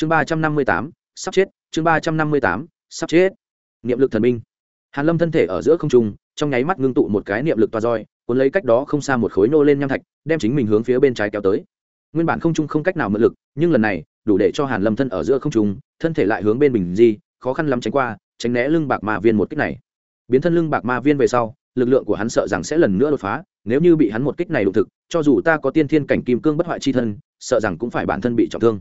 chương ba trăm năm mươi tám, sắp chết. Chương ba trăm năm mươi tám, sắp chết. Niệm lực thần minh. Hàn lâm thân thể ở giữa không trung, trong nháy mắt ngưng tụ một cái niệm lực toa roi, cuốn lấy cách đó không xa một khối nô lên nham thạch, đem chính mình hướng phía bên trái kéo tới. Nguyên bản không trung không cách nào mượn lực, nhưng lần này, đủ để cho hàn lâm thân ở giữa không trung, thân thể lại hướng bên bình di, khó khăn lắm tránh qua, tránh né lưng bạc ma viên một kích này. Biến thân lưng bạc ma viên về sau, lực lượng của hắn sợ rằng sẽ lần nữa đột phá, nếu như bị hắn một kích này đụng thực, cho dù ta có tiên thiên cảnh kim cương bất hoại chi thân, sợ rằng cũng phải bản thân bị trọng thương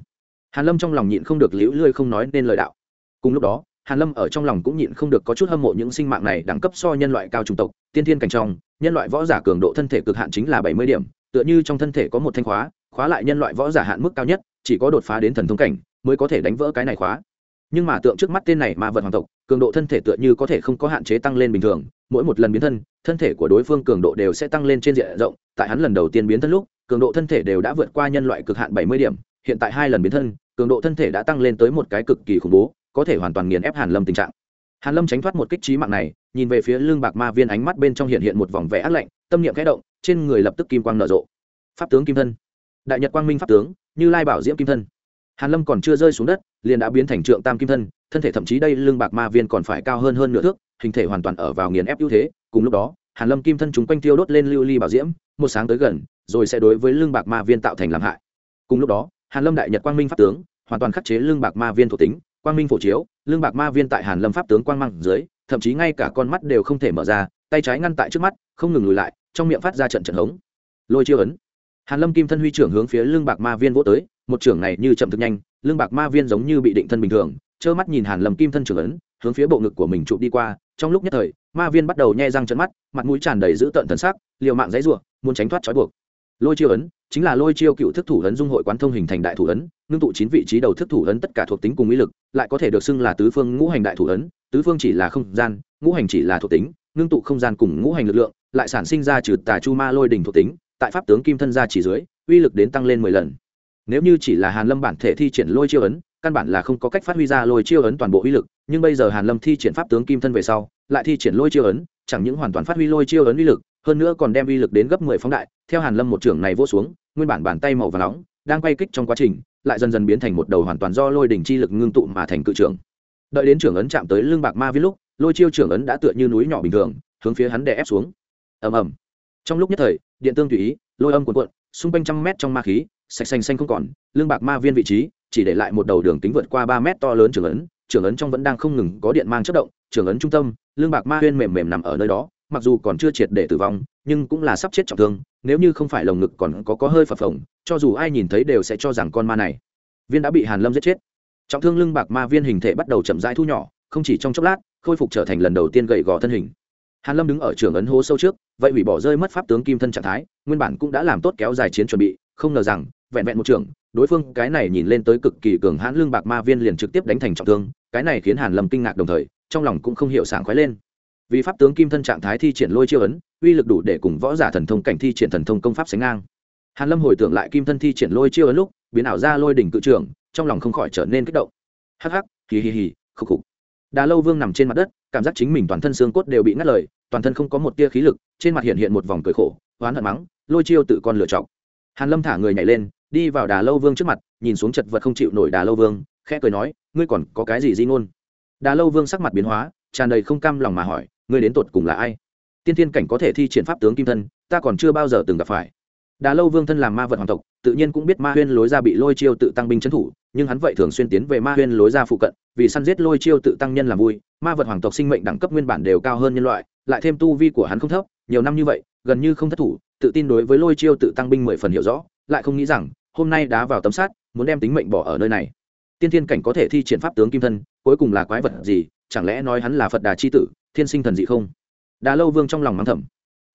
hàn lâm trong lòng nhịn không được liễu lươi không nói nên lời đạo. Cùng lúc đó, hàn lâm ở trong lòng cũng nhịn không được có chút hâm mộ những sinh mạng này đẳng cấp so nhân loại cao trung tộc, tiên thiên cảnh trong, nhân loại võ giả cường độ thân thể cực hạn chính là bảy mươi điểm, tựa như trong thân thể có một thanh khóa khóa lại nhân loại võ giả hạn mức cao nhất, chỉ có đột phá đến thần thông cảnh mới có thể đánh vỡ cái này khóa. Nhưng mà tượng trước mắt tên này mà vật hoàng tộc, cường độ thân thể tựa như có thể không có hạn chế tăng lên bình thường, mỗi một lần biến thân thân thể của đối phương cường độ đều sẽ tăng lên trên diện rộng, tại hắn lần đầu tiên biến thân lúc, cường độ thân thể đều đã vượt qua nhân loại cực hạn bảy mươi điểm, hiện tại hai lần biến thân cường độ thân thể đã tăng lên tới một cái cực kỳ khủng bố, có thể hoàn toàn nghiền ép hàn lâm tình trạng. Hàn lâm tránh thoát một kích trí mạng này, nhìn về phía lưng bạc ma viên ánh mắt bên trong hiện hiện một vòng vẻ ác lạnh, tâm niệm khẽ động, trên người lập tức kim quang nở rộ. Pháp tướng kim thân. Đại nhật quang minh pháp tướng, như lai bảo diễm kim thân. Hàn lâm còn chưa rơi xuống đất, liền đã biến thành trượng tam kim thân thân thể thậm chí đây lưng bạc ma viên còn phải cao hơn hơn nửa thước, hình thể hoàn toàn ở vào nghiền ép ưu thế, cùng lúc đó, hàn lâm kim thân chúng quanh tiêu đốt lên lưu ly bảo diễm, một sáng tới gần, rồi sẽ đối với lưng bạc ma viên tạo thành làm hại. Cùng lúc đó hàn lâm đại nhật quang minh pháp tướng, hoàn toàn khắc chế Lương bạc ma viên thuộc tính, quang minh phổ chiếu, Lương bạc ma viên tại hàn lâm pháp tướng quang mang dưới, thậm chí ngay cả con mắt đều không thể mở ra, tay trái ngăn tại trước mắt, không ngừng lùi lại, trong miệng phát ra trận trận hống. Lôi chiêu ấn. Hàn lâm kim thân huy trưởng hướng phía Lương bạc ma viên vỗ tới, một trưởng này như chậm thực nhanh, Lương bạc ma viên giống như bị định thân bình thường, trơ mắt nhìn hàn lâm kim thân trưởng ấn, hướng phía bộ ngực của mình chụp đi qua, trong lúc nhất thời, ma viên bắt đầu nhe răng trận mắt, mặt mũi tràn đầy dữ tợn thần sắc, liều mạng dãy rủa muốn tránh thoát trói buộc lôi chiêu ấn, chính là lôi chiêu cựu thức thủ ấn dung hội quán thông hình thành đại thủ ấn, ngưng tụ chín vị trí đầu thức thủ ấn tất cả thuộc tính cùng ý lực, lại có thể được xưng là tứ phương ngũ hành đại thủ ấn, tứ phương chỉ là không gian, ngũ hành chỉ là thuộc tính, ngưng tụ không gian cùng ngũ hành lực lượng, lại sản sinh ra trừ tà chu ma lôi đình thuộc tính, tại pháp tướng kim thân ra chỉ dưới, uy lực đến tăng lên mười lần. Nếu như chỉ là hàn lâm bản thể thi triển lôi chiêu ấn, căn bản là không có cách phát huy ra lôi chiêu ấn toàn bộ uy lực, nhưng bây giờ hàn lâm thi triển pháp tướng kim thân về sau, lại thi triển lôi chiêu ấn, chẳng những hoàn toàn phát huy lôi chiêu ấn uy lực hơn nữa còn đem uy lực đến gấp mười phóng đại, theo hàn lâm một trưởng này vỗ xuống, nguyên bản bàn tay màu và nóng, đang quay kích trong quá trình, lại dần dần biến thành một đầu hoàn toàn do lôi đỉnh chi lực ngưng tụ mà thành cự trưởng. Đợi đến trưởng ấn chạm tới lưng bạc ma viết lúc, lôi chiêu trưởng ấn đã tựa như núi nhỏ bình thường, hướng phía hắn đè ép xuống. Ầm ầm. Trong lúc nhất thời, điện tương tùy ý, lôi âm cuộn cuộn, xung quanh trăm mét trong ma khí, sạch xanh xanh không còn, lưng bạc ma viên vị trí, chỉ để lại một đầu đường kính vượt qua ba mét to lớn trưởng ấn trưởng ấn trong vẫn đang không ngừng có điện mang chất động, trưởng ấn trung tâm, lưng bạc ma huyên mềm mềm nằm ở nơi đó mặc dù còn chưa triệt để tử vong, nhưng cũng là sắp chết trọng thương, nếu như không phải lồng ngực còn có có hơi phập phồng, cho dù ai nhìn thấy đều sẽ cho rằng con ma này, viên đã bị hàn lâm giết chết. Trọng thương lưng bạc ma viên hình thể bắt đầu chậm rãi thu nhỏ, không chỉ trong chốc lát, khôi phục trở thành lần đầu tiên gầy gò thân hình. Hàn lâm đứng ở trường ấn hố sâu trước, vậy hủy bỏ rơi mất pháp tướng kim thân trạng thái, nguyên bản cũng đã làm tốt kéo dài chiến chuẩn bị, không ngờ rằng, vẹn vẹn một trường, đối phương cái này nhìn lên tới cực kỳ cường hãn lương bạc ma viên liền trực tiếp đánh thành trọng thương, cái này khiến hàn lâm kinh ngạc đồng thời, trong lòng cũng không hiểu sảng khoái lên vì pháp tướng kim thân trạng thái thi triển lôi chiêu ấn uy lực đủ để cùng võ giả thần thông cảnh thi triển thần thông công pháp sánh ngang. Hàn lâm hồi tưởng lại kim thân thi triển lôi chiêu ấn lúc biến ảo ra lôi đỉnh cự trường, trong lòng không khỏi trở nên kích động. Hắc hắc hì hì hì khục khục. Đà lâu vương nằm trên mặt đất cảm giác chính mình toàn thân xương cốt đều bị ngắt lời toàn thân không có một tia khí lực trên mặt hiện hiện một vòng cười khổ oán hận mắng lôi chiêu tự con lựa chọc hàn lâm thả người nhảy lên đi vào đà lâu vương trước mặt nhìn xuống chật vật không chịu nổi đà lâu vương khẽ cười nói ngươi còn có cái gì di ngôn? Đà lâu vương sắc mặt biến hóa tràn đầy không cam lòng mà hỏi ngươi đến tột cùng là ai? Tiên thiên cảnh có thể thi triển pháp tướng kim thân, ta còn chưa bao giờ từng gặp phải. Đà lâu vương thân làm ma vật hoàng tộc, tự nhiên cũng biết ma huyên lối ra bị lôi chiêu tự tăng binh trấn thủ, nhưng hắn vậy thường xuyên tiến về ma huyên lối ra phụ cận, vì săn giết lôi chiêu tự tăng nhân làm vui, ma vật hoàng tộc sinh mệnh đẳng cấp nguyên bản đều cao hơn nhân loại, lại thêm tu vi của hắn không thấp, nhiều năm như vậy, gần như không thất thủ, tự tin đối với lôi chiêu tự tăng binh mười phần hiểu rõ, lại không nghĩ rằng, hôm nay đá vào tấm sát muốn đem tính mệnh bỏ ở nơi này. Tiên thiên cảnh có thể thi triển pháp tướng kim thân, cuối cùng là quái vật gì, chẳng lẽ nói hắn là phật đà c h i tử thiên sinh thần dị không? Đà lâu vương trong lòng mắng thầm.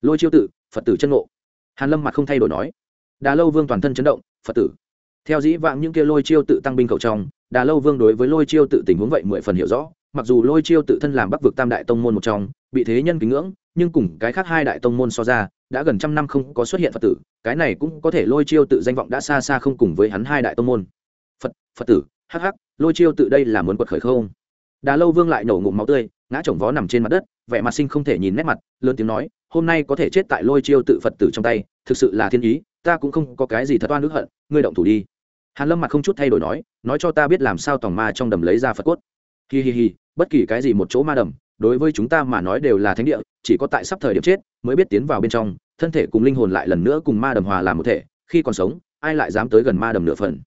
Lôi chiêu tự phật tử chân ngộ. Hàn lâm mặt không thay đổi nói. Đà lâu vương toàn thân chấn động, phật tử. Theo dĩ vãng những kia lôi chiêu tự tăng binh khẩu trong, đà lâu vương đối với lôi chiêu tự tình huống vậy mười phần hiểu rõ. Mặc dù lôi chiêu tự thân làm bắc vực tam đại tông môn một trong, bị thế nhân kính ngưỡng, nhưng cùng cái khác hai đại tông môn so ra, đã gần trăm năm không có xuất hiện phật tử, cái này cũng có thể lôi chiêu tự danh vọng đã xa xa không cùng với hắn hai đại tông môn. Phật phật tử, hắc hắc, lôi chiêu tự đây là muốn quật khởi không? Đà lâu vương lại nổ ngụm máu tươi, ngã chồng vó nằm trên mặt đất, vẻ mặt sinh không thể nhìn nét mặt, lớn tiếng nói, hôm nay có thể chết tại lôi chiêu tự phật tử trong tay, thực sự là thiên ý, ta cũng không có cái gì thật oan ức hận, ngươi động thủ đi. Hàn lâm mặt không chút thay đổi nói nói cho ta biết làm sao tòng ma trong đầm lấy ra phật cốt. Hi hi hi, bất kỳ cái gì một chỗ ma đầm, đối với chúng ta mà nói đều là thánh địa, chỉ có tại sắp thời điểm chết mới biết tiến vào bên trong, thân thể cùng linh hồn lại lần nữa cùng ma đầm hòa làm một thể, khi còn sống, ai lại dám tới gần ma đầm nửa phần?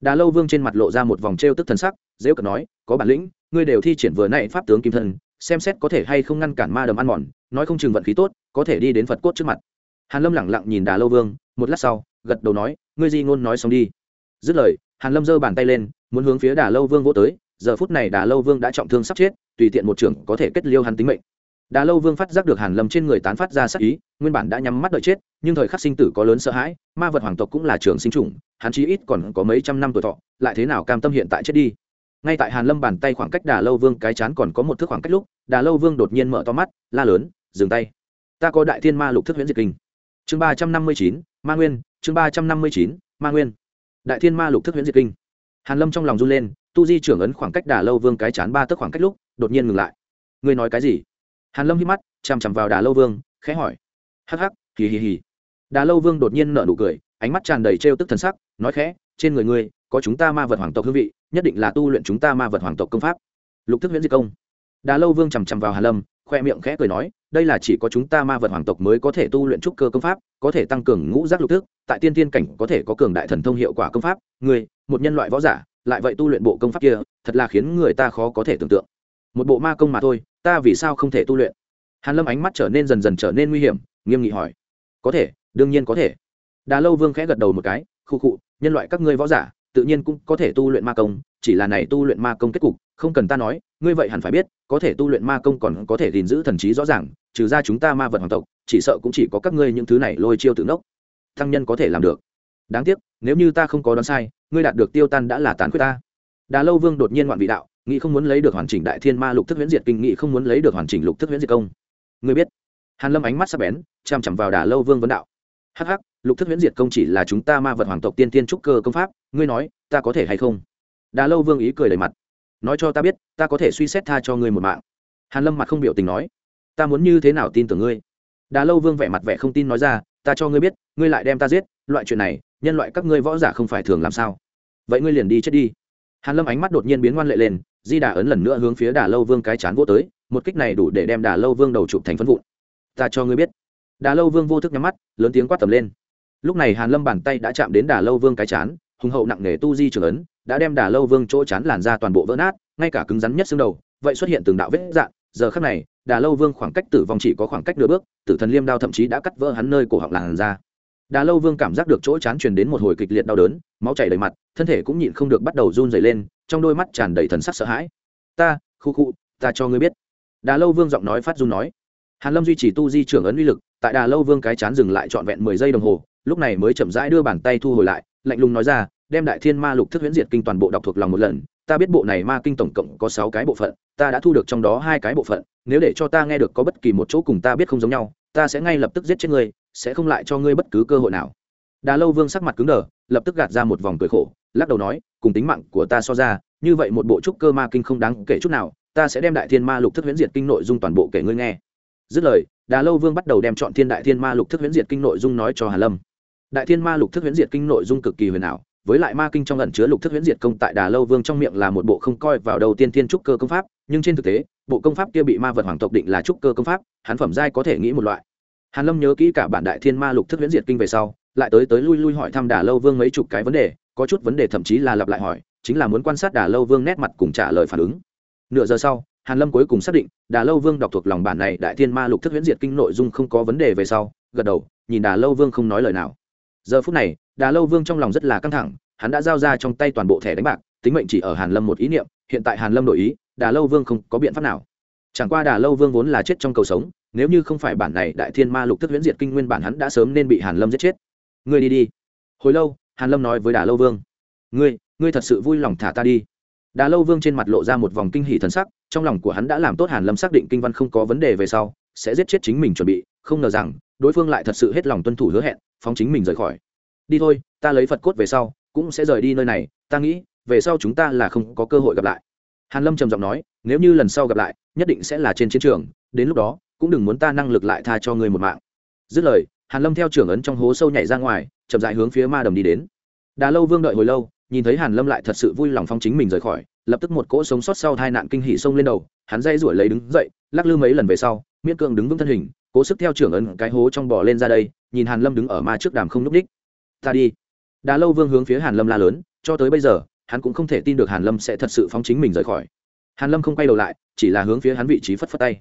Đà lâu vương trên mặt lộ ra một vòng t r e o tức thần sắc, dễ cận nói, có bản lĩnh ngươi đều thi triển vừa nãy pháp tướng kim thân, xem xét có thể hay không ngăn cản ma đầm ăn mòn, nói không chừng vận khí tốt, có thể đi đến phật cốt trước mặt. Hàn lâm lẳng lặng nhìn đà lâu vương, một lát sau, gật đầu nói, ngươi di ngôn nói xong đi. Dứt lời, hàn lâm giơ bàn tay lên, muốn hướng phía đà lâu vương vỗ tới, giờ phút này đà lâu vương đã trọng thương sắp chết, tùy tiện một trưởng có thể kết liêu hắn tính mệnh. Đà lâu vương phát giác được hàn lâm trên người tán phát ra sắc ý, nguyên bản đã nhắm mắt đợi chết, nhưng thời khắc sinh tử có lớn sợ hãi, ma vật hoàng tộc cũng là trường sinh trùng hắn chí ít còn có mấy trăm năm tuổi thọ, lại thế nào cam tâm hiện tại chết đi? Ngay tại hàn lâm bàn tay khoảng cách đà lâu vương cái chán còn có một thước khoảng cách lúc, đà lâu vương đột nhiên mở to mắt, la lớn, dừng tay. Ta có đại thiên ma lục thức huyễn diệt kinh. Chương ba trăm năm mươi chín, ma nguyên, chương ba trăm năm mươi chín, ma nguyên. Đại thiên ma lục thức huyễn diệt kinh. Hàn lâm trong lòng run lên, tu di trưởng ấn khoảng cách đà lâu vương cái chán ba tấc khoảng cách lúc, đột nhiên ngừng lại. Ngươi nói cái gì? Hàn lâm hít mắt, chằm chằm vào đà lâu vương, khẽ hỏi. Hắc hắc, hì hì hì. Đà lâu vương đột nhiên nở nụ cười, ánh mắt tràn đầy trêu tức thần sắc, nói khẽ, trên người ngươi có chúng ta ma vật hoàng tộc hương vị nhất định là tu luyện chúng ta ma vật hoàng tộc công pháp. Lục thức huyễn diệt công. Đà lâu vương chằm chằm vào hàn lâm khoe miệng khẽ cười nói đây là chỉ có chúng ta ma vật hoàng tộc mới có thể tu luyện trúc cơ công pháp có thể tăng cường ngũ giác lục thức tại tiên tiên cảnh có thể có cường đại thần thông hiệu quả công pháp. Người, một nhân loại võ giả lại vậy tu luyện bộ công pháp kia thật là khiến người ta khó có thể tưởng tượng. Một bộ ma công mà thôi ta vì sao không thể tu luyện? Hàn lâm ánh mắt trở nên dần dần trở nên nguy hiểm nghiêm nghị hỏi. Có thể đương nhiên có thể. Đà lâu vương khẽ gật đầu một cái khu khụ nhân loại các ngươi võ giả tự nhiên cũng có thể tu luyện ma công, chỉ là này tu luyện ma công kết cục, không cần ta nói, ngươi vậy hẳn phải biết, có thể tu luyện ma công còn có thể gìn giữ thần trí rõ ràng, trừ ra chúng ta ma vật hoàng tộc, chỉ sợ cũng chỉ có các ngươi những thứ này lôi chiêu tự nốc thăng nhân có thể làm được. Đáng tiếc, nếu như ta không có đoán sai, ngươi đạt được tiêu tan đã là tán quyết ta. Đà lâu vương đột nhiên ngoạn vị đạo, nghĩ không muốn lấy được hoàn chỉnh đại thiên ma lục thức huyễn diệt kinh nghị không muốn lấy được hoàn chỉnh lục thức huyễn diệt công. Ngươi biết. Hàn lâm ánh mắt sắc bén chằm chằm vào đà lâu vương vấn đạo. Hắc hắc lục thức huyễn diệt công chỉ là chúng ta ma vật hoàng tộc tiên tiên trúc cơ công pháp, ngươi nói, ta có thể hay không? Đà lâu vương ý cười đầy mặt. Nói cho ta biết, ta có thể suy xét tha cho ngươi một mạng. Hàn lâm mặt không biểu tình nói, ta muốn như thế nào tin tưởng ngươi? Đà lâu vương vẻ mặt vẻ không tin nói ra, ta cho ngươi biết, ngươi lại đem ta giết, loại chuyện này, nhân loại các ngươi võ giả không phải thường làm sao? Vậy ngươi liền đi chết đi. Hàn lâm ánh mắt đột nhiên biến ngoan lệ lên, di đà ấn lần nữa hướng phía đà lâu vương cái chán vô tới, một kích này đủ để đem đà lâu vương đầu chụp thành phân vụn. Ta cho ngươi biết. Đà lâu vương vô thức nhắm mắt, lớn tiếng quát tầm lên lúc này hàn lâm bàn tay đã chạm đến đà lâu vương cái chán, hùng hậu nặng nề tu di trường ấn, đã đem đà lâu vương chỗ chán làn ra toàn bộ vỡ nát, ngay cả cứng rắn nhất xương đầu, vậy xuất hiện từng đạo vết dạn giờ khắc này, đà lâu vương khoảng cách tử vong chỉ có khoảng cách nửa bước, tử thần liêm đao thậm chí đã cắt vỡ hắn nơi cổ họng làn ra. Đà lâu vương cảm giác được chỗ chán truyền đến một hồi kịch liệt đau đớn, máu chảy đầy mặt, thân thể cũng nhịn không được bắt đầu run rẩy lên, trong đôi mắt tràn đầy thần sắc sợ hãi. Ta, khu khu, ta cho ngươi biết. Đà lâu vương giọng nói phát run nói. Hàn lâm duy trì tu di trưởng ấn uy lực, tại đà lâu vương cái chán dừng lại trọn vẹn mười giây đồng hồ lúc này mới chậm rãi đưa bàn tay thu hồi lại, lạnh lùng nói ra, đem đại thiên ma lục thức huyễn diệt kinh toàn bộ đọc thuộc lòng một lần, ta biết bộ này ma kinh tổng cộng có sáu cái bộ phận, ta đã thu được trong đó hai cái bộ phận, nếu để cho ta nghe được có bất kỳ một chỗ cùng ta biết không giống nhau, ta sẽ ngay lập tức giết chết ngươi, sẽ không lại cho ngươi bất cứ cơ hội nào. Đà lâu vương sắc mặt cứng đờ, lập tức gạt ra một vòng cười khổ, lắc đầu nói, cùng tính mạng của ta so ra, như vậy một bộ trúc cơ ma kinh không đáng kể chút nào, ta sẽ đem đại thiên ma lục thức huyễn diệt kinh nội dung toàn bộ kể ngươi nghe. Dứt lời, đà lâu vương bắt đầu đem chọn thiên đại thiên ma lục thức huyễn diệt kinh nội dung nói cho hà lâm đại thiên ma lục thức huyễn diệt kinh nội dung cực kỳ huyền ảo, với lại ma kinh trong ẩn chứa lục thức huyễn diệt công tại đà lâu vương trong miệng là một bộ không coi vào đầu tiên thiên trúc cơ công pháp, nhưng trên thực tế, bộ công pháp kia bị ma vật hoàng tộc định là trúc cơ công pháp, hắn phẩm giai có thể nghĩ một loại. Hàn lâm nhớ kỹ cả bản đại thiên ma lục thức huyễn diệt kinh về sau, lại tới tới lui lui hỏi thăm đà lâu vương mấy chục cái vấn đề, có chút vấn đề thậm chí là lặp lại hỏi, chính là muốn quan sát đà lâu vương nét mặt cùng trả lời phản ứng. Nửa giờ sau, hàn lâm cuối cùng xác định, đà lâu vương đọc thuộc lòng bản này đại thiên ma lục thức huyễn diệt kinh nội dung không có vấn đề về sau, gật đầu, nhìn đà lâu vương không nói lời nào giờ phút này, đà lâu vương trong lòng rất là căng thẳng, hắn đã giao ra trong tay toàn bộ thẻ đánh bạc, tính mệnh chỉ ở hàn lâm một ý niệm, hiện tại hàn lâm đổi ý, đà lâu vương không có biện pháp nào. Chẳng qua đà lâu vương vốn là chết trong cầu sống, nếu như không phải bản này đại thiên ma lục thức huyễn diệt kinh nguyên bản hắn đã sớm nên bị hàn lâm giết chết. Ngươi đi đi. Hồi lâu, hàn lâm nói với đà lâu vương. Ngươi ngươi thật sự vui lòng thả ta đi. Đà lâu vương trên mặt lộ ra một vòng kinh hỉ thần sắc, trong lòng của hắn đã làm tốt hàn lâm xác định kinh văn không có vấn đề về sau, sẽ giết chết chính mình chuẩn bị, không ngờ rằng đối phương lại thật sự hết lòng tuân thủ hứa hẹn, phóng chính mình rời khỏi. Đi thôi, ta lấy phật cốt về sau, cũng sẽ rời đi nơi này, ta nghĩ, về sau chúng ta là không có cơ hội gặp lại. Hàn lâm trầm giọng nói, nếu như lần sau gặp lại, nhất định sẽ là trên chiến trường, đến lúc đó, cũng đừng muốn ta năng lực lại tha cho ngươi một mạng. Dứt lời, hàn lâm theo trưởng ấn trong hố sâu nhảy ra ngoài, chậm dại hướng phía ma đầm đi đến. Đà lâu vương đợi hồi lâu, nhìn thấy hàn lâm lại thật sự vui lòng phong chính mình rời khỏi, lập tức một cỗ sống sót sau tai nạn kinh hỉ xông lên đầu, hắn dây rủi lấy đứng dậy, lắc lư mấy lần về sau, miễn cưỡng đứng vững thân hình cố sức theo trưởng ấn cái hố trong bò lên ra đây, nhìn hàn lâm đứng ở ma trước đàm không núp đích ta đi. Đã lâu vương hướng phía hàn lâm la lớn, cho tới bây giờ, hắn cũng không thể tin được hàn lâm sẽ thật sự phóng chính mình rời khỏi. Hàn lâm không quay đầu lại, chỉ là hướng phía hắn vị trí phất phất tay.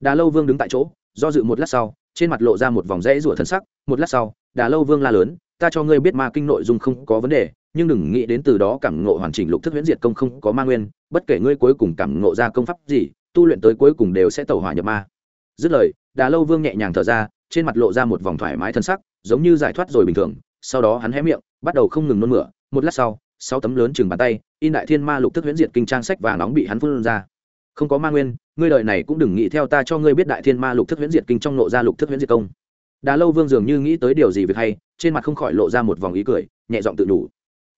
Đà lâu vương đứng tại chỗ, do dự một lát sau, trên mặt lộ ra một vòng rẽ rủa thân sắc, một lát sau, đà lâu vương la lớn, ta cho ngươi biết ma kinh nội dung không có vấn đề, nhưng đừng nghĩ đến từ đó cảm ngộ hoàn chỉnh lục thức huyễn diệt công không có ma nguyên, bất kể ngươi cuối cùng cảm ngộ ra công pháp gì, tu luyện tới cuối cùng đều sẽ tẩu hỏa nhập ma. Dứt lời đà lâu vương nhẹ nhàng thở ra, trên mặt lộ ra một vòng thoải mái thân sắc, giống như giải thoát rồi bình thường. Sau đó hắn hé miệng, bắt đầu không ngừng nôn mửa. Một lát sau, sáu tấm lớn chừng bàn tay, in đại thiên ma lục thức huyễn diệt kinh trang sách và nóng bị hắn phun ra. Không có ma nguyên, ngươi đời này cũng đừng nghĩ theo ta cho ngươi biết đại thiên ma lục thức huyễn diệt kinh trong nộ ra lục thức huyễn diệt công. Đà lâu vương dường như nghĩ tới điều gì việc hay, trên mặt không khỏi lộ ra một vòng ý cười, nhẹ giọng tự đủ.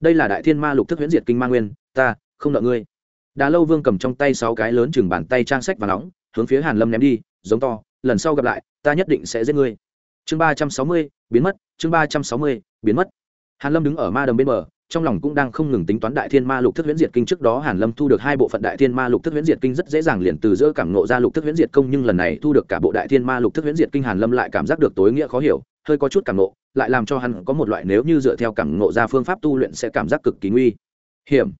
Đây là đại thiên ma lục thức huyễn diệt kinh ma nguyên, ta không nợ ngươi. Đà lâu vương cầm trong tay sáu cái lớn chừng bàn tay trang sách và nóng, hướng phía hàn lâm ném đi, giống to lần sau gặp lại, ta nhất định sẽ giết ngươi. Chương ba trăm sáu mươi, biến mất, chương ba trăm sáu mươi, biến mất. Hàn lâm đứng ở ma đầm bên bờ, trong lòng cũng đang không ngừng tính toán đại thiên ma lục thức huyễn diệt kinh. Trước đó hàn lâm thu được hai bộ phận đại thiên ma lục thức huyễn diệt kinh rất dễ dàng liền từ giữa cảm ngộ ra lục thức huyễn diệt công, nhưng lần này thu được cả bộ đại thiên ma lục thức huyễn diệt kinh, hàn lâm lại cảm giác được tối nghĩa khó hiểu, hơi có chút cảm ngộ, lại làm cho hắn có một loại nếu như dựa theo cảm ngộ ra phương pháp tu luyện sẽ cảm giác cực kỳ nguy hiểm.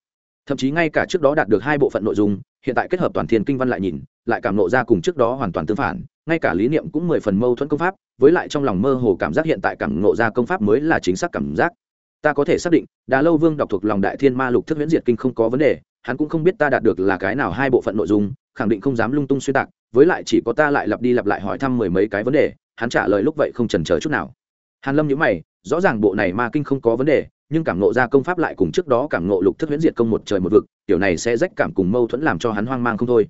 Thậm chí ngay cả trước đó đạt được hai bộ phận nội dung, hiện tại kết hợp toàn thiên kinh văn lại nhìn, lại cảm ngộ ra cùng trước đó hoàn toàn tương phản ngay cả lý niệm cũng mười phần mâu thuẫn công pháp, với lại trong lòng mơ hồ cảm giác hiện tại cảm ngộ ra công pháp mới là chính xác cảm giác. Ta có thể xác định, đà lâu vương đọc thuộc lòng đại thiên ma lục thức huyễn diệt kinh không có vấn đề, hắn cũng không biết ta đạt được là cái nào hai bộ phận nội dung, khẳng định không dám lung tung xuyên tạc, với lại chỉ có ta lại lặp đi lặp lại hỏi thăm mười mấy cái vấn đề, hắn trả lời lúc vậy không chần chờ chút nào. Hàn lâm nhữ mày, rõ ràng bộ này ma kinh không có vấn đề, nhưng cảm nộ ra công pháp lại cùng trước đó cảm nộ lục thức huyễn diệt công một trời một vực, tiểu này sẽ rách cảm cùng mâu thuẫn làm cho hắn hoang mang không thôi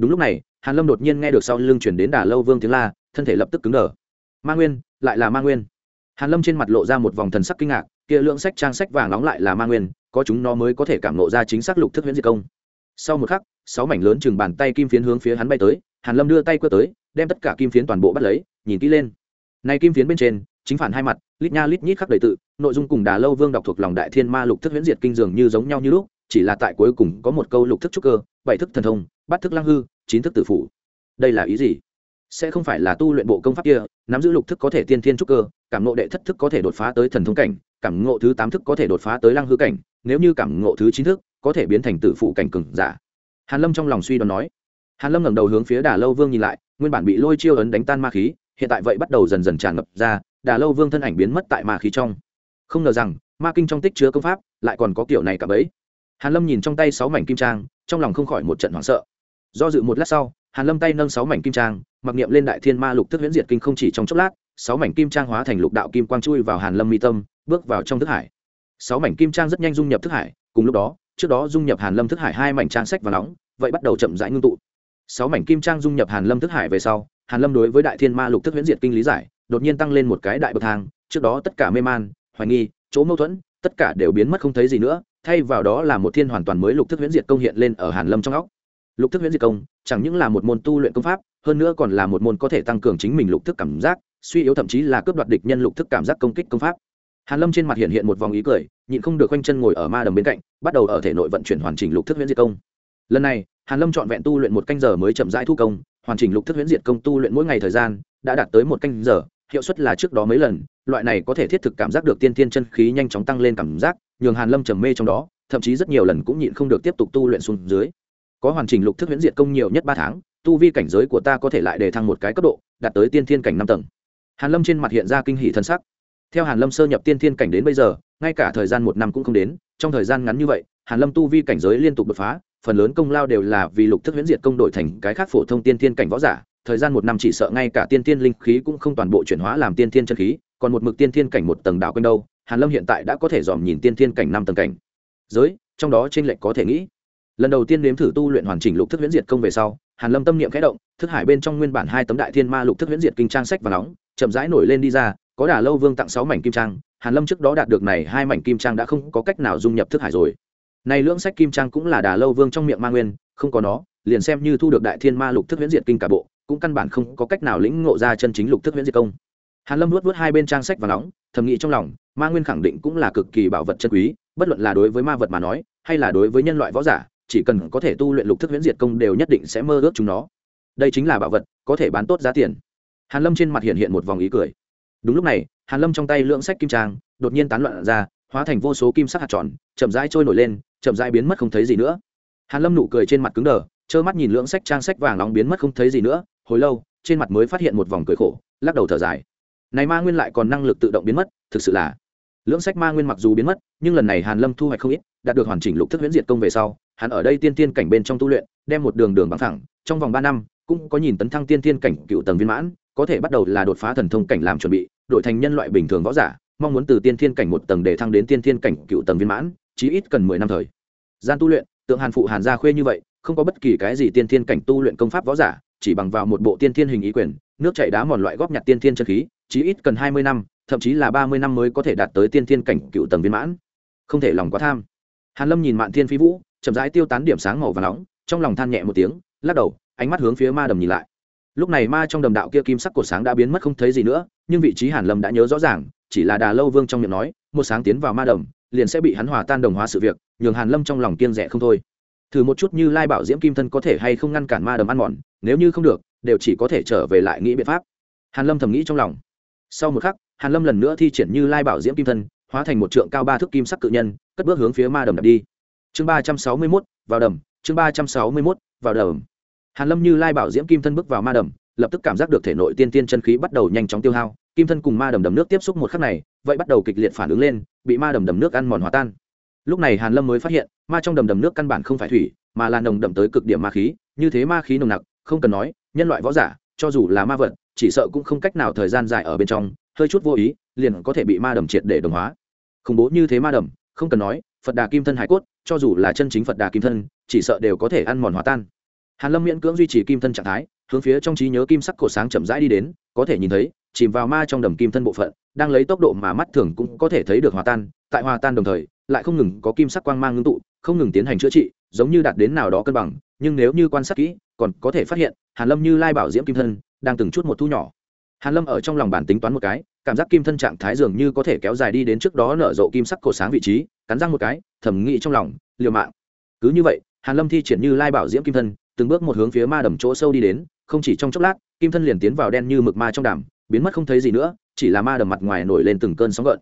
đúng lúc này, hàn lâm đột nhiên nghe được sau lưng chuyển đến đà lâu vương tiếng la, thân thể lập tức cứng đờ. Ma nguyên, lại là ma nguyên. Hàn lâm trên mặt lộ ra một vòng thần sắc kinh ngạc, kia lượng sách trang sách vàng nóng lại là ma nguyên, có chúng nó mới có thể cảm nộ ra chính xác lục thức huyễn diệt công. Sau một khắc, sáu mảnh lớn chừng bàn tay kim phiến hướng phía hắn bay tới, hàn lâm đưa tay quơ tới, đem tất cả kim phiến toàn bộ bắt lấy, nhìn kỹ lên. Này kim phiến bên trên, chính phản hai mặt, lít nha lít nhít khắc đầy tự, nội dung cùng đà lâu vương đọc thuộc lòng đại thiên ma lục thức huyễn diệt kinh dường như giống nhau như lúc, chỉ là tại cuối cùng có một câu lục thức trúc cơ, bảy thức thần thông bát thức lăng hư, chín thức tử phủ. Đây là ý gì? Sẽ không phải là tu luyện bộ công pháp kia, nắm giữ lục thức có thể tiên thiên trúc cơ, cảm ngộ đệ thất thức có thể đột phá tới thần thông cảnh, cảm ngộ thứ tám thức có thể đột phá tới lăng hư cảnh, nếu như cảm ngộ thứ chín thức, có thể biến thành tử phụ cảnh cừng giả. Hàn lâm trong lòng suy đoán nói. Hàn lâm ngẩng đầu hướng phía đà lâu vương nhìn lại, nguyên bản bị lôi chiêu ấn đánh tan ma khí, hiện tại vậy bắt đầu dần dần tràn ngập ra, đà lâu vương thân ảnh biến mất tại ma khí trong. Không ngờ rằng, ma kinh trong tích chứa công pháp, lại còn có kiểu này cả bấy. Hàn lâm nhìn trong tay sáu mảnh kim trang, trong lòng không khỏi một trận hoảng sợ do dự một lát sau, hàn lâm tay nâng sáu mảnh kim trang, mặc niệm lên đại thiên ma lục thức huyễn diệt kinh không chỉ trong chốc lát, sáu mảnh kim trang hóa thành lục đạo kim quang chui vào hàn lâm mi tâm, bước vào trong thức hải. Sáu mảnh kim trang rất nhanh dung nhập thức hải, cùng lúc đó, trước đó dung nhập hàn lâm thức hải hai mảnh trang sách và nóng, vậy bắt đầu chậm rãi ngưng tụ. Sáu mảnh kim trang dung nhập hàn lâm thức hải về sau, hàn lâm đối với đại thiên ma lục thức huyễn diệt kinh lý giải, đột nhiên tăng lên một cái đại bậc thang, trước đó tất cả mê man, hoài nghi, chỗ mâu thuẫn, tất cả đều biến mất không thấy gì nữa, thay vào đó là một thiên hoàn toàn mới lục thức huyễn diệt công hiện lên ở hàn lâm trong óc lục thức huyễn diệt công, chẳng những là một môn tu luyện công pháp, hơn nữa còn là một môn có thể tăng cường chính mình lục thức cảm giác, suy yếu thậm chí là cướp đoạt địch nhân lục thức cảm giác công kích công pháp. Hàn lâm trên mặt hiện hiện một vòng ý cười, nhịn không được quanh chân ngồi ở ma đầm bên cạnh, bắt đầu ở thể nội vận chuyển hoàn chỉnh lục thức huyễn diệt công. Lần này, hàn lâm chọn vẹn tu luyện một canh giờ mới chậm rãi thu công, hoàn chỉnh lục thức huyễn diệt công tu luyện mỗi ngày thời gian đã đạt tới một canh giờ, hiệu suất là trước đó mấy lần, loại này có thể thiết thực cảm giác được tiên tiên chân khí nhanh chóng tăng lên cảm giác, nhường hàn lâm trầm mê trong đó, thậm chí rất nhiều lần cũng nhịn không được tiếp tục tu luyện xuống dưới có hoàn chỉnh lục thức huyễn diệt công nhiều nhất ba tháng, tu vi cảnh giới của ta có thể lại đề thăng một cái cấp độ, đạt tới tiên thiên cảnh năm tầng. Hàn lâm trên mặt hiện ra kinh hỷ thân sắc. Theo hàn lâm sơ nhập tiên thiên cảnh đến bây giờ, ngay cả thời gian một năm cũng không đến, trong thời gian ngắn như vậy, hàn lâm tu vi cảnh giới liên tục đột phá, phần lớn công lao đều là vì lục thức huyễn diệt công đổi thành cái khác phổ thông tiên thiên cảnh võ giả, thời gian một năm chỉ sợ ngay cả tiên thiên linh khí cũng không toàn bộ chuyển hóa làm tiên thiên chân khí, còn một mực tiên thiên cảnh một tầng đạo quanh đâu, hàn lâm hiện tại đã có thể dòm nhìn tiên thiên cảnh năm tầng cảnh. Giới, trong đó trên lệnh có thể nghĩ lần đầu tiên nếm thử tu luyện hoàn chỉnh lục thức huyễn diệt công về sau, hàn lâm tâm niệm khẽ động, thức hải bên trong nguyên bản hai tấm đại thiên ma lục thức huyễn diệt kinh trang sách và nóng, chậm rãi nổi lên đi ra, có đà lâu vương tặng sáu mảnh kim trang, hàn lâm trước đó đạt được này hai mảnh kim trang đã không có cách nào dung nhập thức hải rồi. Này lưỡng sách kim trang cũng là đà lâu vương trong miệng ma nguyên, không có nó, liền xem như thu được đại thiên ma lục thức huyễn diệt kinh cả bộ, cũng căn bản không có cách nào lĩnh ngộ ra chân chính lục thức huyễn diệt công. Hàn lâm nuốt nuốt hai bên trang sách và nóng, thầm nghĩ trong lòng, ma nguyên khẳng định cũng là cực kỳ bảo vật chân quý, bất luận là đối với ma vật mà nói, hay là đối với nhân loại võ giả chỉ cần có thể tu luyện lục thức huyễn diệt công đều nhất định sẽ mơ ước chúng nó. Đây chính là bảo vật, có thể bán tốt giá tiền. Hàn lâm trên mặt hiện hiện một vòng ý cười. Đúng lúc này, hàn lâm trong tay lượng sách kim trang, đột nhiên tán loạn ra, hóa thành vô số kim sắc hạt tròn, chậm rãi trôi nổi lên, chậm rãi biến mất không thấy gì nữa. Hàn lâm nụ cười trên mặt cứng đờ, trơ mắt nhìn lượng sách trang sách vàng nóng biến mất không thấy gì nữa, hồi lâu, trên mặt mới phát hiện một vòng cười khổ, lắc đầu thở dài. Này ma nguyên lại còn năng lực tự động biến mất, thực sự là lưỡng sách ma nguyên mặc dù biến mất, nhưng lần này hàn lâm thu hoạch không ít, đạt được hoàn chỉnh lục thức huyễn diệt công về sau, hắn ở đây tiên tiên cảnh bên trong tu luyện, đem một đường đường bằng thẳng, trong vòng ba năm, cũng có nhìn tấn thăng tiên tiên cảnh cựu tầng viên mãn, có thể bắt đầu là đột phá thần thông cảnh làm chuẩn bị, đổi thành nhân loại bình thường võ giả, mong muốn từ tiên thiên cảnh một tầng để thăng đến tiên thiên cảnh cựu tầng viên mãn, chí ít cần mười năm thời gian tu luyện, tượng hàn phụ hàn gia khuê như vậy, không có bất kỳ cái gì tiên thiên cảnh tu luyện công pháp võ giả, chỉ bằng vào một bộ tiên thiên hình ý quyền nước chảy đá mòn loại góp nhặt tiên thiên chân khí, chí ít cần hai mươi năm, thậm chí là ba mươi năm mới có thể đạt tới tiên thiên cảnh cựu tầng viên mãn. Không thể lòng quá tham. Hàn lâm nhìn mạn thiên phi vũ, chậm rãi tiêu tán điểm sáng màu và nóng, trong lòng than nhẹ một tiếng, lắc đầu, ánh mắt hướng phía ma đầm nhìn lại. Lúc này ma trong đầm đạo kia kim sắc cột sáng đã biến mất không thấy gì nữa, nhưng vị trí hàn lâm đã nhớ rõ ràng, chỉ là đà lâu vương trong miệng nói, một sáng tiến vào ma đầm, liền sẽ bị hắn hòa tan đồng hóa sự việc, nhường hàn lâm trong lòng kiên rẻ không thôi. Thử một chút như lai bảo diễm kim thân có thể hay không ngăn cản ma đầm ăn mòn, nếu như không được đều chỉ có thể trở về lại nghĩ biện pháp. Hàn lâm thầm nghĩ trong lòng. Sau một khắc hàn lâm lần nữa thi triển như lai bảo diễm kim thân hóa thành một trượng cao ba thước kim sắc cự nhân cất bước hướng phía ma đầm đập đi. Chương ba trăm sáu mươi 361, vào đầm chương ba trăm sáu mươi 361, vào đầm. Hàn lâm như lai bảo diễm kim thân bước vào ma đầm lập tức cảm giác được thể nội tiên tiên chân khí bắt đầu nhanh chóng tiêu hao kim thân cùng ma đầm đầm nước tiếp xúc một khắc này vậy bắt đầu kịch liệt phản ứng lên bị ma đầm đầm nước ăn mòn hòa tan. Lúc này hàn lâm mới phát hiện ma trong đầm đầm nước căn bản không phải thủy mà là nồng đậm tới cực điểm ma khí như thế ma khí nồng nặc không cần nói nhân loại võ giả, cho dù là ma vật, chỉ sợ cũng không cách nào thời gian dài ở bên trong, hơi chút vô ý, liền có thể bị ma đầm triệt để đồng hóa. Khủng bố như thế ma đầm, không cần nói, phật đà kim thân hải cốt, cho dù là chân chính phật đà kim thân, chỉ sợ đều có thể ăn mòn hóa tan. Hàn lâm miễn cưỡng duy trì kim thân trạng thái, hướng phía trong trí nhớ kim sắc cổ sáng chậm rãi đi đến, có thể nhìn thấy, chìm vào ma trong đầm kim thân bộ phận, đang lấy tốc độ mà mắt thường cũng có thể thấy được hòa tan, tại hòa tan đồng thời, lại không ngừng có kim sắc quang mang ngưng tụ, không ngừng tiến hành chữa trị, giống như đạt đến nào đó cân bằng, nhưng nếu như quan sát kỹ, còn có thể phát hiện hàn lâm như lai bảo diễm kim thân, đang từng chút một thu nhỏ. Hàn lâm ở trong lòng bản tính toán một cái, cảm giác kim thân trạng thái dường như có thể kéo dài đi đến trước đó nở rộ kim sắc cổ sáng vị trí, cắn răng một cái thẩm nghĩ trong lòng, liều mạng. Cứ như vậy, hàn lâm thi triển như lai bảo diễm kim thân, từng bước một hướng phía ma đầm chỗ sâu đi đến, không chỉ trong chốc lát, kim thân liền tiến vào đen như mực ma trong đàm, biến mất không thấy gì nữa, chỉ là ma đầm mặt ngoài nổi lên từng cơn sóng gợn.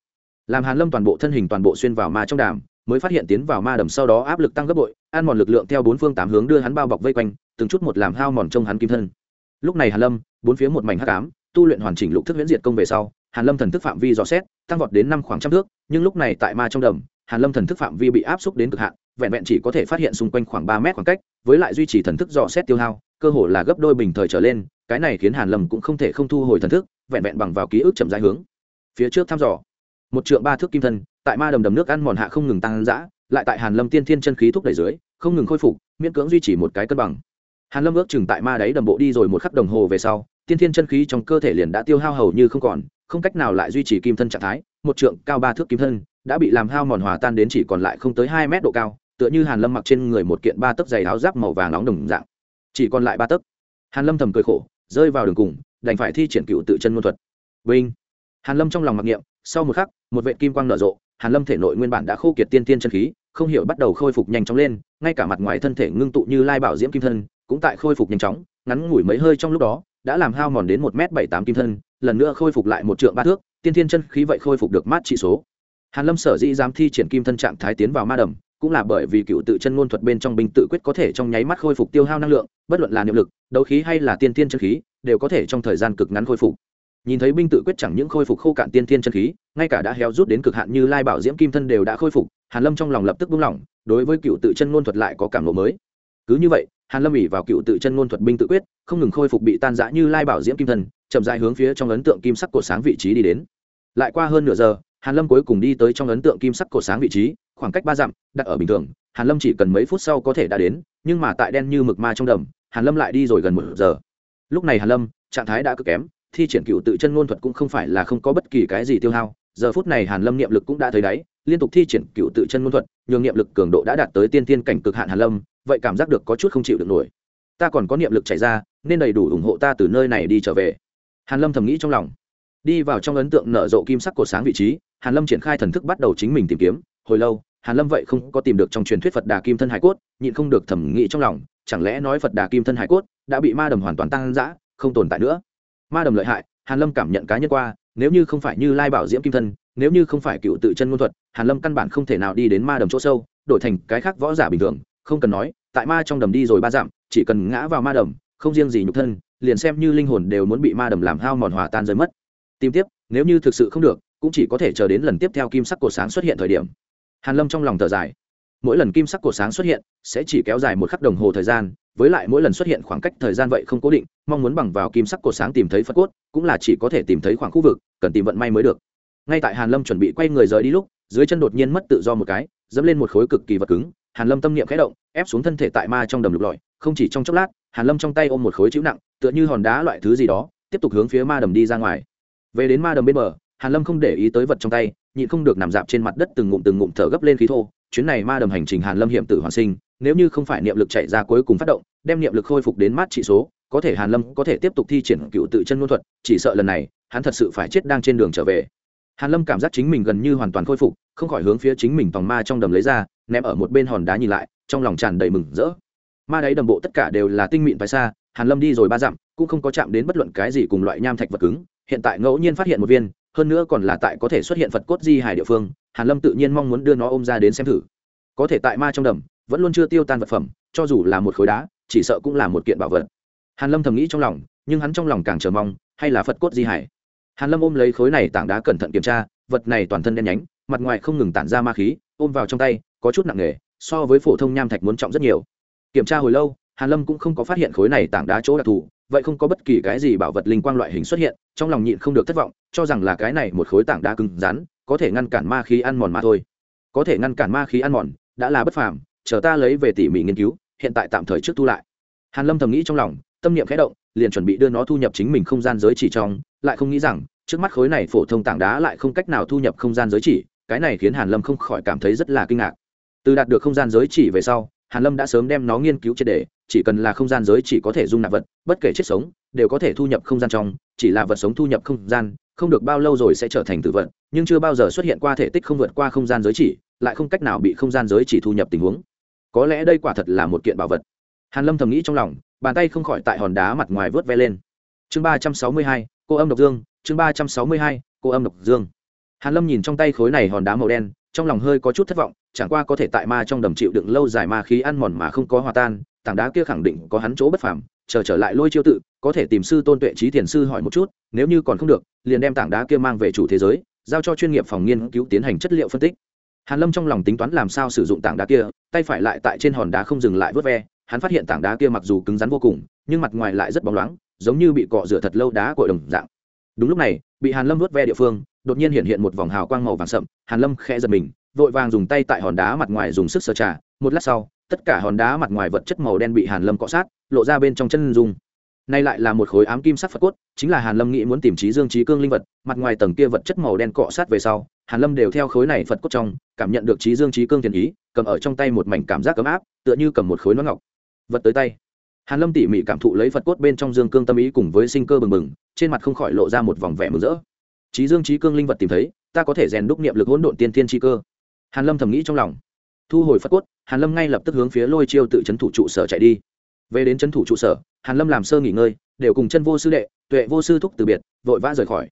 Làm hàn lâm toàn bộ thân hình toàn bộ xuyên vào ma trong đàm, mới phát hiện tiến vào ma đầm sau đó áp lực tăng gấp bội an mòn lực lượng theo bốn phương tám hướng đưa hắn bao bọc vây quanh từng chút một làm hao mòn trong hắn kim thân. Lúc này hàn lâm, bốn phía một mảnh hắc ám, tu luyện hoàn chỉnh lục thức huyễn diệt công về sau, hàn lâm thần thức phạm vi dò xét, tăng vọt đến năm khoảng trăm thước, nhưng lúc này tại ma trong đầm, hàn lâm thần thức phạm vi bị áp xúc đến cực hạn, vẹn vẹn chỉ có thể phát hiện xung quanh khoảng ba mét khoảng cách, với lại duy trì thần thức dò xét tiêu hao, cơ hồ là gấp đôi bình thời trở lên, cái này khiến hàn lâm cũng không thể không thu hồi thần thức, vẹn vẹn bằng vào ký ức chậm rãi hướng phía trước thăm dò. Một trượng ba thước kim thân, tại ma đầm đầm nước ăn mòn hạ không ngừng tăng dã, lại tại hàn lâm tiên thiên chân khí thúc đẩy dưới, không ngừng khôi phục, miễn cưỡng duy trì một cái cân bằng hàn lâm ước chừng tại ma đáy đầm bộ đi rồi một khắc đồng hồ về sau, tiên thiên chân khí trong cơ thể liền đã tiêu hao hầu như không còn, không cách nào lại duy trì kim thân trạng thái, một trượng cao ba thước kim thân, đã bị làm hao mòn hòa tan đến chỉ còn lại không tới hai mét độ cao, tựa như hàn lâm mặc trên người một kiện ba tấc giày áo giáp màu vàng nóng đồng dạng. Chỉ còn lại ba tấc. Hàn lâm thầm cười khổ, rơi vào đường cùng, đành phải thi triển cựu tự chân ngôn thuật. Vinh. Hàn lâm trong lòng mặc niệm, sau một khắc, một vệ kim quang nở rộ, hàn lâm thể nội nguyên bản đã khô kiệt tiên tiên chân khí, không hiểu bắt đầu khôi phục nhanh chóng lên, ngay cả mặt ngoài thân thể ngưng tụ như lai bảo diễm kim thân cũng tại khôi phục nhanh chóng, ngắn ngủi mấy hơi trong lúc đó, đã làm hao mòn đến một m bảy tám kim thân, lần nữa khôi phục lại một trượng ba thước, tiên thiên chân khí vậy khôi phục được mát trị số. Hàn lâm sở dĩ dám thi triển kim thân trạng thái tiến vào ma đầm, cũng là bởi vì cựu tự chân ngôn thuật bên trong binh tự quyết có thể trong nháy mắt khôi phục tiêu hao năng lượng, bất luận là niệm lực, đấu khí hay là tiên thiên chân khí, đều có thể trong thời gian cực ngắn khôi phục. Nhìn thấy binh tự quyết chẳng những khôi phục khô cạn tiên thiên chân khí, ngay cả đã héo rút đến cực hạn như lai bảo diễm kim thân đều đã khôi phục, hàn lâm trong lòng lập tức buông lỏng, đối với cựu tự chân ngôn thuật lại có cảm lộ mới. Cứ như vậy hàn lâm ỉ vào cựu tự chân ngôn thuật binh tự quyết không ngừng khôi phục bị tan rã như lai bảo diễm kim thần, chậm dài hướng phía trong ấn tượng kim sắc cổ sáng vị trí đi đến. Lại qua hơn nửa giờ hàn lâm cuối cùng đi tới trong ấn tượng kim sắc cổ sáng vị trí khoảng cách ba dặm đặt ở bình thường hàn lâm chỉ cần mấy phút sau có thể đã đến nhưng mà tại đen như mực ma trong đầm hàn lâm lại đi rồi gần một giờ. Lúc này hàn lâm trạng thái đã cực kém thi triển cựu tự chân ngôn thuật cũng không phải là không có bất kỳ cái gì tiêu hao giờ phút này hàn lâm niệm lực cũng đã thấy đáy liên tục thi triển cựu tự chân ngôn thuật nhường niệm lực cường độ đã đạt tới tiên tiên cảnh cực hạn hàn lâm vậy cảm giác được có chút không chịu được nổi. Ta còn có niệm lực chảy ra, nên đầy đủ ủng hộ ta từ nơi này đi trở về. Hàn lâm thầm nghĩ trong lòng. Đi vào trong ấn tượng nở rộ kim sắc cột sáng vị trí, hàn lâm triển khai thần thức bắt đầu chính mình tìm kiếm. Hồi lâu, hàn lâm vậy không có tìm được trong truyền thuyết phật đà kim thân hải cốt, nhịn không được thẩm nghĩ trong lòng, chẳng lẽ nói phật đà kim thân hải cốt đã bị ma đầm hoàn toàn tăng dã, không tồn tại nữa? Ma đầm lợi hại, hàn lâm cảm nhận cá nhân qua, nếu như không phải như lai bảo diễm kim thân, nếu như không phải cựu tự chân ngôn thuật, hàn lâm căn bản không thể nào đi đến ma đầm chỗ sâu, đổi thành cái khác võ giả bình thường, không cần nói tại ma trong đầm đi rồi ba dặm, chỉ cần ngã vào ma đầm, không riêng gì nhục thân, liền xem như linh hồn đều muốn bị ma đầm làm hao mòn hòa tan rơi mất. Tìm tiếp, nếu như thực sự không được, cũng chỉ có thể chờ đến lần tiếp theo kim sắc cổ sáng xuất hiện thời điểm. Hàn lâm trong lòng thở dài. Mỗi lần kim sắc cổ sáng xuất hiện, sẽ chỉ kéo dài một khắc đồng hồ thời gian, với lại mỗi lần xuất hiện khoảng cách thời gian vậy không cố định, mong muốn bằng vào kim sắc cổ sáng tìm thấy phật cốt, cũng là chỉ có thể tìm thấy khoảng khu vực, cần tìm vận may mới được. Ngay tại hàn lâm chuẩn bị quay người rời đi lúc, dưới chân đột nhiên mất tự do một cái, dẫm lên một khối cực kỳ vật cứng hàn lâm tâm niệm khẽ động, ép xuống thân thể tại ma trong đầm lục lọi, không chỉ trong chốc lát, hàn lâm trong tay ôm một khối chữ nặng, tựa như hòn đá loại thứ gì đó, tiếp tục hướng phía ma đầm đi ra ngoài. Về đến ma đầm bên bờ, hàn lâm không để ý tới vật trong tay, nhịn không được nằm dạp trên mặt đất từng ngụm từng ngụm thở gấp lên khí thô. Chuyến này ma đầm hành trình hàn lâm hiểm tử hoàn sinh, nếu như không phải niệm lực chạy ra cuối cùng phát động, đem niệm lực khôi phục đến mát trị số, có thể hàn lâm có thể tiếp tục thi triển cựu tự chân ngôn thuật, chỉ sợ lần này, hắn thật sự phải chết đang trên đường trở về. Hàn lâm cảm giác chính mình gần như hoàn toàn khôi phục, không khỏi hướng phía chính mình tòng ma trong đầm lấy ra ném ở một bên hòn đá nhìn lại, trong lòng tràn đầy mừng rỡ. Ma đáy đầm bộ tất cả đều là tinh mịn phải xa, hàn lâm đi rồi ba dặm, cũng không có chạm đến bất luận cái gì cùng loại nham thạch vật cứng. Hiện tại ngẫu nhiên phát hiện một viên, hơn nữa còn là tại có thể xuất hiện phật cốt di hải địa phương, hàn lâm tự nhiên mong muốn đưa nó ôm ra đến xem thử. Có thể tại ma trong đầm, vẫn luôn chưa tiêu tan vật phẩm, cho dù là một khối đá, chỉ sợ cũng là một kiện bảo vật. Hàn lâm thầm nghĩ trong lòng, nhưng hắn trong lòng càng chờ mong, hay là phật cốt di hải. Hàn lâm ôm lấy khối này tảng đá cẩn thận kiểm tra, vật này toàn thân đen nhánh, mặt ngoài không ngừng tản ra ma khí, ôm vào trong tay có chút nặng nề so với phổ thông nham thạch muốn trọng rất nhiều. Kiểm tra hồi lâu, hàn lâm cũng không có phát hiện khối này tảng đá chỗ đặc thù, vậy không có bất kỳ cái gì bảo vật linh quang loại hình xuất hiện, trong lòng nhịn không được thất vọng, cho rằng là cái này một khối tảng đá cứng rắn, có thể ngăn cản ma khí ăn mòn mà thôi. Có thể ngăn cản ma khí ăn mòn, đã là bất phàm, chờ ta lấy về tỉ mỉ nghiên cứu, hiện tại tạm thời trước thu lại. Hàn lâm thầm nghĩ trong lòng, tâm niệm khẽ động, liền chuẩn bị đưa nó thu nhập chính mình không gian giới chỉ trong, lại không nghĩ rằng, trước mắt khối này phổ thông tảng đá lại không cách nào thu nhập không gian giới chỉ, cái này khiến hàn lâm không khỏi cảm thấy rất là kinh ngạc từ đạt được không gian giới chỉ về sau, hàn lâm đã sớm đem nó nghiên cứu triệt đề chỉ cần là không gian giới chỉ có thể dung nạp vật, bất kể chết sống, đều có thể thu nhập không gian trong, chỉ là vật sống thu nhập không gian, không được bao lâu rồi sẽ trở thành tử vật, nhưng chưa bao giờ xuất hiện qua thể tích không vượt qua không gian giới chỉ, lại không cách nào bị không gian giới chỉ thu nhập tình huống. Có lẽ đây quả thật là một kiện bảo vật. Hàn lâm thầm nghĩ trong lòng, bàn tay không khỏi tại hòn đá mặt ngoài vớt ve lên. Chương ba trăm sáu mươi hai, cô âm độc dương, chương ba trăm sáu mươi hai, cô âm độc dương. Hàn lâm nhìn trong tay khối này hòn đá màu đen trong lòng hơi có chút thất vọng, chẳng qua có thể tại ma trong đầm chịu đựng lâu dài ma khí ăn mòn mà không có hòa tan, tảng đá kia khẳng định có hắn chỗ bất phàm, chờ trở lại lôi chiêu tự, có thể tìm sư tôn tuệ trí thiền sư hỏi một chút, nếu như còn không được, liền đem tảng đá kia mang về chủ thế giới, giao cho chuyên nghiệp phòng nghiên cứu tiến hành chất liệu phân tích. Hàn lâm trong lòng tính toán làm sao sử dụng tảng đá kia, tay phải lại tại trên hòn đá không dừng lại vớt ve, hắn phát hiện tảng đá kia mặc dù cứng rắn vô cùng, nhưng mặt ngoài lại rất bóng loáng, giống như bị cọ rửa thật lâu đá cội đồng dạng. Đúng lúc này bị hàn lâm vớt ve địa phương, đột nhiên hiện hiện một vòng hào quang màu vàng sậm, hàn lâm khẽ giật mình, vội vàng dùng tay tại hòn đá mặt ngoài dùng sức sờ trà, một lát sau, tất cả hòn đá mặt ngoài vật chất màu đen bị hàn lâm cọ sát, lộ ra bên trong chân dung. Nay lại là một khối ám kim sắc phật cốt, chính là hàn lâm nghĩ muốn tìm trí dương trí cương linh vật, mặt ngoài tầng kia vật chất màu đen cọ sát về sau, hàn lâm đều theo khối này phật cốt trong, cảm nhận được trí dương trí cương tiền ý, cầm ở trong tay một mảnh cảm giác ấm áp, tựa như cầm một khối nón ngọc. Vật tới tay hàn lâm tỉ mỉ cảm thụ lấy phật cốt bên trong dương cương tâm ý cùng với sinh cơ bừng bừng, trên mặt không khỏi lộ ra một vòng vẻ mừng rỡ. Trí dương trí cương linh vật tìm thấy, ta có thể rèn đúc niệm lực hỗn độn tiên thiên chi cơ. Hàn lâm thầm nghĩ trong lòng. Thu hồi phật cốt, hàn lâm ngay lập tức hướng phía lôi chiêu tự chấn thủ trụ sở chạy đi. Về đến chấn thủ trụ sở, hàn lâm làm sơ nghỉ ngơi, đều cùng chân vô sư đệ, tuệ vô sư thúc từ biệt, vội vã rời khỏi.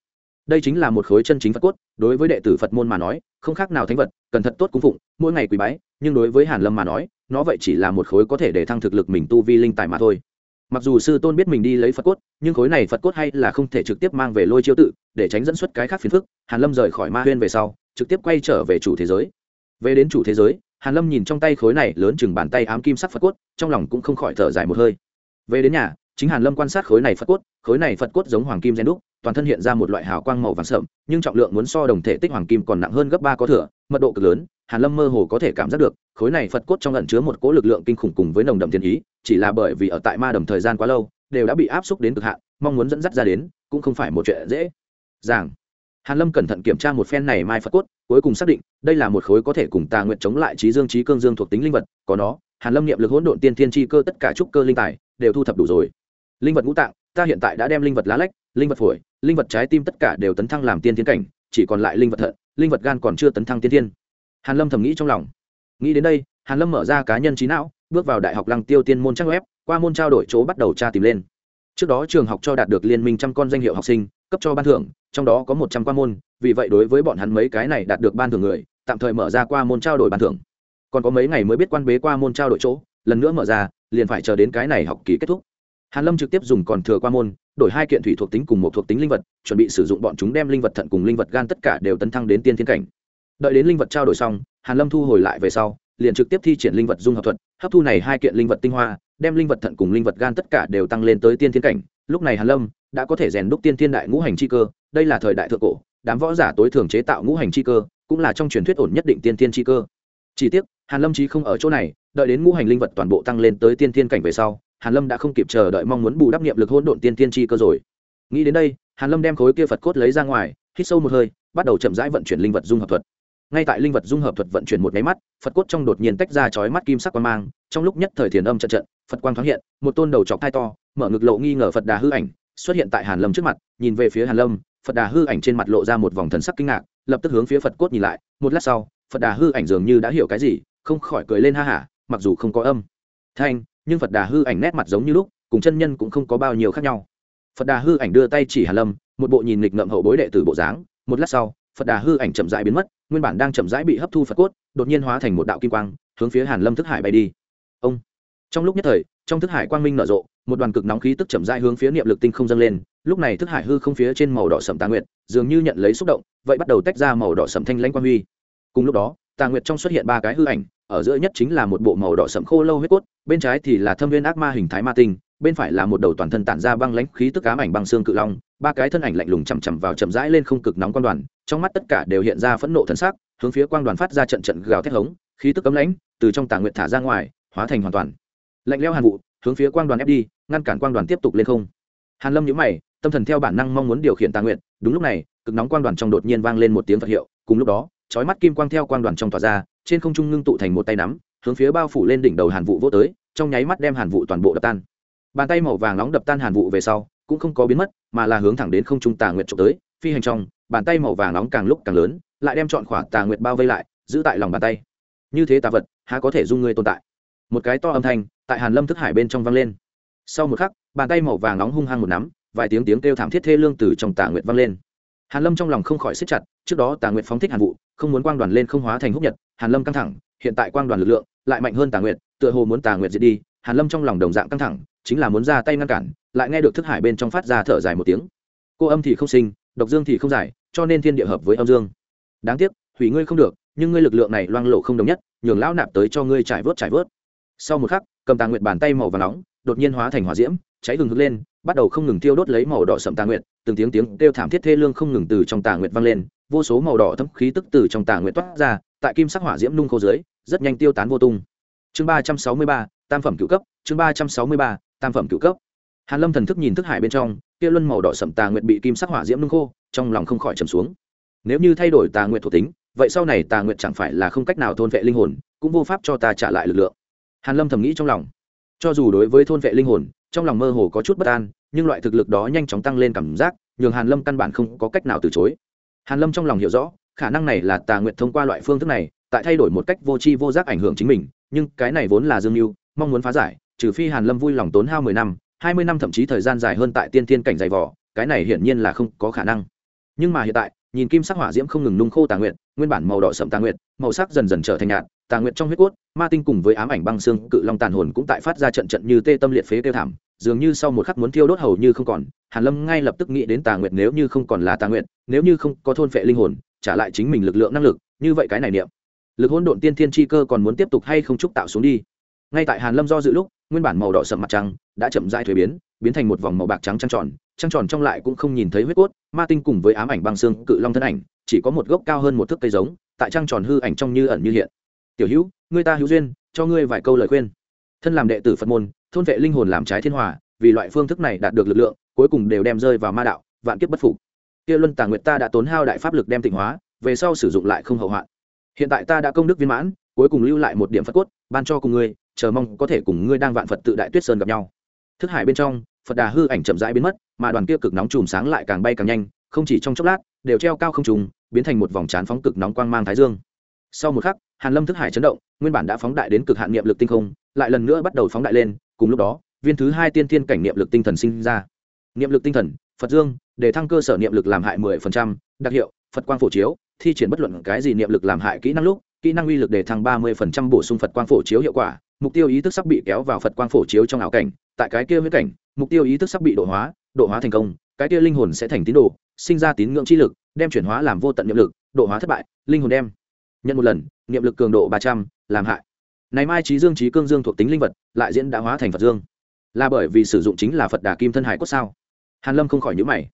Đây chính là một khối chân chính phật cốt, đối với đệ tử phật môn mà nói, không khác nào thánh vật, cần thật tốt cung phụng, mỗi ngày quỳ bái, nhưng đối với hàn lâm mà nói nó vậy chỉ là một khối có thể để thăng thực lực mình tu vi linh tài mà thôi. Mặc dù sư tôn biết mình đi lấy phật cốt, nhưng khối này phật cốt hay là không thể trực tiếp mang về lôi chiêu tự, để tránh dẫn xuất cái khác phiền phức, hàn lâm rời khỏi ma huyên về sau, trực tiếp quay trở về chủ thế giới. Về đến chủ thế giới, hàn lâm nhìn trong tay khối này lớn chừng bàn tay ám kim sắc phật cốt, trong lòng cũng không khỏi thở dài một hơi. Về đến nhà, chính hàn lâm quan sát khối này phật cốt, khối này phật cốt giống hoàng kim gen đúc, toàn thân hiện ra một loại hào quang màu vàng sậm, nhưng trọng lượng muốn so đồng thể tích hoàng kim còn nặng hơn gấp ba có thừa, mật độ cực lớn hàn lâm mơ hồ có thể cảm giác được, khối này phật cốt trong ẩn chứa một cỗ lực lượng kinh khủng cùng với nồng đậm thiên ý, chỉ là bởi vì ở tại ma đầm thời gian quá lâu, đều đã bị áp xúc đến cực hạn, mong muốn dẫn dắt ra đến, cũng không phải một chuyện dễ. Dàng hàn lâm cẩn thận kiểm tra một phen này mai phật cốt, cuối cùng xác định, đây là một khối có thể cùng tà nguyện chống lại trí dương trí cương dương thuộc tính linh vật, có nó, hàn lâm niệm lực hỗn độn tiên thiên chi cơ tất cả trúc cơ linh tài, đều thu thập đủ rồi. Linh vật ngũ tạng, ta hiện tại đã đem linh vật lá lách, linh vật phổi, linh vật trái tim tất cả đều tấn thăng làm tiên thiên cảnh, chỉ còn lại linh vật thận, linh vật gan còn chưa tấn thăng tiên thiên hàn lâm thầm nghĩ trong lòng. Nghĩ đến đây, hàn lâm mở ra cá nhân trí não, bước vào đại học lăng tiêu tiên môn trang web, qua môn trao đổi chỗ bắt đầu tra tìm lên. Trước đó trường học cho đạt được liên minh trăm con danh hiệu học sinh, cấp cho ban thưởng, trong đó có một trăm qua môn, vì vậy đối với bọn hắn mấy cái này đạt được ban thưởng người, tạm thời mở ra qua môn trao đổi ban thưởng. Còn có mấy ngày mới biết quan bế qua môn trao đổi chỗ, lần nữa mở ra, liền phải chờ đến cái này học kỳ kết thúc. Hàn lâm trực tiếp dùng còn thừa qua môn, đổi hai kiện thủy thuộc tính cùng một thuộc tính linh vật, chuẩn bị sử dụng bọn chúng đem linh vật thận cùng linh vật gan tất cả đều tấn thăng đến tiên thiên cảnh đợi đến linh vật trao đổi xong, hàn lâm thu hồi lại về sau, liền trực tiếp thi triển linh vật dung hợp thuật, hấp thu này hai kiện linh vật tinh hoa, đem linh vật thận cùng linh vật gan tất cả đều tăng lên tới tiên thiên cảnh. Lúc này hàn lâm đã có thể rèn đúc tiên thiên đại ngũ hành chi cơ, đây là thời đại thượng cổ, đám võ giả tối thường chế tạo ngũ hành chi cơ, cũng là trong truyền thuyết ổn nhất định tiên thiên chi cơ. Chỉ tiếc, hàn lâm chí không ở chỗ này, đợi đến ngũ hành linh vật toàn bộ tăng lên tới tiên thiên cảnh về sau, hàn lâm đã không kịp chờ đợi mong muốn bù đắp niệm lực hỗn độn tiên thiên chi cơ rồi. Nghĩ đến đây, hàn lâm đem khối kia phật cốt lấy ra ngoài, hít sâu một hơi, bắt đầu chậm rãi vận chuyển linh vật dung hợp thuật ngay tại linh vật dung hợp thuật vận chuyển một máy mắt, phật cốt trong đột nhiên tách ra chói mắt kim sắc quang mang, trong lúc nhất thời thiền âm trận trận, phật quang thoáng hiện, một tôn đầu chọc thai to, mở ngực lộ nghi ngờ phật đà hư ảnh, xuất hiện tại hàn lâm trước mặt, nhìn về phía hàn lâm, phật đà hư ảnh trên mặt lộ ra một vòng thần sắc kinh ngạc, lập tức hướng phía phật cốt nhìn lại, một lát sau, phật đà hư ảnh dường như đã hiểu cái gì, không khỏi cười lên ha hả, mặc dù không có âm, thanh, nhưng phật đà hư ảnh nét mặt giống như lúc, cùng chân nhân cũng không có bao nhiêu khác nhau. Phật đà hư ảnh đưa tay chỉ hàn lâm, một bộ nhìn nghịch ngợm hậu bối đệ tử bộ dáng, một lát sau, phật đà hư ảnh chậm rãi biến mất nguyên bản đang chậm rãi bị hấp thu phật cốt, đột nhiên hóa thành một đạo kim quang, hướng phía hàn lâm thức hải bay đi. Ông. Trong lúc nhất thời, trong thức hải quang minh nở rộ, một đoàn cực nóng khí tức chậm rãi hướng phía niệm lực tinh không dâng lên, lúc này thức hải hư không phía trên màu đỏ sậm tà nguyệt, dường như nhận lấy xúc động, vậy bắt đầu tách ra màu đỏ sậm thanh lãnh quang huy. Cùng lúc đó, tà nguyệt trong xuất hiện ba cái hư ảnh, ở giữa nhất chính là một bộ màu đỏ sậm khô lâu huyết cốt, bên trái thì là thâm viên ác ma hình thái ma tinh, bên phải là một đầu toàn thân tản ra băng lãnh khí tức ám ảnh băng xương cự long, ba cái thân ảnh lạnh lùng chằm chằm vào chậm rãi lên không cực nóng quan đoàn trong mắt tất cả đều hiện ra phẫn nộ thần sắc, hướng phía quang đoàn phát ra trận trận gào thét hống, khí tức cấm lãnh, từ trong tà nguyệt thả ra ngoài, hóa thành hoàn toàn. Lạnh lẽo hàn vụ, hướng phía quang đoàn ép đi, ngăn cản quang đoàn tiếp tục lên không. Hàn lâm nhíu mày, tâm thần theo bản năng mong muốn điều khiển tà nguyệt, đúng lúc này, cực nóng quang đoàn trong đột nhiên vang lên một tiếng phật hiệu, cùng lúc đó, chói mắt kim quang theo quang đoàn trong tỏa ra, trên không trung ngưng tụ thành một tay nắm, hướng phía bao phủ lên đỉnh đầu hàn vụ vô tới, trong nháy mắt đem hàn vụ toàn bộ đập tan. Bàn tay màu vàng nóng đập tan hàn vụ về sau, cũng không có biến mất, mà là hướng thẳng đến không trung tà nguyệt chụp tới, phi hành trong bàn tay màu vàng nóng càng lúc càng lớn, lại đem chọn khỏa tà nguyệt bao vây lại, giữ tại lòng bàn tay. Như thế tà vật, há có thể dung ngươi tồn tại? Một cái to âm thanh, tại hàn lâm thức hải bên trong vang lên. Sau một khắc, bàn tay màu vàng nóng hung hăng một nắm, vài tiếng tiếng kêu thảm thiết thê lương từ trong tà nguyệt vang lên. Hàn lâm trong lòng không khỏi siết chặt, trước đó tà nguyệt phóng thích hàn vụ không muốn quang đoàn lên không hóa thành húc nhật, hàn lâm căng thẳng, hiện tại quang đoàn lực lượng lại mạnh hơn tà nguyệt, tựa hồ muốn tà nguyệt diệt đi, hàn lâm trong lòng đồng dạng căng thẳng, chính là muốn ra tay ngăn cản, lại nghe được thức hải bên trong phát ra thở dài một tiếng. Cô âm thì không sinh độc dương thì không giải, cho nên thiên địa hợp với âm dương. Đáng tiếc, hủy ngươi không được, nhưng ngươi lực lượng này loang lộ không đồng nhất, nhường lão nạp tới cho ngươi trải vớt trải vớt. Sau một khắc, cầm tàng nguyệt bàn tay màu và nóng, đột nhiên hóa thành hỏa diễm, cháy hừng hực lên, bắt đầu không ngừng tiêu đốt lấy màu đỏ sậm tà nguyệt, từng tiếng tiếng kêu thảm thiết thê lương không ngừng từ trong tà nguyệt vang lên, vô số màu đỏ thấm khí tức từ trong tà nguyệt toát ra, tại kim sắc hỏa diễm nung khô dưới, rất nhanh tiêu tán vô tung. Chương ba trăm sáu mươi ba, tam phẩm cựu cấp, chương ba trăm sáu mươi ba, tam phẩm cựu cấp hàn lâm thần thức nhìn thức hải bên trong, kia luân màu đỏ sậm tà nguyệt bị kim sắc hỏa diễm nung khô, trong lòng không khỏi trầm xuống. Nếu như thay đổi tà nguyệt thuộc tính, vậy sau này tà nguyệt chẳng phải là không cách nào thôn vệ linh hồn, cũng vô pháp cho ta trả lại lực lượng. Hàn lâm thầm nghĩ trong lòng. Cho dù đối với thôn vệ linh hồn, trong lòng mơ hồ có chút bất an, nhưng loại thực lực đó nhanh chóng tăng lên cảm giác, nhường hàn lâm căn bản không có cách nào từ chối. Hàn lâm trong lòng hiểu rõ, khả năng này là tà nguyệt thông qua loại phương thức này, tại thay đổi một cách vô tri vô giác ảnh hưởng chính mình, nhưng cái này vốn là dương mưu, mong muốn phá giải, trừ phi hàn lâm vui lòng tốn hao mười năm hai mươi năm thậm chí thời gian dài hơn tại tiên thiên cảnh dày vỏ cái này hiển nhiên là không có khả năng. Nhưng mà hiện tại, nhìn kim sắc hỏa diễm không ngừng nung khô tà nguyệt, nguyên bản màu đỏ sậm tà nguyệt, màu sắc dần dần trở thành nhạt, tà nguyệt trong huyết cốt, ma tinh cùng với ám ảnh băng xương, cự long tàn hồn cũng tại phát ra trận trận như tê tâm liệt phế tiêu thảm, dường như sau một khắc muốn thiêu đốt hầu như không còn, hàn lâm ngay lập tức nghĩ đến tà nguyệt nếu như không còn là tà nguyệt, nếu như không có thôn phệ linh hồn, trả lại chính mình lực lượng năng lực, như vậy cái này niệm. Lực hỗn độn tiên thiên chi cơ còn muốn tiếp tục hay không trúc tạo xuống đi? Ngay tại hàn lâm do dự lúc, nguyên bản màu đỏ sậm mặt trăng đã chậm rãi thuế biến biến thành một vòng màu bạc trắng trăng tròn trăng tròn trong lại cũng không nhìn thấy huyết cốt, ma tinh cùng với ám ảnh băng xương cự long thân ảnh, chỉ có một gốc cao hơn một thước cây giống, tại trăng tròn hư ảnh trong như ẩn như hiện. Tiểu hữu người ta hữu duyên, cho ngươi vài câu lời khuyên. Thân làm đệ tử phật môn, thôn vệ linh hồn làm trái thiên hòa, vì loại phương thức này đạt được lực lượng, cuối cùng đều đem rơi vào ma đạo, vạn kiếp bất phục. Kia luân tà nguyệt ta đã tốn hao đại pháp lực đem tịnh hóa, về sau sử dụng lại không hậu hoạn. Hiện tại ta đã công đức viên mãn, cuối cùng lưu lại một điểm phật cốt, ban cho cùng ngươi chờ mong có thể cùng ngươi đang vạn phật tự đại tuyết sơn gặp nhau. Thức hải bên trong phật đà hư ảnh chậm rãi biến mất mà đoàn kia cực nóng chùm sáng lại càng bay càng nhanh không chỉ trong chốc lát đều treo cao không trùng biến thành một vòng trán phóng cực nóng quang mang thái dương. Sau một khắc hàn lâm thức hải chấn động nguyên bản đã phóng đại đến cực hạn niệm lực tinh không lại lần nữa bắt đầu phóng đại lên cùng lúc đó viên thứ hai tiên thiên cảnh niệm lực tinh thần sinh ra. Niệm lực tinh thần phật dương để thăng cơ sở niệm lực làm hại 10%, đặc hiệu phật quang phổ chiếu thi triển bất luận cái gì niệm lực làm hại kỹ năng lúc kỹ năng uy lực để thăng 30% bổ sung phật quang phổ chiếu hiệu quả mục tiêu ý thức sắp bị kéo vào phật quang phổ chiếu trong ảo cảnh, tại cái kia huyết cảnh, mục tiêu ý thức sắp bị độ hóa độ hóa thành công, cái kia linh hồn sẽ thành tín đồ, sinh ra tín ngưỡng chi lực, đem chuyển hóa làm vô tận niệm lực, độ hóa thất bại, linh hồn đem. Nhận một lần, niệm lực cường độ ba trăm, làm hại. Này mai trí dương trí cương dương thuộc tính linh vật, lại diễn đã hóa thành phật dương. Là bởi vì sử dụng chính là phật đà kim thân hải cốt sao? Hàn lâm không khỏi nhíu mày.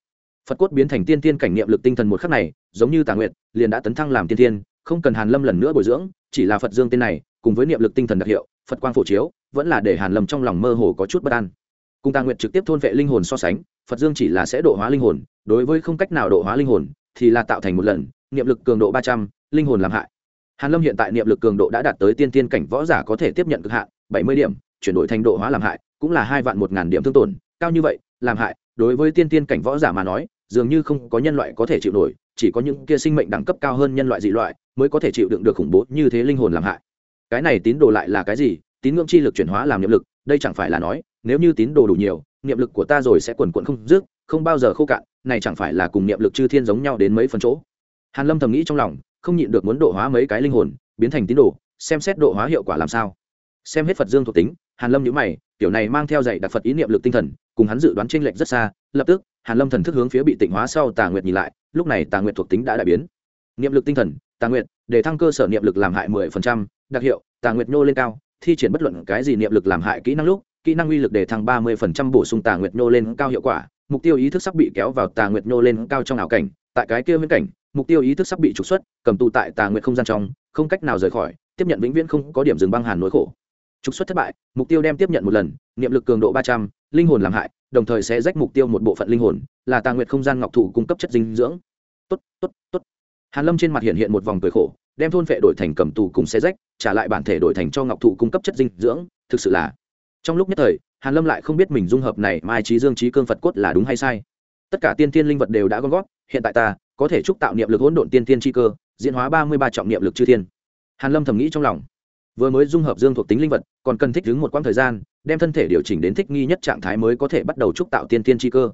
Phật cốt biến thành tiên tiên cảnh niệm lực tinh thần một khắc này, giống như tà nguyện liền đã tấn thăng làm tiên tiên, không cần hàn lâm lần nữa bồi dưỡng, chỉ là phật dương tên này, cùng với niệm lực tinh thần đặc hiệu phật quang phổ chiếu, vẫn là để hàn lâm trong lòng mơ hồ có chút bất an. Cùng tà nguyện trực tiếp thôn vệ linh hồn so sánh, phật dương chỉ là sẽ độ hóa linh hồn, đối với không cách nào độ hóa linh hồn, thì là tạo thành một lần, niệm lực cường độ ba trăm, linh hồn làm hại. Hàn lâm hiện tại niệm lực cường độ đã đạt tới tiên tiên cảnh võ giả có thể tiếp nhận cực hạn, bảy mươi điểm, chuyển đổi thành độ hóa làm hại, cũng là hai vạn một ngàn điểm thương tổn, cao như vậy, làm hại, đối với tiên tiên cảnh võ giả mà nói, dường như không có nhân loại có thể chịu nổi, chỉ có những kia sinh mệnh đẳng cấp cao hơn nhân loại dị loại, mới có thể chịu đựng được khủng bố như thế linh hồn làm hại cái này tín đồ lại là cái gì? Tín ngưỡng chi lực chuyển hóa làm niệm lực, đây chẳng phải là nói, nếu như tín đồ đủ nhiều, niệm lực của ta rồi sẽ quần quận không dứt, không bao giờ khô cạn, này chẳng phải là cùng niệm lực chư thiên giống nhau đến mấy phần chỗ? Hàn lâm thầm nghĩ trong lòng, không nhịn được muốn độ hóa mấy cái linh hồn, biến thành tín đồ, xem xét độ hóa hiệu quả làm sao. Xem hết phật dương thuộc tính, hàn lâm nhíu mày, tiểu này mang theo dạy đặc phật ý niệm lực tinh thần, cùng hắn dự đoán chênh lệch rất xa, lập tức, hàn lâm thần thức hướng phía bị tịnh hóa sau tà nguyệt nhìn lại, lúc này tà nguyệt thuộc tính đã đại biến. Niệm lực tinh thần, tà nguyệt để thăng cơ sở niệm lực làm hại 10%, đặc hiệu tà nguyệt Nô lên cao thi triển bất luận cái gì niệm lực làm hại kỹ năng lúc kỹ năng uy lực để thăng 30% bổ sung tà nguyệt Nô lên cao hiệu quả. Mục tiêu ý thức sắp bị kéo vào tà nguyệt Nô lên cao trong ảo cảnh tại cái kia viễn cảnh mục tiêu ý thức sắp bị trục xuất cầm tù tại tà nguyệt không gian trong không cách nào rời khỏi tiếp nhận vĩnh viễn không có điểm dừng băng hàn nỗi khổ. Trục xuất thất bại mục tiêu đem tiếp nhận một lần niệm lực cường độ ba trăm linh hồn làm hại đồng thời sẽ rách mục tiêu một bộ phận linh hồn là tà nguyệt không gian ngọc thủ cung cấp chất dinh dưỡng. Tốt tốt tốt. Hàn lâm trên mặt hiện hiện một vòng cười khổ đem thôn phệ đổi thành cầm tù cùng xe rách, trả lại bản thể đổi thành cho ngọc thụ cung cấp chất dinh dưỡng, thực sự là. Trong lúc nhất thời, hàn lâm lại không biết mình dung hợp này, mai trí dương trí cương phật cốt là đúng hay sai. Tất cả tiên tiên linh vật đều đã gom góp, hiện tại ta có thể chúc tạo niệm lực hỗn độn tiên tiên chi cơ, diễn hóa ba mươi ba trọng niệm lực chư thiên. Hàn lâm thầm nghĩ trong lòng. Vừa mới dung hợp dương thuộc tính linh vật, còn cần thích ứng một quãng thời gian, đem thân thể điều chỉnh đến thích nghi nhất trạng thái mới có thể bắt đầu trúc tạo tiên tiên chi cơ.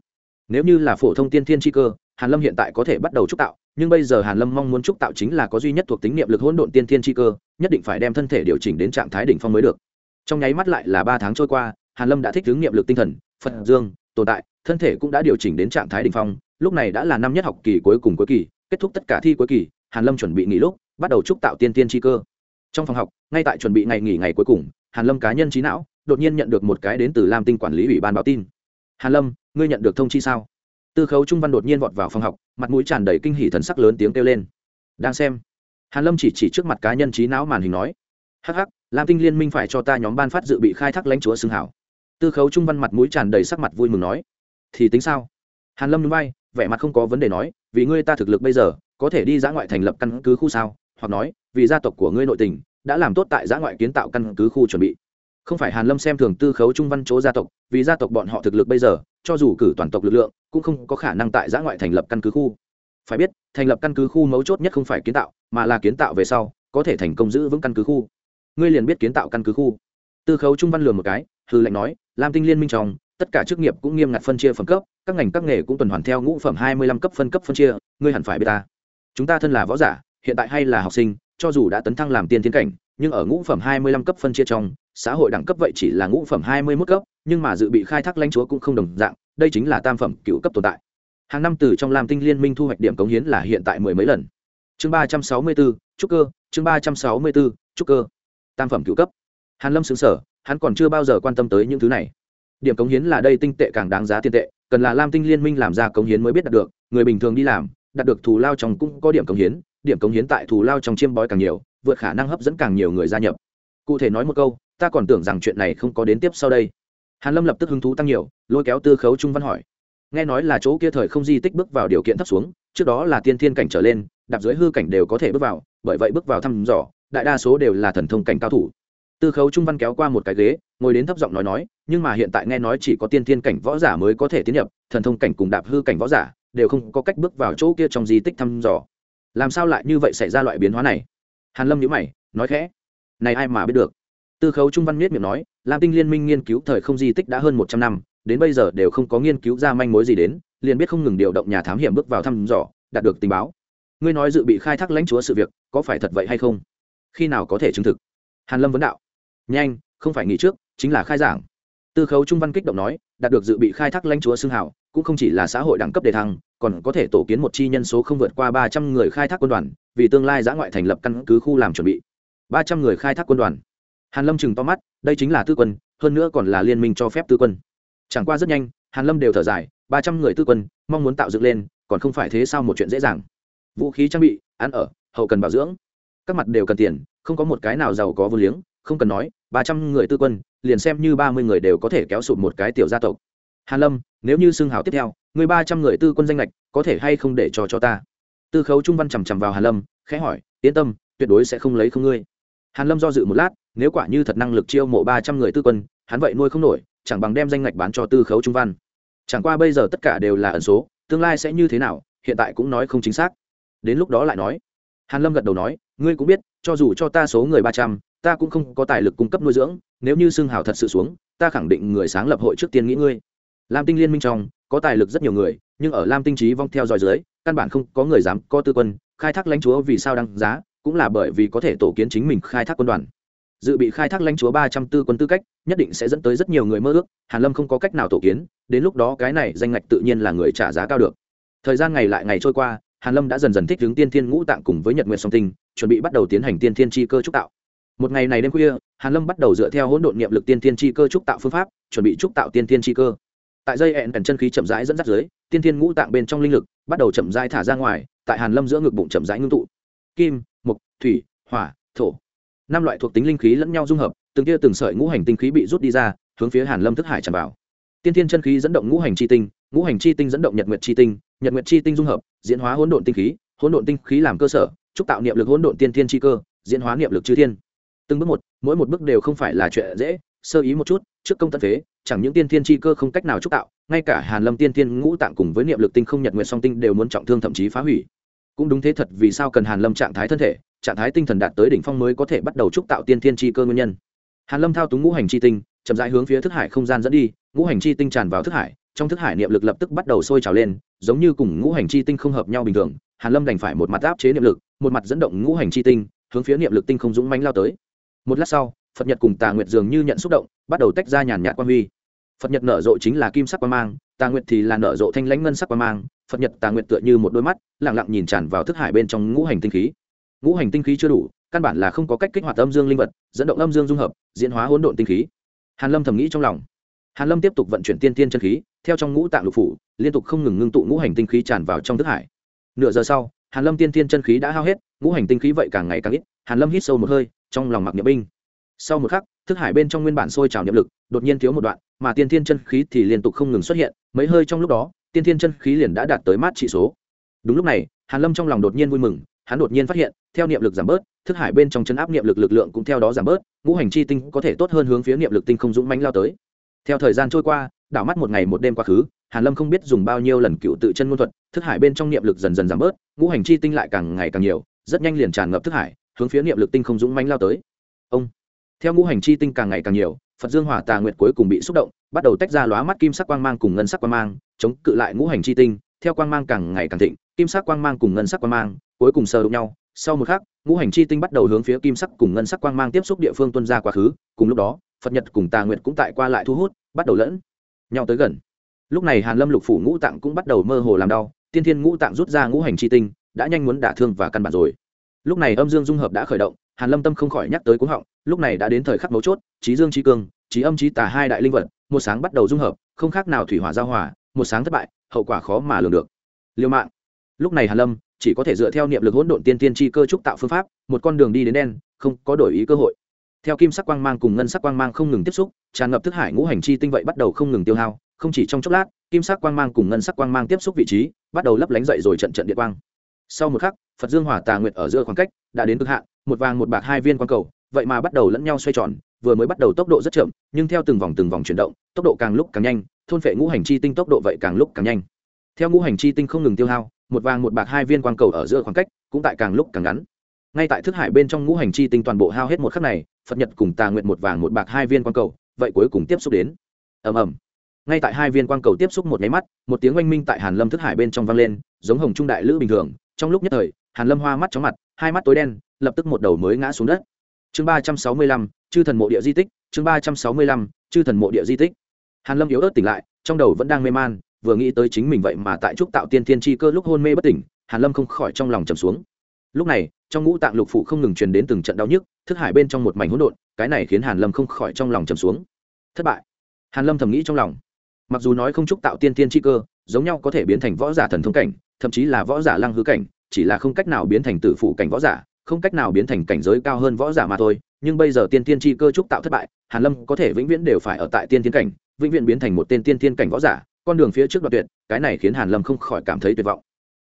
Nếu như là phổ thông tiên tiên chi cơ hàn lâm hiện tại có thể bắt đầu trúc tạo, nhưng bây giờ hàn lâm mong muốn trúc tạo chính là có duy nhất thuộc tính niệm lực hỗn độn tiên thiên chi cơ, nhất định phải đem thân thể điều chỉnh đến trạng thái đỉnh phong mới được. Trong nháy mắt lại là ba tháng trôi qua, hàn lâm đã thích ứng niệm lực tinh thần, phật, dương, tồn tại, thân thể cũng đã điều chỉnh đến trạng thái đỉnh phong, lúc này đã là năm nhất học kỳ cuối cùng cuối kỳ, kết thúc tất cả thi cuối kỳ, hàn lâm chuẩn bị nghỉ lúc, bắt đầu trúc tạo tiên tiên chi cơ. Trong phòng học, ngay tại chuẩn bị ngày nghỉ ngày cuối cùng, hàn lâm cá nhân trí não, đột nhiên nhận được một cái đến từ lam tinh quản lý ủy ban báo tin. Hàn lâm, ngươi nhận được thông chi sao? Tư khấu trung văn đột nhiên vọt vào phòng học, mặt mũi tràn đầy kinh hỉ thần sắc lớn tiếng kêu lên. Đang xem. Hàn lâm chỉ chỉ trước mặt cá nhân trí não màn hình nói. Hắc hắc, lam tinh liên minh phải cho ta nhóm ban phát dự bị khai thác lãnh chúa xưng hảo. Tư khấu trung văn mặt mũi tràn đầy sắc mặt vui mừng nói. Thì tính sao? Hàn lâm núi bay vẻ mặt không có vấn đề nói. Vì ngươi ta thực lực bây giờ, có thể đi giã ngoại thành lập căn cứ khu sao? Hoặc nói, vì gia tộc của ngươi nội tình, đã làm tốt tại giã ngoại kiến tạo căn cứ khu chuẩn bị không phải hàn lâm xem thường tư khấu trung văn chỗ gia tộc, vì gia tộc bọn họ thực lực bây giờ, cho dù cử toàn tộc lực lượng, cũng không có khả năng tại giã ngoại thành lập căn cứ khu. Phải biết, thành lập căn cứ khu mấu chốt nhất không phải kiến tạo, mà là kiến tạo về sau, có thể thành công giữ vững căn cứ khu. Ngươi liền biết kiến tạo căn cứ khu. Tư khấu trung văn lừa một cái hư lệnh nói, lam tinh liên minh trong, tất cả chức nghiệp cũng nghiêm ngặt phân chia phẩm cấp, các ngành các nghề cũng tuần hoàn theo ngũ phẩm hai mươi lăm cấp phân cấp phân chia, ngươi hẳn phải biết ta. Chúng ta thân là võ giả, hiện tại hay là học sinh, cho dù đã tấn thăng làm tiên tiến cảnh, nhưng ở ngũ phẩm hai mươi lăm cấp phân chia trong xã hội đẳng cấp vậy chỉ là ngũ phẩm hai mươi mốt cấp, nhưng mà dự bị khai thác lãnh chúa cũng không đồng dạng, đây chính là tam phẩm cựu cấp tồn tại. Hàng năm từ trong lam tinh liên minh thu hoạch điểm cống hiến là hiện tại mười mấy lần. Chương ba trăm sáu mươi bốn trúc cơ, chương ba trăm sáu mươi bốn trúc cơ. Tam phẩm cựu cấp. Hàn lâm xứng sở hắn còn chưa bao giờ quan tâm tới những thứ này. Điểm cống hiến là đây tinh tệ càng đáng giá tiền tệ, cần là lam tinh liên minh làm ra cống hiến mới biết đạt được, người bình thường đi làm, đạt được thù lao trong cũng có điểm cống hiến, điểm cống hiến tại thù lao trong chiêm bói càng nhiều, vượt khả năng hấp dẫn càng nhiều người gia nhập. Cụ thể nói một câu ta còn tưởng rằng chuyện này không có đến tiếp sau đây. Hàn lâm lập tức hứng thú tăng nhiều, lôi kéo tư khấu trung văn hỏi. Nghe nói là chỗ kia thời không di tích bước vào điều kiện thấp xuống, trước đó là tiên thiên cảnh trở lên, đạp dưới hư cảnh đều có thể bước vào, bởi vậy bước vào thăm dò, đại đa số đều là thần thông cảnh cao thủ. Tư khấu trung văn kéo qua một cái ghế, ngồi đến thấp giọng nói nói, nhưng mà hiện tại nghe nói chỉ có tiên thiên cảnh võ giả mới có thể tiến nhập, thần thông cảnh cùng đạp hư cảnh võ giả đều không có cách bước vào chỗ kia trong di tích thăm dò. Làm sao lại như vậy xảy ra loại biến hóa này? Hàn lâm nhíu mày, nói khẽ, này ai mà biết được? Tư khấu trung văn miết miệng nói, lam tinh liên minh nghiên cứu thời không di tích đã hơn một trăm năm, đến bây giờ đều không có nghiên cứu ra manh mối gì đến, liền biết không ngừng điều động nhà thám hiểm bước vào thăm dò, đạt được tình báo. Ngươi nói dự bị khai thác lãnh chúa sự việc, có phải thật vậy hay không? Khi nào có thể chứng thực? Hàn lâm vấn đạo. Nhanh, không phải nghỉ trước, chính là khai giảng. Tư khấu trung văn kích động nói, đạt được dự bị khai thác lãnh chúa xưng hảo cũng không chỉ là xã hội đẳng cấp đề thăng, còn có thể tổ kiến một chi nhân số không vượt qua ba trăm người khai thác quân đoàn, vì tương lai giã ngoại thành lập căn cứ khu làm chuẩn bị. Ba trăm người khai thác quân đoàn hàn lâm chừng to mắt, đây chính là tư quân, hơn nữa còn là liên minh cho phép tư quân. Chẳng qua rất nhanh, hàn lâm đều thở dài, ba trăm người tư quân, mong muốn tạo dựng lên, còn không phải thế sao một chuyện dễ dàng. Vũ khí trang bị, ăn ở, hậu cần bảo dưỡng. Các mặt đều cần tiền, không có một cái nào giàu có vô liếng, không cần nói, ba trăm người tư quân, liền xem như ba mươi người đều có thể kéo sụp một cái tiểu gia tộc. Hàn lâm, nếu như xương hào tiếp theo, người ba trăm người tư quân danh lệch, có thể hay không để cho cho ta? Tư khấu trung văn chằm chằm vào hàn lâm, khẽ hỏi, yên tâm, tuyệt đối sẽ không lấy không ngươi. Hàn lâm do dự một lát nếu quả như thật năng lực chiêu mộ ba trăm người tư quân, hắn vậy nuôi không nổi, chẳng bằng đem danh ngạch bán cho tư khấu trung văn. Chẳng qua bây giờ tất cả đều là ẩn số, tương lai sẽ như thế nào, hiện tại cũng nói không chính xác. Đến lúc đó lại nói. Hàn lâm gật đầu nói, ngươi cũng biết, cho dù cho ta số người ba trăm, ta cũng không có tài lực cung cấp nuôi dưỡng, nếu như xương hào thật sự xuống, ta khẳng định người sáng lập hội trước tiên nghĩ ngươi. Lam tinh liên minh trong, có tài lực rất nhiều người, nhưng ở lam tinh trí vong theo dõi dưới, căn bản không có người dám có tư quân, khai thác lãnh chúa vì sao đăng giá, cũng là bởi vì có thể tổ kiến chính mình khai thác quân đoàn dự bị khai thác lãnh chúa ba trăm tư quân tư cách, nhất định sẽ dẫn tới rất nhiều người mơ ước, hàn lâm không có cách nào tổ kiến, đến lúc đó cái này danh ngạch tự nhiên là người trả giá cao được. Thời gian ngày lại ngày trôi qua, hàn lâm đã dần dần thích ứng tiên thiên ngũ tạng cùng với nhật nguyện song tinh, chuẩn bị bắt đầu tiến hành tiên thiên chi cơ trúc tạo. Một ngày này đêm khuya, hàn lâm bắt đầu dựa theo hỗn độn niệm lực tiên thiên chi cơ trúc tạo phương pháp, chuẩn bị trúc tạo tiên thiên chi cơ. Tại dây hẹn cần chân khí chậm rãi dẫn dắt dưới, tiên thiên ngũ tạng bên trong linh lực bắt đầu chậm rãi thả ra ngoài, tại hàn lâm giữa ngực bụng chậm rãi ngưng tụ. Kim, mộc, thủy, hỏa, thổ năm loại thuộc tính linh khí lẫn nhau dung hợp, từng tia từng sợi ngũ hành tinh khí bị rút đi ra, hướng phía hàn lâm thức hải tràn vào. Tiên thiên chân khí dẫn động ngũ hành chi tinh, ngũ hành chi tinh dẫn động nhật nguyệt chi tinh, nhật nguyệt chi tinh dung hợp, diễn hóa hỗn độn tinh khí, hỗn độn tinh khí làm cơ sở, chúc tạo niệm lực hỗn độn tiên thiên chi cơ, diễn hóa niệm lực chư thiên. Từng bước một, mỗi một bước đều không phải là chuyện dễ, sơ ý một chút, trước công tận phế, chẳng những tiên thiên chi cơ không cách nào chúc tạo, ngay cả hàn lâm tiên thiên ngũ tạng cùng với niệm lực tinh không nhật nguyệt song tinh đều muốn trọng thương thậm chí phá hủy. Cũng đúng thế thật vì sao cần hàn lâm trạng thái thân thể trạng thái tinh thần đạt tới đỉnh phong mới có thể bắt đầu trúc tạo tiên thiên chi cơ nguyên nhân. Hàn lâm thao túng ngũ hành chi tinh, chậm rãi hướng phía thức hải không gian dẫn đi, ngũ hành chi tinh tràn vào thức hải, trong thức hải niệm lực lập tức bắt đầu sôi trào lên, giống như cùng ngũ hành chi tinh không hợp nhau bình thường, hàn lâm đành phải một mặt áp chế niệm lực, một mặt dẫn động ngũ hành chi tinh, hướng phía niệm lực tinh không dũng mãnh lao tới. Một lát sau, phật nhật cùng tà nguyệt dường như nhận xúc động, bắt đầu tách ra nhàn nhạt quan huy. Phật nhật nở rộ chính là kim sắc quan mang, tà nguyệt thì là nở rộ thanh lãnh ngân sắc quan mang, phật nhật tà nguyệt tựa như một đôi mắt, lặng lặng nhìn tràn vào thức hải bên trong ngũ hành tinh khí ngũ hành tinh khí chưa đủ, căn bản là không có cách kích hoạt âm dương linh vật, dẫn động âm dương dung hợp, diễn hóa hỗn độn tinh khí. Hàn lâm thầm nghĩ trong lòng. Hàn lâm tiếp tục vận chuyển tiên tiên chân khí, theo trong ngũ tạng lục phủ, liên tục không ngừng ngưng tụ ngũ hành tinh khí tràn vào trong thức hải. Nửa giờ sau, hàn lâm tiên tiên chân khí đã hao hết, ngũ hành tinh khí vậy càng ngày càng ít, hàn lâm hít sâu một hơi, trong lòng mặc niệm binh. Sau một khắc, thức hải bên trong nguyên bản sôi trào niệm lực, đột nhiên thiếu một đoạn, mà tiên tiên chân khí thì liên tục không ngừng xuất hiện, mấy hơi trong lúc đó, tiên tiên chân khí liền đã đạt tới mát trị số. Đúng lúc này, hàn lâm trong lòng đột nhiên vui mừng hắn đột nhiên phát hiện, theo niệm lực giảm bớt, thức hải bên trong chân áp niệm lực lực lượng cũng theo đó giảm bớt, ngũ hành chi tinh có thể tốt hơn hướng phía niệm lực tinh không dũng mãnh lao tới. Theo thời gian trôi qua, đảo mắt một ngày một đêm quá khứ, hàn lâm không biết dùng bao nhiêu lần cựu tự chân ngôn thuật, thức hải bên trong niệm lực dần dần giảm bớt, ngũ hành chi tinh lại càng ngày càng nhiều, rất nhanh liền tràn ngập thức hải, hướng phía niệm lực tinh không dũng mãnh lao tới. Ông, theo ngũ hành chi tinh càng ngày càng nhiều, phật dương hỏa tà nguyệt cuối cùng bị xúc động, bắt đầu tách ra lóa mắt kim sắc quang mang cùng ngân sắc quang mang, chống cự lại ngũ hành chi tinh, theo quang mang càng ngày càng thịnh kim sắc quang mang cùng ngân sắc quang mang, cuối cùng sờ đụng nhau. Sau một khắc, ngũ hành chi tinh bắt đầu hướng phía kim sắc cùng ngân sắc quang mang tiếp xúc địa phương tuân ra quá khứ. Cùng lúc đó, phật nhật cùng tà nguyệt cũng tại qua lại thu hút, bắt đầu lẫn nhau tới gần. Lúc này hàn lâm lục phủ ngũ tạng cũng bắt đầu mơ hồ làm đau. Tiên thiên ngũ tạng rút ra ngũ hành chi tinh, đã nhanh muốn đả thương và căn bản rồi. Lúc này âm dương dung hợp đã khởi động, hàn lâm tâm không khỏi nhắc tới cuống họng. Lúc này đã đến thời khắc mấu chốt, trí dương trí cương, trí âm trí tà hai đại linh vật, một sáng bắt đầu dung hợp, không khác nào thủy hỏa giao hòa, một sáng thất bại, hậu quả khó mà lường được. Liều mạng lúc này hàn lâm chỉ có thể dựa theo niệm lực hỗn độn tiên tiên chi cơ trúc tạo phương pháp, một con đường đi đến đen, không có đổi ý cơ hội. Theo kim sắc quang mang cùng ngân sắc quang mang không ngừng tiếp xúc, tràn ngập thức hải ngũ hành chi tinh vậy bắt đầu không ngừng tiêu hao, không chỉ trong chốc lát, kim sắc quang mang cùng ngân sắc quang mang tiếp xúc vị trí, bắt đầu lấp lánh dậy rồi trận trận điện quang. Sau một khắc, phật dương hỏa tà nguyệt ở giữa khoảng cách đã đến cực hạn, một vàng một bạc hai viên quang cầu, vậy mà bắt đầu lẫn nhau xoay tròn, vừa mới bắt đầu tốc độ rất chậm, nhưng theo từng vòng từng vòng chuyển động, tốc độ càng lúc càng nhanh, thôn phệ ngũ hành chi tinh tốc độ vậy càng lúc càng nhanh. Theo ngũ hành chi tinh không ngừng tiêu hao một vàng một bạc hai viên quang cầu ở giữa khoảng cách, cũng tại càng lúc càng ngắn. Ngay tại thức hải bên trong ngũ hành chi tinh toàn bộ hao hết một khắc này, phật nhật cùng tà nguyện một vàng một bạc hai viên quang cầu, vậy cuối cùng tiếp xúc đến. Ầm ầm. Ngay tại hai viên quang cầu tiếp xúc một máy mắt, một tiếng oanh minh tại hàn lâm thức hải bên trong vang lên, giống hồng trung đại lữ bình thường. Trong lúc nhất thời, hàn lâm hoa mắt chóng mặt, hai mắt tối đen, lập tức một đầu mới ngã xuống đất. Chương ba trăm sáu mươi lăm, chư thần mộ địa di tích, chương ba trăm sáu mươi lăm, chư thần mộ địa di tích. Hàn lâm yếu ớt tỉnh lại, trong đầu vẫn đang mê man vừa nghĩ tới chính mình vậy mà tại trúc tạo tiên thiên chi cơ lúc hôn mê bất tỉnh, hàn lâm không khỏi trong lòng trầm xuống. Lúc này, trong ngũ tạng lục phủ không ngừng truyền đến từng trận đau nhức, thức hải bên trong một mảnh hỗn độn, cái này khiến hàn lâm không khỏi trong lòng trầm xuống. Thất bại. Hàn lâm thầm nghĩ trong lòng. Mặc dù nói không trúc tạo tiên thiên chi cơ, giống nhau có thể biến thành võ giả thần thông cảnh, thậm chí là võ giả lăng hư cảnh, chỉ là không cách nào biến thành tử phụ cảnh võ giả, không cách nào biến thành cảnh giới cao hơn võ giả mà thôi. Nhưng bây giờ tiên tiên chi cơ trúc tạo thất bại, hàn lâm có thể vĩnh viễn đều phải ở tại tiên tiên cảnh, vĩnh viễn biến thành một tên tiên tiên cảnh võ giả con đường phía trước đoạn tuyệt, cái này khiến hàn lâm không khỏi cảm thấy tuyệt vọng.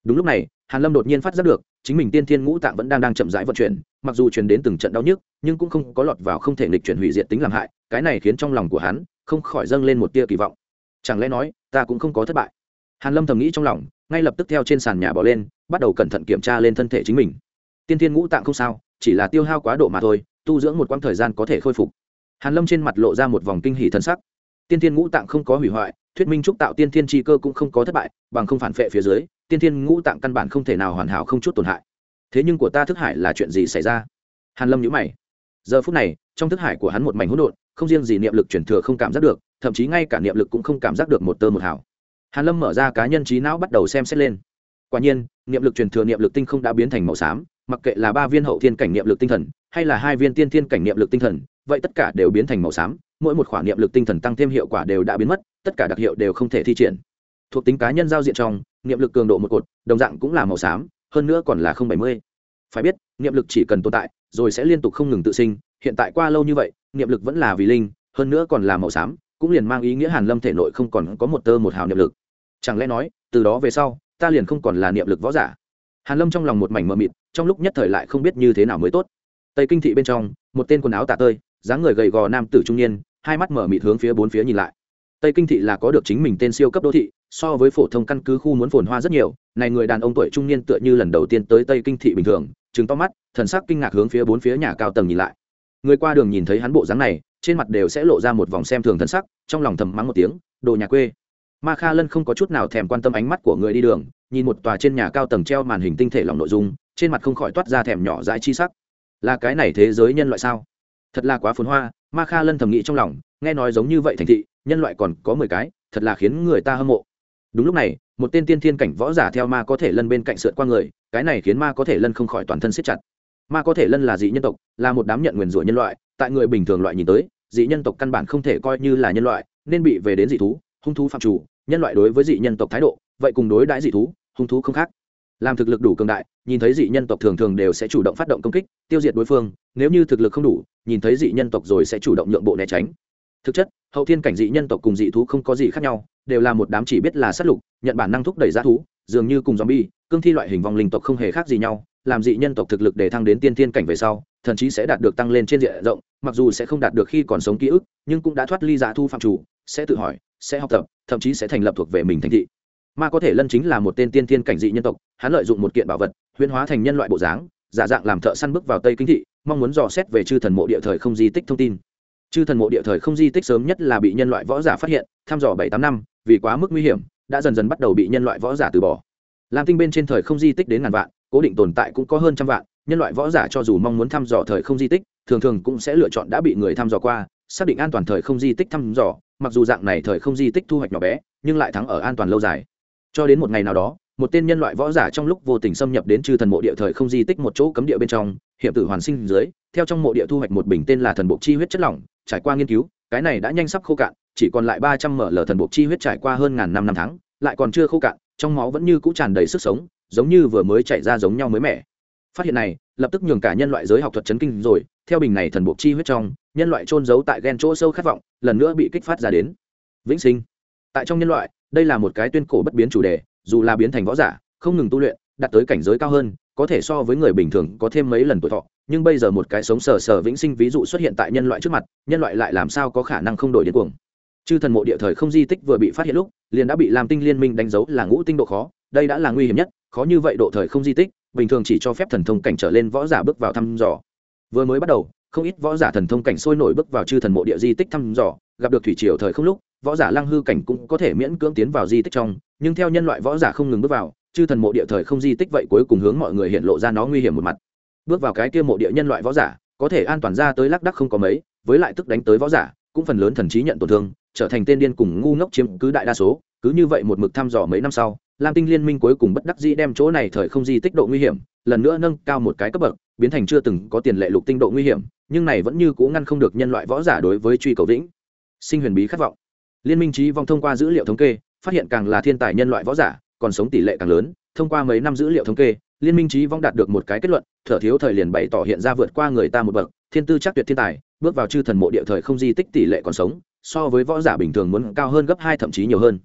Đúng lúc này, hàn lâm đột nhiên phát giác được, chính mình tiên Thiên ngũ tạng vẫn đang đang chậm rãi vận chuyển, mặc dù truyền đến từng trận đau nhức, nhưng cũng không có lọt vào không thể nghịch chuyển hủy diệt tính làm hại, cái này khiến trong lòng của hắn không khỏi dâng lên một tia kỳ vọng. Chẳng lẽ nói, ta cũng không có thất bại? Hàn lâm thầm nghĩ trong lòng, ngay lập tức theo trên sàn nhà bỏ lên, bắt đầu cẩn thận kiểm tra lên thân thể chính mình. Tiên Thiên ngũ tạng không sao, chỉ là tiêu hao quá độ mà thôi, tu dưỡng một quãng thời gian có thể khôi phục. Hàn lâm trên mặt lộ ra một vòng kinh hỉ thân sắc tiên Thiên ngũ tạng không có hủy hoại, thuyết minh trúc tạo tiên Thiên chi cơ cũng không có thất bại, bằng không phản vệ phía dưới, tiên Thiên ngũ tạng căn bản không thể nào hoàn hảo không chút tổn hại. Thế nhưng của ta thức hải là chuyện gì xảy ra? Hàn lâm nhíu mày. Giờ phút này, trong thức hải của hắn một mảnh hỗn độn, không riêng gì niệm lực chuyển thừa không cảm giác được, thậm chí ngay cả niệm lực cũng không cảm giác được một tơ một hào. Hàn lâm mở ra cá nhân trí não bắt đầu xem xét lên. Quả nhiên, niệm lực truyền thừa niệm lực tinh không đã biến thành màu xám, mặc kệ là ba viên hậu thiên cảnh niệm lực tinh thần, hay là hai viên tiên thiên cảnh niệm lực tinh thần, vậy tất cả đều biến thành màu xám mỗi một khoản niệm lực tinh thần tăng thêm hiệu quả đều đã biến mất, tất cả đặc hiệu đều không thể thi triển. Thuộc tính cá nhân giao diện trong, niệm lực cường độ một cột, đồng dạng cũng là màu xám, hơn nữa còn là không bảy mươi. Phải biết, niệm lực chỉ cần tồn tại, rồi sẽ liên tục không ngừng tự sinh, hiện tại qua lâu như vậy, niệm lực vẫn là vì linh, hơn nữa còn là màu xám, cũng liền mang ý nghĩa hàn lâm thể nội không còn có một tơ một hào niệm lực. Chẳng lẽ nói, từ đó về sau, ta liền không còn là niệm lực võ giả? Hàn lâm trong lòng một mảnh mờ mịt, trong lúc nhất thời lại không biết như thế nào mới tốt. Tây kinh thị bên trong, một tên quần áo tả tơi, dáng người gầy gò nam tử trung niên hai mắt mở mịt hướng phía bốn phía nhìn lại. Tây kinh thị là có được chính mình tên siêu cấp đô thị, so với phổ thông căn cứ khu muốn phồn hoa rất nhiều, này người đàn ông tuổi trung niên tựa như lần đầu tiên tới tây kinh thị bình thường chứng to mắt, thần sắc kinh ngạc hướng phía bốn phía nhà cao tầng nhìn lại. Người qua đường nhìn thấy hắn bộ dáng này, trên mặt đều sẽ lộ ra một vòng xem thường thần sắc, trong lòng thầm mắng một tiếng, đồ nhà quê. Ma kha lân không có chút nào thèm quan tâm ánh mắt của người đi đường, nhìn một tòa trên nhà cao tầng treo màn hình tinh thể lòng nội dung, trên mặt không khỏi toát ra thèm nhỏ dãi chi sắc. Là cái này thế giới nhân loại sao? Thật là quá phồn hoa ma kha lân thầm nghĩ trong lòng, nghe nói giống như vậy thành thị, nhân loại còn có mười cái, thật là khiến người ta hâm mộ. Đúng lúc này, một tên tiên thiên cảnh võ giả theo ma có thể lân bên cạnh sượt qua người, cái này khiến ma có thể lân không khỏi toàn thân siết chặt. Ma có thể lân là dị nhân tộc, là một đám nhận nguyền rủa nhân loại, tại người bình thường loại nhìn tới, dị nhân tộc căn bản không thể coi như là nhân loại, nên bị về đến dị thú, hung thú phạm chủ, nhân loại đối với dị nhân tộc thái độ, vậy cùng đối đãi dị thú, hung thú không khác. Làm thực lực đủ cường đại, nhìn thấy dị nhân tộc thường thường đều sẽ chủ động phát động công kích, tiêu diệt đối phương, nếu như thực lực không đủ nhìn thấy dị nhân tộc rồi sẽ chủ động nhượng bộ né tránh. Thực chất, hậu thiên cảnh dị nhân tộc cùng dị thú không có gì khác nhau, đều là một đám chỉ biết là sát lục, nhận bản năng thúc đẩy g thú, dường như cùng zombie, cương thi loại hình vòng linh tộc không hề khác gì nhau, làm dị nhân tộc thực lực để thăng đến tiên thiên cảnh về sau thậm chí sẽ đạt được tăng lên trên diện rộng, mặc dù sẽ không đạt được khi còn sống ký ức, nhưng cũng đã thoát ly giả thu phạm chủ, sẽ tự hỏi, sẽ học tập, thậm chí sẽ thành lập thuộc về mình thành thị. Ma có thể lân chính là một tên tiên thiên cảnh dị nhân tộc, hắn lợi dụng một kiện bảo vật, huyễn hóa thành nhân loại bộ dáng, giả dạng làm thợ săn bước vào tây kinh thị mong muốn dò xét về chư thần mộ địa thời không di tích thông tin. Chư thần mộ địa thời không di tích sớm nhất là bị nhân loại võ giả phát hiện, thăm dò bảy tám năm, vì quá mức nguy hiểm, đã dần dần bắt đầu bị nhân loại võ giả từ bỏ. Làm tinh bên trên thời không di tích đến ngàn vạn, cố định tồn tại cũng có hơn trăm vạn, nhân loại võ giả cho dù mong muốn thăm dò thời không di tích, thường thường cũng sẽ lựa chọn đã bị người thăm dò qua, xác định an toàn thời không di tích thăm dò, mặc dù dạng này thời không di tích thu hoạch nhỏ bé, nhưng lại thắng ở an toàn lâu dài. Cho đến một ngày nào đó một tên nhân loại võ giả trong lúc vô tình xâm nhập đến chư thần mộ địa thời không di tích một chỗ cấm địa bên trong, hiệp tử hoàn sinh dưới, theo trong mộ địa thu hoạch một bình tên là thần bộ chi huyết chất lỏng, trải qua nghiên cứu, cái này đã nhanh sắp khô cạn, chỉ còn lại ba trăm mở lờ thần bộ chi huyết trải qua hơn ngàn năm năm tháng, lại còn chưa khô cạn, trong máu vẫn như cũ tràn đầy sức sống, giống như vừa mới chảy ra giống nhau mới mẻ. Phát hiện này, lập tức nhường cả nhân loại giới học thuật chấn kinh rồi, theo bình này thần bộ chi huyết trong, nhân loại trôn giấu tại ghen chỗ sâu khát vọng, lần nữa bị kích phát ra đến. Vĩnh sinh. Tại trong nhân loại, đây là một cái tuyên cổ bất biến chủ đề dù là biến thành võ giả, không ngừng tu luyện, đạt tới cảnh giới cao hơn, có thể so với người bình thường có thêm mấy lần tuổi thọ. Nhưng bây giờ một cái sống sờ sờ vĩnh sinh ví dụ xuất hiện tại nhân loại trước mặt, nhân loại lại làm sao có khả năng không đổi điên cuồng? Chư thần mộ địa thời không di tích vừa bị phát hiện lúc, liền đã bị làm tinh liên minh đánh dấu là ngũ tinh độ khó, đây đã là nguy hiểm nhất, khó như vậy độ thời không di tích, bình thường chỉ cho phép thần thông cảnh trở lên võ giả bước vào thăm dò. Vừa mới bắt đầu, không ít võ giả thần thông cảnh sôi nổi bước vào chư thần mộ địa di tích thăm dò, gặp được thủy triều thời không lúc, võ giả lăng hư cảnh cũng có thể miễn cưỡng tiến vào di tích trong nhưng theo nhân loại võ giả không ngừng bước vào, chư thần mộ địa thời không di tích vậy cuối cùng hướng mọi người hiện lộ ra nó nguy hiểm một mặt. Bước vào cái kia mộ địa nhân loại võ giả, có thể an toàn ra tới lác đắc không có mấy, với lại tức đánh tới võ giả, cũng phần lớn thần trí nhận tổn thương, trở thành tên điên cùng ngu ngốc chiếm cứ đại đa số, cứ như vậy một mực thăm dò mấy năm sau, lam tinh liên minh cuối cùng bất đắc dĩ đem chỗ này thời không di tích độ nguy hiểm, lần nữa nâng cao một cái cấp bậc, biến thành chưa từng có tiền lệ lục tinh độ nguy hiểm, nhưng này vẫn như cũ ngăn không được nhân loại võ giả đối với truy cầu vĩnh sinh huyền bí khát vọng. Liên minh trí vong thông qua dữ liệu thống kê phát hiện càng là thiên tài nhân loại võ giả, còn sống tỷ lệ càng lớn, thông qua mấy năm dữ liệu thống kê, liên minh trí vong đạt được một cái kết luận, thở thiếu thời liền bày tỏ hiện ra vượt qua người ta một bậc, thiên tư chắc tuyệt thiên tài, bước vào chư thần mộ địa thời không di tích tỷ lệ còn sống, so với võ giả bình thường muốn cao hơn gấp hai thậm chí nhiều hơn.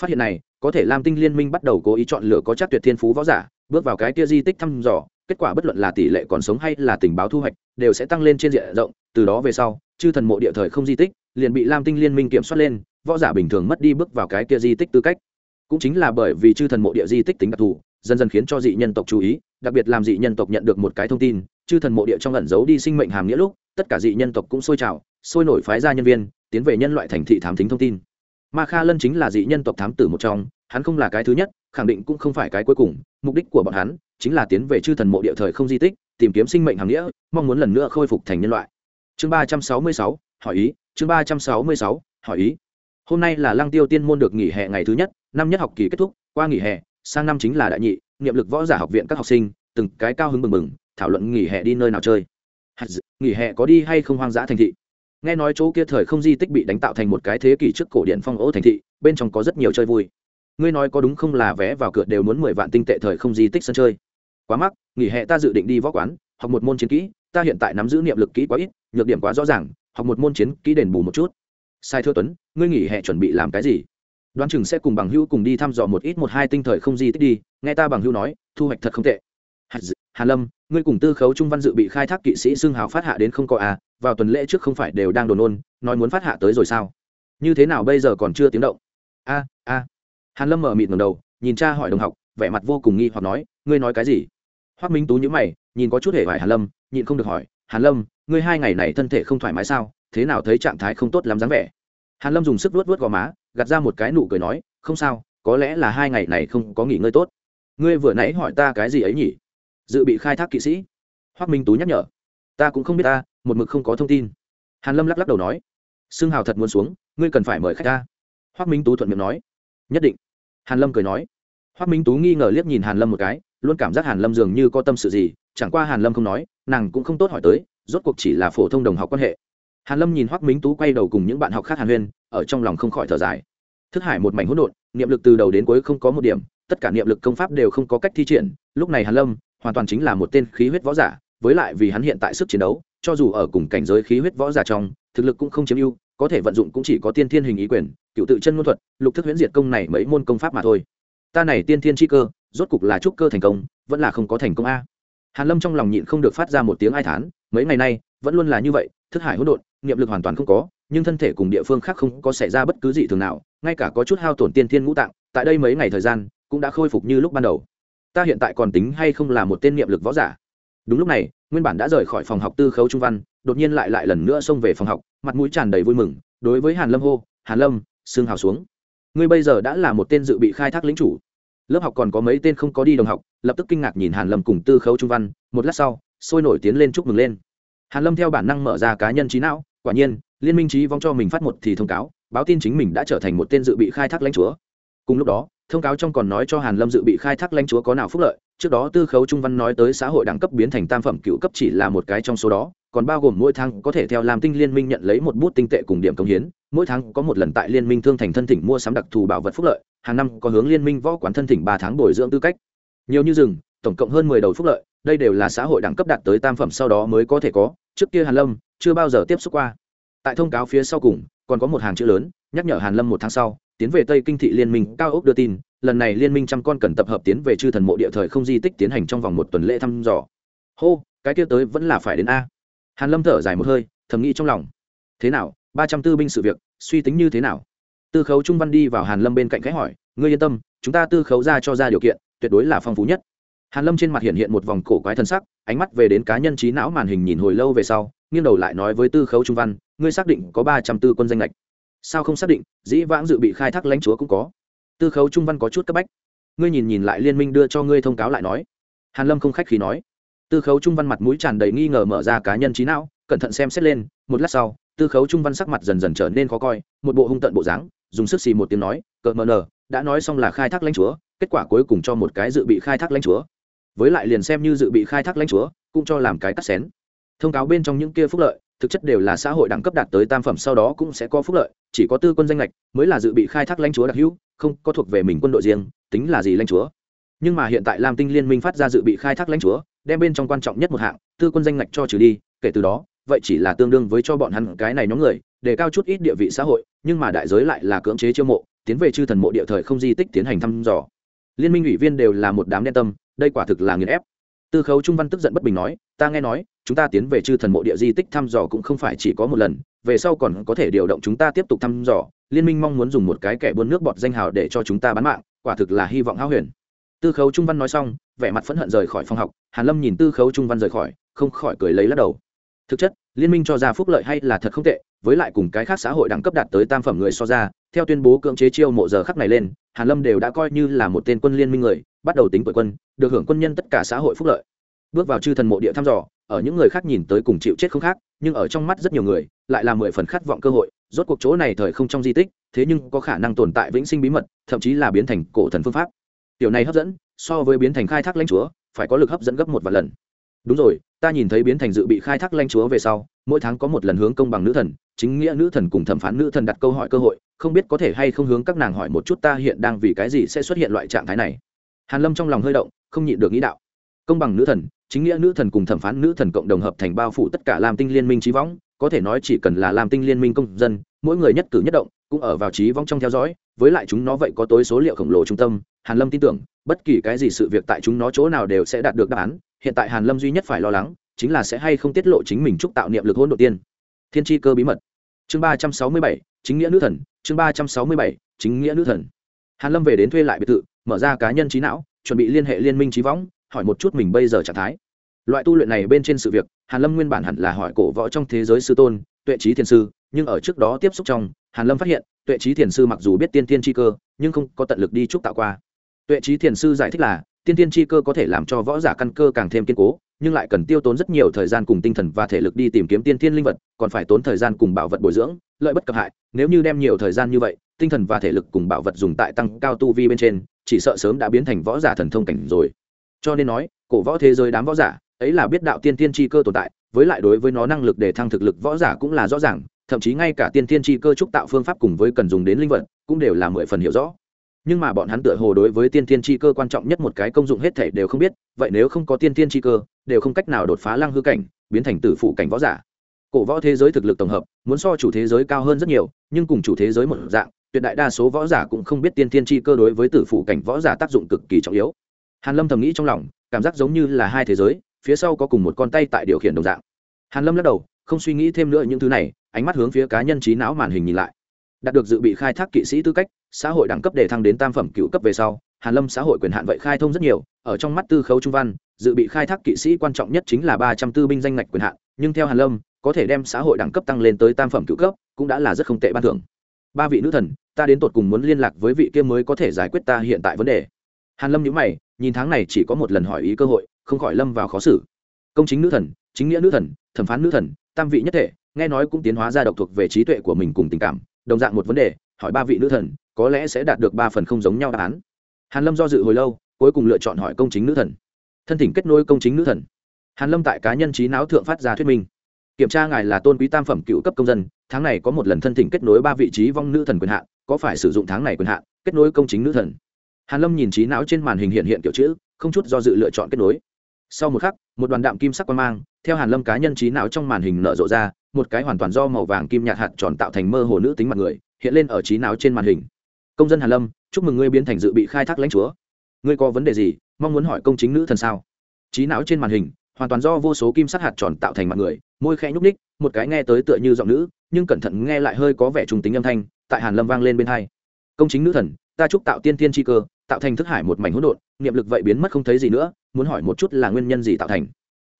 Phát hiện này, có thể lam tinh liên minh bắt đầu cố ý chọn lựa có chắc tuyệt thiên phú võ giả, bước vào cái kia di tích thăm dò, kết quả bất luận là tỷ lệ còn sống hay là tình báo thu hoạch, đều sẽ tăng lên trên diện rộng, từ đó về sau, chư thần mộ địa thời không di tích liền bị lam tinh liên minh kiểm soát lên võ giả bình thường mất đi bước vào cái kia di tích tư cách. Cũng chính là bởi vì chư thần mộ địa di tích tính đặc thù, dần dần khiến cho dị nhân tộc chú ý, đặc biệt làm dị nhân tộc nhận được một cái thông tin, chư thần mộ địa trong ẩn giấu đi sinh mệnh hàm nghĩa lúc, tất cả dị nhân tộc cũng sôi trào, sôi nổi phái ra nhân viên, tiến về nhân loại thành thị thám thính thông tin. Ma kha lân chính là dị nhân tộc thám tử một trong, hắn không là cái thứ nhất, khẳng định cũng không phải cái cuối cùng, mục đích của bọn hắn chính là tiến về chư thần mộ địa thời không di tích, tìm kiếm sinh mệnh hàm nghĩa, mong muốn lần nữa khôi phục thành nhân loại. Chương ba trăm sáu mươi sáu, hỏi ý, chương ba trăm sáu mươi sáu, hỏi ý hôm nay là lăng tiêu tiên môn được nghỉ hè ngày thứ nhất, năm nhất học kỳ kết thúc, qua nghỉ hè, sang năm chính là đại nhị, niệm lực võ giả học viện các học sinh, từng cái cao hứng mừng mừng thảo luận nghỉ hè đi nơi nào chơi. Nghỉ hè có đi hay không hoang dã thành thị? Nghe nói chỗ kia thời không di tích bị đánh tạo thành một cái thế kỷ trước cổ điện phong ố thành thị, bên trong có rất nhiều chơi vui. Ngươi nói có đúng không là vé vào cửa đều muốn mười vạn tinh tệ thời không di tích sân chơi? Quá mắc, nghỉ hè ta dự định đi võ quán, học một môn chiến kỹ, ta hiện tại nắm giữ niệm lực kỹ quá ít, nhược điểm quá rõ ràng, học một môn chiến kỹ đền bù một chút sai thưa tuấn, ngươi nghỉ hè chuẩn bị làm cái gì? Đoán chừng sẽ cùng bằng hữu cùng đi thăm dò một ít một hai tinh thời không di tích đi, nghe ta bằng hữu nói, thu hoạch thật không tệ. Hàn lâm, ngươi cùng tư khấu trung văn dự bị khai thác kỵ sĩ xương hào phát hạ đến không có à vào tuần lễ trước không phải đều đang đồn ôn nói muốn phát hạ tới rồi sao? Như thế nào bây giờ còn chưa tiếng động? A a. Hàn lâm mở mịt ngầm đầu, nhìn cha hỏi đồng học, vẻ mặt vô cùng nghi hoặc nói, ngươi nói cái gì? Hoắc minh tú nhíu mày, nhìn có chút hề hoài hàn lâm, nhịn không được hỏi hàn lâm, ngươi hai ngày này thân thể không thoải mái sao? Thế nào thấy trạng thái không tốt lắm dáng vẻ. Hàn lâm dùng sức vuốt vuốt gò má, gạt ra một cái nụ cười nói, không sao, có lẽ là hai ngày này không có nghỉ ngơi tốt. Ngươi vừa nãy hỏi ta cái gì ấy nhỉ? Dự bị khai thác kỵ sĩ. Hoác minh tú nhắc nhở, ta cũng không biết ta, một mực không có thông tin. Hàn lâm lắc lắc đầu nói xương hào thật muốn xuống, ngươi cần phải mời khách ta. Hoác minh tú thuận miệng nói, nhất định. Hàn lâm cười nói hoác minh tú nghi ngờ liếc nhìn hàn lâm một cái, luôn cảm giác hàn lâm dường như có tâm sự gì, chẳng qua hàn lâm không nói, nàng cũng không tốt hỏi tới, rốt cuộc chỉ là phổ thông đồng học quan hệ hàn lâm nhìn hoác minh tú quay đầu cùng những bạn học khác hàn huyên, ở trong lòng không khỏi thở dài. Thức hải một mảnh hỗn độn, niệm lực từ đầu đến cuối không có một điểm, tất cả niệm lực công pháp đều không có cách thi triển. Lúc này hàn lâm hoàn toàn chính là một tên khí huyết võ giả, với lại vì hắn hiện tại sức chiến đấu, cho dù ở cùng cảnh giới khí huyết võ giả trong, thực lực cũng không chiếm ưu, có thể vận dụng cũng chỉ có tiên thiên hình ý quyền, cựu tự chân ngôn thuật, lục thức huyễn diệt công này mấy môn công pháp mà thôi. Ta này tiên thiên chi cơ, rốt cục là trúc cơ thành công, vẫn là không có thành công a. Hàn lâm trong lòng nhịn không được phát ra một tiếng ai thán, mấy ngày nay, vẫn luôn là như vậy, thức hải hỗn độn niệm lực hoàn toàn không có, nhưng thân thể cùng địa phương khác không có xảy ra bất cứ gì thường nào, ngay cả có chút hao tổn tiên thiên ngũ tạng, tại đây mấy ngày thời gian, cũng đã khôi phục như lúc ban đầu. Ta hiện tại còn tính hay không là một tên niệm lực võ giả? Đúng lúc này, nguyên bản đã rời khỏi phòng học tư khấu trung văn, đột nhiên lại lại lần nữa xông về phòng học, mặt mũi tràn đầy vui mừng, đối với hàn lâm hô, hàn lâm, xương hào xuống. Ngươi bây giờ đã là một tên dự bị khai thác lính chủ. Lớp học còn có mấy tên không có đi đồng học, lập tức kinh ngạc nhìn hàn lâm cùng tư khấu trung văn, một lát sau, sôi nổi tiến lên chúc mừng lên hàn lâm theo bản năng mở ra cá nhân trí não, quả nhiên, liên minh trí vong cho mình phát một thì thông cáo, báo tin chính mình đã trở thành một tên dự bị khai thác lãnh chúa. Cùng lúc đó, thông cáo trong còn nói cho hàn lâm dự bị khai thác lãnh chúa có nào phúc lợi, trước đó tư khấu trung văn nói tới xã hội đẳng cấp biến thành tam phẩm cựu cấp chỉ là một cái trong số đó, còn bao gồm mỗi tháng có thể theo làm tinh liên minh nhận lấy một bút tinh tệ cùng điểm công hiến, mỗi tháng có một lần tại liên minh thương thành thân thỉnh mua sắm đặc thù bảo vật phúc lợi, hàng năm có hướng liên minh võ quán thân thỉnh ba tháng bồi dưỡng tư cách. Nhiều như rừng, tổng cộng hơn mười đầu phúc lợi đây đều là xã hội đẳng cấp đạt tới tam phẩm sau đó mới có thể có, trước kia hàn lâm chưa bao giờ tiếp xúc qua. Tại thông cáo phía sau cùng, còn có một hàng chữ lớn, nhắc nhở hàn lâm một tháng sau, tiến về tây kinh thị liên minh, cao ốc đưa tin, lần này liên minh trăm con cần tập hợp tiến về chư thần mộ địa thời không di tích tiến hành trong vòng một tuần lễ thăm dò. Hô, cái kia tới vẫn là phải đến a. Hàn lâm thở dài một hơi, thầm nghĩ trong lòng. Thế nào, ba trăm tư binh sự việc, suy tính như thế nào? Tư khấu trung văn đi vào hàn lâm bên cạnh khẽ hỏi, ngươi yên tâm, chúng ta tư khấu ra cho ra điều kiện, tuyệt đối là phong phú nhất hàn lâm trên mặt hiện hiện một vòng cổ quái thân sắc, ánh mắt về đến cá nhân trí não màn hình nhìn hồi lâu về sau, nghiêng đầu lại nói với tư khấu trung văn, ngươi xác định có ba trăm tư quân danh lệch sao không xác định, dĩ vãng dự bị khai thác lãnh chúa cũng có. Tư khấu trung văn có chút cấp bách. Ngươi nhìn nhìn lại liên minh đưa cho ngươi thông cáo lại nói. Hàn lâm không khách khí nói. Tư khấu trung văn mặt mũi tràn đầy nghi ngờ mở ra cá nhân trí não, cẩn thận xem xét lên, một lát sau, tư khấu trung văn sắc mặt dần dần trở nên khó coi, một bộ hung tận bộ dáng, dùng sức xì một tiếng nói, cợt mờ nờ, đã nói xong là khai thác lãnh chúa, kết quả cuối cùng cho một cái dự bị khai thác lãnh chúa với lại liền xem như dự bị khai thác lãnh chúa, cũng cho làm cái cắt xén. Thông cáo bên trong những kia phúc lợi, thực chất đều là xã hội đẳng cấp đạt tới tam phẩm, sau đó cũng sẽ có phúc lợi, chỉ có tư quân danh lệch mới là dự bị khai thác lãnh chúa đặc hữu, không có thuộc về mình quân đội riêng, tính là gì lãnh chúa. Nhưng mà hiện tại lam tinh liên minh phát ra dự bị khai thác lãnh chúa, đem bên trong quan trọng nhất một hạng, tư quân danh lệch cho trừ đi, kể từ đó, vậy chỉ là tương đương với cho bọn hắn cái này nhóm người, để cao chút ít địa vị xã hội, nhưng mà đại giới lại là cưỡng chế chiêu mộ, tiến về chư thần mộ địa thời không di tích tiến hành thăm dò. Liên minh ủy viên đều là một đám đen tâm đây quả thực là nghiền ép. Tư khấu trung văn tức giận bất bình nói, ta nghe nói, chúng ta tiến về chư thần mộ địa di tích thăm dò cũng không phải chỉ có một lần, về sau còn có thể điều động chúng ta tiếp tục thăm dò. Liên minh mong muốn dùng một cái kẻ buôn nước bọt danh hào để cho chúng ta bán mạng, quả thực là hy vọng háo huyền. Tư khấu trung văn nói xong, vẻ mặt phẫn hận rời khỏi phòng học. Hàn lâm nhìn tư khấu trung văn rời khỏi, không khỏi cười lấy lắc đầu. Thực chất liên minh cho ra phúc lợi hay là thật không tệ, với lại cùng cái khác xã hội đẳng cấp đạt tới tam phẩm người so ra, theo tuyên bố cưỡng chế chiêu mộ giờ khắc này lên, hàn lâm đều đã coi như là một tên quân liên minh người, bắt đầu tính tuổi quân, được hưởng quân nhân tất cả xã hội phúc lợi. Bước vào chư thần mộ địa thăm dò, ở những người khác nhìn tới cùng chịu chết không khác, nhưng ở trong mắt rất nhiều người, lại là mười phần khát vọng cơ hội, rốt cuộc chỗ này thời không trong di tích, thế nhưng có khả năng tồn tại vĩnh sinh bí mật, thậm chí là biến thành cổ thần phương pháp. Điều này hấp dẫn, so với biến thành khai thác lãnh chúa, phải có lực hấp dẫn gấp một vài lần đúng rồi, ta nhìn thấy biến thành dự bị khai thác lanh chúa về sau, mỗi tháng có một lần hướng công bằng nữ thần, chính nghĩa nữ thần cùng thẩm phán nữ thần đặt câu hỏi cơ hội, không biết có thể hay không hướng các nàng hỏi một chút ta hiện đang vì cái gì sẽ xuất hiện loại trạng thái này. Hàn lâm trong lòng hơi động, không nhịn được nghĩ đạo. Công bằng nữ thần, chính nghĩa nữ thần cùng thẩm phán nữ thần cộng đồng hợp thành bao phủ tất cả làm tinh liên minh trí võng có thể nói chỉ cần là làm tinh liên minh công dân, mỗi người nhất cử nhất động, cũng ở vào trí vong trong theo dõi, với lại chúng nó vậy có tối số liệu khổng lồ trung tâm, hàn lâm tin tưởng, bất kỳ cái gì sự việc tại chúng nó chỗ nào đều sẽ đạt được đáp án hiện tại hàn lâm duy nhất phải lo lắng chính là sẽ hay không tiết lộ chính mình trúc tạo niệm lực hôn đầu tiên. Thiên tri cơ bí mật. Chương ba trăm sáu mươi bảy, chính nghĩa nữ thần. Chương ba trăm sáu mươi bảy, chính nghĩa nữ thần. Hàn lâm về đến thuê lại biệt thự, mở ra cá nhân trí não, chuẩn bị liên hệ liên minh trí võng, hỏi một chút mình bây giờ trạng thái. Loại tu luyện này bên trên sự việc, hàn lâm nguyên bản hẳn là hỏi cổ võ trong thế giới sư tôn, tuệ trí thiền sư, nhưng ở trước đó tiếp xúc trong, hàn lâm phát hiện, tuệ trí thiền sư mặc dù biết tiên tiên chi cơ, nhưng không có tận lực đi trúc tạo qua. Tuệ trí thiền sư giải thích là tiên tiên chi cơ có thể làm cho võ giả căn cơ càng thêm kiên cố, nhưng lại cần tiêu tốn rất nhiều thời gian cùng tinh thần và thể lực đi tìm kiếm tiên tiên linh vật, còn phải tốn thời gian cùng bảo vật bồi dưỡng, lợi bất cập hại. Nếu như đem nhiều thời gian như vậy, tinh thần và thể lực cùng bảo vật dùng tại tăng cao tu vi bên trên, chỉ sợ sớm đã biến thành võ giả thần thông cảnh rồi. Cho nên nói, cổ võ thế giới đám võ giả, ấy là biết đạo tiên tiên chi cơ tồn tại, với lại đối với nó năng lực để thăng thực lực võ giả cũng là rõ ràng, thậm chí ngay cả tiên tiên chi cơ trúc tạo phương pháp cùng với cần dùng đến linh vật, cũng đều là mười phần hiểu rõ nhưng mà bọn hắn tựa hồ đối với tiên tiên chi cơ quan trọng nhất một cái công dụng hết thể đều không biết, vậy nếu không có tiên tiên chi cơ, đều không cách nào đột phá lăng hư cảnh, biến thành tử phụ cảnh võ giả. Cổ võ thế giới thực lực tổng hợp, muốn so chủ thế giới cao hơn rất nhiều, nhưng cùng chủ thế giới một dạng, tuyệt đại đa số võ giả cũng không biết tiên tiên chi cơ đối với tử phụ cảnh võ giả tác dụng cực kỳ trọng yếu. Hàn lâm thầm nghĩ trong lòng, cảm giác giống như là hai thế giới, phía sau có cùng một con tay tại điều khiển đồng dạng. Hàn lâm lắc đầu, không suy nghĩ thêm nữa những thứ này, ánh mắt hướng phía cá nhân trí não màn hình nhìn lại. Đạt được dự bị khai thác kỵ sĩ tư cách xã hội đẳng cấp để thăng đến tam phẩm cựu cấp về sau, hàn lâm xã hội quyền hạn vậy khai thông rất nhiều, ở trong mắt tư khấu trung văn, dự bị khai thác kỵ sĩ quan trọng nhất chính là ba trăm tư binh danh ngạch quyền hạn, nhưng theo hàn lâm, có thể đem xã hội đẳng cấp tăng lên tới tam phẩm cựu cấp, cũng đã là rất không tệ ban thưởng. Ba vị nữ thần, ta đến tột cùng muốn liên lạc với vị kia mới có thể giải quyết ta hiện tại vấn đề. Hàn lâm nhíu mày, nhìn tháng này chỉ có một lần hỏi ý cơ hội, không khỏi lâm vào khó xử. Công chính nữ thần, chính nghĩa nữ thần, thẩm phán nữ thần, tam vị nhất thể, nghe nói cũng tiến hóa ra độc thuộc về trí tuệ của mình cùng tình cảm, đồng dạng một vấn đề, hỏi ba vị nữ thần có lẽ sẽ đạt được ba phần không giống nhau đáp án. Hàn lâm do dự hồi lâu, cuối cùng lựa chọn hỏi công chính nữ thần. Thân thỉnh kết nối công chính nữ thần. Hàn lâm tại cá nhân trí não thượng phát ra thuyết minh. Kiểm tra ngài là tôn quý tam phẩm cựu cấp công dân, tháng này có một lần thân thỉnh kết nối ba vị trí vong nữ thần quyền hạn, có phải sử dụng tháng này quyền hạn, kết nối công chính nữ thần. Hàn lâm nhìn trí não trên màn hình hiện hiện kiểu chữ, không chút do dự lựa chọn kết nối. Sau một khắc, một đoàn đạm kim sắc quang mang, theo hàn lâm cá nhân trí não trong màn hình nở rộ ra, một cái hoàn toàn do màu vàng kim nhạt hạt tròn tạo thành mơ hồ nữ tính mặt người, hiện lên ở trí não trên màn hình công dân hàn lâm, chúc mừng ngươi biến thành dự bị khai thác lãnh chúa. Ngươi có vấn đề gì, mong muốn hỏi công chính nữ thần sao? Trí não trên màn hình, hoàn toàn do vô số kim sắc hạt tròn tạo thành mặt người, môi khẽ nhúc ních một cái nghe tới tựa như giọng nữ, nhưng cẩn thận nghe lại hơi có vẻ trùng tính âm thanh, tại hàn lâm vang lên bên hai. Công chính nữ thần, ta chúc tạo tiên tiên chi cơ, tạo thành thức hải một mảnh hỗn độn, niệm lực vậy biến mất không thấy gì nữa, muốn hỏi một chút là nguyên nhân gì tạo thành?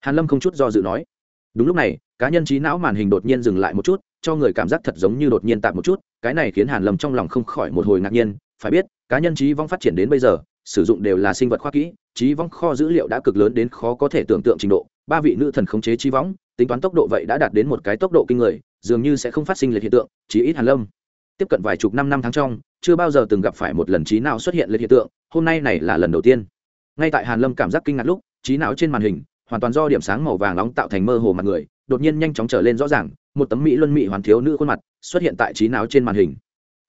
Hàn lâm không chút do dự nói. Đúng lúc này, cá nhân trí não màn hình đột nhiên dừng lại một chút cho người cảm giác thật giống như đột nhiên tạm một chút, cái này khiến hàn lâm trong lòng không khỏi một hồi ngạc nhiên, phải biết, cá nhân trí vong phát triển đến bây giờ, sử dụng đều là sinh vật khoa kỹ, trí vong kho dữ liệu đã cực lớn đến khó có thể tưởng tượng trình độ, ba vị nữ thần khống chế trí vong, tính toán tốc độ vậy đã đạt đến một cái tốc độ kinh người, dường như sẽ không phát sinh lệch hiện tượng chỉ ít hàn lâm. Tiếp cận vài chục năm năm tháng trong, chưa bao giờ từng gặp phải một lần trí não xuất hiện lệch hiện tượng, hôm nay này là lần đầu tiên. Ngay tại hàn lâm cảm giác kinh ngạc lúc, trí não trên màn hình, hoàn toàn do điểm sáng màu vàng nóng tạo thành mơ hồ mặt người, đột nhiên nhanh chóng trở lên rõ ràng một tấm mỹ luân mỹ hoàn thiếu nữ khuôn mặt xuất hiện tại trí não trên màn hình.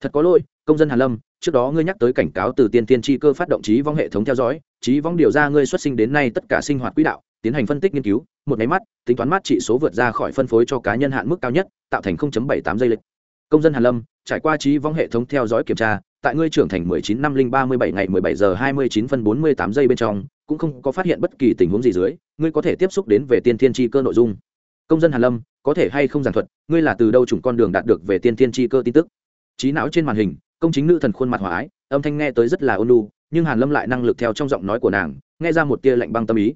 Thật có lỗi, công dân hàn lâm, trước đó ngươi nhắc tới cảnh cáo từ tiên tiên tri cơ phát động trí vong hệ thống theo dõi, trí vong điều ra ngươi xuất sinh đến nay tất cả sinh hoạt quỹ đạo, tiến hành phân tích nghiên cứu, một máy mắt, tính toán mát trị số vượt ra khỏi phân phối cho cá nhân hạn mức cao nhất, tạo thành 0.78 giây lịch. Công dân hàn lâm, trải qua trí vong hệ thống theo dõi kiểm tra, tại ngươi trưởng thành 19 năm linh 37 ngày 17 giờ 29 phân 48 giây bên trong, cũng không có phát hiện bất kỳ tình huống gì dưới, ngươi có thể tiếp xúc đến về tiên thiên tri cơ nội dung. Công dân hàn lâm có thể hay không giản thuật, ngươi là từ đâu chủng con đường đạt được về tiên thiên tri cơ tin tức? Trí não trên màn hình, công chính nữ thần khuôn mặt hòa ái, âm thanh nghe tới rất là ôn lu nhưng hàn lâm lại năng lực theo trong giọng nói của nàng, nghe ra một tia lạnh băng tâm ý.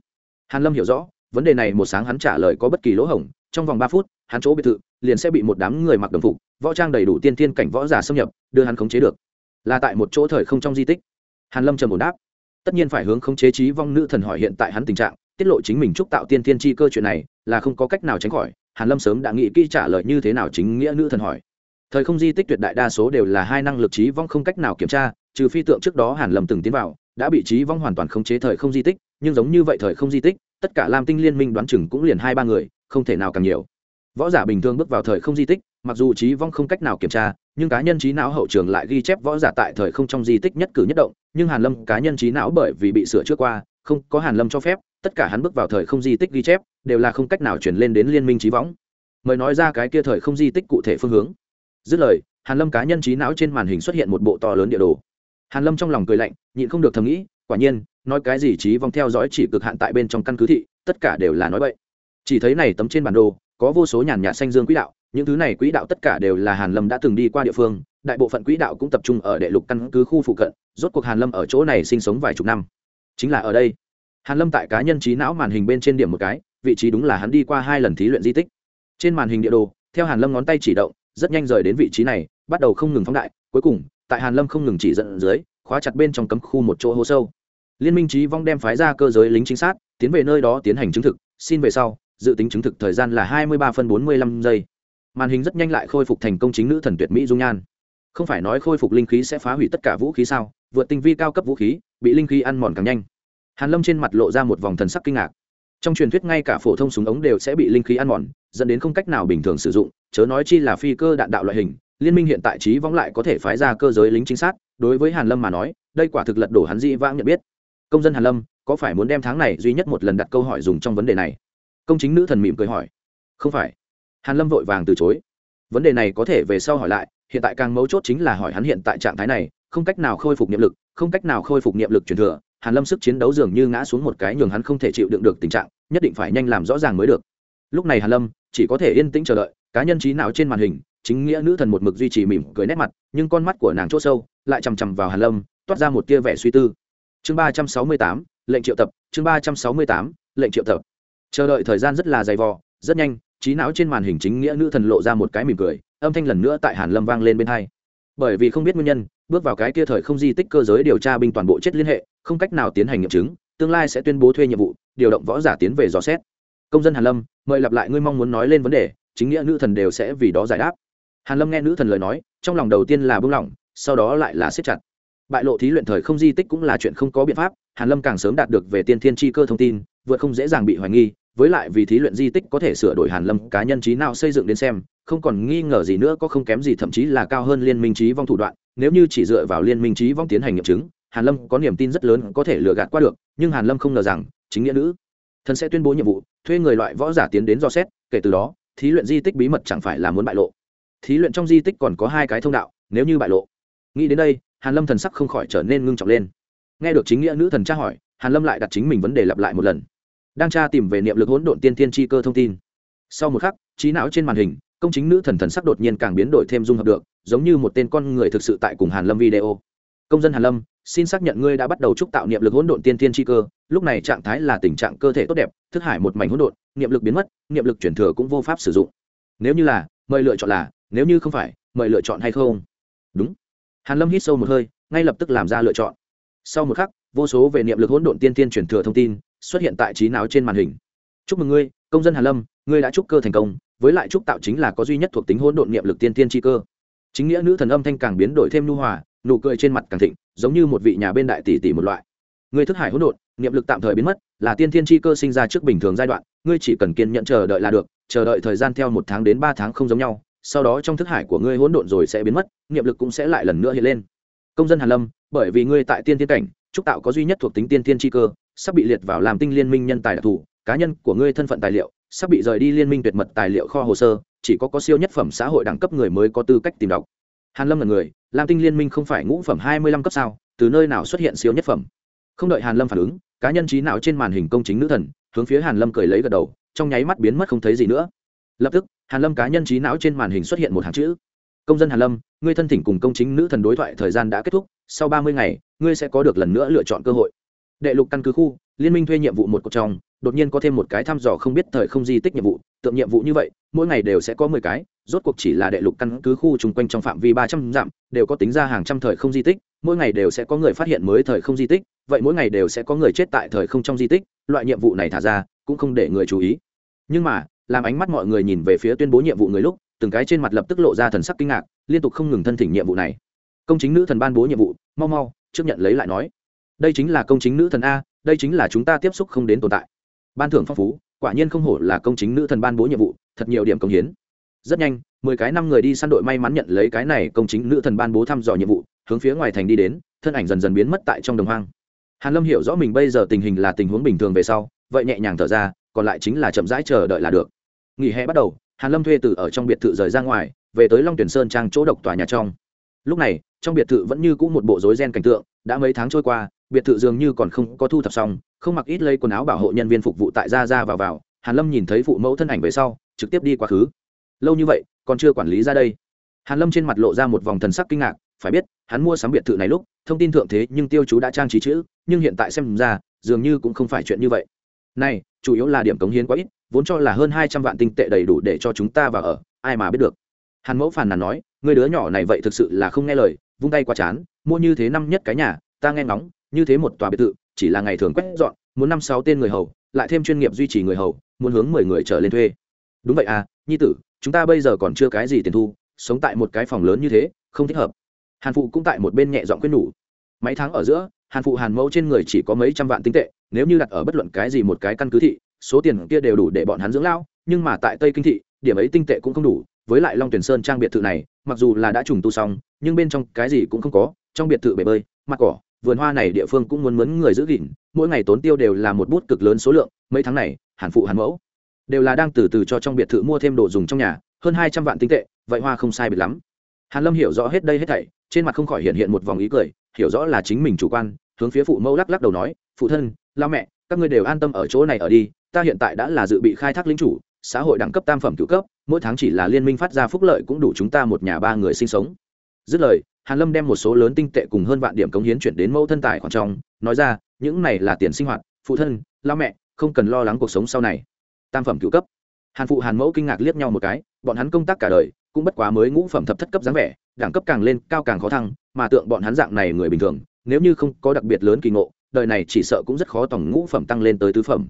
Hàn lâm hiểu rõ, vấn đề này một sáng hắn trả lời có bất kỳ lỗ hổng, trong vòng ba phút, hắn chỗ biệt thự liền sẽ bị một đám người mặc đồng phục, võ trang đầy đủ tiên thiên cảnh võ giả xâm nhập, đưa hắn khống chế được. Là tại một chỗ thời không trong di tích. Hàn lâm trầm ổn đáp. Tất nhiên phải hướng khống chế trí vong nữ thần hỏi hiện tại hắn tình trạng, tiết lộ chính mình chúc tạo tiên thiên chi cơ chuyện này, là không có cách nào tránh khỏi hàn lâm sớm đã nghĩ kỹ trả lời như thế nào chính nghĩa nữ thần hỏi. Thời không di tích tuyệt đại đa số đều là hai năng lực trí vong không cách nào kiểm tra, trừ phi tượng trước đó hàn lâm từng tiến vào, đã bị trí vong hoàn toàn khống chế thời không di tích, nhưng giống như vậy thời không di tích, tất cả lam tinh liên minh đoán chừng cũng liền hai ba người, không thể nào càng nhiều. Võ giả bình thường bước vào thời không di tích, mặc dù trí vong không cách nào kiểm tra, nhưng cá nhân trí não hậu trường lại ghi chép võ giả tại thời không trong di tích nhất cử nhất động, nhưng hàn lâm cá nhân trí não bởi vì bị sửa trước qua, không có hàn lâm cho phép tất cả hắn bước vào thời không di tích ghi chép, đều là không cách nào chuyển lên đến liên minh trí võng. Mời nói ra cái kia thời không di tích cụ thể phương hướng. Dứt lời, hàn lâm cá nhân trí não trên màn hình xuất hiện một bộ to lớn địa đồ. Hàn lâm trong lòng cười lạnh, nhịn không được thầm nghĩ, quả nhiên, nói cái gì trí vong theo dõi chỉ cực hạn tại bên trong căn cứ thị, tất cả đều là nói vậy chỉ thấy này tấm trên bản đồ, có vô số nhàn nhạt xanh dương quỹ đạo, những thứ này quỹ đạo tất cả đều là hàn lâm đã từng đi qua địa phương, đại bộ phận quỹ đạo cũng tập trung ở đệ lục căn cứ khu phụ cận, rốt cuộc hàn lâm ở chỗ này sinh sống vài chục năm. Chính là ở đây hàn lâm tại cá nhân trí não màn hình bên trên điểm một cái, vị trí đúng là hắn đi qua hai lần thí luyện di tích. Trên màn hình địa đồ, theo hàn lâm ngón tay chỉ động, rất nhanh rời đến vị trí này, bắt đầu không ngừng phóng đại. Cuối cùng, tại hàn lâm không ngừng chỉ dẫn dưới, khóa chặt bên trong cấm khu một chỗ hố sâu. Liên minh trí vong đem phái ra cơ giới lính chính sát, tiến về nơi đó tiến hành chứng thực, xin về sau, dự tính chứng thực thời gian là hai mươi ba phân bốn mươi lăm giây. Màn hình rất nhanh lại khôi phục thành công chính nữ thần tuyệt mỹ dung nhan. Không phải nói khôi phục linh khí sẽ phá hủy tất cả vũ khí sao? Vượt tinh vi cao cấp vũ khí, bị linh khí ăn mòn càng nhanh hàn lâm trên mặt lộ ra một vòng thần sắc kinh ngạc. Trong truyền thuyết ngay cả phổ thông súng ống đều sẽ bị linh khí ăn mòn, dẫn đến không cách nào bình thường sử dụng, chớ nói chi là phi cơ đạn đạo loại hình, liên minh hiện tại trí vong lại có thể phái ra cơ giới lính chính xác đối với hàn lâm mà nói, đây quả thực lật đổ hắn dĩ vãng nhận biết. Công dân hàn lâm, có phải muốn đem tháng này duy nhất một lần đặt câu hỏi dùng trong vấn đề này? Công chính nữ thần mỉm cười hỏi. Không phải. Hàn lâm vội vàng từ chối. Vấn đề này có thể về sau hỏi lại, hiện tại càng mấu chốt chính là hỏi hắn hiện tại trạng thái này, không cách nào khôi phục niệm lực, không cách nào khôi phục niệm lực truyền thừa hàn lâm sức chiến đấu dường như ngã xuống một cái nhường hắn không thể chịu đựng được tình trạng, nhất định phải nhanh làm rõ ràng mới được. Lúc này hàn lâm chỉ có thể yên tĩnh chờ đợi, cá nhân trí não trên màn hình, chính nghĩa nữ thần một mực duy trì mỉm cười nét mặt, nhưng con mắt của nàng chỗ sâu lại chằm chằm vào hàn lâm, toát ra một tia vẻ suy tư. Chương ba trăm sáu mươi tám, lệnh triệu tập, chương ba trăm sáu mươi tám, lệnh triệu tập. Chờ đợi thời gian rất là dày vò, rất nhanh, trí não trên màn hình chính nghĩa nữ thần lộ ra một cái mỉm cười, âm thanh lần nữa tại hàn lâm vang lên bên hai. Bởi vì không biết nguyên nhân, bước vào cái kia thời không di tích cơ giới điều tra binh toàn bộ chết liên hệ không cách nào tiến hành nghiệm chứng, tương lai sẽ tuyên bố thuê nhiệm vụ, điều động võ giả tiến về dò xét. Công dân hàn lâm, mời lặp lại ngươi mong muốn nói lên vấn đề, chính nghĩa nữ thần đều sẽ vì đó giải đáp. Hàn lâm nghe nữ thần lời nói, trong lòng đầu tiên là bưng lỏng sau đó lại là siết chặt. Bại lộ thí luyện thời không di tích cũng là chuyện không có biện pháp, hàn lâm càng sớm đạt được về tiên thiên chi cơ thông tin, vượt không dễ dàng bị hoài nghi, với lại vì thí luyện di tích có thể sửa đổi hàn lâm cá nhân trí nào xây dựng đến xem, không còn nghi ngờ gì nữa có không kém gì thậm chí là cao hơn liên minh trí vong thủ đoạn, nếu như chỉ dựa vào liên minh trí vong tiến hành nghiệm chứng hàn lâm có niềm tin rất lớn có thể lừa gạt qua được, nhưng hàn lâm không ngờ rằng, chính nghĩa nữ thần sẽ tuyên bố nhiệm vụ, thuê người loại võ giả tiến đến do xét, kể từ đó, thí luyện di tích bí mật chẳng phải là muốn bại lộ. Thí luyện trong di tích còn có hai cái thông đạo, nếu như bại lộ. Nghĩ đến đây, hàn lâm thần sắc không khỏi trở nên ngưng trọng lên. Nghe được chính nghĩa nữ thần tra hỏi, hàn lâm lại đặt chính mình vấn đề lặp lại một lần. Đang tra tìm về niệm lực hỗn độn tiên tiên chi cơ thông tin. Sau một khắc, trí não trên màn hình, công chính nữ thần thần sắc đột nhiên càng biến đổi thêm dung hợp được, giống như một tên con người thực sự tại cùng hàn lâm video. Công dân hàn lâm xin xác nhận ngươi đã bắt đầu trúc tạo niệm lực hỗn độn tiên tiên chi cơ, lúc này trạng thái là tình trạng cơ thể tốt đẹp, thức hải một mảnh hỗn độn, niệm lực biến mất, niệm lực chuyển thừa cũng vô pháp sử dụng. Nếu như là, mời lựa chọn là, nếu như không phải, mời lựa chọn hay không? Đúng. Hàn lâm hít sâu một hơi, ngay lập tức làm ra lựa chọn. Sau một khắc, vô số về niệm lực hỗn độn tiên tiên chuyển thừa thông tin xuất hiện tại trí não trên màn hình. Chúc mừng ngươi, công dân hàn lâm, ngươi đã trúc cơ thành công, với lại trúc tạo chính là có duy nhất thuộc tính hỗn độn niệm lực tiên tiên chi cơ. Chính nghĩa nữ thần âm thanh càng biến đổi thêm nhu hòa, nụ cười trên mặt càng thịnh giống như một vị nhà bên đại tỷ tỷ một loại. Ngươi thức hải hỗn độn, niệm lực tạm thời biến mất, là tiên thiên chi cơ sinh ra trước bình thường giai đoạn, ngươi chỉ cần kiên nhẫn chờ đợi là được, chờ đợi thời gian theo một tháng đến ba tháng không giống nhau, sau đó trong thức hải của ngươi hỗn độn rồi sẽ biến mất, niệm lực cũng sẽ lại lần nữa hiện lên. Công dân hàn lâm, bởi vì ngươi tại tiên thiên cảnh trúc tạo có duy nhất thuộc tính tiên thiên chi cơ, sắp bị liệt vào làm tinh liên minh nhân tài đặc thù, cá nhân của ngươi thân phận tài liệu, sắp bị rời đi liên minh tuyệt mật tài liệu kho hồ sơ, chỉ có có siêu nhất phẩm xã hội đẳng cấp người mới có tư cách tìm đọc hàn lâm là người, lam tinh liên minh không phải ngũ phẩm hai mươi lăm cấp sao, từ nơi nào xuất hiện siêu nhất phẩm? Không đợi hàn lâm phản ứng, cá nhân trí não trên màn hình công chính nữ thần, hướng phía hàn lâm cười lấy gật đầu, trong nháy mắt biến mất không thấy gì nữa. Lập tức, hàn lâm cá nhân trí não trên màn hình xuất hiện một hàng chữ. Công dân hàn lâm, ngươi thân thỉnh cùng công chính nữ thần đối thoại thời gian đã kết thúc, sau ba mươi ngày, ngươi sẽ có được lần nữa lựa chọn cơ hội. Đệ lục căn cứ khu, liên minh thuê nhiệm vụ một cột trong, đột nhiên có thêm một cái thăm dò không biết thời không di tích nhiệm vụ, tượng nhiệm vụ như vậy, mỗi ngày đều sẽ có mười cái rốt cuộc chỉ là đệ lục căn cứ khu chung quanh trong phạm vi ba trăm dặm, đều có tính ra hàng trăm thời không di tích, mỗi ngày đều sẽ có người phát hiện mới thời không di tích, vậy mỗi ngày đều sẽ có người chết tại thời không trong di tích, loại nhiệm vụ này thả ra, cũng không để người chú ý. Nhưng mà, làm ánh mắt mọi người nhìn về phía tuyên bố nhiệm vụ người lúc, từng cái trên mặt lập tức lộ ra thần sắc kinh ngạc, liên tục không ngừng thân thỉnh nhiệm vụ này. Công chính nữ thần ban bố nhiệm vụ, mau mau, trước nhận lấy lại nói. Đây chính là công chính nữ thần a, đây chính là chúng ta tiếp xúc không đến tồn tại. Ban thưởng phong phú, quả nhiên không hổ là công chính nữ thần ban bố nhiệm vụ, thật nhiều điểm công hiến rất nhanh, mười cái năm người đi săn đội may mắn nhận lấy cái này công chính nữ thần ban bố thăm dò nhiệm vụ, hướng phía ngoài thành đi đến, thân ảnh dần dần biến mất tại trong đồng hoang. Hàn lâm hiểu rõ mình bây giờ tình hình là tình huống bình thường về sau, vậy nhẹ nhàng thở ra, còn lại chính là chậm rãi chờ đợi là được. Nghỉ hè bắt đầu, hàn lâm thuê từ ở trong biệt thự rời ra ngoài, về tới long tuyển sơn trang chỗ độc tòa nhà trong. Lúc này, trong biệt thự vẫn như cũ một bộ rối ren cảnh tượng, đã mấy tháng trôi qua, biệt thự dường như còn không có thu thập xong, không mặc ít lấy quần áo bảo hộ nhân viên phục vụ tại ra ra vào vào, hàn lâm nhìn thấy phụ mẫu thân ảnh về sau, trực tiếp đi quá khứ lâu như vậy, còn chưa quản lý ra đây. Hàn lâm trên mặt lộ ra một vòng thần sắc kinh ngạc, phải biết, hắn mua sắm biệt thự này lúc, thông tin thượng thế nhưng tiêu chú đã trang trí chữ, nhưng hiện tại xem ra, dường như cũng không phải chuyện như vậy. Này, chủ yếu là điểm cống hiến quá ít, vốn cho là hơn hai trăm vạn tinh tệ đầy đủ để cho chúng ta vào ở, ai mà biết được. Hàn mẫu phàn nàn nói, người đứa nhỏ này vậy thực sự là không nghe lời, vung tay qua chán, mua như thế năm nhất cái nhà, ta nghe ngóng, như thế một tòa biệt thự, chỉ là ngày thường quét dọn, muốn năm sáu tên người hầu, lại thêm chuyên nghiệp duy trì người hầu, muốn hướng mười người trở lên thuê. Đúng vậy à nhi tử, chúng ta bây giờ còn chưa cái gì tiền thu, sống tại một cái phòng lớn như thế, không thích hợp. Hàn phụ cũng tại một bên nhẹ dọn quyết nhủ. Mấy tháng ở giữa, hàn phụ hàn mẫu trên người chỉ có mấy trăm vạn tinh tệ, nếu như đặt ở bất luận cái gì một cái căn cứ thị, số tiền kia đều đủ để bọn hắn dưỡng lao nhưng mà tại tây kinh thị, điểm ấy tinh tệ cũng không đủ, với lại long tuyển sơn trang biệt thự này, mặc dù là đã trùng tu xong, nhưng bên trong cái gì cũng không có, trong biệt thự bể bơi, mặt cỏ, vườn hoa này địa phương cũng muốn mướn người giữ gìn, mỗi ngày tốn tiêu đều là một bút cực lớn số lượng, mấy tháng này, hàn phụ hàn mẫu đều là đang từ từ cho trong biệt thự mua thêm đồ dùng trong nhà, hơn hai trăm vạn tinh tệ, vậy hoa không sai biệt lắm. Hàn lâm hiểu rõ hết đây hết thảy, trên mặt không khỏi hiện hiện một vòng ý cười, hiểu rõ là chính mình chủ quan, hướng phía phụ mẫu lắc lắc đầu nói, phụ thân lao mẹ, các ngươi đều an tâm ở chỗ này ở đi, ta hiện tại đã là dự bị khai thác lính chủ, xã hội đẳng cấp tam phẩm cựu cấp, mỗi tháng chỉ là liên minh phát ra phúc lợi cũng đủ chúng ta một nhà ba người sinh sống. Dứt lời, hàn lâm đem một số lớn tinh tệ cùng hơn vạn điểm cống hiến chuyển đến mẫu thân tài khoản trong, nói ra, những này là tiền sinh hoạt, phụ thân lao mẹ, không cần lo lắng cuộc sống sau này tam phẩm cựu cấp. Hàn phụ hàn mẫu kinh ngạc liếc nhau một cái, bọn hắn công tác cả đời, cũng bất quá mới ngũ phẩm thập thất cấp dáng vẻ, đẳng cấp càng lên, cao càng khó thăng, mà tượng bọn hắn dạng này người bình thường, nếu như không có đặc biệt lớn kỳ ngộ, đời này chỉ sợ cũng rất khó tổng ngũ phẩm tăng lên tới tứ phẩm.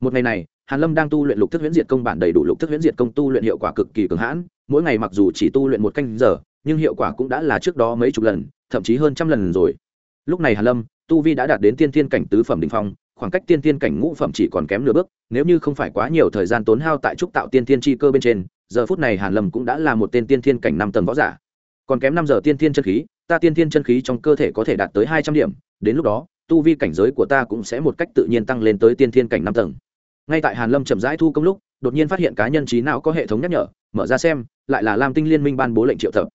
Một ngày này, hàn lâm đang tu luyện lục thức huyễn diệt công bản đầy đủ lục thức huyễn diệt công tu luyện hiệu quả cực kỳ cường hãn, mỗi ngày mặc dù chỉ tu luyện một canh giờ, nhưng hiệu quả cũng đã là trước đó mấy chục lần, thậm chí hơn trăm lần rồi. Lúc này hàn lâm, tu vi đã đạt đến tiên thiên cảnh tứ phẩm đỉnh phong khoảng cách tiên thiên cảnh ngũ phẩm chỉ còn kém nửa bước, nếu như không phải quá nhiều thời gian tốn hao tại trúc tạo tiên thiên chi cơ bên trên, giờ phút này hàn lâm cũng đã là một tên tiên thiên cảnh năm tầng võ giả. Còn kém năm giờ tiên thiên chân khí, ta tiên thiên chân khí trong cơ thể có thể đạt tới hai trăm điểm, đến lúc đó, tu vi cảnh giới của ta cũng sẽ một cách tự nhiên tăng lên tới tiên thiên cảnh năm tầng. Ngay tại hàn lâm chậm rãi thu công lúc, đột nhiên phát hiện cá nhân trí não có hệ thống nhắc nhở, mở ra xem, lại là lam tinh liên minh ban bố lệnh triệu tập.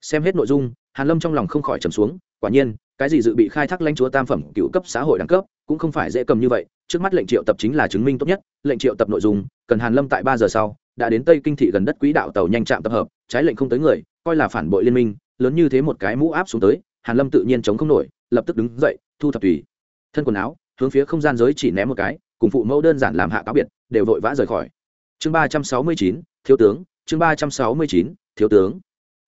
Xem hết nội dung, hàn lâm trong lòng không khỏi trầm xuống, quả nhiên, cái gì dự bị khai thác lãnh chúa tam phẩm cựu cấp xã hội đẳng cấp cũng không phải dễ cầm như vậy, trước mắt lệnh triệu tập chính là chứng minh tốt nhất, lệnh triệu tập nội dung, cần hàn lâm tại ba giờ sau, đã đến tây kinh thị gần đất quỹ đạo tàu nhanh chạm tập hợp, trái lệnh không tới người, coi là phản bội liên minh, lớn như thế một cái mũ áp xuống tới, hàn lâm tự nhiên chống không nổi, lập tức đứng dậy, thu thập tùy. Thân quần áo, hướng phía không gian giới chỉ ném một cái, cùng phụ mẫu đơn giản làm hạ cáo biệt, đều vội vã rời khỏi. Chương ba trăm sáu mươi chín, thiếu tướng, chương ba trăm sáu mươi chín, thiếu tướng.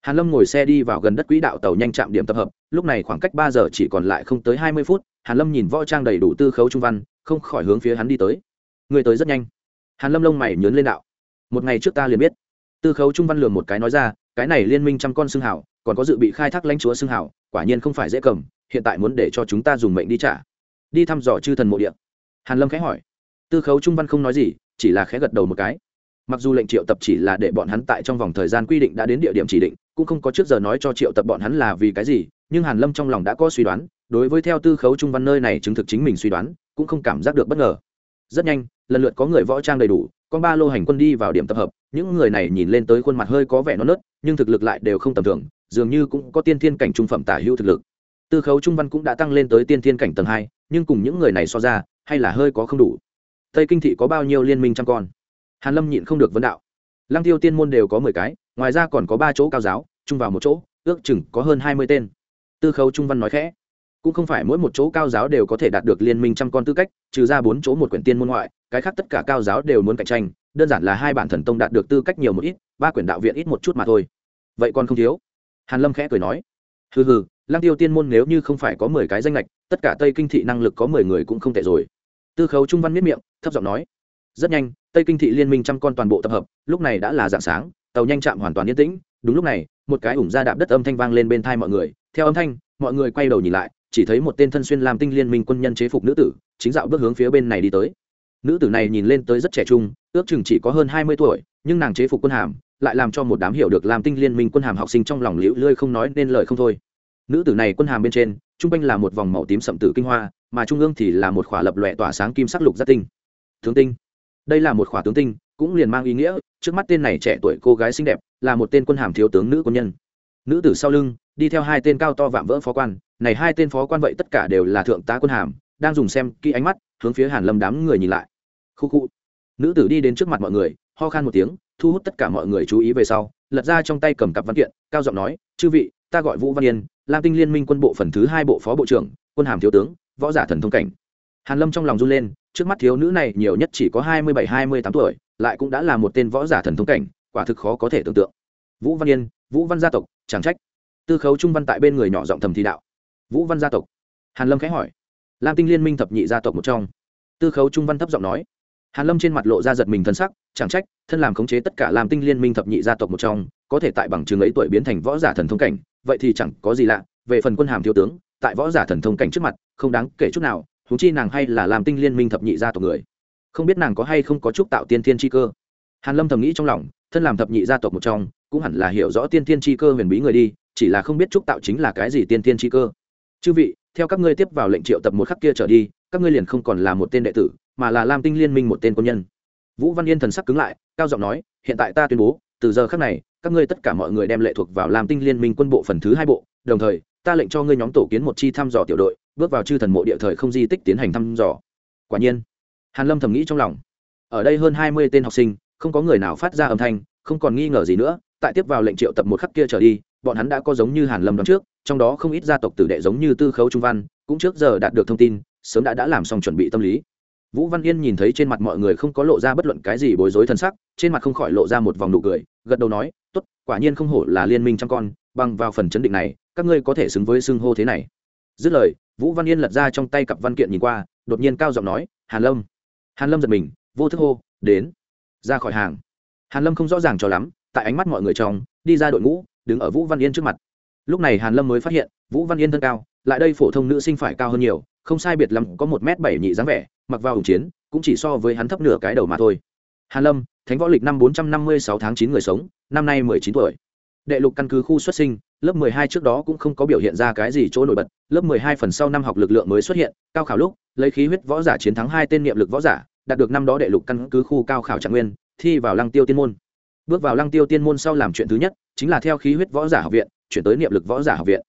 Hàn lâm ngồi xe đi vào gần đất quỹ đạo tàu nhanh chạm điểm tập hợp, lúc này khoảng cách ba giờ chỉ còn lại không tới hai mươi phút hàn lâm nhìn võ trang đầy đủ tư khấu trung văn, không khỏi hướng phía hắn đi tới. Người tới rất nhanh. Hàn lâm lông mày nhớn lên đạo. Một ngày trước ta liền biết. Tư khấu trung văn lường một cái nói ra, cái này liên minh trăm con xương hảo, còn có dự bị khai thác lãnh chúa xương hảo, quả nhiên không phải dễ cầm, hiện tại muốn để cho chúng ta dùng mệnh đi trả. Đi thăm dò chư thần mộ địa. Hàn lâm khẽ hỏi. Tư khấu trung văn không nói gì, chỉ là khẽ gật đầu một cái. Mặc dù lệnh triệu tập chỉ là để bọn hắn tại trong vòng thời gian quy định đã đến địa điểm chỉ định, cũng không có trước giờ nói cho triệu tập bọn hắn là vì cái gì, nhưng hàn lâm trong lòng đã có suy đoán đối với theo tư khấu trung văn nơi này chứng thực chính mình suy đoán, cũng không cảm giác được bất ngờ. Rất nhanh, lần lượt có người võ trang đầy đủ, con ba lô hành quân đi vào điểm tập hợp. Những người này nhìn lên tới khuôn mặt hơi có vẻ non nớt, nhưng thực lực lại đều không tầm thường, dường như cũng có tiên thiên cảnh trung phẩm tả hữu thực lực. Tư khấu trung văn cũng đã tăng lên tới tiên thiên cảnh tầng hai, nhưng cùng những người này so ra, hay là hơi có không đủ. Tây kinh thị có bao nhiêu liên minh trăm con? Hàn lâm nhịn không được vấn đạo. Lăng tiêu tiên môn đều có mười cái, ngoài ra còn có ba chỗ cao giáo, chung vào một chỗ, ước chừng có hơn hai mươi tên. Tư khấu trung văn nói khẽ cũng không phải mỗi một chỗ cao giáo đều có thể đạt được liên minh trăm con tư cách, trừ ra bốn chỗ một quyển tiên môn ngoại, cái khác tất cả cao giáo đều muốn cạnh tranh, đơn giản là hai bản thần tông đạt được tư cách nhiều một ít, ba quyển đạo viện ít một chút mà thôi. Vậy còn không thiếu? Hàn lâm khẽ cười nói. Hừ hừ, lăng tiêu tiên môn nếu như không phải có mười cái danh lệch tất cả tây kinh thị năng lực có mười người cũng không tệ rồi. Tư khấu trung văn miết miệng, thấp giọng nói. Rất nhanh, tây kinh thị liên minh trăm con toàn bộ tập hợp, lúc này đã là dạng sáng, tàu nhanh chạm hoàn toàn yên tĩnh. Đúng lúc này, một cái ủng ra đạp đất âm thanh vang lên bên thai mọi người. Theo âm thanh, mọi người quay đầu nhìn lại chỉ thấy một tên thân xuyên làm tinh liên minh quân nhân chế phục nữ tử, chính dạo bước hướng phía bên này đi tới. Nữ tử này nhìn lên tới rất trẻ trung, ước chừng chỉ có hơn hai mươi tuổi, nhưng nàng chế phục quân hàm, lại làm cho một đám hiểu được làm tinh liên minh quân hàm học sinh trong lòng liễu lơi không nói nên lời không thôi. Nữ tử này quân hàm bên trên, trung quanh là một vòng màu tím sậm tử kinh hoa, mà trung ương thì là một khỏa lập lòe tỏa sáng kim sắc lục giác tinh. Tướng tinh. Đây là một khỏa tướng tinh, cũng liền mang ý nghĩa, trước mắt tên này trẻ tuổi cô gái xinh đẹp, là một tên quân hàm thiếu tướng nữ quân nhân nữ tử sau lưng, đi theo hai tên cao to vạm vỡ phó quan. Này hai tên phó quan vậy tất cả đều là thượng tá quân hàm, đang dùng xem kỹ ánh mắt, hướng phía hàn lâm đám người nhìn lại. Khu khu. Nữ tử đi đến trước mặt mọi người, ho khan một tiếng, thu hút tất cả mọi người chú ý về sau, lật ra trong tay cầm cặp văn kiện, cao giọng nói, chư vị, ta gọi vũ văn yên, lam tinh liên minh quân bộ phần thứ hai bộ phó bộ trưởng, quân hàm thiếu tướng, võ giả thần thông cảnh. Hàn lâm trong lòng run lên, trước mắt thiếu nữ này nhiều nhất chỉ có hai mươi bảy, hai mươi tám tuổi, lại cũng đã là một tên võ giả thần thông cảnh, quả thực khó có thể tưởng tượng. Vũ văn yên, vũ văn gia tộc chẳng trách. Tư khấu trung văn tại bên người nhỏ giọng thầm thi đạo. Vũ văn gia tộc. Hàn lâm khẽ hỏi. Lam tinh liên minh thập nhị gia tộc một trong. Tư khấu trung văn thấp giọng nói. Hàn lâm trên mặt lộ ra giật mình thân sắc, chẳng trách, thân làm khống chế tất cả lam tinh liên minh thập nhị gia tộc một trong, có thể tại bằng chứng ấy tuổi biến thành võ giả thần thông cảnh, vậy thì chẳng có gì lạ. Về phần quân hàm thiếu tướng, tại võ giả thần thông cảnh trước mặt, không đáng kể chút nào, huống chi nàng hay là làm tinh liên minh thập nhị gia tộc người. Không biết nàng có hay không có chúc tạo tiên thiên chi cơ hàn lâm thầm nghĩ trong lòng, thân làm thập nhị gia tộc một trong, cũng hẳn là hiểu rõ tiên thiên chi cơ huyền bí người đi, chỉ là không biết trúc tạo chính là cái gì tiên thiên chi cơ. Chư vị, theo các ngươi tiếp vào lệnh triệu tập một khắc kia trở đi, các ngươi liền không còn là một tên đệ tử, mà là lam tinh liên minh một tên quân nhân. Vũ văn yên thần sắc cứng lại, cao giọng nói, hiện tại ta tuyên bố, từ giờ khắc này, các ngươi tất cả mọi người đem lệ thuộc vào lam tinh liên minh quân bộ phần thứ hai bộ, đồng thời, ta lệnh cho ngươi nhóm tổ kiến một chi thăm dò tiểu đội, bước vào chư thần mộ địa thời không di tích tiến hành thăm dò. Quả nhiên, hàn lâm thầm nghĩ trong lòng. Ở đây hơn hai mươi tên học sinh không có người nào phát ra âm thanh, không còn nghi ngờ gì nữa, tại tiếp vào lệnh triệu tập một khắc kia trở đi, bọn hắn đã có giống như hàn lâm đón trước, trong đó không ít gia tộc tử đệ giống như tư khấu trung văn, cũng trước giờ đạt được thông tin, sớm đã đã làm xong chuẩn bị tâm lý. Vũ văn yên nhìn thấy trên mặt mọi người không có lộ ra bất luận cái gì bối rối thân sắc, trên mặt không khỏi lộ ra một vòng nụ cười, gật đầu nói, tốt, quả nhiên không hổ là liên minh trăm con, bằng vào phần chấn định này, các ngươi có thể xứng với xưng hô thế này. Dứt lời, vũ văn yên lật ra trong tay cặp văn kiện nhìn qua, đột nhiên cao giọng nói, hàn lâm. Hàn lâm giật mình, vô thức hô, đến ra khỏi hàng. Hàn lâm không rõ ràng cho lắm, tại ánh mắt mọi người trong, đi ra đội ngũ, đứng ở vũ văn yên trước mặt. Lúc này hàn lâm mới phát hiện, vũ văn yên thân cao, lại đây phổ thông nữ sinh phải cao hơn nhiều, không sai biệt lắm có một m bảy nhị dáng vẻ, mặc vào hùng chiến, cũng chỉ so với hắn thấp nửa cái đầu mà thôi. Hàn lâm, thánh võ lịch năm bốn trăm năm mươi sáu tháng chín người sống, năm nay mười chín tuổi. Đệ lục căn cứ khu xuất sinh, lớp mười hai trước đó cũng không có biểu hiện ra cái gì chỗ nổi bật, lớp mười hai phần sau năm học lực lượng mới xuất hiện, cao khảo lúc, lấy khí huyết võ giả chiến thắng hai tên niệm lực võ giả đạt được năm đó đệ lục căn cứ khu cao khảo trạng nguyên, thi vào lăng tiêu tiên môn. Bước vào lăng tiêu tiên môn sau làm chuyện thứ nhất, chính là theo khí huyết võ giả học viện, chuyển tới niệm lực võ giả học viện.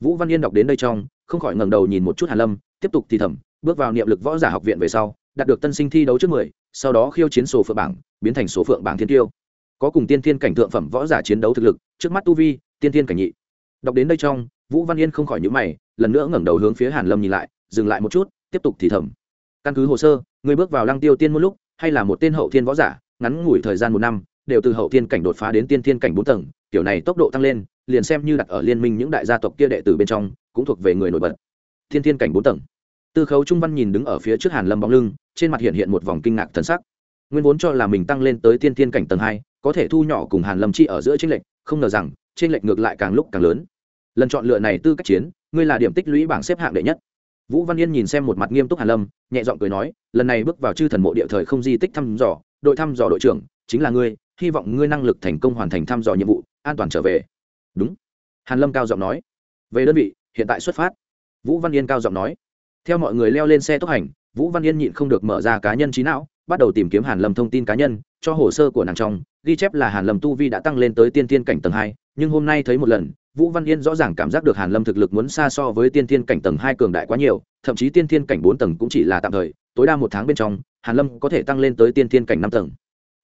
Vũ văn yên đọc đến đây trong, không khỏi ngẩng đầu nhìn một chút hàn lâm, tiếp tục thì thầm, bước vào niệm lực võ giả học viện về sau, đạt được tân sinh thi đấu trước mười, sau đó khiêu chiến sổ phượng bảng, biến thành số phượng bảng thiên tiêu. Có cùng tiên thiên cảnh thượng phẩm võ giả chiến đấu thực lực, trước mắt tu vi, tiên thiên cảnh nhị. Đọc đến đây trong, vũ văn yên không khỏi nhíu mày, lần nữa ngẩng đầu hướng phía hàn lâm nhìn lại, dừng lại một chút, tiếp tục thì thầm. Căn cứ hồ sơ người bước vào lăng tiêu tiên một lúc, hay là một tên hậu thiên võ giả, ngắn ngủi thời gian một năm, đều từ hậu thiên cảnh đột phá đến tiên thiên cảnh bốn tầng, kiểu này tốc độ tăng lên, liền xem như đặt ở liên minh những đại gia tộc kia đệ tử bên trong, cũng thuộc về người nổi bật. Thiên thiên cảnh bốn tầng. Tư khấu trung văn nhìn đứng ở phía trước hàn lâm bóng lưng, trên mặt hiện hiện một vòng kinh ngạc thần sắc. Nguyên vốn cho là mình tăng lên tới tiên thiên cảnh tầng hai, có thể thu nhỏ cùng hàn lâm chi ở giữa trên lệnh không ngờ rằng trên lệnh ngược lại càng lúc càng lớn. Lần chọn lựa này tư cách chiến, ngươi là điểm tích lũy bảng xếp hạng đệ nhất vũ văn yên nhìn xem một mặt nghiêm túc hàn lâm, nhẹ giọng cười nói, lần này bước vào chư thần mộ địa thời không di tích thăm dò, đội thăm dò đội trưởng, chính là ngươi, hy vọng ngươi năng lực thành công hoàn thành thăm dò nhiệm vụ, an toàn trở về. Đúng. Hàn lâm cao giọng nói. Về đơn vị, hiện tại xuất phát. Vũ văn yên cao giọng nói. Theo mọi người leo lên xe tốc hành, vũ văn yên nhịn không được mở ra cá nhân trí não, bắt đầu tìm kiếm hàn lâm thông tin cá nhân, cho hồ sơ của nàng trong, ghi chép là hàn lâm tu vi đã tăng lên tới tiên tiên cảnh tầng hai, nhưng hôm nay thấy một lần vũ văn yên rõ ràng cảm giác được hàn lâm thực lực muốn xa so với tiên Thiên cảnh tầng hai cường đại quá nhiều, thậm chí tiên Thiên cảnh bốn tầng cũng chỉ là tạm thời, tối đa một tháng bên trong, hàn lâm có thể tăng lên tới tiên Thiên cảnh năm tầng.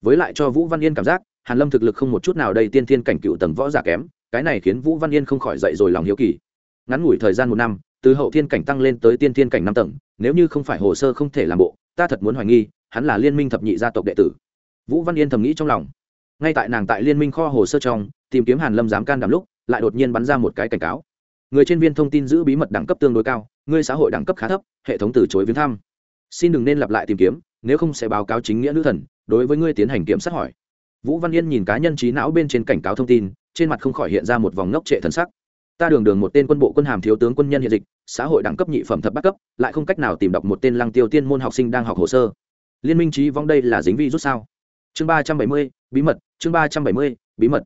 Với lại cho vũ văn yên cảm giác, hàn lâm thực lực không một chút nào đầy tiên Thiên cảnh cựu tầng võ giả kém, cái này khiến vũ văn yên không khỏi dậy rồi lòng hiếu kỳ. Ngắn ngủi thời gian một năm, từ hậu thiên cảnh tăng lên tới tiên thiên cảnh năm tầng, nếu như không phải hồ sơ không thể làm bộ, ta thật muốn hoài nghi, hắn là liên minh thập nhị gia tộc đệ tử. Vũ văn yên thầm nghĩ trong lòng. Ngay tại nàng tại liên minh kho hồ sơ trong, tìm kiếm hàn lâm dám can đảm lúc lại đột nhiên bắn ra một cái cảnh cáo. Người trên viên thông tin giữ bí mật đẳng cấp tương đối cao, người xã hội đẳng cấp khá thấp, hệ thống từ chối viếng thăm. Xin đừng nên lặp lại tìm kiếm, nếu không sẽ báo cáo chính nghĩa nữ thần, đối với ngươi tiến hành kiểm sát hỏi. Vũ văn yên nhìn cá nhân trí não bên trên cảnh cáo thông tin, trên mặt không khỏi hiện ra một vòng ngốc trệ thần sắc. Ta đường đường một tên quân bộ quân hàm thiếu tướng quân nhân hiện dịch, xã hội đẳng cấp nhị phẩm thập bắt cấp, lại không cách nào tìm đọc một tên lăng tiêu tiên môn học sinh đang học hồ sơ. Liên minh trí vong đây là dính vi rút sao? Chương ba trăm bảy mươi, bí mật, chương ba trăm bảy mươi, bí mật.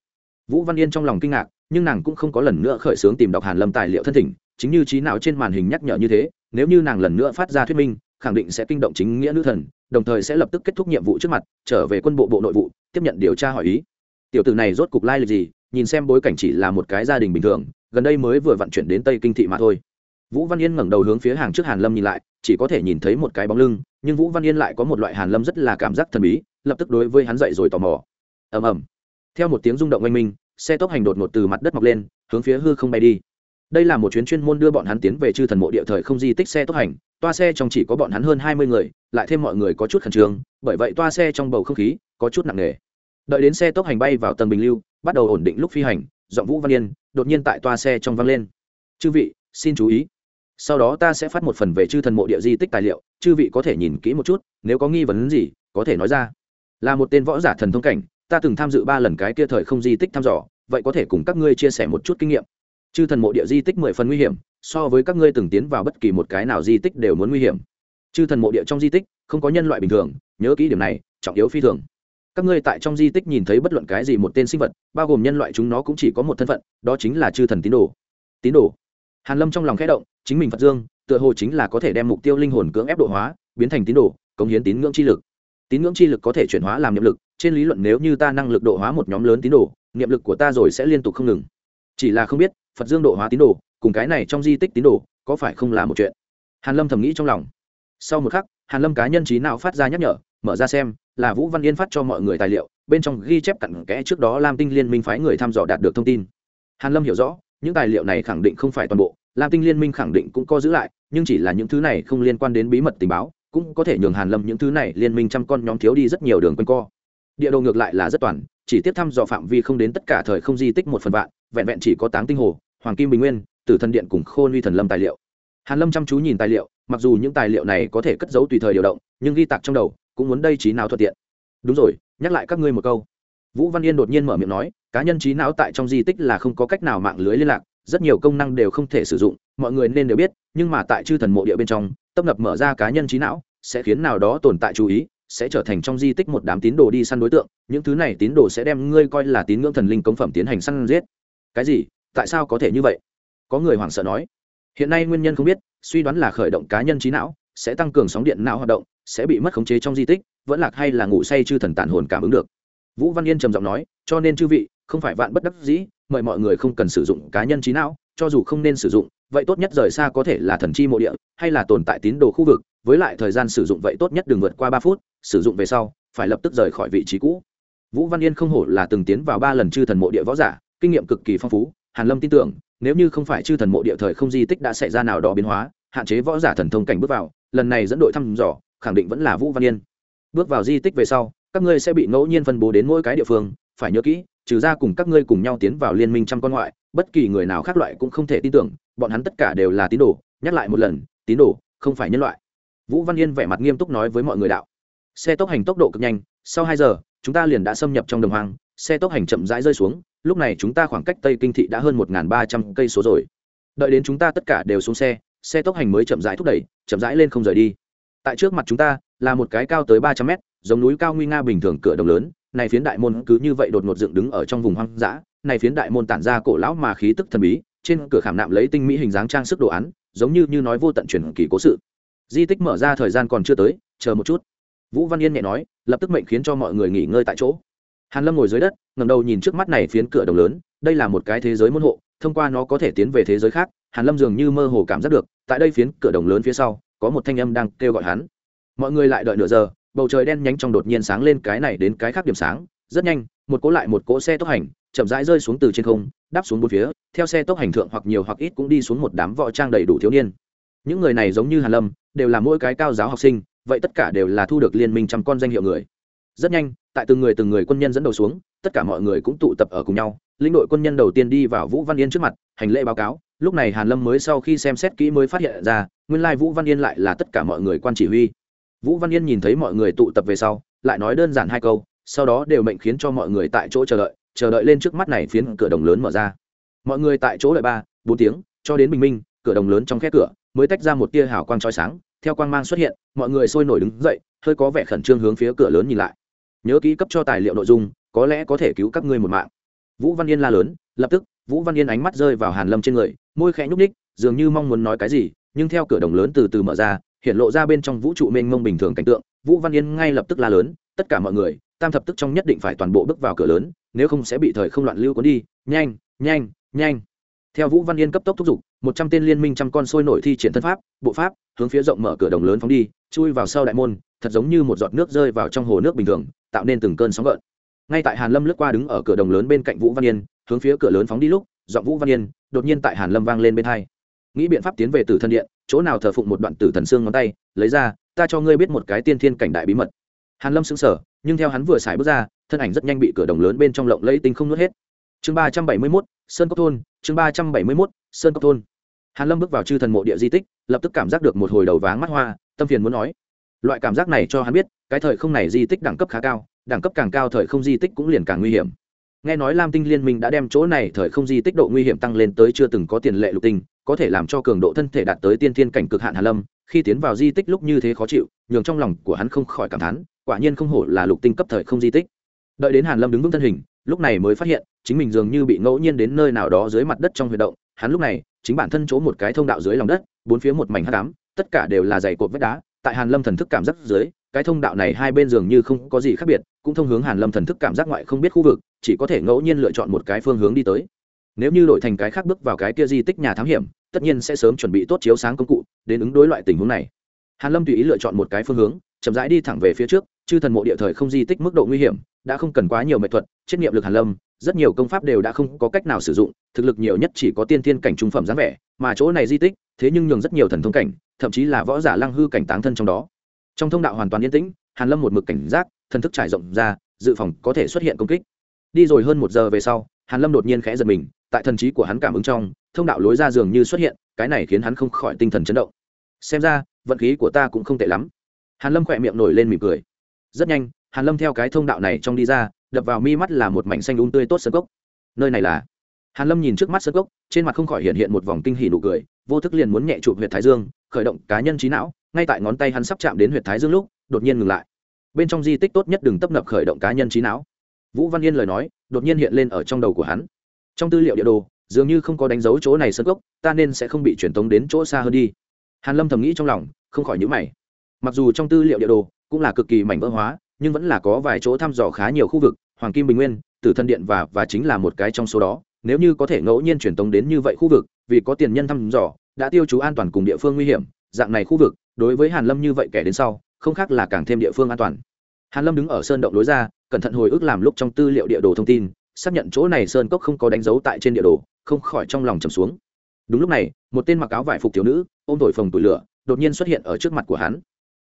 Vũ văn yên trong lòng kinh ngạc nhưng nàng cũng không có lần nữa khởi xướng tìm đọc hàn lâm tài liệu thân thỉnh, chính như trí não trên màn hình nhắc nhở như thế, nếu như nàng lần nữa phát ra thuyết minh, khẳng định sẽ kinh động chính nghĩa nữ thần, đồng thời sẽ lập tức kết thúc nhiệm vụ trước mặt, trở về quân bộ bộ nội vụ, tiếp nhận điều tra hỏi ý. Tiểu tử này rốt cục lai lịch gì, nhìn xem bối cảnh chỉ là một cái gia đình bình thường, gần đây mới vừa vận chuyển đến tây kinh thị mà thôi. Vũ văn yên ngẩng đầu hướng phía hàng trước hàn lâm nhìn lại, chỉ có thể nhìn thấy một cái bóng lưng, nhưng vũ văn yên lại có một loại hàn lâm rất là cảm giác thần bí, lập tức đối với hắn dậy rồi tò mò. Ầm ầm. Theo một tiếng rung động oanh minh xe tốc hành đột ngột từ mặt đất mọc lên, hướng phía hư không bay đi. Đây là một chuyến chuyên môn đưa bọn hắn tiến về chư thần mộ địa thời không di tích xe tốc hành, toa xe trong chỉ có bọn hắn hơn hai mươi người, lại thêm mọi người có chút khẩn trương, bởi vậy toa xe trong bầu không khí có chút nặng nề. Đợi đến xe tốc hành bay vào tầng bình lưu, bắt đầu ổn định lúc phi hành, giọng vũ văn yên đột nhiên tại toa xe trong vang lên. Chư vị, xin chú ý. Sau đó ta sẽ phát một phần về chư thần mộ địa di tích tài liệu, chư vị có thể nhìn kỹ một chút, nếu có nghi vấn gì, có thể nói ra. Là một tên võ giả thần thông cảnh ta từng tham dự ba lần cái kia thời không di tích thăm dò, vậy có thể cùng các ngươi chia sẻ một chút kinh nghiệm. Chư thần mộ địa di tích mười phần nguy hiểm, so với các ngươi từng tiến vào bất kỳ một cái nào di tích đều muốn nguy hiểm. Chư thần mộ địa trong di tích, không có nhân loại bình thường, nhớ kỹ điểm này, trọng yếu phi thường. Các ngươi tại trong di tích nhìn thấy bất luận cái gì một tên sinh vật, bao gồm nhân loại chúng nó cũng chỉ có một thân phận, đó chính là chư thần tín đồ. Tín đồ. Hàn lâm trong lòng khẽ động, chính mình phật dương, tựa hồ chính là có thể đem mục tiêu linh hồn cưỡng ép độ hóa, biến thành tín đồ, cống hiến tín ngưỡng chi lực tín ngưỡng chi lực có thể chuyển hóa làm niệm lực, trên lý luận nếu như ta năng lực độ hóa một nhóm lớn tín đồ, niệm lực của ta rồi sẽ liên tục không ngừng. Chỉ là không biết, phật dương độ hóa tín đồ, cùng cái này trong di tích tín đồ, có phải không là một chuyện? Hàn lâm thầm nghĩ trong lòng. Sau một khắc, hàn lâm cá nhân trí nào phát ra nhắc nhở, mở ra xem, là vũ văn yên phát cho mọi người tài liệu, bên trong ghi chép cặn kẽ trước đó lam tinh liên minh phái người thăm dò đạt được thông tin. Hàn lâm hiểu rõ, những tài liệu này khẳng định không phải toàn bộ, lam tinh liên minh khẳng định cũng có giữ lại, nhưng chỉ là những thứ này không liên quan đến bí mật tình báo cũng có thể nhường hàn lâm những thứ này liên minh trăm con nhóm thiếu đi rất nhiều đường quanh co. Địa đồ ngược lại là rất toàn, chỉ tiếp thăm dò phạm vi không đến tất cả thời không di tích một phần vạn, vẹn vẹn chỉ có táng tinh hồ, hoàng kim bình nguyên, tử thần điện cùng khôn uy thần lâm tài liệu. Hàn lâm chăm chú nhìn tài liệu, mặc dù những tài liệu này có thể cất giấu tùy thời điều động, nhưng ghi tạc trong đầu, cũng muốn đây trí nào thuận tiện. Đúng rồi, nhắc lại các ngươi một câu. Vũ văn yên đột nhiên mở miệng nói, cá nhân trí não tại trong di tích là không có cách nào mạng lưới liên lạc, rất nhiều công năng đều không thể sử dụng, mọi người nên đều biết, nhưng mà tại chư thần mộ địa bên trong tấp nập mở ra cá nhân trí não, sẽ khiến nào đó tồn tại chú ý, sẽ trở thành trong di tích một đám tín đồ đi săn đối tượng. Những thứ này tín đồ sẽ đem ngươi coi là tín ngưỡng thần linh công phẩm tiến hành săn giết. Cái gì? Tại sao có thể như vậy? Có người hoảng sợ nói. Hiện nay nguyên nhân không biết, suy đoán là khởi động cá nhân trí não, sẽ tăng cường sóng điện não hoạt động, sẽ bị mất khống chế trong di tích, vẫn lạc hay là ngủ say chư thần tàn hồn cảm ứng được. Vũ văn yên trầm giọng nói, cho nên chư vị, không phải vạn bất đắc dĩ, mời mọi người không cần sử dụng cá nhân trí não, cho dù không nên sử dụng vậy tốt nhất rời xa có thể là thần chi mộ địa, hay là tồn tại tín đồ khu vực, với lại thời gian sử dụng vậy tốt nhất đừng vượt qua ba phút, sử dụng về sau, phải lập tức rời khỏi vị trí cũ. Vũ văn yên không hổ là từng tiến vào ba lần chư thần mộ địa võ giả, kinh nghiệm cực kỳ phong phú, hàn lâm tin tưởng, nếu như không phải chư thần mộ địa thời không di tích đã xảy ra nào đó biến hóa, hạn chế võ giả thần thông cảnh bước vào, lần này dẫn đội thăm dò, khẳng định vẫn là vũ văn yên. Bước vào di tích về sau, các ngươi sẽ bị ngẫu nhiên phân bố đến mỗi cái địa phương, phải nhớ kỹ, trừ ra cùng các ngươi cùng nhau tiến vào liên minh trăm con ngoại, bất kỳ người nào khác loại cũng không thể tin tưởng bọn hắn tất cả đều là tín đồ, nhắc lại một lần, tín đồ không phải nhân loại. Vũ văn yên vẻ mặt nghiêm túc nói với mọi người đạo. Xe tốc hành tốc độ cực nhanh, sau hai giờ, chúng ta liền đã xâm nhập trong đồng hoang, xe tốc hành chậm rãi rơi xuống, lúc này chúng ta khoảng cách tây kinh thị đã hơn một ba trăm cây số rồi. Đợi đến chúng ta tất cả đều xuống xe xe tốc hành mới chậm rãi thúc đẩy, chậm rãi lên không rời đi. Tại trước mặt chúng ta, là một cái cao tới ba trăm mét, giống núi cao nguy nga bình thường cửa đồng lớn, này phiến đại môn cứ như vậy đột ngột dựng đứng ở trong vùng hoang dã, này phiến đại môn tản ra cổ lão mà khí tức thần bí trên cửa khảm nạm lấy tinh mỹ hình dáng trang sức đồ án, giống như như nói vô tận truyền kỳ cố sự. Di tích mở ra thời gian còn chưa tới, chờ một chút. Vũ văn yên nhẹ nói, lập tức mệnh khiến cho mọi người nghỉ ngơi tại chỗ. Hàn lâm ngồi dưới đất ngầm đầu nhìn trước mắt này phiến cửa đồng lớn, đây là một cái thế giới môn hộ, thông qua nó có thể tiến về thế giới khác, hàn lâm dường như mơ hồ cảm giác được, tại đây phiến cửa đồng lớn phía sau, có một thanh âm đang kêu gọi hắn. Mọi người lại đợi nửa giờ, bầu trời đen nhánh trong đột nhiên sáng lên cái này đến cái khác điểm sáng, rất nhanh, một cỗ lại một cỗ xe tốc hành, chậm rãi rơi xuống từ trên không đáp xuống bốn phía, theo xe tốc hành thượng hoặc nhiều hoặc ít cũng đi xuống một đám võ trang đầy đủ thiếu niên. Những người này giống như hàn lâm, đều là mỗi cái cao giáo học sinh, vậy tất cả đều là thu được liên minh trăm con danh hiệu người. Rất nhanh, tại từng người từng người quân nhân dẫn đầu xuống, tất cả mọi người cũng tụ tập ở cùng nhau, lĩnh đội quân nhân đầu tiên đi vào vũ văn yên trước mặt, hành lễ báo cáo. Lúc này hàn lâm mới sau khi xem xét kỹ mới phát hiện ra, nguyên lai vũ văn yên lại là tất cả mọi người quan chỉ huy. Vũ văn yên nhìn thấy mọi người tụ tập về sau, lại nói đơn giản hai câu, sau đó đều mệnh khiến cho mọi người tại chỗ chờ đợi chờ đợi lên trước mắt này phiến cửa đồng lớn mở ra. Mọi người tại chỗ đợi ba, bốn tiếng, cho đến bình minh, cửa đồng lớn trong khe cửa mới tách ra một tia hào quang trói sáng, theo quang mang xuất hiện, mọi người sôi nổi đứng dậy, hơi có vẻ khẩn trương hướng phía cửa lớn nhìn lại. Nhớ kỹ cấp cho tài liệu nội dung, có lẽ có thể cứu các ngươi một mạng. Vũ văn yên la lớn, lập tức, vũ văn yên ánh mắt rơi vào hàn lâm trên người, môi khẽ nhúc ních dường như mong muốn nói cái gì, nhưng theo cửa đồng lớn từ từ mở ra, hiện lộ ra bên trong vũ trụ mênh mông bình thường cảnh tượng, vũ văn yên ngay lập tức la lớn, tất cả mọi người, tam thập tức trong nhất định phải toàn bộ bước vào cửa lớn nếu không sẽ bị thời không loạn lưu cuốn đi. Nhanh nhanh nhanh. Theo vũ văn yên cấp tốc thúc giục, một trăm tên liên minh trăm con sôi nổi thi triển thân pháp, bộ pháp, hướng phía rộng mở cửa đồng lớn phóng đi, chui vào sau đại môn, thật giống như một giọt nước rơi vào trong hồ nước bình thường, tạo nên từng cơn sóng gợn. Ngay tại hàn lâm lướt qua đứng ở cửa đồng lớn bên cạnh vũ văn yên, hướng phía cửa lớn phóng đi lúc, giọng vũ văn yên đột nhiên tại hàn lâm vang lên bên hai. Nghĩ biện pháp tiến về tử thần điện, chỗ nào thờ phụng một đoạn tử thần xương ngón tay, lấy ra, ta cho ngươi biết một cái tiên thiên cảnh đại bí mật. Hàn lâm sững sờ, nhưng theo hắn vừa xài bước ra thân ảnh rất nhanh bị cửa đồng lớn bên trong lộng lẫy tinh không nuốt hết. Chương ba trăm bảy mươi 371, sơn cốc thôn chương ba trăm bảy mươi 371, sơn cốc thôn. Hàn lâm bước vào chư thần mộ địa di tích lập tức cảm giác được một hồi đầu váng mắt hoa tâm phiền muốn nói. Loại cảm giác này cho hắn biết cái thời không này di tích đẳng cấp khá cao đẳng cấp càng cao thời không di tích cũng liền càng nguy hiểm. Nghe nói lam tinh liên minh đã đem chỗ này thời không di tích độ nguy hiểm tăng lên tới chưa từng có tiền lệ lục tinh có thể làm cho cường độ thân thể đạt tới tiên thiên cảnh cực hạn hàn lâm khi tiến vào di tích lúc như thế khó chịu nhường trong lòng của hắn không khỏi cảm thán quả nhiên không hổ là lục tinh cấp thời không di tích đợi đến hàn lâm đứng vững thân hình, lúc này mới phát hiện, chính mình dường như bị ngẫu nhiên đến nơi nào đó dưới mặt đất trong huy động. Hắn lúc này, chính bản thân chỗ một cái thông đạo dưới lòng đất, bốn phía một mảnh hắc ám, tất cả đều là dày cột vách đá. Tại hàn lâm thần thức cảm giác dưới, cái thông đạo này hai bên dường như không có gì khác biệt, cũng thông hướng hàn lâm thần thức cảm giác ngoại không biết khu vực, chỉ có thể ngẫu nhiên lựa chọn một cái phương hướng đi tới. Nếu như đổi thành cái khác bước vào cái kia di tích nhà thám hiểm, tất nhiên sẽ sớm chuẩn bị tốt chiếu sáng công cụ đến ứng đối loại tình huống này. Hàn lâm tùy ý lựa chọn một cái phương hướng, chậm rãi đi thẳng về phía trước, chư thần mộ địa thời không di tích mức độ nguy hiểm đã không cần quá nhiều mệ thuật, chiết nghiệm lực hàn lâm, rất nhiều công pháp đều đã không có cách nào sử dụng, thực lực nhiều nhất chỉ có tiên thiên cảnh trung phẩm dáng vẻ, mà chỗ này di tích, thế nhưng nhường rất nhiều thần thông cảnh, thậm chí là võ giả lăng hư cảnh táng thân trong đó. Trong thông đạo hoàn toàn yên tĩnh, hàn lâm một mực cảnh giác, thần thức trải rộng ra, dự phòng có thể xuất hiện công kích. Đi rồi hơn một giờ về sau, hàn lâm đột nhiên khẽ giật mình, tại thần trí của hắn cảm ứng trong, thông đạo lối ra dường như xuất hiện, cái này khiến hắn không khỏi tinh thần chấn động. Xem ra, vận khí của ta cũng không tệ lắm. Hàn lâm khỏe miệng nổi lên mỉm cười. Rất nhanh hàn lâm theo cái thông đạo này trong đi ra, đập vào mi mắt là một mảnh xanh úng um tươi tốt sân cốc. Nơi này là? Hàn lâm nhìn trước mắt sân cốc, trên mặt không khỏi hiện hiện một vòng kinh hỉ nụ cười, vô thức liền muốn nhẹ chụp huyệt thái dương, khởi động cá nhân trí não, ngay tại ngón tay hắn sắp chạm đến huyệt thái dương lúc, đột nhiên ngừng lại. Bên trong di tích tốt nhất đừng tấp nập khởi động cá nhân trí não. Vũ văn yên lời nói, đột nhiên hiện lên ở trong đầu của hắn. Trong tư liệu địa đồ, dường như không có đánh dấu chỗ này sân cốc, ta nên sẽ không bị truyền tống đến chỗ xa hơn đi. Hàn lâm thầm nghĩ trong lòng, không khỏi nhíu mày. Mặc dù trong tư liệu địa đồ cũng là cực kỳ mảnh vỡ hóa nhưng vẫn là có vài chỗ thăm dò khá nhiều khu vực, hoàng kim bình nguyên, tử thân điện và và chính là một cái trong số đó. Nếu như có thể ngẫu nhiên truyền tống đến như vậy khu vực, vì có tiền nhân thăm dò, đã tiêu chú an toàn cùng địa phương nguy hiểm, dạng này khu vực, đối với hàn lâm như vậy kẻ đến sau, không khác là càng thêm địa phương an toàn. Hàn lâm đứng ở sơn động lối ra, cẩn thận hồi ức làm lúc trong tư liệu địa đồ thông tin, xác nhận chỗ này sơn cốc không có đánh dấu tại trên địa đồ, không khỏi trong lòng trầm xuống. Đúng lúc này, một tên mặc áo vải phục thiếu nữ, ôm thổi phồng tủi lửa, đột nhiên xuất hiện ở trước mặt của hắn.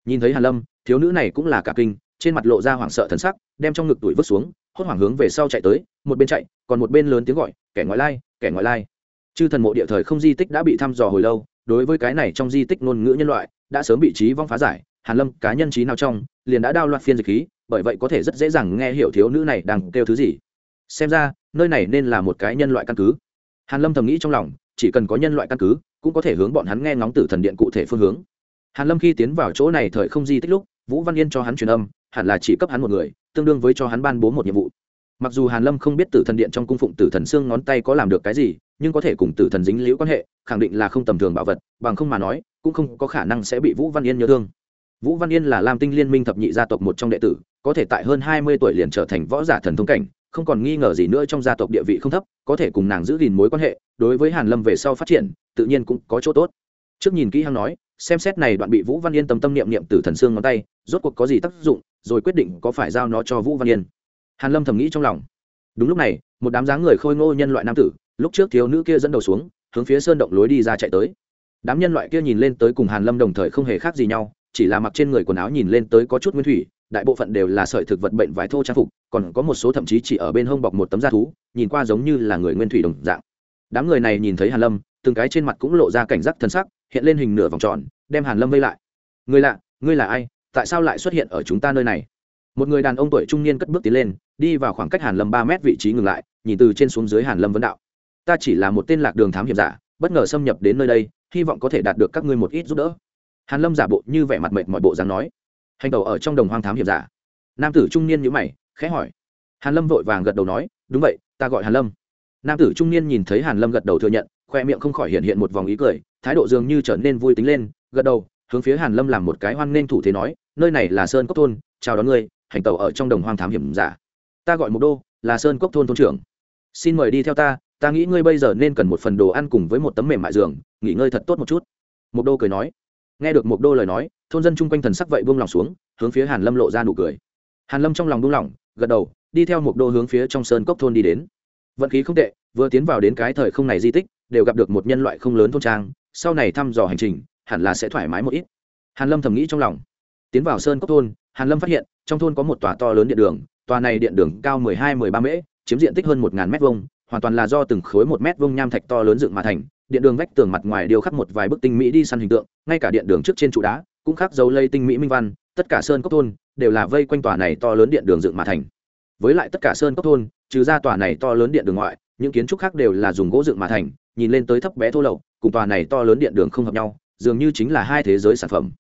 Nhìn thấy hàn lâm, thiếu nữ này cũng là cả kinh trên mặt lộ ra hoảng sợ thần sắc, đem trong ngực tuổi vứt xuống, hốt hoảng hướng về sau chạy tới, một bên chạy, còn một bên lớn tiếng gọi, kẻ ngoại lai, kẻ ngoại lai. Chư thần mộ địa thời không di tích đã bị thăm dò hồi lâu, đối với cái này trong di tích ngôn ngữ nhân loại, đã sớm bị trí vong phá giải, hàn lâm cá nhân trí nào trong, liền đã đao loạt phiên dịch khí, bởi vậy có thể rất dễ dàng nghe hiểu thiếu nữ này đang kêu thứ gì. Xem ra, nơi này nên là một cái nhân loại căn cứ. Hàn lâm thầm nghĩ trong lòng, chỉ cần có nhân loại căn cứ, cũng có thể hướng bọn hắn nghe ngóng tử thần điện cụ thể phương hướng. Hàn lâm khi tiến vào chỗ này thời không di tích lúc, vũ văn yên cho hắn truyền âm hẳn là chỉ cấp hắn một người, tương đương với cho hắn ban bố một nhiệm vụ. Mặc dù hàn lâm không biết tử thần điện trong cung phụng tử thần xương ngón tay có làm được cái gì, nhưng có thể cùng tử thần dính liễu quan hệ, khẳng định là không tầm thường bảo vật, bằng không mà nói, cũng không có khả năng sẽ bị vũ văn yên nhớ thương. Vũ văn yên là lam tinh liên minh thập nhị gia tộc một trong đệ tử, có thể tại hơn hai mươi tuổi liền trở thành võ giả thần thông cảnh, không còn nghi ngờ gì nữa trong gia tộc địa vị không thấp, có thể cùng nàng giữ gìn mối quan hệ, đối với hàn lâm về sau phát triển, tự nhiên cũng có chỗ tốt. Trước nhìn kỹ hăng nói xem xét này đoạn bị vũ văn yên tâm tâm niệm niệm từ thần xương ngón tay, rốt cuộc có gì tác dụng, rồi quyết định có phải giao nó cho vũ văn yên. Hàn lâm thầm nghĩ trong lòng. Đúng lúc này, một đám dáng người khôi ngô nhân loại nam tử, lúc trước thiếu nữ kia dẫn đầu xuống, hướng phía sơn động lối đi ra chạy tới. Đám nhân loại kia nhìn lên tới cùng hàn lâm đồng thời không hề khác gì nhau, chỉ là mặc trên người quần áo nhìn lên tới có chút nguyên thủy, đại bộ phận đều là sợi thực vật bệnh vải thô trang phục, còn có một số thậm chí chỉ ở bên hông bọc một tấm da thú, nhìn qua giống như là người nguyên thủy đồng dạng. Đám người này nhìn thấy hàn lâm, từng cái trên mặt cũng lộ ra cảnh giác thân sắc hiện lên hình nửa vòng tròn, đem hàn lâm vây lại. Người lạ, ngươi là ai? Tại sao lại xuất hiện ở chúng ta nơi này? Một người đàn ông tuổi trung niên cất bước tiến lên, đi vào khoảng cách hàn lâm ba mét vị trí ngừng lại, nhìn từ trên xuống dưới hàn lâm vấn đạo. Ta chỉ là một tên lạc đường thám hiểm giả, bất ngờ xâm nhập đến nơi đây, hy vọng có thể đạt được các ngươi một ít giúp đỡ. Hàn lâm giả bộ như vẻ mặt mệt mọi bộ dáng nói. Hành tàu ở trong đồng hoang thám hiểm giả. Nam tử trung niên nhíu mày, khẽ hỏi. Hàn lâm vội vàng gật đầu nói, đúng vậy, ta gọi hàn lâm. Nam tử trung niên nhìn thấy hàn lâm gật đầu thừa nhận, khoe miệng không khỏi hiện hiện một vòng ý cười thái độ dường như trở nên vui tính lên gật đầu hướng phía hàn lâm làm một cái hoan nên thủ thế nói nơi này là sơn cốc thôn chào đón ngươi hành tàu ở trong đồng hoang thám hiểm giả. Ta gọi một đô là sơn cốc thôn thôn trưởng. Xin mời đi theo ta ta nghĩ ngươi bây giờ nên cần một phần đồ ăn cùng với một tấm mềm mại giường nghỉ ngơi thật tốt một chút. Một đô cười nói. Nghe được một đô lời nói thôn dân chung quanh thần sắc vậy buông lòng xuống hướng phía hàn lâm lộ ra nụ cười. Hàn lâm trong lòng buông lòng, gật đầu đi theo một đô hướng phía trong sơn cốc thôn đi đến. Vận khí không tệ vừa tiến vào đến cái thời không này di tích đều gặp được một nhân loại không lớn thôn trang sau này thăm dò hành trình, hẳn là sẽ thoải mái một ít. Hàn lâm thầm nghĩ trong lòng. Tiến vào sơn cốc thôn, hàn lâm phát hiện, trong thôn có một tòa to lớn điện đường, tòa này điện đường cao 12-13 mễ, chiếm diện tích hơn 1.000 mét vuông, hoàn toàn là do từng khối một mét vuông nham thạch to lớn dựng mà thành. Điện đường vách tường mặt ngoài điêu khắc một vài bức tinh mỹ đi săn hình tượng, ngay cả điện đường trước trên trụ đá cũng khắc dấu lây tinh mỹ minh văn. Tất cả sơn cốc thôn đều là vây quanh tòa này to lớn điện đường dựng mà thành. Với lại tất cả sơn cốc thôn, trừ ra tòa này to lớn điện đường ngoại, những kiến trúc khác đều là dùng gỗ dựng mà thành, nhìn lên tới thấp bé thô lậu cùng tòa này to lớn điện đường không hợp nhau, dường như chính là hai thế giới sản phẩm.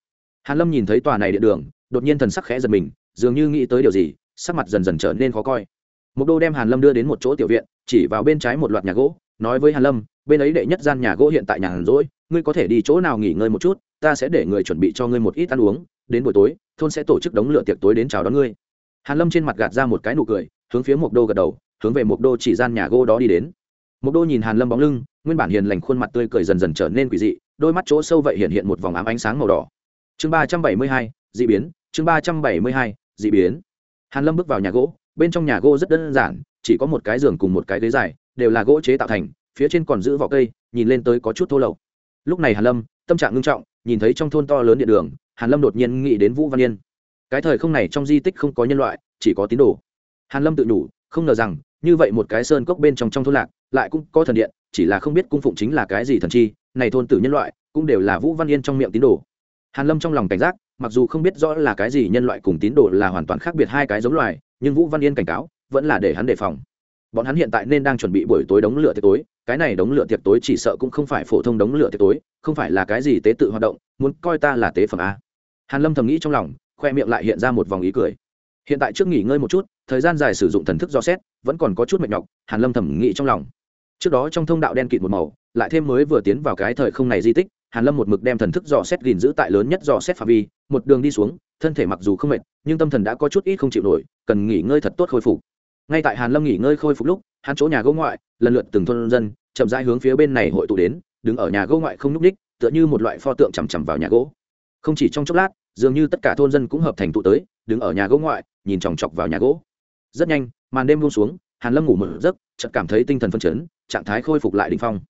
Hàn lâm nhìn thấy tòa này điện đường, đột nhiên thần sắc khẽ giật mình, dường như nghĩ tới điều gì, sắc mặt dần dần trở nên khó coi. Mục đô đem hàn lâm đưa đến một chỗ tiểu viện, chỉ vào bên trái một loạt nhà gỗ, nói với hàn lâm, bên ấy đệ nhất gian nhà gỗ hiện tại nhà hàn rỗi, ngươi có thể đi chỗ nào nghỉ ngơi một chút, ta sẽ để người chuẩn bị cho ngươi một ít ăn uống, đến buổi tối, thôn sẽ tổ chức đống lửa tiệc tối đến chào đón ngươi. Hàn lâm trên mặt gạt ra một cái nụ cười, hướng phía mục đô gật đầu, hướng về mục đô chỉ gian nhà gỗ đó đi đến một đô nhìn hàn lâm bóng lưng, nguyên bản hiền lành khuôn mặt tươi cười dần dần trở nên quỷ dị, đôi mắt chỗ sâu vậy hiện hiện một vòng ám ánh sáng màu đỏ. Chương ba trăm bảy mươi hai, dị biến, chương ba trăm bảy mươi hai, dị biến. Hàn lâm bước vào nhà gỗ, bên trong nhà gỗ rất đơn giản, chỉ có một cái giường cùng một cái ghế dài, đều là gỗ chế tạo thành, phía trên còn giữ vỏ cây, nhìn lên tới có chút thô lậu. Lúc này hàn lâm, tâm trạng ngưng trọng, nhìn thấy trong thôn to lớn điện đường, hàn lâm đột nhiên nghĩ đến vũ văn yên. Cái thời không này trong di tích không có nhân loại, chỉ có tín đồ. Hàn lâm tự nhủ, không ngờ rằng, như vậy một cái sơn cốc bên trong trong thôn lạc lại cũng có thần điện, chỉ là không biết cung phụng chính là cái gì thần chi, này thôn tử nhân loại cũng đều là vũ văn yên trong miệng tín đồ. Hàn lâm trong lòng cảnh giác, mặc dù không biết rõ là cái gì nhân loại cùng tín đồ là hoàn toàn khác biệt hai cái giống loài, nhưng vũ văn yên cảnh cáo, vẫn là để hắn đề phòng. Bọn hắn hiện tại nên đang chuẩn bị buổi tối đống lửa tiệc tối, cái này đống lửa tiệc tối chỉ sợ cũng không phải phổ thông đống lửa tiệc tối, không phải là cái gì tế tự hoạt động, muốn coi ta là tế phẩm a. Hàn lâm thầm nghĩ trong lòng, khoe miệng lại hiện ra một vòng ý cười. Hiện tại trước nghỉ ngơi một chút, thời gian dài sử dụng thần thức do xét, vẫn còn có chút mệt nhọc, hàn lâm thầm nghĩ trong lòng trước đó trong thông đạo đen kịt một màu, lại thêm mới vừa tiến vào cái thời không này di tích, hàn lâm một mực đem thần thức dò xét gìn giữ tại lớn nhất dò xét phạm vi, một đường đi xuống, thân thể mặc dù không mệt, nhưng tâm thần đã có chút ít không chịu nổi, cần nghỉ ngơi thật tốt khôi phục. Ngay tại hàn lâm nghỉ ngơi khôi phục lúc, hắn chỗ nhà gỗ ngoại, lần lượt từng thôn dân, chậm rãi hướng phía bên này hội tụ đến, đứng ở nhà gỗ ngoại không nhúc ních, tựa như một loại pho tượng chằm chằm vào nhà gỗ. Không chỉ trong chốc lát, dường như tất cả thôn dân cũng hợp thành tụ tới, đứng ở nhà gỗ ngoại, nhìn chòng chọc vào nhà gỗ. Rất nhanh, màn đêm buông xuống, hàn lâm ngủ một giấc chợt cảm thấy tinh thần phân chấn, trạng thái khôi phục lại đỉnh phong.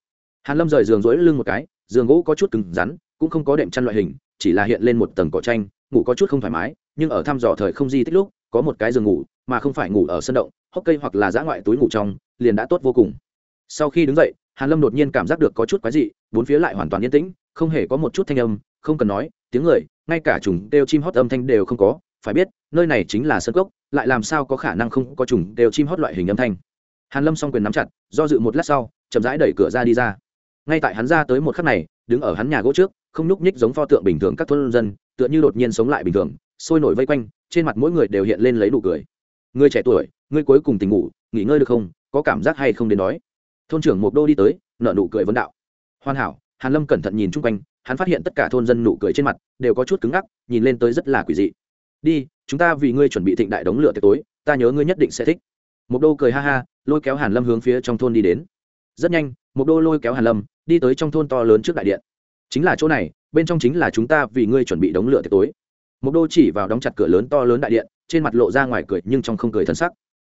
Hàn lâm rời giường rỗi lưng một cái, giường gỗ có chút cứng rắn, cũng không có đệm chăn loại hình, chỉ là hiện lên một tầng cỏ tranh ngủ có chút không thoải mái, nhưng ở thăm dò thời không di tích lúc, có một cái giường ngủ, mà không phải ngủ ở sân động, hốc cây hoặc là giã ngoại túi ngủ trong, liền đã tốt vô cùng. Sau khi đứng dậy, hàn lâm đột nhiên cảm giác được có chút quái dị, bốn phía lại hoàn toàn yên tĩnh, không hề có một chút thanh âm, không cần nói, tiếng người, ngay cả trùng kêu chim hót âm thanh đều không có, phải biết, nơi này chính là sân cốc, lại làm sao có khả năng không có trùng kêu chim hót loại hình âm thanh hàn lâm song quyền nắm chặt, do dự một lát sau, chậm rãi đẩy cửa ra đi ra. Ngay tại hắn ra tới một khắc này, đứng ở hắn nhà gỗ trước, không nhúc nhích giống pho tượng bình thường các thôn dân, tựa như đột nhiên sống lại bình thường, sôi nổi vây quanh, trên mặt mỗi người đều hiện lên lấy nụ cười. Người trẻ tuổi ngươi cuối cùng tỉnh ngủ, nghỉ ngơi được không, có cảm giác hay không đến nói. thôn trưởng mộc đô đi tới nợ nụ cười vấn đạo. Hoàn hảo, hàn lâm cẩn thận nhìn chung quanh, hắn phát hiện tất cả thôn dân nụ cười trên mặt đều có chút cứng ngắc, nhìn lên tới rất là quỷ dị. Đi, chúng ta vì ngươi chuẩn bị thịnh đại đống lửa tối, ta nhớ ngươi nhất định sẽ thích. Mộc đô cười ha ha lôi kéo hàn lâm hướng phía trong thôn đi đến. Rất nhanh, một đô lôi kéo hàn lâm đi tới trong thôn to lớn trước đại điện. Chính là chỗ này, bên trong chính là chúng ta vì ngươi chuẩn bị đống lửa tối. Một đô chỉ vào đóng chặt cửa lớn to lớn đại điện, trên mặt lộ ra ngoài cười nhưng trong không cười thân sắc.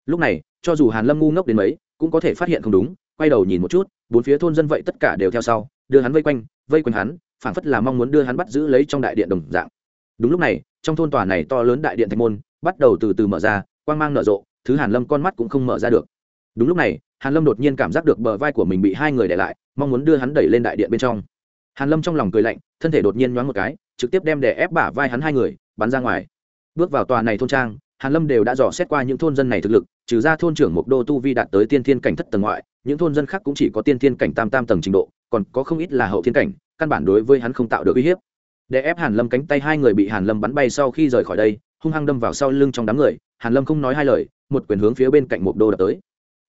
Lúc này, cho dù hàn lâm ngu ngốc đến mấy, cũng có thể phát hiện không đúng, quay đầu nhìn một chút, bốn phía thôn dân vậy tất cả đều theo sau, đưa hắn vây quanh vây quanh hắn, phảng phất là mong muốn đưa hắn bắt giữ lấy trong đại điện đồng dạng. Đúng lúc này, trong thôn tòa này to lớn đại điện thạch môn bắt đầu từ từ mở ra, quang mang nở rộ, thứ hàn lâm con mắt cũng không mở ra được đúng lúc này, hàn lâm đột nhiên cảm giác được bờ vai của mình bị hai người để lại, mong muốn đưa hắn đẩy lên đại điện bên trong. Hàn lâm trong lòng cười lạnh, thân thể đột nhiên nhoáng một cái, trực tiếp đem đè ép bả vai hắn hai người, bắn ra ngoài. Bước vào tòa này thôn trang, hàn lâm đều đã dò xét qua những thôn dân này thực lực, trừ ra thôn trưởng mục đô tu vi đạt tới tiên thiên cảnh thất tầng ngoại, những thôn dân khác cũng chỉ có tiên thiên cảnh tam tam tầng trình độ, còn có không ít là hậu thiên cảnh, căn bản đối với hắn không tạo được uy hiếp. Để ép hàn lâm cánh tay hai người bị hàn lâm bắn bay sau khi rời khỏi đây, hung hăng đâm vào sau lưng trong đám người, hàn lâm không nói hai lời, một quyền hướng phía bên cạnh mục đô đập tới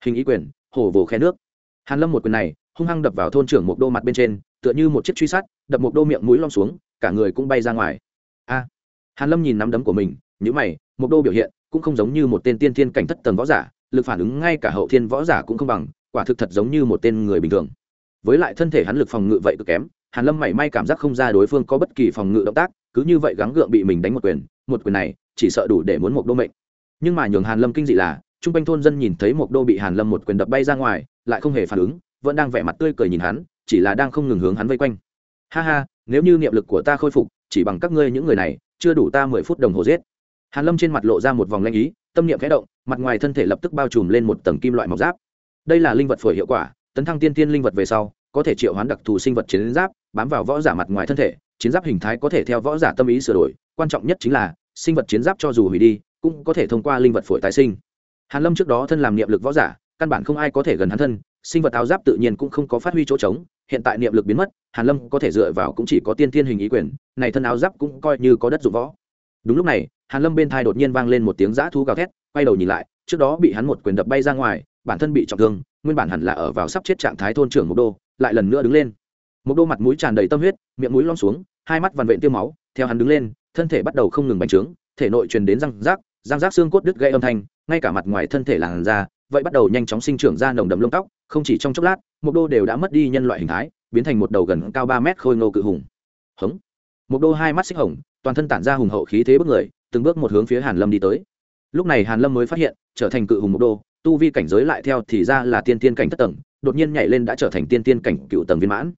hình ý quyền, hổ vồ khe nước. Hàn lâm một quyền này, hung hăng đập vào thôn trưởng mục đô mặt bên trên, tựa như một chiếc truy sát, đập mục đô miệng mũi lom xuống, cả người cũng bay ra ngoài. A! Hàn lâm nhìn nắm đấm của mình những mày mục đô biểu hiện cũng không giống như một tên tiên thiên cảnh thất tầng võ giả, lực phản ứng ngay cả hậu thiên võ giả cũng không bằng, quả thực thật giống như một tên người bình thường. Với lại thân thể hắn lực phòng ngự vậy cực kém, hàn lâm mảy may cảm giác không ra đối phương có bất kỳ phòng ngự động tác, cứ như vậy gắng gượng bị mình đánh một quyền một quyền này chỉ sợ đủ để muốn một đô mệnh. Nhưng mà nhường hàn lâm kinh dị là trung quanh thôn dân nhìn thấy một đô bị hàn lâm một quyền đập bay ra ngoài, lại không hề phản ứng, vẫn đang vẻ mặt tươi cười nhìn hắn, chỉ là đang không ngừng hướng hắn vây quanh. Ha ha, nếu như niệm lực của ta khôi phục, chỉ bằng các ngươi những người này, chưa đủ ta mười phút đồng hồ giết. Hàn lâm trên mặt lộ ra một vòng lanh ý, tâm niệm khẽ động, mặt ngoài thân thể lập tức bao trùm lên một tầng kim loại mọc giáp. Đây là linh vật phổi hiệu quả, tấn thăng tiên tiên linh vật về sau, có thể triệu hoán đặc thù sinh vật chiến giáp, bám vào võ giả mặt ngoài thân thể, chiến giáp hình thái có thể theo võ giả tâm ý sửa đổi, quan trọng nhất chính là, sinh vật chiến giáp cho dù hủy đi, cũng có thể thông qua linh vật phổi tái sinh hàn lâm trước đó thân làm niệm lực võ giả, căn bản không ai có thể gần hắn thân, sinh vật áo giáp tự nhiên cũng không có phát huy chỗ trống, hiện tại niệm lực biến mất, hàn lâm có thể dựa vào cũng chỉ có tiên thiên hình ý quyền, này thân áo giáp cũng coi như có đất dụng võ. Đúng lúc này, hàn lâm bên thai đột nhiên vang lên một tiếng giã thú gào thét, quay đầu nhìn lại, trước đó bị hắn một quyền đập bay ra ngoài, bản thân bị trọng thương, nguyên bản hẳn là ở vào sắp chết trạng thái thôn trưởng một đô, lại lần nữa đứng lên. Một đô mặt mũi tràn đầy tâm huyết, miệng mũi lom xuống, hai mắt vằn vện tiêu máu, theo hắn đứng lên, thân thể bắt đầu không ngừng bành trướng, thể nội truyền đến răng rác răng rác xương cốt đứt gây âm thanh ngay cả mặt ngoài thân thể làn da, vậy bắt đầu nhanh chóng sinh trưởng ra nồng đầm lông tóc, không chỉ trong chốc lát mục đô đều đã mất đi nhân loại hình thái, biến thành một đầu gần cao ba mét khôi ngô cự hùng. Hống. Mục đô hai mắt xích hồng, toàn thân tản ra hùng hậu khí thế bước người, từng bước một hướng phía hàn lâm đi tới. Lúc này hàn lâm mới phát hiện, trở thành cự hùng mục đô, tu vi cảnh giới lại theo thì ra là tiên tiên cảnh thất tầng, đột nhiên nhảy lên đã trở thành tiên tiên cảnh cựu tầng viên mãn.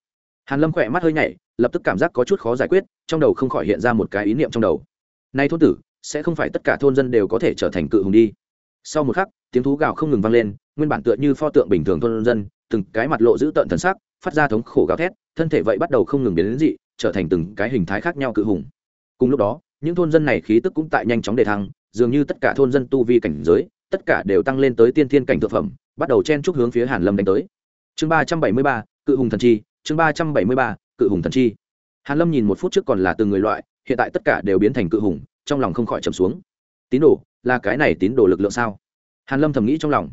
Hàn lâm khỏe mắt hơi nhảy, lập tức cảm giác có chút khó giải quyết, trong đầu không khỏi hiện ra một cái ý niệm trong đầu. Nay thôn tử, sẽ không phải tất cả thôn dân đều có thể trở thành cự hùng đi sau một khắc, tiếng thú gào không ngừng vang lên, nguyên bản tựa như pho tượng bình thường thôn dân, từng cái mặt lộ giữ tợn thần sắc, phát ra thống khổ gào thét, thân thể vậy bắt đầu không ngừng biến đến dị, trở thành từng cái hình thái khác nhau cự hùng. Cùng lúc đó, những thôn dân này khí tức cũng tại nhanh chóng đề thăng, dường như tất cả thôn dân tu vi cảnh giới, tất cả đều tăng lên tới tiên thiên cảnh thực phẩm, bắt đầu chen chúc hướng phía hàn lâm đánh tới. Chương ba trăm bảy mươi ba, cự hùng thần chi, chương ba trăm bảy mươi ba, cự hùng thần chi. Hàn lâm nhìn một phút trước còn là từng người loại, hiện tại tất cả đều biến thành cự hùng, trong lòng không khỏi trầm xuống. Tín đồ là cái này tín đồ lực lượng sao? Hàn lâm thầm nghĩ trong lòng.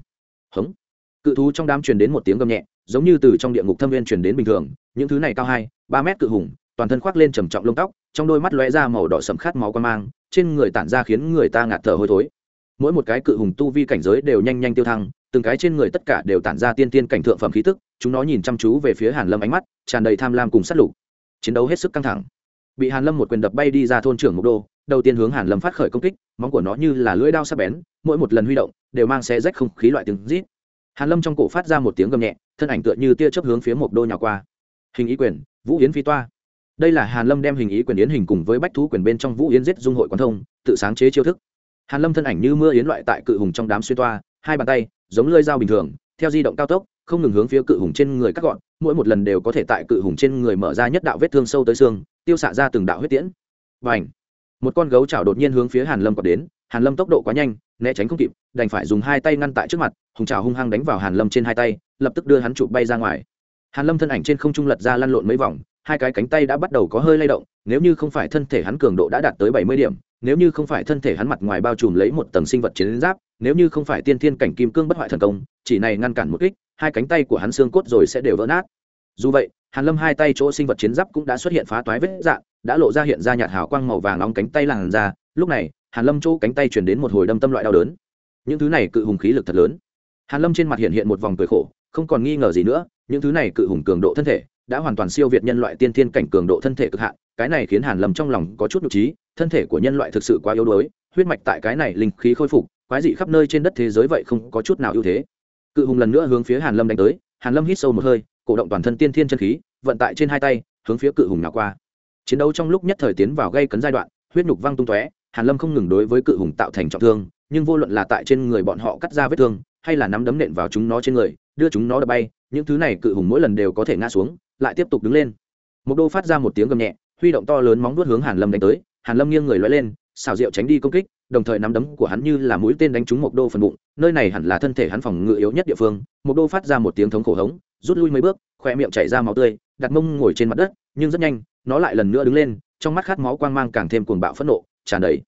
Hống. Cự thú trong đám truyền đến một tiếng gầm nhẹ, giống như từ trong địa ngục thâm viên truyền đến bình thường, những thứ này cao hai, ba mét cự hùng, toàn thân khoác lên trầm trọng lông tóc, trong đôi mắt lóe ra màu đỏ sẫm khát máu quan mang, trên người tản ra khiến người ta ngạt thở hôi thối. Mỗi một cái cự hùng tu vi cảnh giới đều nhanh nhanh tiêu thăng, từng cái trên người tất cả đều tản ra tiên tiên cảnh thượng phẩm khí tức, chúng nó nhìn chăm chú về phía hàn lâm ánh mắt, tràn đầy tham lam cùng sát lục. Chiến đấu hết sức căng thẳng bị hàn lâm một quyền đập bay đi ra thôn trưởng mục đô, đầu tiên hướng hàn lâm phát khởi công kích, móng của nó như là lưỡi dao sắc bén, mỗi một lần huy động đều mang xe rách không khí loại tiếng rít. Hàn lâm trong cổ phát ra một tiếng gầm nhẹ, thân ảnh tựa như tia chớp hướng phía mục đô nhào qua. Hình ý quyền, vũ yến phi toa. Đây là hàn lâm đem hình ý quyền yến hình cùng với bách thú quyền bên trong vũ yến giết dung hội quán thông, tự sáng chế chiêu thức. Hàn lâm thân ảnh như mưa yến loại tại cự hùng trong đám xuyên toa, hai bàn tay, giống lưỡi dao bình thường, theo di động cao tốc, không ngừng hướng phía cự hùng trên người cắt gọn, mỗi một lần đều có thể tại cự hùng trên người mở ra nhất đạo vết thương sâu tới xương tiêu xạ ra từng đạo huyết tiễn. Và ảnh một con gấu chảo đột nhiên hướng phía hàn lâm quật đến, hàn lâm tốc độ quá nhanh, né tránh không kịp, đành phải dùng hai tay ngăn tại trước mặt, hùng chảo hung hăng đánh vào hàn lâm trên hai tay, lập tức đưa hắn chụp bay ra ngoài. Hàn lâm thân ảnh trên không trung lật ra lăn lộn mấy vòng, hai cái cánh tay đã bắt đầu có hơi lay động, nếu như không phải thân thể hắn cường độ đã đạt tới bảy mươi điểm, nếu như không phải thân thể hắn mặt ngoài bao trùm lấy một tầng sinh vật chiến giáp, nếu như không phải tiên thiên cảnh kim cương bất hoại thần công, chỉ này ngăn cản một kích, hai cánh tay của hắn xương cốt rồi sẽ đều vỡ nát dù vậy, hàn lâm hai tay chỗ sinh vật chiến giáp cũng đã xuất hiện phá toái vết dạng, đã lộ ra hiện ra nhạt hào quang màu vàng nóng cánh tay làn ra lúc này, hàn lâm chỗ cánh tay chuyển đến một hồi đâm tâm loại đau đớn. Những thứ này cự hùng khí lực thật lớn. Hàn lâm trên mặt hiện hiện một vòng cười khổ, không còn nghi ngờ gì nữa, những thứ này cự hùng cường độ thân thể đã hoàn toàn siêu việt nhân loại tiên thiên cảnh cường độ thân thể cực hạn, cái này khiến hàn lâm trong lòng có chút nhục trí thân thể của nhân loại thực sự quá yếu đuối, huyết mạch tại cái này linh khí khôi phục, quái dị khắp nơi trên đất thế giới vậy không có chút nào ưu thế. Cự hùng lần nữa hướng phía hàn lâm đánh tới, hàn lâm hít sâu một hơi cổ động toàn thân tiên thiên chân khí, vận tại trên hai tay, hướng phía cự hùng nào qua. Chiến đấu trong lúc nhất thời tiến vào gây cấn giai đoạn, huyết nhục văng tung tóe, hàn lâm không ngừng đối với cự hùng tạo thành trọng thương, nhưng vô luận là tại trên người bọn họ cắt ra vết thương, hay là nắm đấm nện vào chúng nó trên người, đưa chúng nó đập bay, những thứ này cự hùng mỗi lần đều có thể ngã xuống, lại tiếp tục đứng lên. Một đô phát ra một tiếng gầm nhẹ, huy động to lớn móng vuốt hướng hàn lâm đánh tới, hàn lâm nghiêng người lói lên, xào rượu tránh đi công kích đồng thời nắm đấm của hắn như là mũi tên đánh trúng một đô phần bụng, nơi này hẳn là thân thể hắn phòng ngự yếu nhất địa phương. Một đô phát ra một tiếng thống khổ hống, rút lui mấy bước, khoe miệng chảy ra máu tươi, đặt mông ngồi trên mặt đất, nhưng rất nhanh, nó lại lần nữa đứng lên, trong mắt khát máu quang mang càng thêm cuồng bạo phẫn nộ, tràn đầy.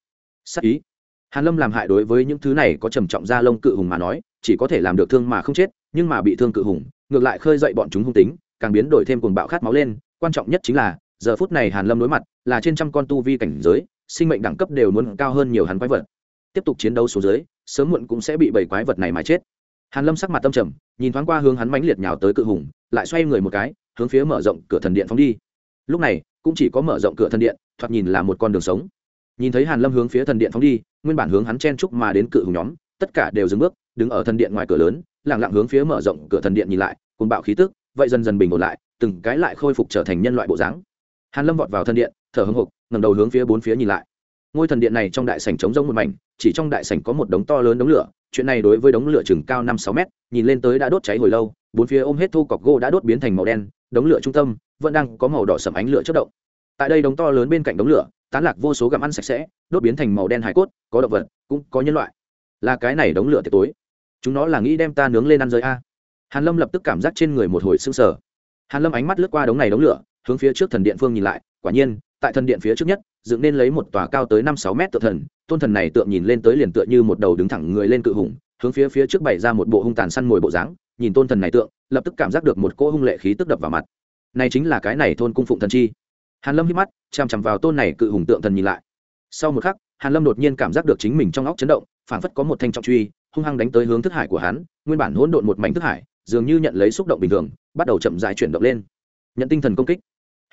Sắc ý. Hàn lâm làm hại đối với những thứ này có trầm trọng da lông cự hùng mà nói, chỉ có thể làm được thương mà không chết, nhưng mà bị thương cự hùng, ngược lại khơi dậy bọn chúng hung tính, càng biến đổi thêm cuồng bạo khát máu lên. Quan trọng nhất chính là, giờ phút này hàn lâm đối mặt, là trên trăm con tu vi cảnh giới sinh mệnh đẳng cấp đều muốn cao hơn nhiều hắn quái vật. Tiếp tục chiến đấu xuống dưới, sớm muộn cũng sẽ bị bảy quái vật này mà chết. Hàn lâm sắc mặt tâm trầm, nhìn thoáng qua hướng hắn mãnh liệt nhào tới cự hùng, lại xoay người một cái, hướng phía mở rộng cửa thần điện phóng đi. Lúc này, cũng chỉ có mở rộng cửa thần điện, thoạt nhìn là một con đường sống. Nhìn thấy hàn lâm hướng phía thần điện phóng đi, nguyên bản hướng hắn chen chúc mà đến cự hùng nhóm, tất cả đều dừng bước, đứng ở thần điện ngoài cửa lớn, lặng lặng hướng phía mở rộng cửa thần điện nhìn lại cùng bạo khí tức, vậy dần dần bình ổn lại, từng cái lại khôi phục trở thành nhân loại bộ dáng. Hàn lâm vọt vào thần điện thở hững hục, ngẩng đầu hướng phía bốn phía nhìn lại. Ngôi thần điện này trong đại sảnh trống rỗng một mảnh chỉ trong đại sảnh có một đống to lớn đống lửa chuyện này đối với đống lửa chừng cao năm sáu mét nhìn lên tới đã đốt cháy hồi lâu bốn phía ôm hết thu cọc gỗ đã đốt biến thành màu đen đống lửa trung tâm vẫn đang có màu đỏ sẩm ánh lửa chớp động. Tại đây đống to lớn bên cạnh đống lửa tán lạc vô số gặm ăn sạch sẽ đốt biến thành màu đen hải cốt có động vật cũng có nhân loại. Là cái này đống lửa tiệc tối. Chúng nó là nghĩ đem ta nướng lên ăn rơi a. Hàn lâm lập tức cảm giác trên người một hồi sưng sờ. Hàn lâm ánh mắt lướt qua đống này đống lửa hướng phía trước thần điện phương nhìn lại quả nhiên tại thần điện phía trước nhất, dựng nên lấy một tòa cao tới năm sáu mét tượng thần. Tôn thần này tượng nhìn lên tới liền tựa như một đầu đứng thẳng người lên cự hùng, hướng phía phía trước bày ra một bộ hung tàn săn mồi bộ dáng. Nhìn tôn thần này tượng, lập tức cảm giác được một cỗ hung lệ khí tức đập vào mặt. Này chính là cái này thôn cung phụng thần chi. Hàn lâm hít mắt chằm chằm vào tôn này cự hùng tượng thần nhìn lại. Sau một khắc, hàn lâm đột nhiên cảm giác được chính mình trong óc chấn động, phảng phất có một thanh trọng truy, hung hăng đánh tới hướng thức hải của hắn, nguyên bản hỗn độn một mảnh thức hải, dường như nhận lấy xúc động bình thường, bắt đầu chậm rãi chuyển động lên. Nhận tinh thần công kích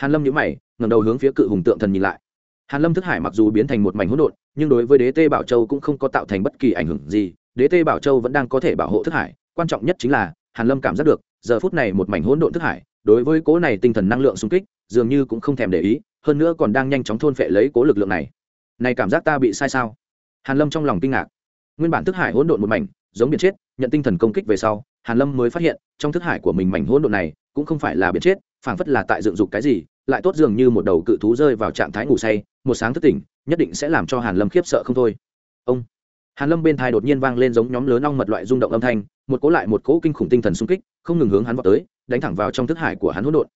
hàn lâm nhíu mày, ngẩng đầu hướng phía cự hùng tượng thần nhìn lại. Hàn lâm thức hải mặc dù biến thành một mảnh hỗn độn, nhưng đối với đế tê bảo châu cũng không có tạo thành bất kỳ ảnh hưởng gì. Đế tê bảo châu vẫn đang có thể bảo hộ thức hải. Quan trọng nhất chính là, hàn lâm cảm giác được, giờ phút này một mảnh hỗn độn thức hải, đối với cố này tinh thần năng lượng xung kích, dường như cũng không thèm để ý, hơn nữa còn đang nhanh chóng thôn phệ lấy cố lực lượng này. Này cảm giác ta bị sai sao? Hàn lâm trong lòng kinh ngạc. Nguyên bản thức hải hỗn độn một mảnh, giống biển chết, nhận tinh thần công kích về sau, hàn lâm mới phát hiện, trong thức hải của mình mảnh hỗn độn này, cũng không phải là biển chết phảng phất là tại dựng dục cái gì, lại tốt dường như một đầu cự thú rơi vào trạng thái ngủ say, một sáng thức tỉnh, nhất định sẽ làm cho hàn lâm khiếp sợ không thôi. Ông, hàn lâm bên thai đột nhiên vang lên giống nhóm lớn ong mật loại rung động âm thanh, một cỗ lại một cỗ kinh khủng tinh thần xung kích, không ngừng hướng hắn vào tới, đánh thẳng vào trong thức hải của hắn hỗn độn.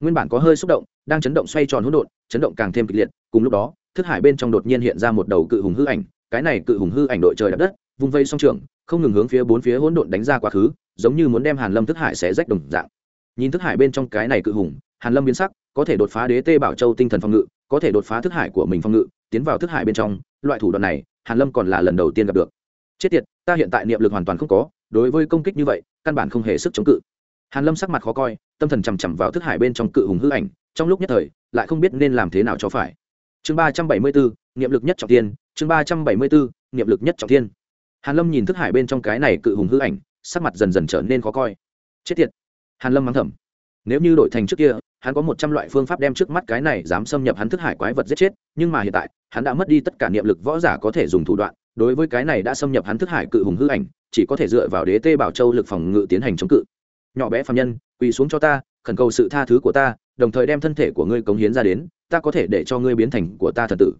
Nguyên bản có hơi xúc động, đang chấn động xoay tròn hỗn độn, chấn động càng thêm kịch liệt, cùng lúc đó, thức hải bên trong đột nhiên hiện ra một đầu cự hùng hư ảnh, cái này cự hùng hư ảnh đội trời đạp đất, vung vây song trường, không ngừng hướng phía bốn phía hỗn độn đánh ra quá khứ, giống như muốn đem hàn lâm thức hải xé rách đồng dạng nhìn thức hải bên trong cái này cự hùng, hàn lâm biến sắc, có thể đột phá đế tê bảo châu tinh thần phòng ngự, có thể đột phá thức hải của mình phòng ngự, tiến vào thức hải bên trong, loại thủ đoạn này, hàn lâm còn là lần đầu tiên gặp được. Chết tiệt, ta hiện tại niệm lực hoàn toàn không có, đối với công kích như vậy, căn bản không hề sức chống cự. Hàn lâm sắc mặt khó coi, tâm thần chằm chằm vào thức hải bên trong cự hùng hư ảnh, trong lúc nhất thời, lại không biết nên làm thế nào cho phải. Chương ba trăm bảy mươi bốn, niệm lực nhất trọng tiên chương ba trăm bảy mươi bốn, niệm lực nhất trọng tiên hàn lâm nhìn thức hải bên trong cái này cự hùng hư ảnh, sắc mặt dần dần trở nên khó coi. Chết tiệt hàn lâm mắng thầm. Nếu như đổi thành trước kia, hắn có một trăm loại phương pháp đem trước mắt cái này dám xâm nhập hắn thức hải quái vật giết chết, nhưng mà hiện tại, hắn đã mất đi tất cả niệm lực võ giả có thể dùng thủ đoạn, đối với cái này đã xâm nhập hắn thức hải cự hùng hư ảnh, chỉ có thể dựa vào đế tê bảo châu lực phòng ngự tiến hành chống cự. Nhỏ bé phạm nhân, quỳ xuống cho ta, khẩn cầu sự tha thứ của ta, đồng thời đem thân thể của ngươi cống hiến ra đến, ta có thể để cho ngươi biến thành của ta thần tử.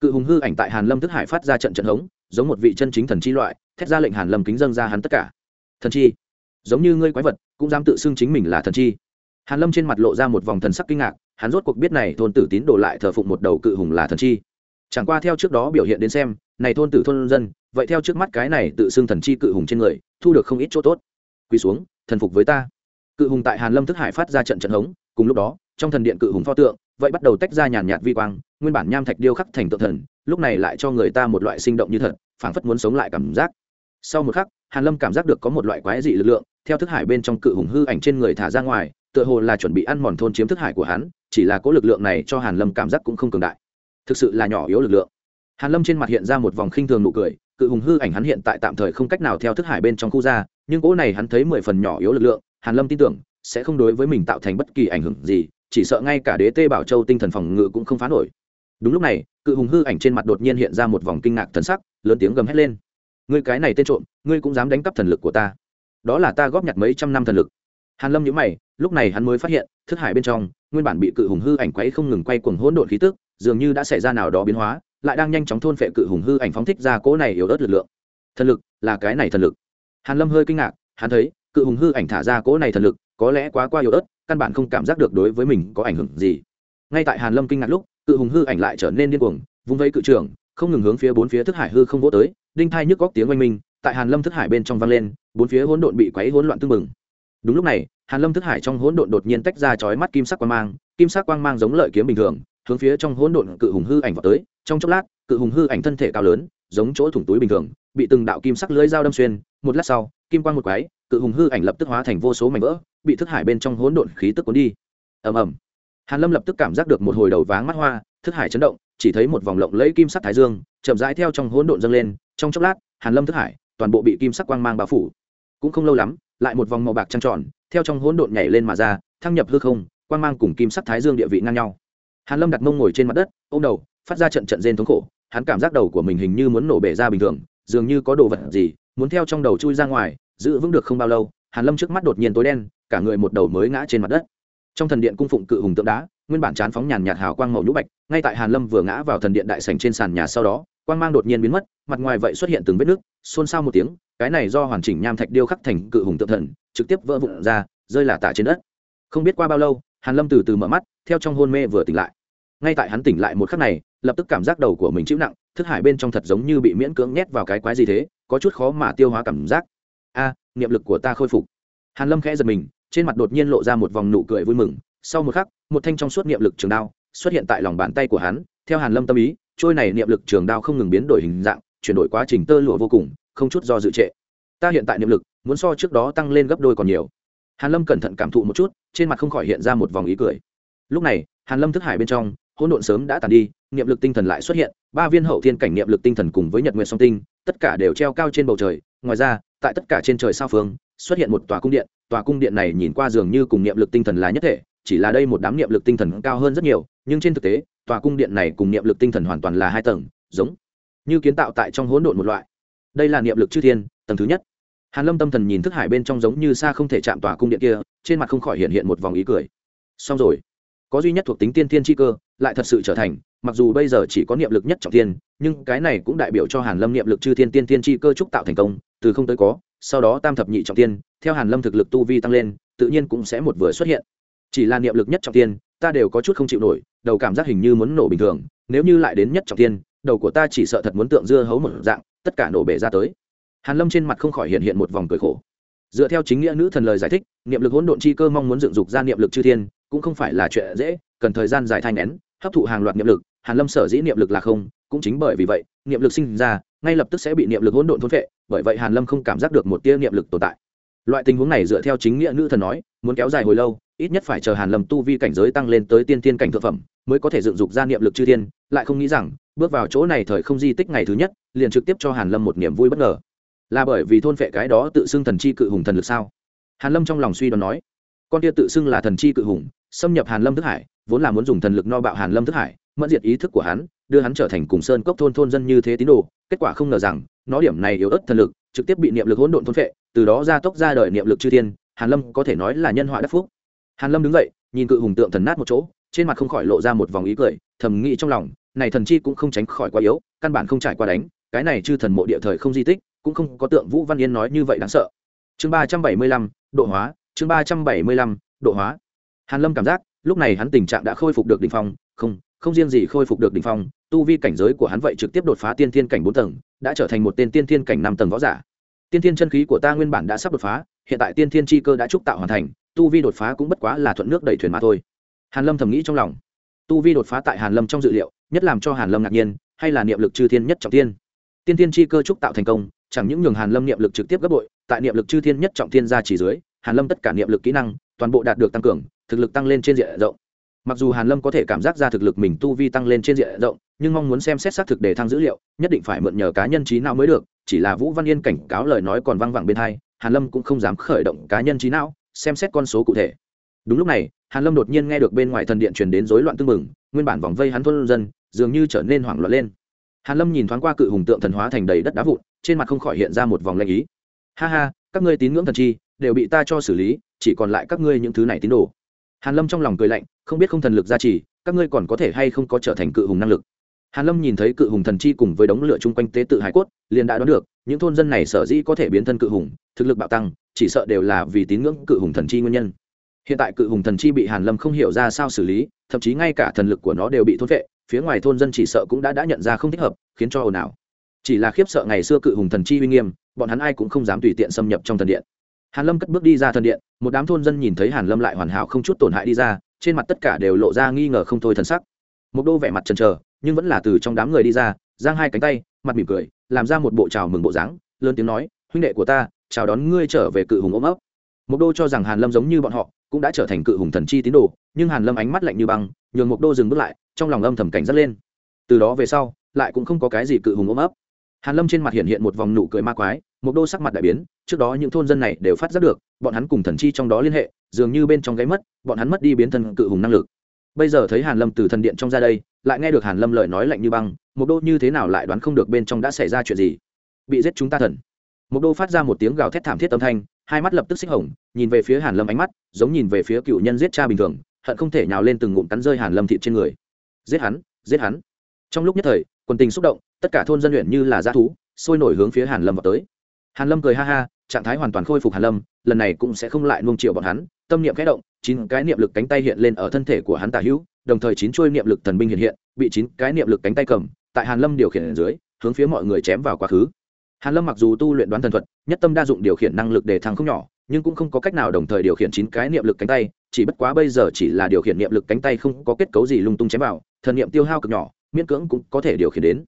Cự hùng hư ảnh tại hàn lâm thức hải phát ra trận trận hống, giống một vị chân chính thần chi loại, thét ra lệnh hàn lâm kính dâng ra hắn tất cả. Thần chi giống như ngươi quái vật, cũng dám tự xưng chính mình là thần chi. Hàn lâm trên mặt lộ ra một vòng thần sắc kinh ngạc, hắn rốt cuộc biết này thôn tử tín đồ lại thờ phụng một đầu cự hùng là thần chi. Chẳng qua theo trước đó biểu hiện đến xem, này thôn tử thôn dân, vậy theo trước mắt cái này tự xưng thần chi cự hùng trên người, thu được không ít chỗ tốt. Quỳ xuống, thần phục với ta. Cự hùng tại hàn lâm thức hải phát ra trận trận hống, cùng lúc đó, trong thần điện cự hùng pho tượng, vậy bắt đầu tách ra nhàn nhạt vi quang, nguyên bản nham thạch điêu khắc thành tượng thần, lúc này lại cho người ta một loại sinh động như thật, phảng phất muốn sống lại cảm giác. Sau một khắc, hàn lâm cảm giác được có một loại quái dị lực lượng theo thức hải bên trong cự hùng hư ảnh trên người thả ra ngoài, tựa hồ là chuẩn bị ăn mòn thôn chiếm thức hải của hắn, chỉ là có lực lượng này cho hàn lâm cảm giác cũng không cường đại. Thực sự là nhỏ yếu lực lượng. Hàn lâm trên mặt hiện ra một vòng khinh thường nụ cười, cự hùng hư ảnh hắn hiện tại tạm thời không cách nào theo thức hải bên trong khu ra, nhưng cỗ này hắn thấy mười phần nhỏ yếu lực lượng, hàn lâm tin tưởng, sẽ không đối với mình tạo thành bất kỳ ảnh hưởng gì, chỉ sợ ngay cả đế tê bảo châu tinh thần phòng ngự cũng không phá nổi. Đúng lúc này, cự hùng hư ảnh trên mặt đột nhiên hiện ra một vòng kinh ngạc thần sắc, lớn tiếng gầm hét lên. Ngươi cái này tên trộm, ngươi cũng dám đánh cắp thần lực của ta đó là ta góp nhặt mấy trăm năm thần lực. Hàn lâm nhữ mày, lúc này hắn mới phát hiện, thức hải bên trong, nguyên bản bị cự hùng hư ảnh quấy không ngừng quay cuồng hỗn độn khí tức, dường như đã xảy ra nào đó biến hóa, lại đang nhanh chóng thôn phệ cự hùng hư ảnh phóng thích ra cỗ này yếu ớt lực lượng. Thần lực, là cái này thần lực. Hàn lâm hơi kinh ngạc, hắn thấy, cự hùng hư ảnh thả ra cỗ này thần lực, có lẽ quá qua yếu ớt, căn bản không cảm giác được đối với mình có ảnh hưởng gì. Ngay tại hàn lâm kinh ngạc lúc, cự hùng hư ảnh lại trở nên điên cuồng, vung vây cự trưởng không ngừng hướng phía bốn phía thức hải hư không vỗ tới, đinh thai nhức góc tiếng oanh minh, tại hàn lâm thức hải bên trong vang lên bốn phía hỗn độn bị quấy hỗn loạn tương mừng đúng lúc này, hàn lâm thức hải trong hỗn độn đột nhiên tách ra chói mắt kim sắc quang mang, kim sắc quang mang giống lợi kiếm bình thường, hướng phía trong hỗn độn cự hùng hư ảnh vào tới. Trong chốc lát, cự hùng hư ảnh thân thể cao lớn, giống chỗ thủng túi bình thường, bị từng đạo kim sắc lưới dao đâm xuyên. Một lát sau, kim quang một quái cự hùng hư ảnh lập tức hóa thành vô số mảnh vỡ, bị thức hải bên trong hỗn độn khí tức cuốn đi. Ầm ầm. Hàn lâm lập tức cảm giác được một hồi đầu váng mắt hoa, thức hải chấn động, chỉ thấy một vòng lộng lẫy kim sắc thái dương, chậm rãi theo trong hỗn độn dâng lên. Trong chốc lát, hàn lâm thức hải toàn bộ bị kim sắc quang mang bao phủ cũng không lâu lắm, lại một vòng màu bạc trăng tròn, theo trong hỗn độn nhảy lên mà ra, thăng nhập hư không, quang mang cùng kim sắc thái dương địa vị ngang nhau. Hàn lâm đặt mông ngồi trên mặt đất, ôm đầu, phát ra trận trận rên thống khổ, hắn cảm giác đầu của mình hình như muốn nổ bể ra bình thường, dường như có đồ vật gì muốn theo trong đầu chui ra ngoài, giữ vững được không bao lâu, hàn lâm trước mắt đột nhiên tối đen, cả người một đầu mới ngã trên mặt đất. Trong thần điện cung phụng cự hùng tượng đá, nguyên bản chán phóng nhàn nhạt hào quang màu nhũ bạch, ngay tại hàn lâm vừa ngã vào thần điện đại sảnh trên sàn nhà sau đó quang mang đột nhiên biến mất, mặt ngoài vậy xuất hiện từng vết nước, xôn xao một tiếng, cái này do hoàn chỉnh nham thạch điêu khắc thành cự hùng tượng thần, trực tiếp vỡ vụn ra, rơi là tả trên đất. Không biết qua bao lâu, hàn lâm từ từ mở mắt, theo trong hôn mê vừa tỉnh lại. Ngay tại hắn tỉnh lại một khắc này, lập tức cảm giác đầu của mình chịu nặng, thức hải bên trong thật giống như bị miễn cưỡng nhét vào cái quái gì thế, có chút khó mà tiêu hóa cảm giác. A, niệm lực của ta khôi phục. Hàn lâm khẽ giật mình, trên mặt đột nhiên lộ ra một vòng nụ cười vui mừng. Sau một khắc, một thanh trong suốt niệm lực trường đao xuất hiện tại lòng bàn tay của hắn, theo hàn lâm tâm ý trôi này niệm lực trường đao không ngừng biến đổi hình dạng, chuyển đổi quá trình tơ lụa vô cùng, không chút do dự trệ. Ta hiện tại niệm lực, muốn so trước đó tăng lên gấp đôi còn nhiều. Hàn lâm cẩn thận cảm thụ một chút, trên mặt không khỏi hiện ra một vòng ý cười. Lúc này, hàn lâm thức hải bên trong, hỗn độn sớm đã tàn đi, niệm lực tinh thần lại xuất hiện, ba viên hậu thiên cảnh niệm lực tinh thần cùng với nhật nguyện song tinh, tất cả đều treo cao trên bầu trời. Ngoài ra, tại tất cả trên trời sao phương, xuất hiện một tòa cung điện. Tòa cung điện này nhìn qua dường như cùng niệm lực tinh thần là nhất thể, chỉ là đây một đám niệm lực tinh thần cao hơn rất nhiều nhưng trên thực tế tòa cung điện này cùng niệm lực tinh thần hoàn toàn là hai tầng giống như kiến tạo tại trong hỗn độn một loại. Đây là niệm lực chư thiên tầng thứ nhất. Hàn lâm tâm thần nhìn thức hải bên trong giống như xa không thể chạm tòa cung điện kia trên mặt không khỏi hiện hiện một vòng ý cười. Xong rồi. Có duy nhất thuộc tính tiên thiên chi cơ lại thật sự trở thành mặc dù bây giờ chỉ có niệm lực nhất trọng thiên nhưng cái này cũng đại biểu cho hàn lâm niệm lực chư thiên tiên thiên chi cơ trúc tạo thành công từ không tới có sau đó tam thập nhị trọng thiên, theo hàn lâm thực lực tu vi tăng lên tự nhiên cũng sẽ một vừa xuất hiện. Chỉ là niệm lực nhất trọng thiên, ta đều có chút không chịu nổi đầu cảm giác hình như muốn nổ bình thường, nếu như lại đến nhất trọng tiên đầu của ta chỉ sợ thật muốn tượng dưa hấu một dạng, tất cả nổ bể ra tới. Hàn lâm trên mặt không khỏi hiện hiện một vòng cười khổ. Dựa theo chính nghĩa nữ thần lời giải thích, niệm lực hỗn độn chi cơ mong muốn dựng dục ra niệm lực chư thiên, cũng không phải là chuyện dễ, cần thời gian dài thai nén, hấp thụ hàng loạt niệm lực, hàn lâm sở dĩ niệm lực là không, cũng chính bởi vì vậy, niệm lực sinh ra, ngay lập tức sẽ bị niệm lực hỗn độn thôn phệ, bởi vậy hàn lâm không cảm giác được một tia niệm lực tồn tại. Loại tình huống này dựa theo chính nghĩa nữ thần nói, muốn kéo dài hồi lâu, ít nhất phải chờ hàn lâm tu vi cảnh giới tăng lên tới tiên tiên cảnh thượng phẩm mới có thể dựng dục ra niệm lực chư thiên, lại không nghĩ rằng, bước vào chỗ này thời không di tích ngày thứ nhất, liền trực tiếp cho hàn lâm một niềm vui bất ngờ. Là bởi vì thôn phệ cái đó tự xưng thần chi cự hùng thần lực sao? Hàn lâm trong lòng suy đoán nói, con kia tự xưng là thần chi cự hùng, xâm nhập hàn lâm thức hải, vốn là muốn dùng thần lực no bạo hàn lâm thức hải, mẫn diệt ý thức của hắn, đưa hắn trở thành cùng sơn cốc thôn thôn dân như thế tín đồ, kết quả không ngờ rằng, nó điểm này yếu ớt thần lực, trực tiếp bị niệm lực hỗn độn thôn phệ, từ đó ra tốc ra đời niệm lực chư thiên, hàn lâm có thể nói là nhân họa đắc phúc. Hàn lâm đứng dậy, nhìn cự hùng tượng thần nát một chỗ trên mặt không khỏi lộ ra một vòng ý cười, thầm nghĩ trong lòng, này thần chi cũng không tránh khỏi quá yếu, căn bản không trải qua đánh, cái này chư thần mộ địa thời không di tích, cũng không có tượng vũ văn yên nói như vậy đáng sợ. Chương ba trăm bảy mươi lăm, độ hóa, chương ba trăm bảy mươi lăm, độ hóa. Hàn lâm cảm giác, lúc này hắn tình trạng đã khôi phục được đỉnh phong, không không riêng gì khôi phục được đỉnh phong, tu vi cảnh giới của hắn vậy trực tiếp đột phá tiên thiên cảnh bốn tầng, đã trở thành một tên tiên thiên cảnh năm tầng võ giả. Tiên thiên chân khí của ta nguyên bản đã sắp đột phá, hiện tại tiên thiên chi cơ đã trúc tạo hoàn thành, tu vi đột phá cũng bất quá là thuận nước đẩy thuyền mà thôi hàn lâm thầm nghĩ trong lòng. Tu vi đột phá tại hàn lâm trong dự liệu, nhất làm cho hàn lâm ngạc nhiên, hay là niệm lực chư thiên nhất trọng thiên? Tiên thiên chi cơ trúc tạo thành công, chẳng những nhường hàn lâm niệm lực trực tiếp gấp bội, tại niệm lực chư thiên nhất trọng thiên ra chỉ dưới, hàn lâm tất cả niệm lực kỹ năng, toàn bộ đạt được tăng cường, thực lực tăng lên trên diện rộng. Mặc dù hàn lâm có thể cảm giác ra thực lực mình tu vi tăng lên trên diện rộng, nhưng mong muốn xem xét xác thực để thăng dữ liệu, nhất định phải mượn nhờ cá nhân trí não mới được, chỉ là vũ văn yên cảnh cáo lời nói còn văng vẳng bên hai, hàn lâm cũng không dám khởi động cá nhân trí não, xem xét con số cụ thể. Đúng lúc này hàn lâm đột nhiên nghe được bên ngoài thần điện truyền đến rối loạn tương mừng nguyên bản vòng vây hắn thôn dân dường như trở nên hoảng loạn lên. Hàn lâm nhìn thoáng qua cự hùng tượng thần hóa thành đầy đất đá vụn, trên mặt không khỏi hiện ra một vòng lanh ý. Ha ha, các ngươi tín ngưỡng thần chi, đều bị ta cho xử lý, chỉ còn lại các ngươi những thứ này tín đồ. Hàn lâm trong lòng cười lạnh, không biết không thần lực gia trì, các ngươi còn có thể hay không có trở thành cự hùng năng lực. Hàn lâm nhìn thấy cự hùng thần chi cùng với đống lửa chung quanh tế tự hải cốt, liền đã đoán được, những thôn dân này sở dĩ có thể biến thân cự hùng, thực lực bạo tăng, chỉ sợ đều là vì tín ngưỡng cự hùng thần chi nguyên nhân hiện tại cự hùng thần chi bị hàn lâm không hiểu ra sao xử lý, thậm chí ngay cả thần lực của nó đều bị thôn vệ phía ngoài thôn dân chỉ sợ cũng đã đã nhận ra không thích hợp, khiến cho ồn ào. Chỉ là khiếp sợ ngày xưa cự hùng thần chi uy nghiêm, bọn hắn ai cũng không dám tùy tiện xâm nhập trong thần điện. Hàn lâm cất bước đi ra thần điện, một đám thôn dân nhìn thấy hàn lâm lại hoàn hảo không chút tổn hại đi ra, trên mặt tất cả đều lộ ra nghi ngờ không thôi thần sắc. Một đô vẻ mặt chần chờ, nhưng vẫn là từ trong đám người đi ra, giang hai cánh tay, mặt mỉm cười, làm ra một bộ chào mừng bộ dáng, lớn tiếng nói, huynh đệ của ta, chào đón ngươi trở về cự hùng ôm ấp. Một đô cho rằng hàn lâm giống như bọn họ cũng đã trở thành cự hùng thần chi tín đồ, nhưng hàn lâm ánh mắt lạnh như băng, nhường một đô dừng bước lại, trong lòng âm thầm cảnh giác lên. Từ đó về sau, lại cũng không có cái gì cự hùng ôm ấp. Hàn lâm trên mặt hiện hiện một vòng nụ cười ma quái một đô sắc mặt đại biến, trước đó những thôn dân này đều phát giác được, bọn hắn cùng thần chi trong đó liên hệ, dường như bên trong gáy mất, bọn hắn mất đi biến thân cự hùng năng lực. Bây giờ thấy hàn lâm từ thần điện trong ra đây, lại nghe được hàn lâm lời nói lạnh như băng một đô như thế nào lại đoán không được bên trong đã xảy ra chuyện gì. Bị giết chúng ta thần. Một đô phát ra một tiếng gào thét thảm thiết âm thanh hai mắt lập tức xích hồng, nhìn về phía hàn lâm ánh mắt, giống nhìn về phía cựu nhân giết cha bình thường, hận không thể nhào lên từng ngụm cắn rơi hàn lâm thịt trên người. Giết hắn giết hắn. Trong lúc nhất thời, quần tình xúc động, tất cả thôn dân luyện như là g thú, sôi nổi hướng phía hàn lâm vào tới. Hàn lâm cười ha ha, trạng thái hoàn toàn khôi phục hàn lâm, lần này cũng sẽ không lại nuông chiều bọn hắn, tâm niệm khẽ động, chín cái niệm lực cánh tay hiện lên ở thân thể của hắn tả hữu, đồng thời chín chuôi niệm lực thần binh hiện hiện, bị chín cái niệm lực cánh tay cầm, tại hàn lâm điều khiển ở dưới, hướng phía mọi người chém vào quá khứ hàn lâm mặc dù tu luyện đoán thần thuật, nhất tâm đa dụng điều khiển năng lực để thăng không nhỏ, nhưng cũng không có cách nào đồng thời điều khiển chín cái niệm lực cánh tay, chỉ bất quá bây giờ chỉ là điều khiển niệm lực cánh tay không có kết cấu gì lung tung chém vào, thần niệm tiêu hao cực nhỏ, miễn cưỡng cũng có thể điều khiển đến.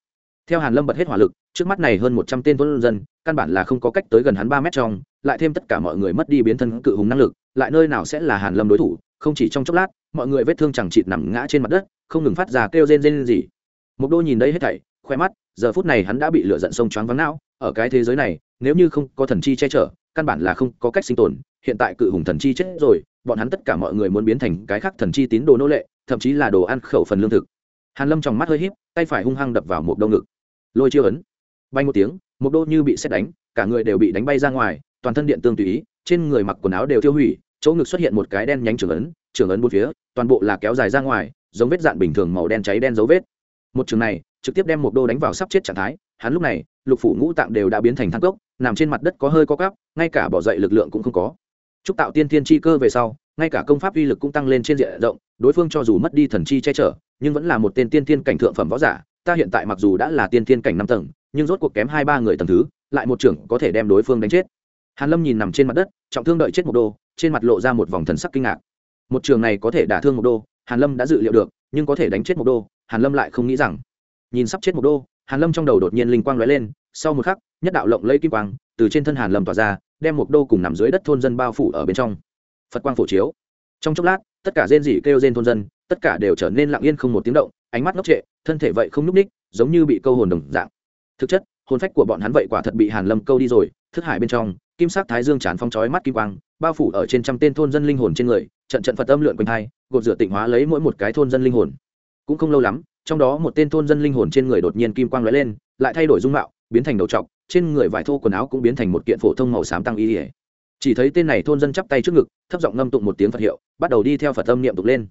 Theo hàn lâm bật hết hỏa lực, trước mắt này hơn một trăm tên tuấn dân, căn bản là không có cách tới gần hắn ba mét trong, lại thêm tất cả mọi người mất đi biến thân cự hùng năng lực, lại nơi nào sẽ là hàn lâm đối thủ, không chỉ trong chốc lát, mọi người vết thương chẳng chịt nằm ngã trên mặt đất, không ngừng phát ra kêu rên rên gì. Một đô nhìn đây hết thảy khoe mắt giờ phút này hắn đã bị lửa giận sông choáng vắng não, ở cái thế giới này, nếu như không có thần chi che chở, căn bản là không có cách sinh tồn, hiện tại cự hùng thần chi chết rồi, bọn hắn tất cả mọi người muốn biến thành cái khác thần chi tín đồ nô lệ, thậm chí là đồ ăn khẩu phần lương thực. Hàn lâm trong mắt hơi híp, tay phải hung hăng đập vào một đông ngực. Lôi chiêu ấn. Bay một tiếng, một đô như bị xét đánh, cả người đều bị đánh bay ra ngoài, toàn thân điện tương tùy ý, trên người mặc quần áo đều tiêu hủy, chỗ ngực xuất hiện một cái đen nhánh trường ấn trường ấn bốn phía, toàn bộ là kéo dài ra ngoài, giống vết dạn bình thường màu đen cháy đen dấu vết. Một trường này trực tiếp đem một đô đánh vào sắp chết trạng thái, hắn lúc này, lục phủ ngũ tạng đều đã biến thành thang cốc, nằm trên mặt đất có hơi có cắp ngay cả bỏ dậy lực lượng cũng không có. Chúc tạo tiên thiên chi cơ về sau, ngay cả công pháp uy lực cũng tăng lên trên diện rộng, đối phương cho dù mất đi thần chi che chở, nhưng vẫn là một tên tiên thiên cảnh thượng phẩm võ giả, ta hiện tại mặc dù đã là tiên thiên cảnh năm tầng, nhưng rốt cuộc kém hai ba người tầng thứ, lại một trưởng có thể đem đối phương đánh chết. Hàn lâm nhìn nằm trên mặt đất, trọng thương đợi chết một đô, trên mặt lộ ra một vòng thần sắc kinh ngạc. Một trường này có thể đả thương một đô, hàn lâm đã dự liệu được, nhưng có thể đánh chết một đô, hàn lâm lại không nghĩ rằng nhìn sắp chết một đô, hàn lâm trong đầu đột nhiên linh quang lóe lên, sau một khắc, nhất đạo lộng lấy kim quang từ trên thân hàn lâm tỏa ra, đem một đô cùng nằm dưới đất thôn dân bao phủ ở bên trong. Phật quang phổ chiếu. Trong chốc lát, tất cả rên rỉ kêu rên thôn dân, tất cả đều trở nên lặng yên không một tiếng động, ánh mắt ngốc trệ, thân thể vậy không nhúc ních giống như bị câu hồn đồng dạng. Thực chất, hồn phách của bọn hắn vậy quả thật bị hàn lâm câu đi rồi, thức hải bên trong, kim sắc thái dương tràn phong chói mắt kim quang, bao phủ ở trên trăm tên thôn dân linh hồn trên người, trận trận phật âm lượn quanh hai, gột rửa tịnh hóa lấy mỗi một cái thôn dân linh hồn. Cũng không lâu lắm trong đó một tên thôn dân linh hồn trên người đột nhiên kim quang lóe lên, lại thay đổi dung mạo, biến thành đầu trọc, trên người vải thô quần áo cũng biến thành một kiện phổ thông màu xám tăng y ỉa chỉ thấy tên này thôn dân chắp tay trước ngực, thấp giọng ngâm tụng một tiếng phật hiệu, bắt đầu đi theo phật âm niệm tục lên.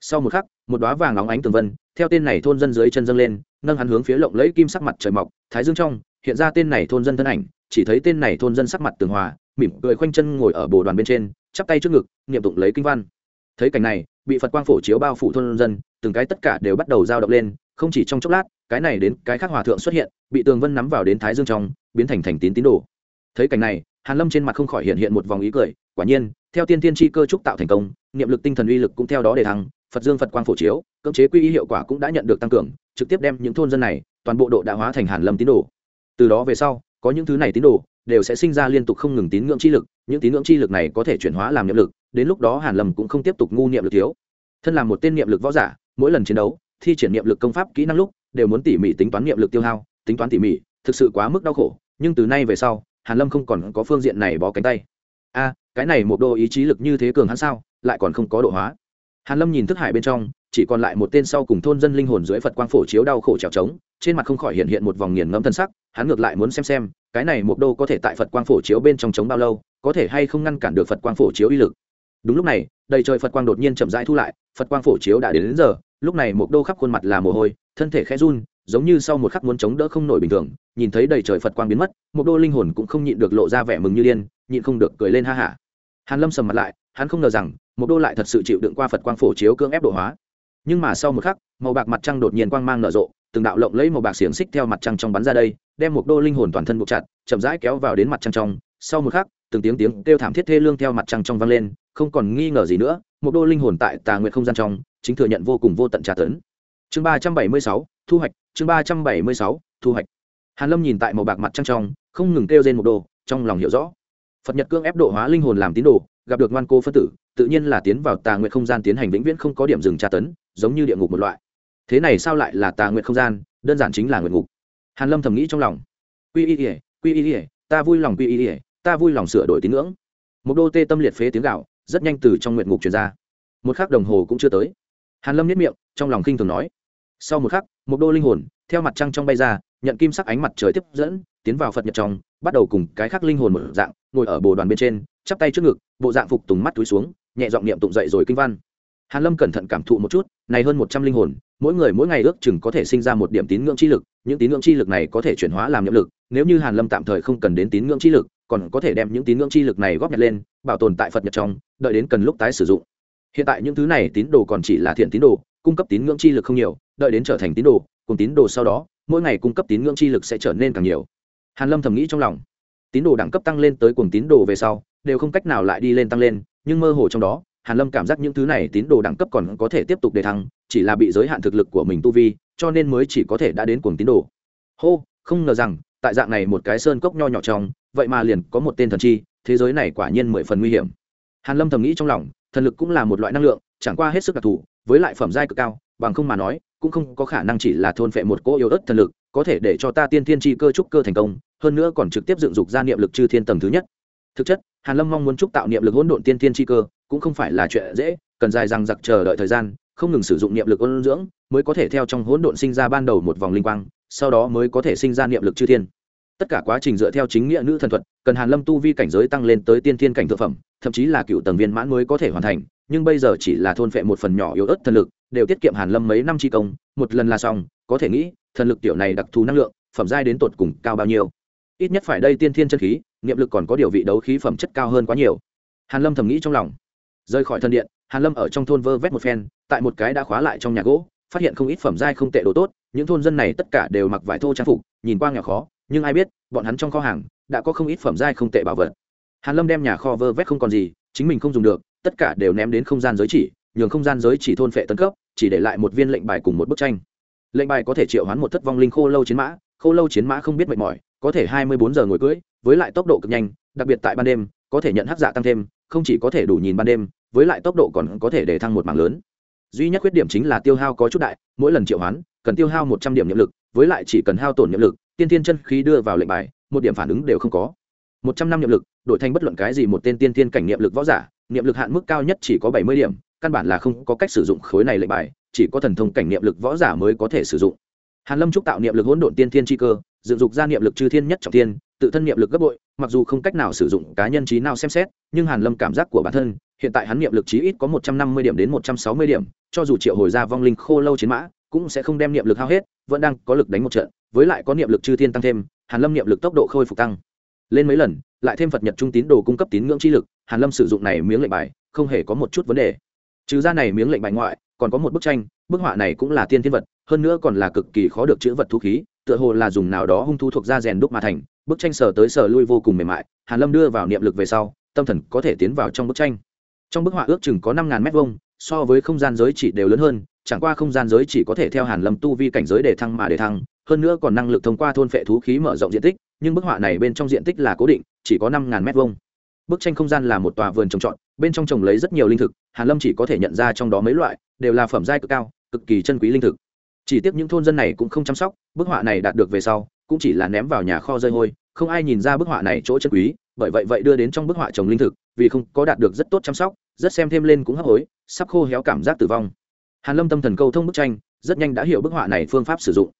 Sau một khắc, một đoá vàng óng ánh tường vân, theo tên này thôn dân dưới chân dâng lên, nâng hắn hướng phía lộng lẫy kim sắc mặt trời mọc, thái dương trong, hiện ra tên này thôn dân thân ảnh, chỉ thấy tên này thôn dân sắc mặt tường hòa, mỉm cười khoanh chân ngồi ở bồ đoàn bên trên, chắp tay trước ngực, niệm tụng lấy kinh văn. Thấy cảnh này, bị phật quang phổ chiếu bao phủ thôn dân từng cái tất cả đều bắt đầu dao động lên, không chỉ trong chốc lát, cái này đến cái khác hòa thượng xuất hiện, bị tường vân nắm vào đến thái dương trong, biến thành thành tín tín đồ. Thấy cảnh này, hàn lâm trên mặt không khỏi hiện hiện một vòng ý cười, quả nhiên, theo tiên tiên chi cơ trúc tạo thành công, niệm lực tinh thần uy lực cũng theo đó để thăng, phật dương phật quang phổ chiếu, cưỡng chế quy y hiệu quả cũng đã nhận được tăng cường, trực tiếp đem những thôn dân này, toàn bộ độ đã hóa thành hàn lâm tín đồ. Từ đó về sau, có những thứ này tín đồ, đều sẽ sinh ra liên tục không ngừng tín ngưỡng chi lực, những tín ngưỡng chi lực này có thể chuyển hóa làm niệm lực, đến lúc đó hàn lâm cũng không tiếp tục ngu niệm lực thiếu. Thân là một tên niệm lực võ giả mỗi lần chiến đấu thi triển niệm lực công pháp kỹ năng lúc đều muốn tỉ mỉ tính toán niệm lực tiêu hao tính toán tỉ mỉ thực sự quá mức đau khổ nhưng từ nay về sau hàn lâm không còn có phương diện này bó cánh tay. A cái này một đô ý chí lực như thế cường hắn sao lại còn không có độ hóa. Hàn lâm nhìn thức hải bên trong chỉ còn lại một tên sau cùng thôn dân linh hồn dưới phật quang phổ chiếu đau khổ trèo trống trên mặt không khỏi hiện hiện một vòng nghiền ngẫm thân sắc hắn ngược lại muốn xem xem cái này một đô có thể tại phật quang phổ chiếu bên trong chống bao lâu có thể hay không ngăn cản được phật quang phổ chiếu uy lực. Đúng lúc này đầy trời phật quang đột nhiên chậm rãi thu lại phật quang phổ chiếu đã đến, đến giờ lúc này một đô khắp khuôn mặt là mồ hôi, thân thể khẽ run, giống như sau một khắc muốn chống đỡ không nổi bình thường, nhìn thấy đầy trời phật quang biến mất, một đô linh hồn cũng không nhịn được lộ ra vẻ mừng như điên, nhịn không được cười lên ha hả. Hàn lâm sầm mặt lại, hắn không ngờ rằng, một đô lại thật sự chịu đựng qua phật quang phổ chiếu cưỡng ép độ hóa. Nhưng mà sau một khắc, màu bạc mặt trăng đột nhiên quang mang nở rộ, từng đạo lộng lấy màu bạc xiềng xích theo mặt trăng trong bắn ra đây, đem một đô linh hồn toàn thân buộc chặt, chậm rãi kéo vào đến mặt trăng trong. Sau một khắc, từng tiếng tiếng kêu thảm thiết thê lương theo mặt trăng trong vang lên, không còn nghi ngờ gì nữa, một đô linh hồn tại tà nguyệt không gian trong chính thừa nhận vô cùng vô tận tra tấn. Chương ba trăm bảy mươi sáu, thu hoạch, chương ba trăm bảy mươi sáu, thu hoạch. Hàn lâm nhìn tại màu bạc mặt trăng trong, không ngừng kêu trên một đồ, trong lòng hiểu rõ. Phật nhật cương ép độ hóa linh hồn làm tín đồ, gặp được ngoan cô phân tử, tự nhiên là tiến vào tà nguyện không gian tiến hành vĩnh viễn không có điểm dừng tra tấn, giống như địa ngục một loại. Thế này sao lại là tà nguyện không gian? Đơn giản chính là nguyện ngục. Hàn lâm thầm nghĩ trong lòng. Quy y ỉa quy y ỉa ta vui lòng quy y ỉa ta vui lòng sửa đổi tín ngưỡng. Một đô tê tâm liệt phế tiếng gạo, rất nhanh từ trong nguyện ngục truyền ra. Một khắc đồng hồ cũng chưa tới hàn lâm nhếch miệng, trong lòng khinh thường nói. Sau một khắc, một đô linh hồn, theo mặt trăng trong bay ra, nhận kim sắc ánh mặt trời tiếp dẫn, tiến vào phật nhật trong, bắt đầu cùng cái khác linh hồn một dạng, ngồi ở bồ đoàn bên trên, chắp tay trước ngực, bộ dạng phục tùng mắt túi xuống, nhẹ giọng niệm tụng dậy rồi kinh văn. Hàn lâm cẩn thận cảm thụ một chút, này hơn một trăm linh hồn, mỗi người mỗi ngày ước chừng có thể sinh ra một điểm tín ngưỡng chi lực, những tín ngưỡng chi lực này có thể chuyển hóa làm nhiệm lực, nếu như hàn lâm tạm thời không cần đến tín ngưỡng chi lực, còn có thể đem những tín ngưỡng chi lực này góp nhặt lên, bảo tồn tại phật nhật trong, đợi đến cần lúc tái sử dụng hiện tại những thứ này tín đồ còn chỉ là thiện tín đồ, cung cấp tín ngưỡng chi lực không nhiều, đợi đến trở thành tín đồ, cùng tín đồ sau đó, mỗi ngày cung cấp tín ngưỡng chi lực sẽ trở nên càng nhiều. Hàn lâm thầm nghĩ trong lòng. Tín đồ đẳng cấp tăng lên tới cùng tín đồ về sau, đều không cách nào lại đi lên tăng lên, nhưng mơ hồ trong đó, hàn lâm cảm giác những thứ này tín đồ đẳng cấp còn có thể tiếp tục đề thăng, chỉ là bị giới hạn thực lực của mình tu vi, cho nên mới chỉ có thể đã đến cuồng tín đồ. Hô, không ngờ rằng, tại dạng này một cái sơn cốc nho nhỏ trong, vậy mà liền có một tên thần chi, thế giới này quả nhiên mười phần nguy hiểm. Hàn lâm thầm nghĩ trong lòng thần lực cũng là một loại năng lượng, chẳng qua hết sức đặc thù, với lại phẩm giai cực cao, bằng không mà nói, cũng không có khả năng chỉ là thôn phệ một cỗ yếu ớt thần lực, có thể để cho ta tiên thiên chi cơ trúc cơ thành công, hơn nữa còn trực tiếp dựng dục ra niệm lực chư thiên tầng thứ nhất. Thực chất, hàn lâm mong muốn trúc tạo niệm lực hỗn độn tiên thiên chi cơ, cũng không phải là chuyện dễ, cần dài rằng giặc chờ đợi thời gian, không ngừng sử dụng niệm lực ôn dưỡng, mới có thể theo trong hỗn độn sinh ra ban đầu một vòng linh quang, sau đó mới có thể sinh ra niệm lực chư thiên tất cả quá trình dựa theo chính nghĩa nữ thần thuật, cần hàn lâm tu vi cảnh giới tăng lên tới tiên thiên cảnh thượng phẩm, thậm chí là cựu tầng viên mãn mới có thể hoàn thành, nhưng bây giờ chỉ là thôn phệ một phần nhỏ yếu ớt thần lực, đều tiết kiệm hàn lâm mấy năm chi công, một lần là xong, có thể nghĩ, thần lực tiểu này đặc thù năng lượng, phẩm giai đến tột cùng cao bao nhiêu. Ít nhất phải đây tiên thiên chân khí, niệm lực còn có điều vị đấu khí phẩm chất cao hơn quá nhiều. Hàn lâm thầm nghĩ trong lòng. Rời khỏi thân điện, hàn lâm ở trong thôn vơ vét một phen, tại một cái đã khóa lại trong nhà gỗ, phát hiện không ít phẩm giai không tệ đồ tốt, những thôn dân này tất cả đều mặc vải thô trang phục, nhìn qua nghèo khó nhưng ai biết, bọn hắn trong kho hàng, đã có không ít phẩm giai không tệ bảo vật. Hàn lâm đem nhà kho vơ vét không còn gì, chính mình không dùng được, tất cả đều ném đến không gian giới chỉ, nhường không gian giới chỉ thôn phệ tấn cấp, chỉ để lại một viên lệnh bài cùng một bức tranh. Lệnh bài có thể triệu hoán một thất vong linh khô lâu chiến mã, khô lâu chiến mã không biết mệt mỏi, có thể hai mươi bốn giờ ngồi cưỡi, với lại tốc độ cực nhanh, đặc biệt tại ban đêm, có thể nhận hắc dạ tăng thêm, không chỉ có thể đủ nhìn ban đêm, với lại tốc độ còn có thể để thăng một mảng lớn. Duy nhất khuyết điểm chính là tiêu hao có chút đại, mỗi lần triệu hoán, cần tiêu hao một trăm điểm nhiệm lực, với lại chỉ cần hao tổn nhiệm lực tiên tiên chân khí đưa vào lệnh bài, một điểm phản ứng đều không có. Một trăm năm niệm lực, đổi thành bất luận cái gì một tên tiên tiên cảnh niệm lực võ giả, niệm lực hạn mức cao nhất chỉ có bảy mươi điểm, căn bản là không có cách sử dụng khối này lệnh bài, chỉ có thần thông cảnh niệm lực võ giả mới có thể sử dụng. Hàn lâm trúc tạo niệm lực hỗn độn tiên thiên chi cơ, dựng dục ra niệm lực chư thiên nhất trọng thiên, tự thân niệm lực gấp bội, mặc dù không cách nào sử dụng cá nhân trí nào xem xét, nhưng hàn lâm cảm giác của bản thân, hiện tại hắn niệm lực chí ít có một trăm năm mươi điểm đến một trăm sáu mươi điểm, cho dù triệu hồi ra vong linh khô lâu chiến mã, cũng sẽ không đem niệm lực hao hết, vẫn đang có lực đánh một trận với lại có niệm lực chư thiên tăng thêm, hàn lâm niệm lực tốc độ khôi phục tăng. Lên mấy lần, lại thêm phật nhật trung tín đồ cung cấp tín ngưỡng chi lực, hàn lâm sử dụng này miếng lệnh bài, không hề có một chút vấn đề. Trừ ra này miếng lệnh bài ngoại, còn có một bức tranh, bức họa này cũng là tiên thiên vật, hơn nữa còn là cực kỳ khó được chữ vật thú khí, tựa hồ là dùng nào đó hung thú thuộc da rèn đúc mà thành. Bức tranh sờ tới sờ lui vô cùng mềm mại, hàn lâm đưa vào niệm lực về sau, tâm thần có thể tiến vào trong bức tranh. Trong bức họa ước chừng có năm ngàn mét vuông, so với không gian giới chỉ đều lớn hơn chẳng qua không gian giới chỉ có thể theo hàn lâm tu vi cảnh giới để thăng mà để thăng, hơn nữa còn năng lực thông qua thôn phệ thú khí mở rộng diện tích, nhưng bức họa này bên trong diện tích là cố định, chỉ có năm ngàn mét vuông. Bức tranh không gian là một tòa vườn trồng trọt, bên trong trồng lấy rất nhiều linh thực, hàn lâm chỉ có thể nhận ra trong đó mấy loại, đều là phẩm giai cực cao, cực kỳ chân quý linh thực. Chỉ tiếc những thôn dân này cũng không chăm sóc, bức họa này đạt được về sau, cũng chỉ là ném vào nhà kho rơi hôi, không ai nhìn ra bức họa này chỗ chân quý, bởi vậy vậy đưa đến trong bức họa trồng linh thực, vì không có đạt được rất tốt chăm sóc, rất xem thêm lên cũng hấp hối, sắp khô héo cảm giác tử vong hàn lâm tâm thần câu thông bức tranh, rất nhanh đã hiểu bức họa này phương pháp sử dụng.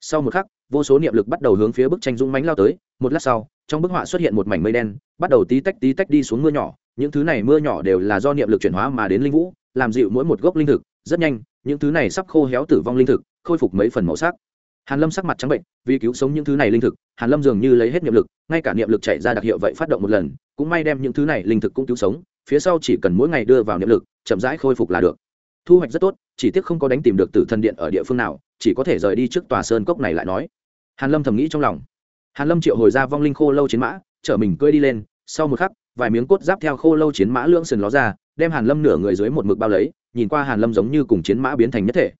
Sau một khắc, vô số niệm lực bắt đầu hướng phía bức tranh dũng mánh lao tới, một lát sau, trong bức họa xuất hiện một mảnh mây đen, bắt đầu tí tách tí tách đi xuống mưa nhỏ, những thứ này mưa nhỏ đều là do niệm lực chuyển hóa mà đến linh vũ, làm dịu mỗi một gốc linh thực, rất nhanh, những thứ này sắp khô héo tử vong linh thực, khôi phục mấy phần màu sắc. Hàn lâm sắc mặt trắng bệnh, vì cứu sống những thứ này linh thực, hàn lâm dường như lấy hết niệm lực, ngay cả niệm lực chạy ra đặc hiệu vậy phát động một lần, cũng may đem những thứ này linh thực cũng cứu sống, phía sau chỉ cần mỗi ngày đưa vào niệm lực, chậm rãi khôi phục là được thu hoạch rất tốt, chỉ tiếc không có đánh tìm được tử thần điện ở địa phương nào, chỉ có thể rời đi trước tòa sơn cốc này lại nói. Hàn lâm thầm nghĩ trong lòng. Hàn lâm triệu hồi ra vong linh khô lâu chiến mã, chở mình cưỡi đi lên, sau một khắc, vài miếng cốt giáp theo khô lâu chiến mã lưỡng sườn ló ra, đem hàn lâm nửa người dưới một mực bao lấy, nhìn qua hàn lâm giống như cùng chiến mã biến thành nhất thể.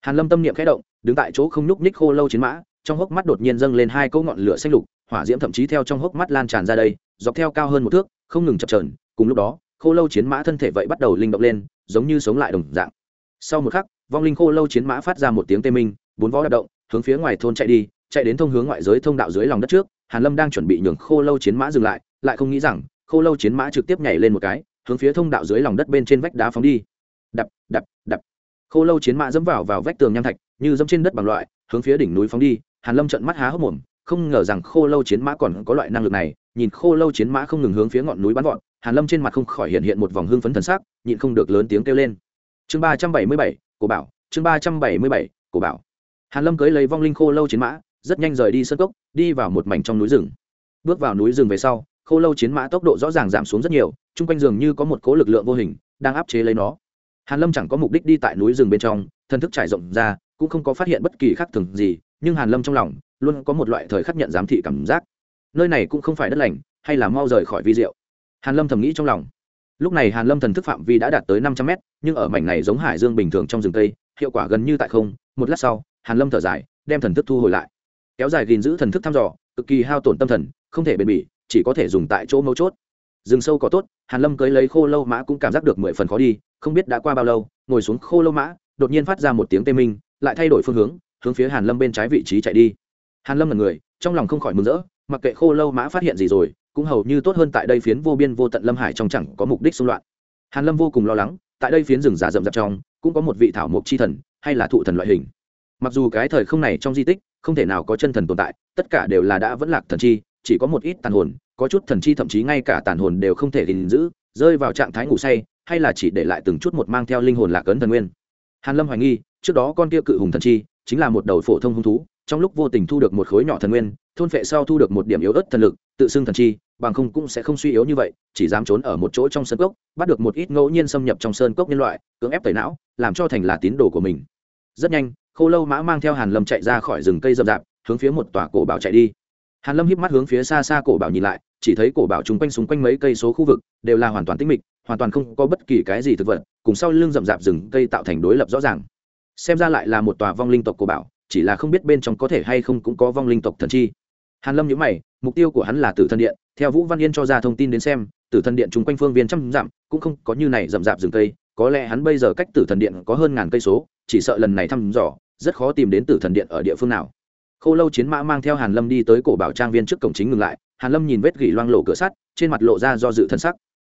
Hàn lâm tâm niệm khẽ động, đứng tại chỗ không nhúc nhích khô lâu chiến mã, trong hốc mắt đột nhiên dâng lên hai cỗ ngọn lửa xanh lục, hỏa diễm thậm chí theo trong hốc mắt lan tràn ra đây, dọc theo cao hơn một thước, không ngừng chập chờn, cùng lúc đó, khô lâu chiến mã thân thể vậy bắt đầu linh động lên, giống như sống lại đồng dạng sau một khắc, vong linh khô lâu chiến mã phát ra một tiếng tê minh, bốn vó đạp động, hướng phía ngoài thôn chạy đi, chạy đến thông hướng ngoại giới thông đạo dưới lòng đất trước. Hàn lâm đang chuẩn bị nhường khô lâu chiến mã dừng lại lại không nghĩ rằng khô lâu chiến mã trực tiếp nhảy lên một cái, hướng phía thông đạo dưới lòng đất bên trên vách đá phóng đi. Đập đập đập. Khô lâu chiến mã dẫm vào vào vách tường nham thạch, như dẫm trên đất bằng loại, hướng phía đỉnh núi phóng đi. Hàn lâm trợn mắt há hốc mồm, không ngờ rằng khô lâu chiến mã còn có loại năng lực này. Nhìn khô lâu chiến mã không ngừng hướng phía ngọn núi bắn vọt, hàn lâm trên mặt không khỏi hiện hiện một vòng hương phấn thần sắc, nhịn không được lớn tiếng kêu lên chương ba trăm bảy mươi bảy của bảo, chương ba trăm bảy mươi bảy của bảo. Hàn lâm cưới lấy vong linh khô lâu chiến mã, rất nhanh rời đi sân cốc, đi vào một mảnh trong núi rừng. Bước vào núi rừng về sau, khô lâu chiến mã tốc độ rõ ràng giảm xuống rất nhiều, chung quanh rừng như có một cố lực lượng vô hình đang áp chế lấy nó. Hàn lâm chẳng có mục đích đi tại núi rừng bên trong thân thức trải rộng ra, cũng không có phát hiện bất kỳ khác thường gì, nhưng hàn lâm trong lòng luôn có một loại thời khắc nhận giám thị cảm giác. Nơi này cũng không phải đất lành, hay là mau rời khỏi vi diệu. Hàn lâm thầm nghĩ trong lòng lúc này hàn lâm thần thức phạm vi đã đạt tới năm trăm mét, nhưng ở mảnh này giống hải dương bình thường trong rừng tây hiệu quả gần như tại không. Một lát sau, hàn lâm thở dài, đem thần thức thu hồi lại. Kéo dài gìn giữ thần thức thăm dò, cực kỳ hao tổn tâm thần, không thể bền bỉ, chỉ có thể dùng tại chỗ mấu chốt. Rừng sâu có tốt, hàn lâm cưới lấy khô lâu mã cũng cảm giác được mười phần khó đi, không biết đã qua bao lâu, ngồi xuống khô lâu mã, đột nhiên phát ra một tiếng tê minh, lại thay đổi phương hướng hướng phía hàn lâm bên trái vị trí chạy đi. Hàn lâm là người, trong lòng không khỏi mừng rỡ, mặc kệ khô lâu mã phát hiện gì rồi cũng hầu như tốt hơn tại đây phiến vô biên vô tận lâm hải trong chẳng có mục đích xung loạn. Hàn lâm vô cùng lo lắng, tại đây phiến rừng già rậm rạp trong, cũng có một vị thảo mộc chi thần, hay là thụ thần loại hình. Mặc dù cái thời không này trong di tích, không thể nào có chân thần tồn tại, tất cả đều là đã vẫn lạc thần chi, chỉ có một ít tàn hồn, có chút thần chi thậm chí ngay cả tàn hồn đều không thể gìn giữ, rơi vào trạng thái ngủ say, hay là chỉ để lại từng chút một mang theo linh hồn lạc ấn thần nguyên. Hàn lâm hoài nghi, trước đó con kia cự hùng thần chi, chính là một đầu phổ thông hung thú trong lúc vô tình thu được một khối nhỏ thần nguyên, thôn phệ sau thu được một điểm yếu ớt thần lực, tự xưng thần chi, bằng không cũng sẽ không suy yếu như vậy, chỉ dám trốn ở một chỗ trong sơn cốc, bắt được một ít ngẫu nhiên xâm nhập trong sơn cốc nhân loại, cưỡng ép tẩy não, làm cho thành là tín đồ của mình. Rất nhanh, khô lâu mã mang theo hàn lâm chạy ra khỏi rừng cây rậm rạp, hướng phía một tòa cổ bảo chạy đi. Hàn lâm híp mắt hướng phía xa xa cổ bảo nhìn lại, chỉ thấy cổ bảo chung quanh xung quanh mấy cây số khu vực, đều là hoàn toàn tĩnh mịch, hoàn toàn không có bất kỳ cái gì thực vật, cùng sau lưng rậm rạp rừng cây tạo thành đối lập rõ ràng. Xem ra lại là một tòa vong linh tộc cổ bảo chỉ là không biết bên trong có thể hay không cũng có vong linh tộc thần chi. Hàn lâm nhíu mày, mục tiêu của hắn là tử thần điện, theo vũ văn yên cho ra thông tin đến xem, tử thần điện chung quanh phương viên trăm dặm, cũng không có như này rậm rạp rừng cây, có lẽ hắn bây giờ cách tử thần điện có hơn ngàn cây số, chỉ sợ lần này thăm dò, rất khó tìm đến tử thần điện ở địa phương nào. Khô lâu chiến mã mang theo hàn lâm đi tới cổ bảo trang viên trước cổng chính ngừng lại, hàn lâm nhìn vết gỉ loang lộ cửa sắt, trên mặt lộ ra do dự thân sắc.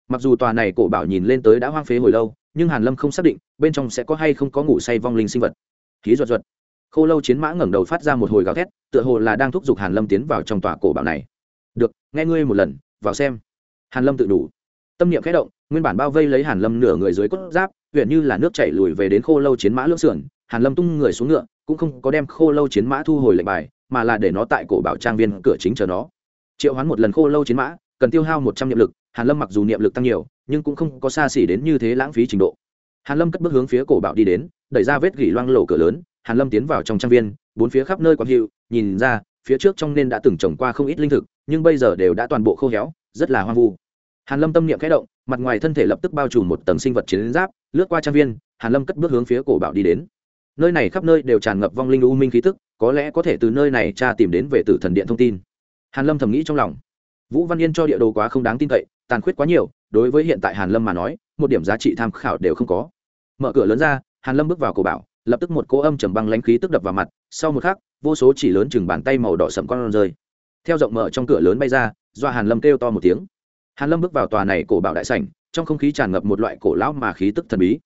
Mặc dù tòa này cổ bảo nhìn lên tới đã hoang phế hồi lâu, nhưng hàn lâm không xác định, bên trong sẽ có hay không có ngủ say vong linh sinh vật. Khí ruột ruột khô lâu chiến mã ngẩng đầu phát ra một hồi gào thét, tựa hồ là đang thúc giục hàn lâm tiến vào trong tòa cổ bảo này. Được, nghe ngươi một lần, vào xem. Hàn lâm tự đủ. Tâm niệm khẽ động, nguyên bản bao vây lấy hàn lâm nửa người dưới cốt giáp huyện như là nước chảy lùi về đến khô lâu chiến mã lưỡng sườn. Hàn lâm tung người xuống ngựa, cũng không có đem khô lâu chiến mã thu hồi lệnh bài, mà là để nó tại cổ bảo trang viên cửa chính chờ nó. Triệu hoán một lần khô lâu chiến mã, cần tiêu hao một trăm niệm lực, hàn lâm mặc dù niệm lực tăng nhiều, nhưng cũng không có xa xỉ đến như thế lãng phí trình độ. Hàn lâm cất bước hướng phía cổ bảo đi đến, đẩy ra vết gỉ loang lổ cửa lớn hàn lâm tiến vào trong trang viên, bốn phía khắp nơi quang hiệu, nhìn ra, phía trước trong nên đã từng trồng qua không ít linh thực, nhưng bây giờ đều đã toàn bộ khô héo, rất là hoang vu. Hàn lâm tâm niệm khẽ động, mặt ngoài thân thể lập tức bao trùm một tầng sinh vật chiến giáp, lướt qua trang viên, hàn lâm cất bước hướng phía cổ bảo đi đến. Nơi này khắp nơi đều tràn ngập vong linh u minh khí tức, có lẽ có thể từ nơi này cha tìm đến về tử thần điện thông tin. Hàn lâm thầm nghĩ trong lòng. Vũ văn yên cho địa đồ quá không đáng tin cậy, tàn khuyết quá nhiều, đối với hiện tại hàn lâm mà nói, một điểm giá trị tham khảo đều không có. Mở cửa lớn ra, hàn lâm bước vào cổ bảo lập tức một cỗ âm trầm băng lãnh khí tức đập vào mặt, sau một khắc, vô số chỉ lớn chừng bàn tay màu đỏ sẫm con rơi. Theo rộng mở trong cửa lớn bay ra do hàn lâm kêu to một tiếng. Hàn lâm bước vào tòa này cổ bảo đại sảnh, trong không khí tràn ngập một loại cổ lão mà khí tức thần bí.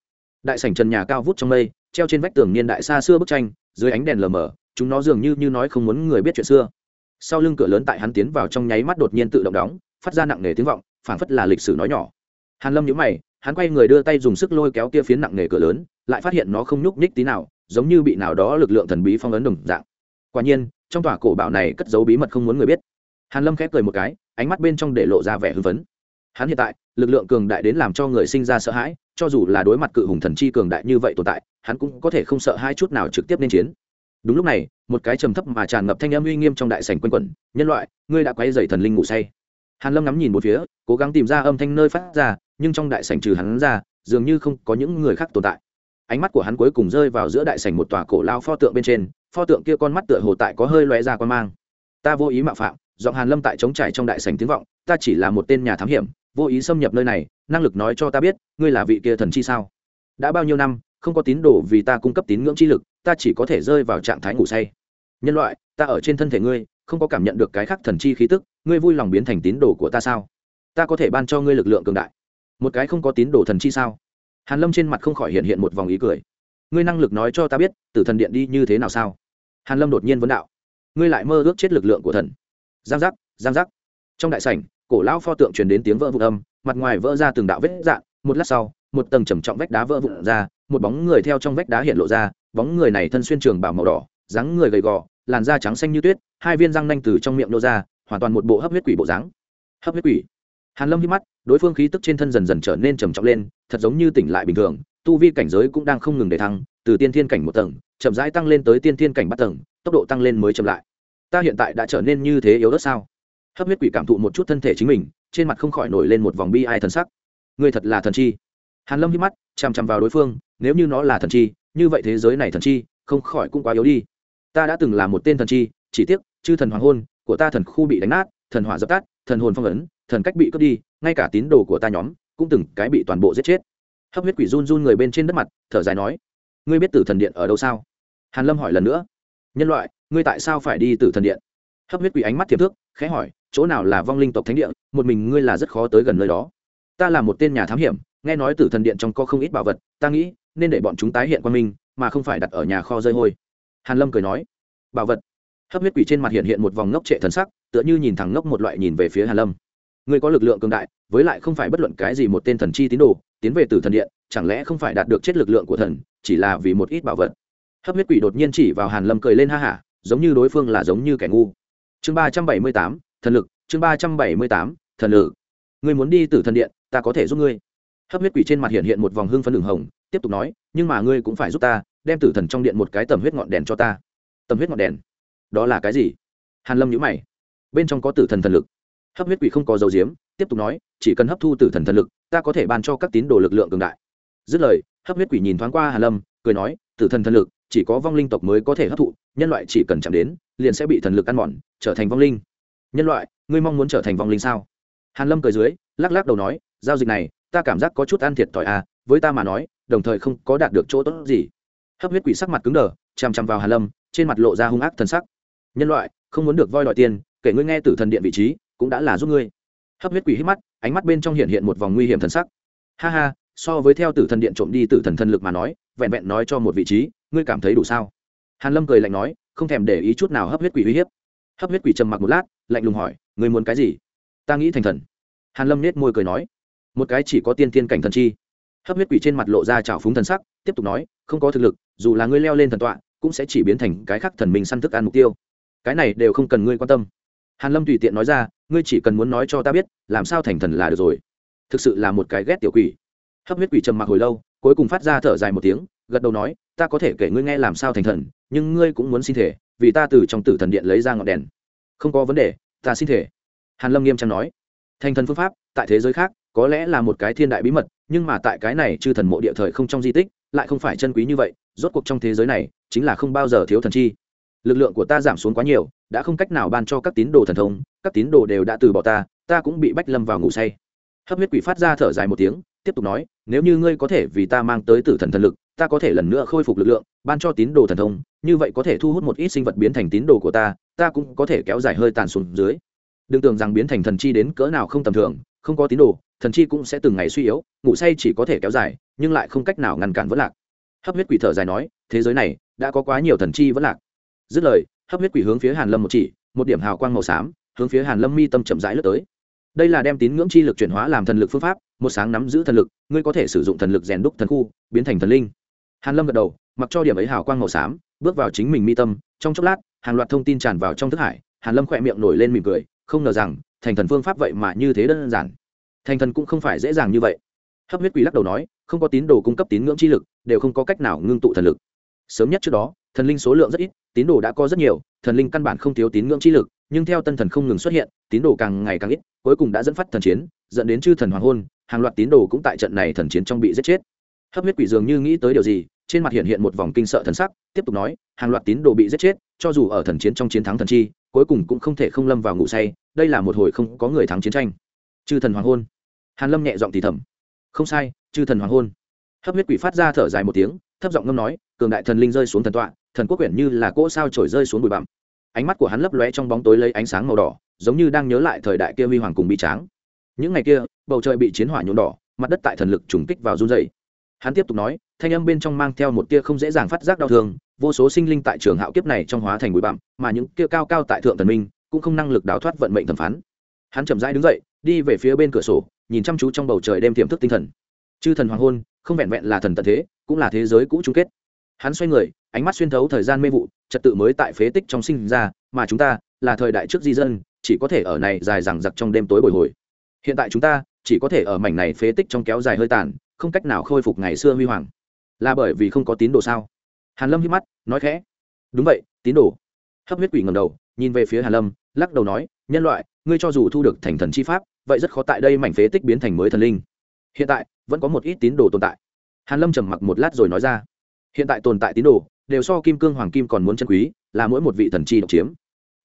Đại sảnh trần nhà cao vút trong mây, treo trên vách tường niên đại xa xưa bức tranh, dưới ánh đèn lờ mờ, chúng nó dường như như nói không muốn người biết chuyện xưa. Sau lưng cửa lớn tại hắn tiến vào trong nháy mắt đột nhiên tự động đóng, phát ra nặng nề tiếng vọng, phảng phất là lịch sử nói nhỏ. Hàn lâm nhíu mày hắn quay người đưa tay dùng sức lôi kéo kia phiến nặng nề cửa lớn, lại phát hiện nó không nhúc nhích tí nào, giống như bị nào đó lực lượng thần bí phong ấn đồng dạng. Quả nhiên, trong tòa cổ bảo này cất giấu bí mật không muốn người biết. Hàn lâm khép cười một cái, ánh mắt bên trong để lộ ra vẻ hưng phấn. Hắn hiện tại, lực lượng cường đại đến làm cho người sinh ra sợ hãi, cho dù là đối mặt cự hùng thần chi cường đại như vậy tồn tại, hắn cũng có thể không sợ hai chút nào trực tiếp nên chiến. Đúng lúc này, một cái trầm thấp mà tràn ngập thanh âm uy nghiêm trong đại sảnh quanh quẩn, nhân loại, ngươi đã quay rầy thần linh ngủ say hàn lâm ngắm nhìn một phía, cố gắng tìm ra âm thanh nơi phát ra, nhưng trong đại sảnh trừ hắn ra, dường như không có những người khác tồn tại. Ánh mắt của hắn cuối cùng rơi vào giữa đại sảnh một tòa cổ lao pho tượng bên trên, pho tượng kia con mắt tựa hồ tại có hơi lóe ra quan mang. Ta vô ý mạo phạm, giọng hàn lâm tại chống trải trong đại sảnh tiếng vọng, ta chỉ là một tên nhà thám hiểm, vô ý xâm nhập nơi này, năng lực nói cho ta biết, ngươi là vị kia thần chi sao? Đã bao nhiêu năm, không có tín đồ vì ta cung cấp tín ngưỡng chi lực, ta chỉ có thể rơi vào trạng thái ngủ say. Nhân loại, ta ở trên thân thể ngươi không có cảm nhận được cái khác thần chi khí tức, ngươi vui lòng biến thành tín đồ của ta sao? Ta có thể ban cho ngươi lực lượng cường đại. Một cái không có tín đồ thần chi sao? Hàn lâm trên mặt không khỏi hiện hiện một vòng ý cười. Ngươi năng lực nói cho ta biết, tử thần điện đi như thế nào sao? Hàn lâm đột nhiên vấn đạo. Ngươi lại mơ ước chết lực lượng của thần. Giang giác giang giác. Trong đại sảnh, cổ lão pho tượng truyền đến tiếng vỡ vụn âm, mặt ngoài vỡ ra từng đạo vết dạn một lát sau, một tầng trầm trọng vách đá vỡ vụn ra, một bóng người theo trong vách đá hiện lộ ra, bóng người này thân xuyên trường bảo màu đỏ, dáng người gầy gò, làn da trắng xanh như tuyết hai viên răng nanh từ trong miệng nô ra, hoàn toàn một bộ hấp huyết quỷ bộ dáng. Hấp huyết quỷ. Hàn lâm hít mắt, đối phương khí tức trên thân dần dần trở nên trầm trọng lên, thật giống như tỉnh lại bình thường, tu vi cảnh giới cũng đang không ngừng để thăng, từ tiên thiên cảnh một tầng, chậm rãi tăng lên tới tiên thiên cảnh bắt tầng, tốc độ tăng lên mới chậm lại. Ta hiện tại đã trở nên như thế yếu đất sao? Hấp huyết quỷ cảm thụ một chút thân thể chính mình, trên mặt không khỏi nổi lên một vòng bi ai thần sắc. Người thật là thần chi. Hàn lâm hít mắt, chằm chằm vào đối phương, nếu như nó là thần chi, như vậy thế giới này thần chi, không khỏi cũng quá yếu đi. Ta đã từng là một tên thần chi chỉ tiếc, chư thần hoàng hôn, của ta thần khu bị đánh nát, thần hỏa dập tắt, thần hồn phong ấn, thần cách bị cướp đi, ngay cả tín đồ của ta nhóm, cũng từng cái bị toàn bộ giết chết. Hấp huyết quỷ run run người bên trên đất mặt, thở dài nói, ngươi biết tử thần điện ở đâu sao? Hàn lâm hỏi lần nữa, nhân loại, ngươi tại sao phải đi tử thần điện? Hấp huyết quỷ ánh mắt thiệp thước, khẽ hỏi, chỗ nào là vong linh tộc thánh địa? Một mình ngươi là rất khó tới gần nơi đó. Ta là một tên nhà thám hiểm, nghe nói tử thần điện trong có không ít bảo vật, ta nghĩ nên để bọn chúng tái hiện qua mình, mà không phải đặt ở nhà kho rơi hôi. Hàn lâm cười nói, bảo vật hấp huyết quỷ trên mặt hiện hiện một vòng ngốc trệ thần sắc, tựa như nhìn thẳng ngốc một loại nhìn về phía hàn lâm. Người có lực lượng cường đại, với lại không phải bất luận cái gì một tên thần chi tín đồ, tiến về từ thần điện, chẳng lẽ không phải đạt được chết lực lượng của thần, chỉ là vì một ít bảo vật? Hấp huyết quỷ đột nhiên chỉ vào hàn lâm cười lên ha hả, giống như đối phương là giống như kẻ ngu. Chương ba trăm bảy mươi tám, thần lực, chương ba trăm bảy mươi tám, thần lực. Người muốn đi từ thần điện, ta có thể giúp ngươi. Hấp huyết quỷ trên mặt hiện hiện một vòng hương phấn đường hồng, tiếp tục nói, nhưng mà ngươi cũng phải giúp ta, đem tử thần trong điện một cái tầm huyết ngọn đèn cho ta. Tầm huyết ngọn đèn đó là cái gì? Hàn lâm nhíu mày. Bên trong có tử thần thần lực. Hấp huyết quỷ không có dấu diếm, tiếp tục nói, chỉ cần hấp thu tử thần thần lực, ta có thể ban cho các tín đồ lực lượng cường đại. Dứt lời, hấp huyết quỷ nhìn thoáng qua hàn lâm, cười nói, tử thần thần lực, chỉ có vong linh tộc mới có thể hấp thụ, nhân loại chỉ cần chạm đến, liền sẽ bị thần lực ăn mòn, trở thành vong linh. Nhân loại, ngươi mong muốn trở thành vong linh sao? Hàn lâm cười dưới, lắc lắc đầu nói, giao dịch này, ta cảm giác có chút ăn thiệt thòi à với ta mà nói, đồng thời không có đạt được chỗ tốt gì. Hấp huyết quỷ sắc mặt cứng đờ, chằm chằm vào hàn lâm, trên mặt lộ ra hung ác thần sắc nhân loại, không muốn được voi đòi tiền, kể ngươi nghe tử thần điện vị trí, cũng đã là giúp ngươi. Hấp huyết quỷ hít mắt, ánh mắt bên trong hiện hiện một vòng nguy hiểm thần sắc. Ha ha, so với theo tử thần điện trộm đi tử thần thần lực mà nói, vẹn vẹn nói cho một vị trí, ngươi cảm thấy đủ sao? Hàn lâm cười lạnh nói, không thèm để ý chút nào hấp huyết quỷ uy hiếp. Hấp huyết quỷ trầm mặc một lát, lạnh lùng hỏi, ngươi muốn cái gì? Ta nghĩ thành thần. Hàn lâm nết môi cười nói, một cái chỉ có tiên tiên cảnh thần chi. Hấp huyết quỷ trên mặt lộ ra trào phúng thần sắc, tiếp tục nói, không có thực lực, dù là ngươi leo lên thần tọa, cũng sẽ chỉ biến thành cái khác thần mình săn thức ăn mục tiêu cái này đều không cần ngươi quan tâm. Hàn lâm tùy tiện nói ra, ngươi chỉ cần muốn nói cho ta biết, làm sao thành thần là được rồi. Thực sự là một cái ghét tiểu quỷ. Hấp huyết quỷ trầm mặc hồi lâu, cuối cùng phát ra thở dài một tiếng, gật đầu nói, ta có thể kể ngươi nghe làm sao thành thần, nhưng ngươi cũng muốn xin thể, vì ta từ trong tử thần điện lấy ra ngọn đèn. Không có vấn đề, ta xin thể. Hàn lâm nghiêm trang nói, thành thần phương pháp, tại thế giới khác, có lẽ là một cái thiên đại bí mật, nhưng mà tại cái này chư thần mộ địa thời không trong di tích, lại không phải chân quý như vậy, rốt cuộc trong thế giới này, chính là không bao giờ thiếu thần chi lực lượng của ta giảm xuống quá nhiều, đã không cách nào ban cho các tín đồ thần thông, các tín đồ đều đã từ bỏ ta ta cũng bị bách lâm vào ngủ say. Hấp huyết quỷ phát ra thở dài một tiếng, tiếp tục nói, nếu như ngươi có thể vì ta mang tới tử thần thần lực, ta có thể lần nữa khôi phục lực lượng, ban cho tín đồ thần thông, như vậy có thể thu hút một ít sinh vật biến thành tín đồ của ta ta cũng có thể kéo dài hơi tàn xuống dưới. Đừng tưởng rằng biến thành thần chi đến cỡ nào không tầm thường, không có tín đồ, thần chi cũng sẽ từng ngày suy yếu, ngủ say chỉ có thể kéo dài, nhưng lại không cách nào ngăn cản vất lạc. Hấp huyết quỷ thở dài nói, thế giới này, đã có quá nhiều thần chi vất lạc dứt lời, hấp huyết quỷ hướng phía hàn lâm một chỉ, một điểm hào quang màu xám, hướng phía hàn lâm mi tâm chậm rãi lướt tới. Đây là đem tín ngưỡng chi lực chuyển hóa làm thần lực phương pháp, một sáng nắm giữ thần lực, ngươi có thể sử dụng thần lực rèn đúc thần khu, biến thành thần linh. Hàn lâm gật đầu, mặc cho điểm ấy hào quang màu xám, bước vào chính mình mi tâm, trong chốc lát, hàng loạt thông tin tràn vào trong thức hải, hàn lâm khỏe miệng nổi lên mỉm cười, không ngờ rằng, thành thần phương pháp vậy mà như thế đơn giản. Thành thần cũng không phải dễ dàng như vậy. Hấp huyết quỷ lắc đầu nói, không có tín đồ cung cấp tín ngưỡng chi lực, đều không có cách nào ngưng tụ thần lực. Sớm nhất trước đó thần linh số lượng rất ít, tín đồ đã có rất nhiều, thần linh căn bản không thiếu tín ngưỡng chi lực, nhưng theo tân thần không ngừng xuất hiện, tín đồ càng ngày càng ít, cuối cùng đã dẫn phát thần chiến, dẫn đến chư thần hoàng hôn, hàng loạt tín đồ cũng tại trận này thần chiến trong bị giết chết. Hấp huyết quỷ dường như nghĩ tới điều gì, trên mặt hiện hiện một vòng kinh sợ thần sắc, tiếp tục nói, hàng loạt tín đồ bị giết chết, cho dù ở thần chiến trong chiến thắng thần chi, cuối cùng cũng không thể không lâm vào ngủ say, đây là một hồi không có người thắng chiến tranh. Chư thần hoàng hôn. Hàn lâm nhẹ giọng thì thầm. Không sai, chư thần hoàng hôn. Hấp huyết quỷ phát ra thở dài một tiếng thấp giọng ngâm nói, cường đại thần linh rơi xuống thần tọa, thần quốc quyển như là cỗ sao trổi rơi xuống bụi bặm. Ánh mắt của hắn lấp lóe trong bóng tối lấy ánh sáng màu đỏ, giống như đang nhớ lại thời đại kia huy hoàng cùng bị tráng. Những ngày kia, bầu trời bị chiến hỏa nhuộm đỏ, mặt đất tại thần lực trùng kích vào run dày hắn tiếp tục nói, thanh âm bên trong mang theo một tia không dễ dàng phát giác đau thương, vô số sinh linh tại trường hạo kiếp này trong hóa thành bụi bặm, mà những kia cao cao tại thượng thần minh cũng không năng lực đào thoát vận mệnh thẩm phán. Hắn chậm rãi đứng dậy, đi về phía bên cửa sổ, nhìn chăm chú trong bầu trời đêm tiềm thức tinh thần. Chư thần hoàng hôn không vẹn vẹn là thần tận thế, cũng là thế giới cũ chung kết. Hắn xoay người, ánh mắt xuyên thấu thời gian mê vụ, trật tự mới tại phế tích trong sinh ra, mà chúng ta là thời đại trước di dân, chỉ có thể ở này dài dằng dặc trong đêm tối bồi hồi. Hiện tại chúng ta chỉ có thể ở mảnh này phế tích trong kéo dài hơi tàn, không cách nào khôi phục ngày xưa huy hoàng. Là bởi vì không có tín đồ sao? Hàn lâm hít mắt, nói khẽ. Đúng vậy, tín đồ. Hấp huyết quỷ ngầm đầu, nhìn về phía hàn lâm, lắc đầu nói, nhân loại, ngươi cho dù thu được thành thần chi pháp, vậy rất khó tại đây mảnh phế tích biến thành mới thần linh. Hiện tại vẫn có một ít tín đồ tồn tại. Hàn lâm trầm mặc một lát rồi nói ra, hiện tại tồn tại tín đồ đều so kim cương hoàng kim còn muốn chân quý, là mỗi một vị thần chi độc chiếm.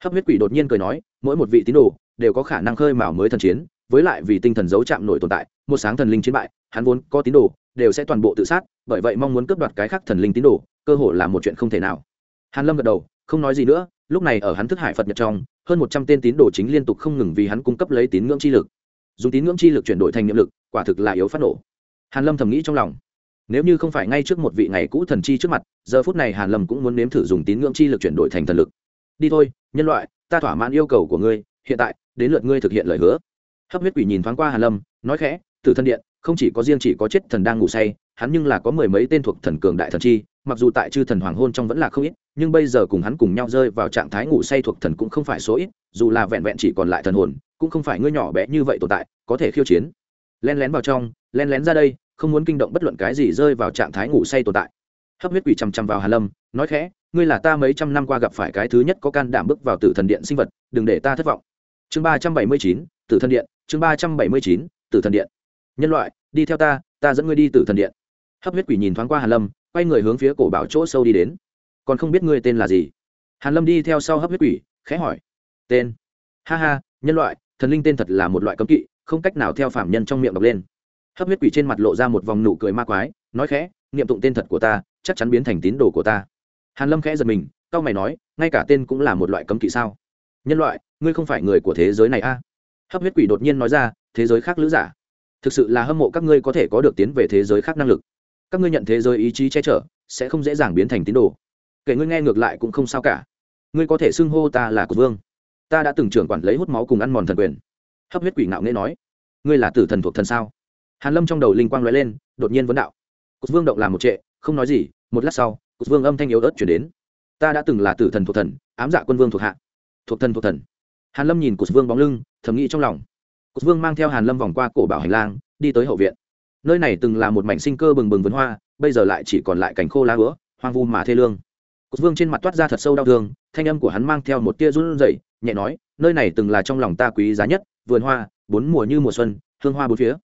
Hấp huyết quỷ đột nhiên cười nói, mỗi một vị tín đồ đều có khả năng khơi mào mới thần chiến, với lại vì tinh thần dấu chạm nổi tồn tại, một sáng thần linh chiến bại, hắn vốn có tín đồ đều sẽ toàn bộ tự sát, bởi vậy mong muốn cướp đoạt cái khác thần linh tín đồ, cơ hội là một chuyện không thể nào. Hàn lâm gật đầu, không nói gì nữa, lúc này ở hắn thức hải phật nhật trong, hơn một trăm tên tín đồ chính liên tục không ngừng vì hắn cung cấp lấy tín ngưỡng chi lực dùng tín ngưỡng chi lực chuyển đổi thành nhiệm lực, quả thực là yếu phát nổ. Hàn lâm thầm nghĩ trong lòng. Nếu như không phải ngay trước một vị ngày cũ thần chi trước mặt, giờ phút này hàn lâm cũng muốn nếm thử dùng tín ngưỡng chi lực chuyển đổi thành thần lực. Đi thôi, nhân loại, ta thỏa mãn yêu cầu của ngươi, hiện tại, đến lượt ngươi thực hiện lời hứa. Hấp huyết quỷ nhìn thoáng qua hàn lâm, nói khẽ, tử thân điện, không chỉ có riêng chỉ có chết thần đang ngủ say, hắn nhưng là có mười mấy tên thuộc thần cường đại thần chi, mặc dù tại chư thần hoàng hôn trong vẫn là không ít, nhưng bây giờ cùng hắn cùng nhau rơi vào trạng thái ngủ say thuộc thần cũng không phải số ít, dù là vẹn vẹn chỉ còn lại thần hồn cũng không phải ngươi nhỏ bé như vậy tồn tại, có thể khiêu chiến. Len lén vào trong len lén ra đây, không muốn kinh động bất luận cái gì rơi vào trạng thái ngủ say tồn tại. Hấp huyết quỷ chằm chằm vào hà lâm, nói khẽ, ngươi là ta mấy trăm năm qua gặp phải cái thứ nhất có can đảm bước vào tử thần điện sinh vật, đừng để ta thất vọng. Chương ba trăm bảy mươi chín, tử thần điện, chương ba trăm bảy mươi chín, tử thần điện. Nhân loại, đi theo ta ta dẫn ngươi đi tử thần điện. Hấp huyết quỷ nhìn thoáng qua hàn lâm, quay người hướng phía cổ bảo chỗ sâu đi đến. Còn không biết ngươi tên là gì? Hàn lâm đi theo sau hấp huyết quỷ, khẽ hỏi. Tên? Ha ha, nhân loại thần linh tên thật là một loại cấm kỵ, không cách nào theo phạm nhân trong miệng đọc lên. Hấp huyết quỷ trên mặt lộ ra một vòng nụ cười ma quái, nói khẽ, niệm tụng tên thật của ta, chắc chắn biến thành tín đồ của ta. Hàn lâm khẽ giật mình cao mày nói, ngay cả tên cũng là một loại cấm kỵ sao? Nhân loại, ngươi không phải người của thế giới này a? À? hấp huyết quỷ đột nhiên nói ra, thế giới khác lữ giả. Thực sự là hâm mộ các ngươi có thể có được tiến về thế giới khác năng lực. Các ngươi nhận thế giới ý chí che chở, sẽ không dễ dàng biến thành tín đồ. Kể ngươi nghe ngược lại cũng không sao cả. Ngươi có thể xưng hô ta là cục vương ta đã từng trưởng quản lấy hút máu cùng ăn mòn thần quyền. Hấp huyết quỷ ngạo nghễ nói, ngươi là tử thần thuộc thần sao? Hàn lâm trong đầu linh quang lóe lên, đột nhiên vấn đạo. Cục vương động làm một trệ, không nói gì, một lát sau cục vương âm thanh yếu ớt chuyển đến. Ta đã từng là tử thần thuộc thần, ám dạ quân vương thuộc hạ. Thuộc thần thuộc thần. Hàn lâm nhìn cục vương bóng lưng, thầm nghĩ trong lòng. Cục vương mang theo hàn lâm vòng qua cổ bảo hành lang, đi tới hậu viện. Nơi này từng là một mảnh sinh cơ bừng bừng vườn hoa, bây giờ lại chỉ còn lại cảnh khô lá úa, hoang vu mà thê lương. Cục vương trên mặt toát ra thật sâu đau thương, thanh âm của hắn mang theo một tia run rẩy nhẹ nói, nơi này từng là trong lòng ta quý giá nhất, vườn hoa, bốn mùa như mùa xuân, hương hoa bốn phía.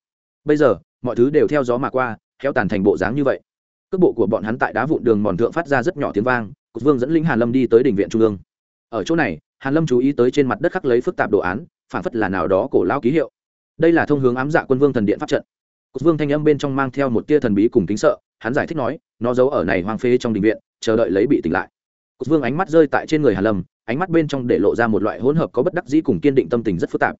Bây giờ, mọi thứ đều theo gió mà qua theo tàn thành bộ dáng như vậy. Cước bộ của bọn hắn tại đá vụn đường mòn thượng phát ra rất nhỏ tiếng vang cục vương dẫn linh hàn lâm đi tới đỉnh viện trung ương. Ở chỗ này, hàn lâm chú ý tới trên mặt đất khắc lấy phức tạp đồ án phản phất là nào đó cổ lao ký hiệu. Đây là thông hướng ám dạ quân vương thần điện pháp trận. Cục vương thanh âm bên trong mang theo một tia thần bí cùng kính sợ, hắn giải thích nói, nó giấu ở này hoang phế trong đình viện, chờ đợi lấy bị tỉnh lại. Cục vương ánh mắt rơi tại trên người hàn lâm ánh mắt bên trong để lộ ra một loại hỗn hợp có bất đắc dĩ cùng kiên định tâm tình rất phức tạp.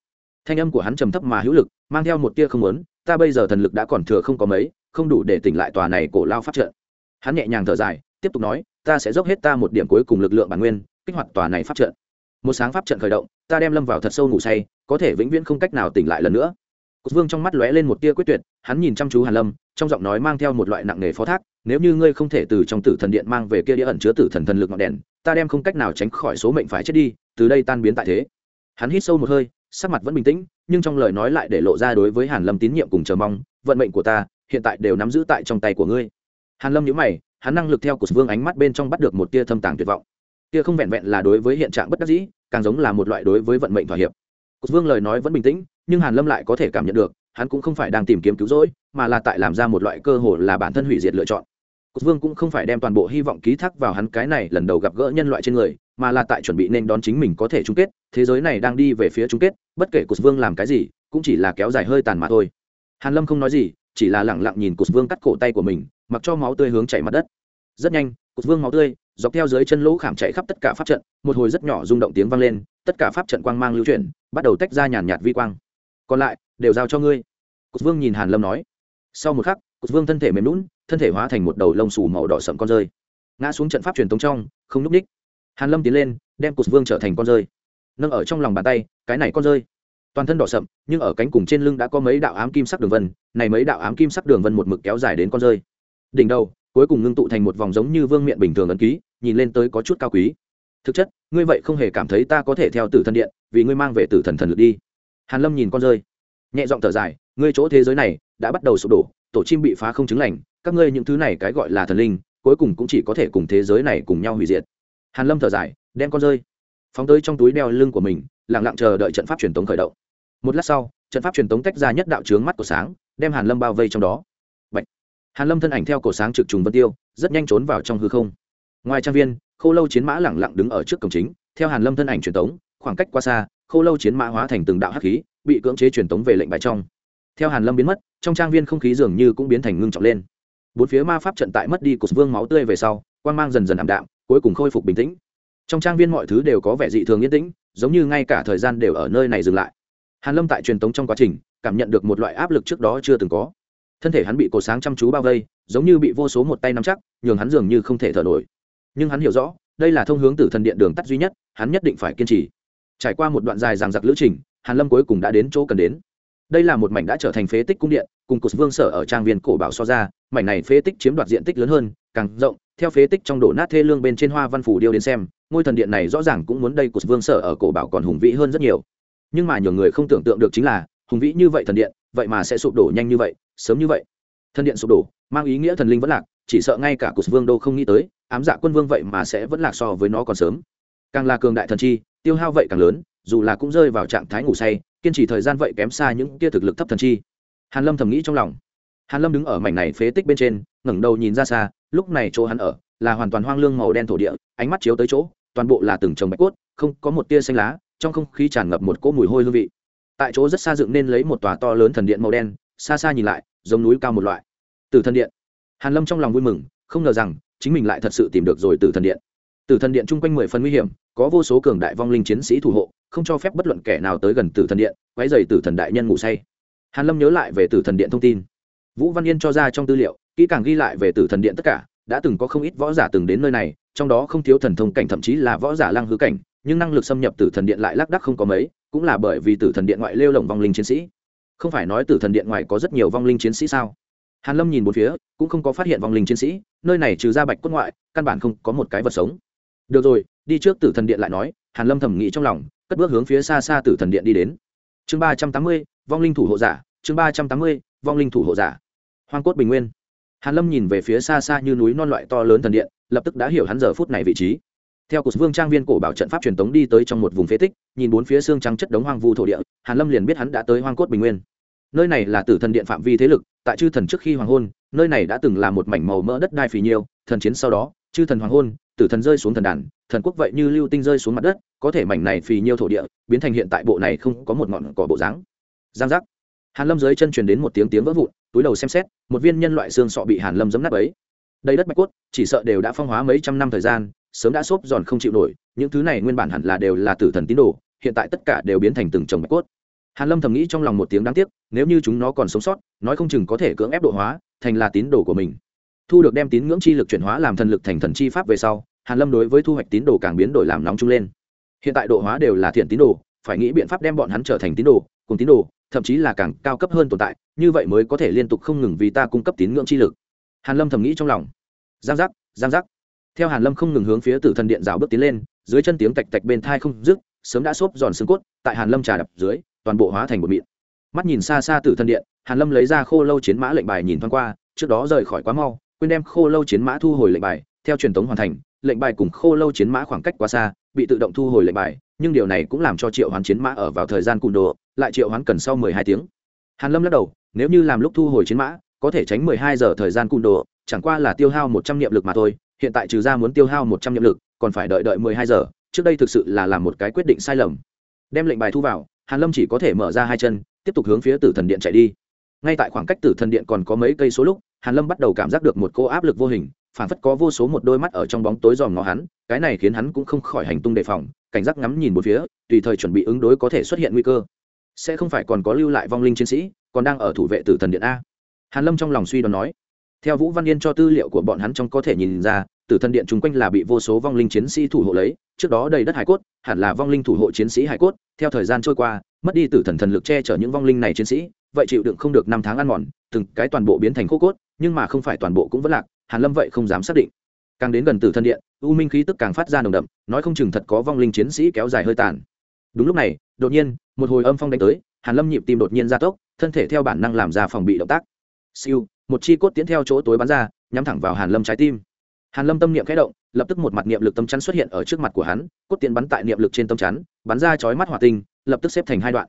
Thanh âm của hắn trầm thấp mà hữu lực, mang theo một tia không muốn, ta bây giờ thần lực đã còn thừa không có mấy, không đủ để tỉnh lại tòa này cổ lao pháp trận. Hắn nhẹ nhàng thở dài, tiếp tục nói, ta sẽ dốc hết ta một điểm cuối cùng lực lượng bản nguyên, kích hoạt tòa này pháp trận. Một sáng pháp trận khởi động, ta đem lâm vào thật sâu ngủ say, có thể vĩnh viễn không cách nào tỉnh lại lần nữa. Cục vương trong mắt lóe lên một tia quyết tuyệt, hắn nhìn chăm chú hàn lâm, trong giọng nói mang theo một loại nặng nề phó thác, nếu như ngươi không thể từ trong tử thần điện mang về kia địa ẩn chứa tử thần thần lực ngọn đèn ta đem không cách nào tránh khỏi số mệnh phải chết đi, từ đây tan biến tại thế. Hắn hít sâu một hơi, sắc mặt vẫn bình tĩnh, nhưng trong lời nói lại để lộ ra đối với hàn lâm tín nhiệm cùng chờ mong, vận mệnh của ta, hiện tại đều nắm giữ tại trong tay của ngươi. Hàn lâm nhíu mày, hắn năng lực theo của vương ánh mắt bên trong bắt được một tia thâm tàng tuyệt vọng. Tia không vẹn vẹn là đối với hiện trạng bất đắc dĩ, càng giống là một loại đối với vận mệnh thỏa hiệp. Cục vương lời nói vẫn bình tĩnh, nhưng hàn lâm lại có thể cảm nhận được, hắn cũng không phải đang tìm kiếm cứu rỗi, mà là tại làm ra một loại cơ hội là bản thân hủy diệt lựa chọn cục vương cũng không phải đem toàn bộ hy vọng ký thác vào hắn cái này lần đầu gặp gỡ nhân loại trên người, mà là tại chuẩn bị nên đón chính mình có thể chung kết, thế giới này đang đi về phía chung kết, bất kể cục vương làm cái gì, cũng chỉ là kéo dài hơi tàn mà thôi. Hàn lâm không nói gì, chỉ là lẳng lặng nhìn cục vương cắt cổ tay của mình, mặc cho máu tươi hướng chảy mặt đất. Rất nhanh cục vương máu tươi dọc theo dưới chân lỗ khảm chạy khắp tất cả pháp trận, một hồi rất nhỏ rung động tiếng vang lên, tất cả pháp trận quang mang lưu chuyển, bắt đầu tách ra nhàn nhạt vi quang. Còn lại, đều giao cho ngươi. Cục vương nhìn hàn lâm nói. Sau một khắc cục vương thân thể mềm lún thân thể hóa thành một đầu lông xù màu đỏ sậm con rơi. Ngã xuống trận pháp truyền tống trong, không núp ních hàn lâm tiến lên, đem cục vương trở thành con rơi. Nâng ở trong lòng bàn tay, cái này con rơi. Toàn thân đỏ sậm, nhưng ở cánh cùng trên lưng đã có mấy đạo ám kim sắc đường vân, này mấy đạo ám kim sắc đường vân một mực kéo dài đến con rơi. Đỉnh đầu, cuối cùng ngưng tụ thành một vòng giống như vương miện bình thường ấn ký, nhìn lên tới có chút cao quý. Thực chất, ngươi vậy không hề cảm thấy ta có thể theo tử thần điện, vì ngươi mang về tử thần thần lực đi. Hàn lâm nhìn con rơi, nhẹ giọng thở dài, ngươi chỗ thế giới này đã bắt đầu sụp đổ tổ chim bị phá không chứng lành, các ngươi những thứ này cái gọi là thần linh, cuối cùng cũng chỉ có thể cùng thế giới này cùng nhau hủy diệt. Hàn lâm thở dài, đem con rơi. Phóng tới trong túi đeo lưng của mình, lặng lặng chờ đợi trận pháp truyền tống khởi động. Một lát sau, trận pháp truyền tống tách ra nhất đạo trướng mắt của sáng, đem hàn lâm bao vây trong đó. Bạch. hàn lâm thân ảnh theo cổ sáng trực trùng vân tiêu, rất nhanh trốn vào trong hư không. Ngoài trang viên, khô lâu chiến mã lẳng lặng đứng ở trước cổng chính, theo hàn lâm thân ảnh truyền tống, khoảng cách quá xa, khô lâu chiến mã hóa thành từng đạo hắc khí, bị cưỡng chế truyền tống về lệnh bài trong theo hàn lâm biến mất, trong trang viên không khí dường như cũng biến thành ngưng trọng lên. Bốn phía ma pháp trận tại mất đi cột vương máu tươi về sau, quang mang dần dần ảm đạm, cuối cùng khôi phục bình tĩnh. Trong trang viên mọi thứ đều có vẻ dị thường yên tĩnh, giống như ngay cả thời gian đều ở nơi này dừng lại. Hàn lâm tại truyền tống trong quá trình, cảm nhận được một loại áp lực trước đó chưa từng có. Thân thể hắn bị cột sáng chăm chú bao vây, giống như bị vô số một tay nắm chắc, nhường hắn dường như không thể thở nổi. Nhưng hắn hiểu rõ, đây là thông hướng tử thần điện đường tắt duy nhất, hắn nhất định phải kiên trì. Trải qua một đoạn dài ràng giặc lữ trình, hàn lâm cuối cùng đã đến chỗ cần đến đây là một mảnh đã trở thành phế tích cung điện, cùng cột vương sở ở trang viên cổ bảo so ra, mảnh này phế tích chiếm đoạt diện tích lớn hơn, càng rộng, theo phế tích trong đổ nát thê lương bên trên hoa văn phủ điêu đến xem, ngôi thần điện này rõ ràng cũng muốn đây cột vương sở ở cổ bảo còn hùng vĩ hơn rất nhiều. Nhưng mà nhiều người không tưởng tượng được chính là, hùng vĩ như vậy thần điện, vậy mà sẽ sụp đổ nhanh như vậy, sớm như vậy. Thần điện sụp đổ, mang ý nghĩa thần linh vẫn lạc, chỉ sợ ngay cả cột vương đô không nghĩ tới, ám dạ quân vương vậy mà sẽ vẫn lạc so với nó còn sớm. Càng là cường đại thần chi, tiêu hao vậy càng lớn dù là cũng rơi vào trạng thái ngủ say, kiên trì thời gian vậy kém xa những tia thực lực thấp thần chi. Hàn lâm thầm nghĩ trong lòng. Hàn lâm đứng ở mảnh này phế tích bên trên, ngẩng đầu nhìn ra xa, lúc này chỗ hắn ở là hoàn toàn hoang lương màu đen thổ địa, ánh mắt chiếu tới chỗ, toàn bộ là từng trồng bạch cốt, không có một tia xanh lá, trong không khí tràn ngập một cỗ mùi hôi hương vị. Tại chỗ rất xa dựng nên lấy một tòa to lớn thần điện màu đen, xa xa nhìn lại, giống núi cao một loại. Từ thần điện. Hàn lâm trong lòng vui mừng, không ngờ rằng chính mình lại thật sự tìm được rồi từ thần điện. Tử thần điện chung quanh mười phần nguy hiểm, có vô số cường đại vong linh chiến sĩ thủ hộ, không cho phép bất luận kẻ nào tới gần tử thần điện, quấy dày tử thần đại nhân ngủ say. Hàn lâm nhớ lại về tử thần điện thông tin. Vũ văn yên cho ra trong tư liệu, kỹ càng ghi lại về tử thần điện tất cả, đã từng có không ít võ giả từng đến nơi này, trong đó không thiếu thần thông cảnh thậm chí là võ giả lang hư cảnh, nhưng năng lực xâm nhập tử thần điện lại lác đắc không có mấy, cũng là bởi vì tử thần điện ngoại lêu lồng vong linh chiến sĩ. Không phải nói tử thần điện ngoài có rất nhiều vong linh chiến sĩ sao? Hàn lâm nhìn một phía, cũng không có phát hiện vong linh chiến sĩ, nơi này trừ ra bạch cốt ngoại, căn bản không có một cái vật sống được rồi, đi trước tử thần điện lại nói, hàn lâm thầm nghĩ trong lòng, cất bước hướng phía xa xa tử thần điện đi đến. Chương ba trăm tám mươi, vong linh thủ hộ giả, chương ba trăm tám mươi, vong linh thủ hộ giả. Hoang cốt bình nguyên. Hàn lâm nhìn về phía xa xa như núi non loại to lớn thần điện, lập tức đã hiểu hắn giờ phút này vị trí. Theo cục vương trang viên cổ bảo trận pháp truyền tống đi tới trong một vùng phế tích, nhìn bốn phía xương trắng chất đống hoang vu thổ địa, hàn lâm liền biết hắn đã tới hoang cốt bình nguyên. Nơi này là tử thần điện phạm vi thế lực, tại chư thần trước khi hoàng hôn, nơi này đã từng là một mảnh màu mỡ đất đai phì nhiêu, thần chiến sau đó, chư thần hoàng hôn tử thần rơi xuống thần đàn, thần quốc vậy như lưu tinh rơi xuống mặt đất, có thể mảnh này phì nhiêu thổ địa, biến thành hiện tại bộ này không có một ngọn cỏ bộ dáng. Giang giác. Hàn lâm dưới chân truyền đến một tiếng tiếng vỡ vụn, túi đầu xem xét, một viên nhân loại xương sọ bị hàn lâm giấm nát ấy đây đất bạch cốt, chỉ sợ đều đã phong hóa mấy trăm năm thời gian, sớm đã xốp giòn không chịu nổi, những thứ này nguyên bản hẳn là đều là tử thần tín đồ, hiện tại tất cả đều biến thành từng chồng bạch cốt. Hàn lâm thầm nghĩ trong lòng một tiếng đáng tiếc, nếu như chúng nó còn sống sót, nói không chừng có thể cưỡng ép độ hóa, thành là tín đồ của mình thu được đem tín ngưỡng chi lực chuyển hóa làm thần lực thành thần chi pháp về sau, hàn lâm đối với thu hoạch tín đồ càng biến đổi làm nóng chung lên. Hiện tại độ hóa đều là thiện tín đồ, phải nghĩ biện pháp đem bọn hắn trở thành tín đồ, cùng tín đồ, thậm chí là càng cao cấp hơn tồn tại, như vậy mới có thể liên tục không ngừng vì ta cung cấp tín ngưỡng chi lực. Hàn lâm thầm nghĩ trong lòng. Giang giác giang giác. Theo hàn lâm không ngừng hướng phía tử thần điện rào bước tiến lên, dưới chân tiếng tạch tạch bên thai không dứt, sớm đã xốp giòn xương cốt, tại hàn lâm trà đập dưới, toàn bộ hóa thành một mịn. Mắt nhìn xa xa tử thần điện, hàn lâm lấy ra khô lâu chiến mã lệnh bài nhìn thoáng qua, trước đó rời khỏi quá mau quên đem khô lâu chiến mã thu hồi lệnh bài, theo truyền thống hoàn thành, lệnh bài cùng khô lâu chiến mã khoảng cách quá xa, bị tự động thu hồi lệnh bài, nhưng điều này cũng làm cho triệu hoán chiến mã ở vào thời gian cùn đồ, lại triệu hoán cần sau mười hai tiếng. Hàn lâm lắc đầu, nếu như làm lúc thu hồi chiến mã, có thể tránh mười hai giờ thời gian cùn đồ, chẳng qua là tiêu hao một trăm niệm lực mà thôi, hiện tại trừ ra muốn tiêu hao một trăm niệm lực, còn phải đợi đợi mười hai giờ, trước đây thực sự là làm một cái quyết định sai lầm. Đem lệnh bài thu vào, hàn lâm chỉ có thể mở ra hai chân, tiếp tục hướng phía tử thần điện chạy đi. Ngay tại khoảng cách tử thần điện còn có mấy cây số lúc hàn lâm bắt đầu cảm giác được một cô áp lực vô hình phản phất có vô số một đôi mắt ở trong bóng tối dòm ngó hắn, cái này khiến hắn cũng không khỏi hành tung đề phòng, cảnh giác ngắm nhìn một phía, tùy thời chuẩn bị ứng đối có thể xuất hiện nguy cơ. Sẽ không phải còn có lưu lại vong linh chiến sĩ, còn đang ở thủ vệ tử thần điện a. Hàn lâm trong lòng suy đoán nói, theo vũ văn yên cho tư liệu của bọn hắn trong có thể nhìn ra, tử thần điện chung quanh là bị vô số vong linh chiến sĩ thủ hộ lấy, trước đó đầy đất hải cốt, hẳn là vong linh thủ hộ chiến sĩ hải cốt, theo thời gian trôi qua, mất đi tử thần thần lực che chở những vong linh này chiến sĩ, vậy chịu đựng không được năm tháng ăn mòn, từng cái toàn bộ biến thành khô cốt nhưng mà không phải toàn bộ cũng vẫn lạc, hàn lâm vậy không dám xác định. Càng đến gần tử Thân điện, u minh khí tức càng phát ra nồng đậm, nói không chừng thật có vong linh chiến sĩ kéo dài hơi tàn. Đúng lúc này, đột nhiên, một hồi âm phong đánh tới, hàn lâm nhịp tim đột nhiên gia tốc, thân thể theo bản năng làm ra phòng bị động tác. Siêu, một chi cốt tiến theo chỗ tối bắn ra, nhắm thẳng vào hàn lâm trái tim. Hàn lâm tâm niệm khẽ động, lập tức một mặt niệm lực tâm chắn xuất hiện ở trước mặt của hắn, cốt tiến bắn tại niệm lực trên tâm chắn, bắn ra chói mắt hỏa tinh, lập tức xếp thành hai đoạn.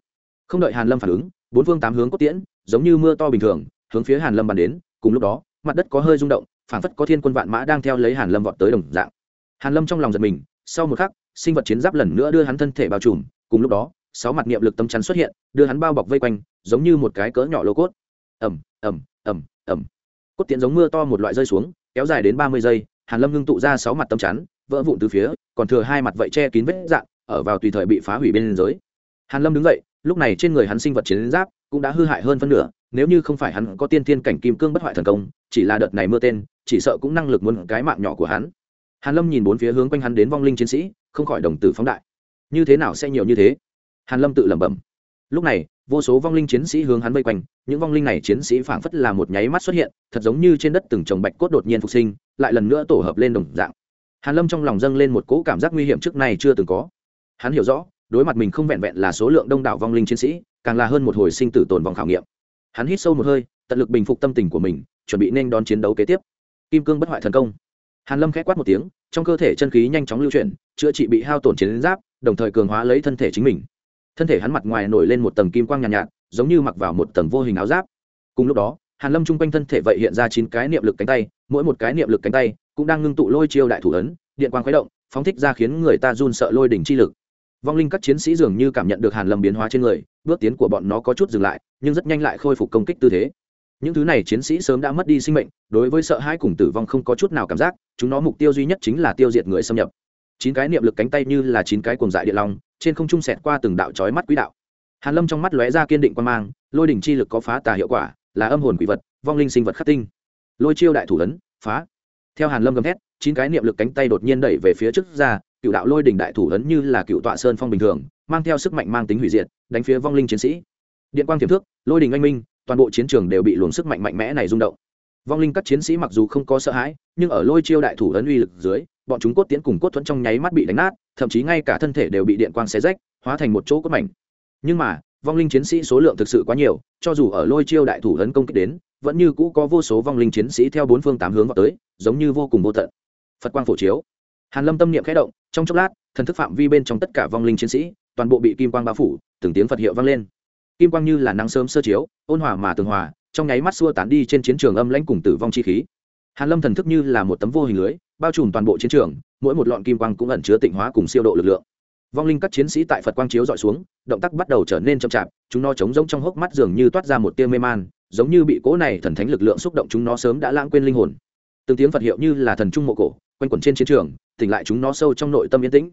Không đợi hàn lâm phản ứng, bốn phương tám hướng cốt tiễn giống như mưa to bình thường, hướng phía hàn lâm bắn đến cùng lúc đó mặt đất có hơi rung động phảng phất có thiên quân vạn mã đang theo lấy hàn lâm vọt tới đồng dạng. Hàn lâm trong lòng giật mình sau một khắc sinh vật chiến giáp lần nữa đưa hắn thân thể bao trùm cùng lúc đó sáu mặt niệm lực tâm chắn xuất hiện đưa hắn bao bọc vây quanh giống như một cái cỡ nhỏ lô cốt. Ầm ầm ầm ầm. Cốt tiện giống mưa to một loại rơi xuống kéo dài đến ba mươi giây hàn lâm ngưng tụ ra sáu mặt tâm chắn vỡ vụn từ phía còn thừa hai mặt vậy che kín vết dạng, ở vào tùy thời bị phá hủy bên dưới. Hàn lâm đứng dậy lúc này trên người hắn sinh vật chiến giáp cũng đã hư hại hơn phân nửa nếu như không phải hắn có tiên tiên cảnh kim cương bất hoại thần công, chỉ là đợt này mưa tên, chỉ sợ cũng năng lực muốn cái mạng nhỏ của hắn. Hàn lâm nhìn bốn phía hướng quanh hắn đến vong linh chiến sĩ, không khỏi đồng tử phóng đại. Như thế nào sẽ nhiều như thế? Hàn lâm tự lẩm bẩm. Lúc này, vô số vong linh chiến sĩ hướng hắn vây quanh, những vong linh này chiến sĩ phảng phất là một nháy mắt xuất hiện, thật giống như trên đất từng trồng bạch cốt đột nhiên phục sinh, lại lần nữa tổ hợp lên đồng dạng. Hàn lâm trong lòng dâng lên một cỗ cảm giác nguy hiểm trước này chưa từng có. Hắn hiểu rõ, đối mặt mình không vẹn vẹn là số lượng đông đảo vong linh chiến sĩ, càng là hơn một hồi sinh tử tồn vòng khảo nghiệm hắn hít sâu một hơi tận lực bình phục tâm tình của mình chuẩn bị nên đón chiến đấu kế tiếp. Kim cương bất hoại thần công. Hàn lâm khẽ quát một tiếng trong cơ thể chân khí nhanh chóng lưu chuyển chữa trị bị hao tổn chiến giáp đồng thời cường hóa lấy thân thể chính mình. Thân thể hắn mặt ngoài nổi lên một tầng kim quang nhàn nhạt, nhạt giống như mặc vào một tầng vô hình áo giáp. Cùng lúc đó hàn lâm trung quanh thân thể vậy hiện ra chín cái niệm lực cánh tay mỗi một cái niệm lực cánh tay cũng đang ngưng tụ lôi chiêu đại thủ ấn điện quang khuấy động phóng thích ra khiến người ta run sợ lôi đỉnh chi lực vong linh các chiến sĩ dường như cảm nhận được hàn lâm biến hóa trên người, bước tiến của bọn nó có chút dừng lại, nhưng rất nhanh lại khôi phục công kích tư thế. Những thứ này chiến sĩ sớm đã mất đi sinh mệnh, đối với sợ hãi cùng tử vong không có chút nào cảm giác, chúng nó mục tiêu duy nhất chính là tiêu diệt người xâm nhập. Chín cái niệm lực cánh tay như là chín cái cuồng dại địa long, trên không trung sẹt qua từng đạo chói mắt quỹ đạo. Hàn lâm trong mắt lóe ra kiên định quan mang, lôi đỉnh chi lực có phá tà hiệu quả, là âm hồn quỷ vật, vong linh sinh vật khắc tinh. Lôi chiêu đại thủ ấn, phá. Theo hàn lâm gầm thét, chín cái niệm lực cánh tay đột nhiên đẩy về phía trước ra cựu đạo lôi đỉnh đại thủ ấn như là cựu tọa sơn phong bình thường, mang theo sức mạnh mang tính hủy diệt, đánh phía vong linh chiến sĩ. Điện quang tiềm thước lôi đình anh minh, toàn bộ chiến trường đều bị luồng sức mạnh mạnh mẽ này rung động. Vong linh các chiến sĩ mặc dù không có sợ hãi, nhưng ở lôi chiêu đại thủ ấn uy lực dưới, bọn chúng cốt tiến cùng cốt thuẫn trong nháy mắt bị đánh nát, thậm chí ngay cả thân thể đều bị điện quang xé rách, hóa thành một chỗ cốt mảnh. Nhưng mà, vong linh chiến sĩ số lượng thực sự quá nhiều, cho dù ở lôi chiêu đại thủ ấn công kích đến, vẫn như cũ có vô số vong linh chiến sĩ theo bốn phương tám hướng vào tới, giống như vô cùng vô tận. Phật quang phổ chiếu. Hàn lâm tâm niệm khẽ động trong chốc lát, thần thức phạm vi bên trong tất cả vong linh chiến sĩ, toàn bộ bị kim quang bao phủ, từng tiếng phật hiệu vang lên. Kim quang như là nắng sớm sơ chiếu, ôn hòa mà tường hòa, trong nháy mắt xua tán đi trên chiến trường âm lãnh cùng tử vong chi khí. Hàn lâm thần thức như là một tấm vô hình lưới, bao trùm toàn bộ chiến trường, mỗi một lọn kim quang cũng ẩn chứa tịnh hóa cùng siêu độ lực lượng. Vong linh các chiến sĩ tại phật quang chiếu dọi xuống, động tác bắt đầu trở nên chậm chạp, chúng nó chống rỗng trong hốc mắt dường như toát ra một tia mê man, giống như bị cỗ này thần thánh lực lượng xúc động chúng nó sớm đã lãng quên linh hồn từng tiếng phật hiệu như là thần trung mộ cổ, quanh quẩn trên chiến trường, tỉnh lại chúng nó sâu trong nội tâm yên tĩnh.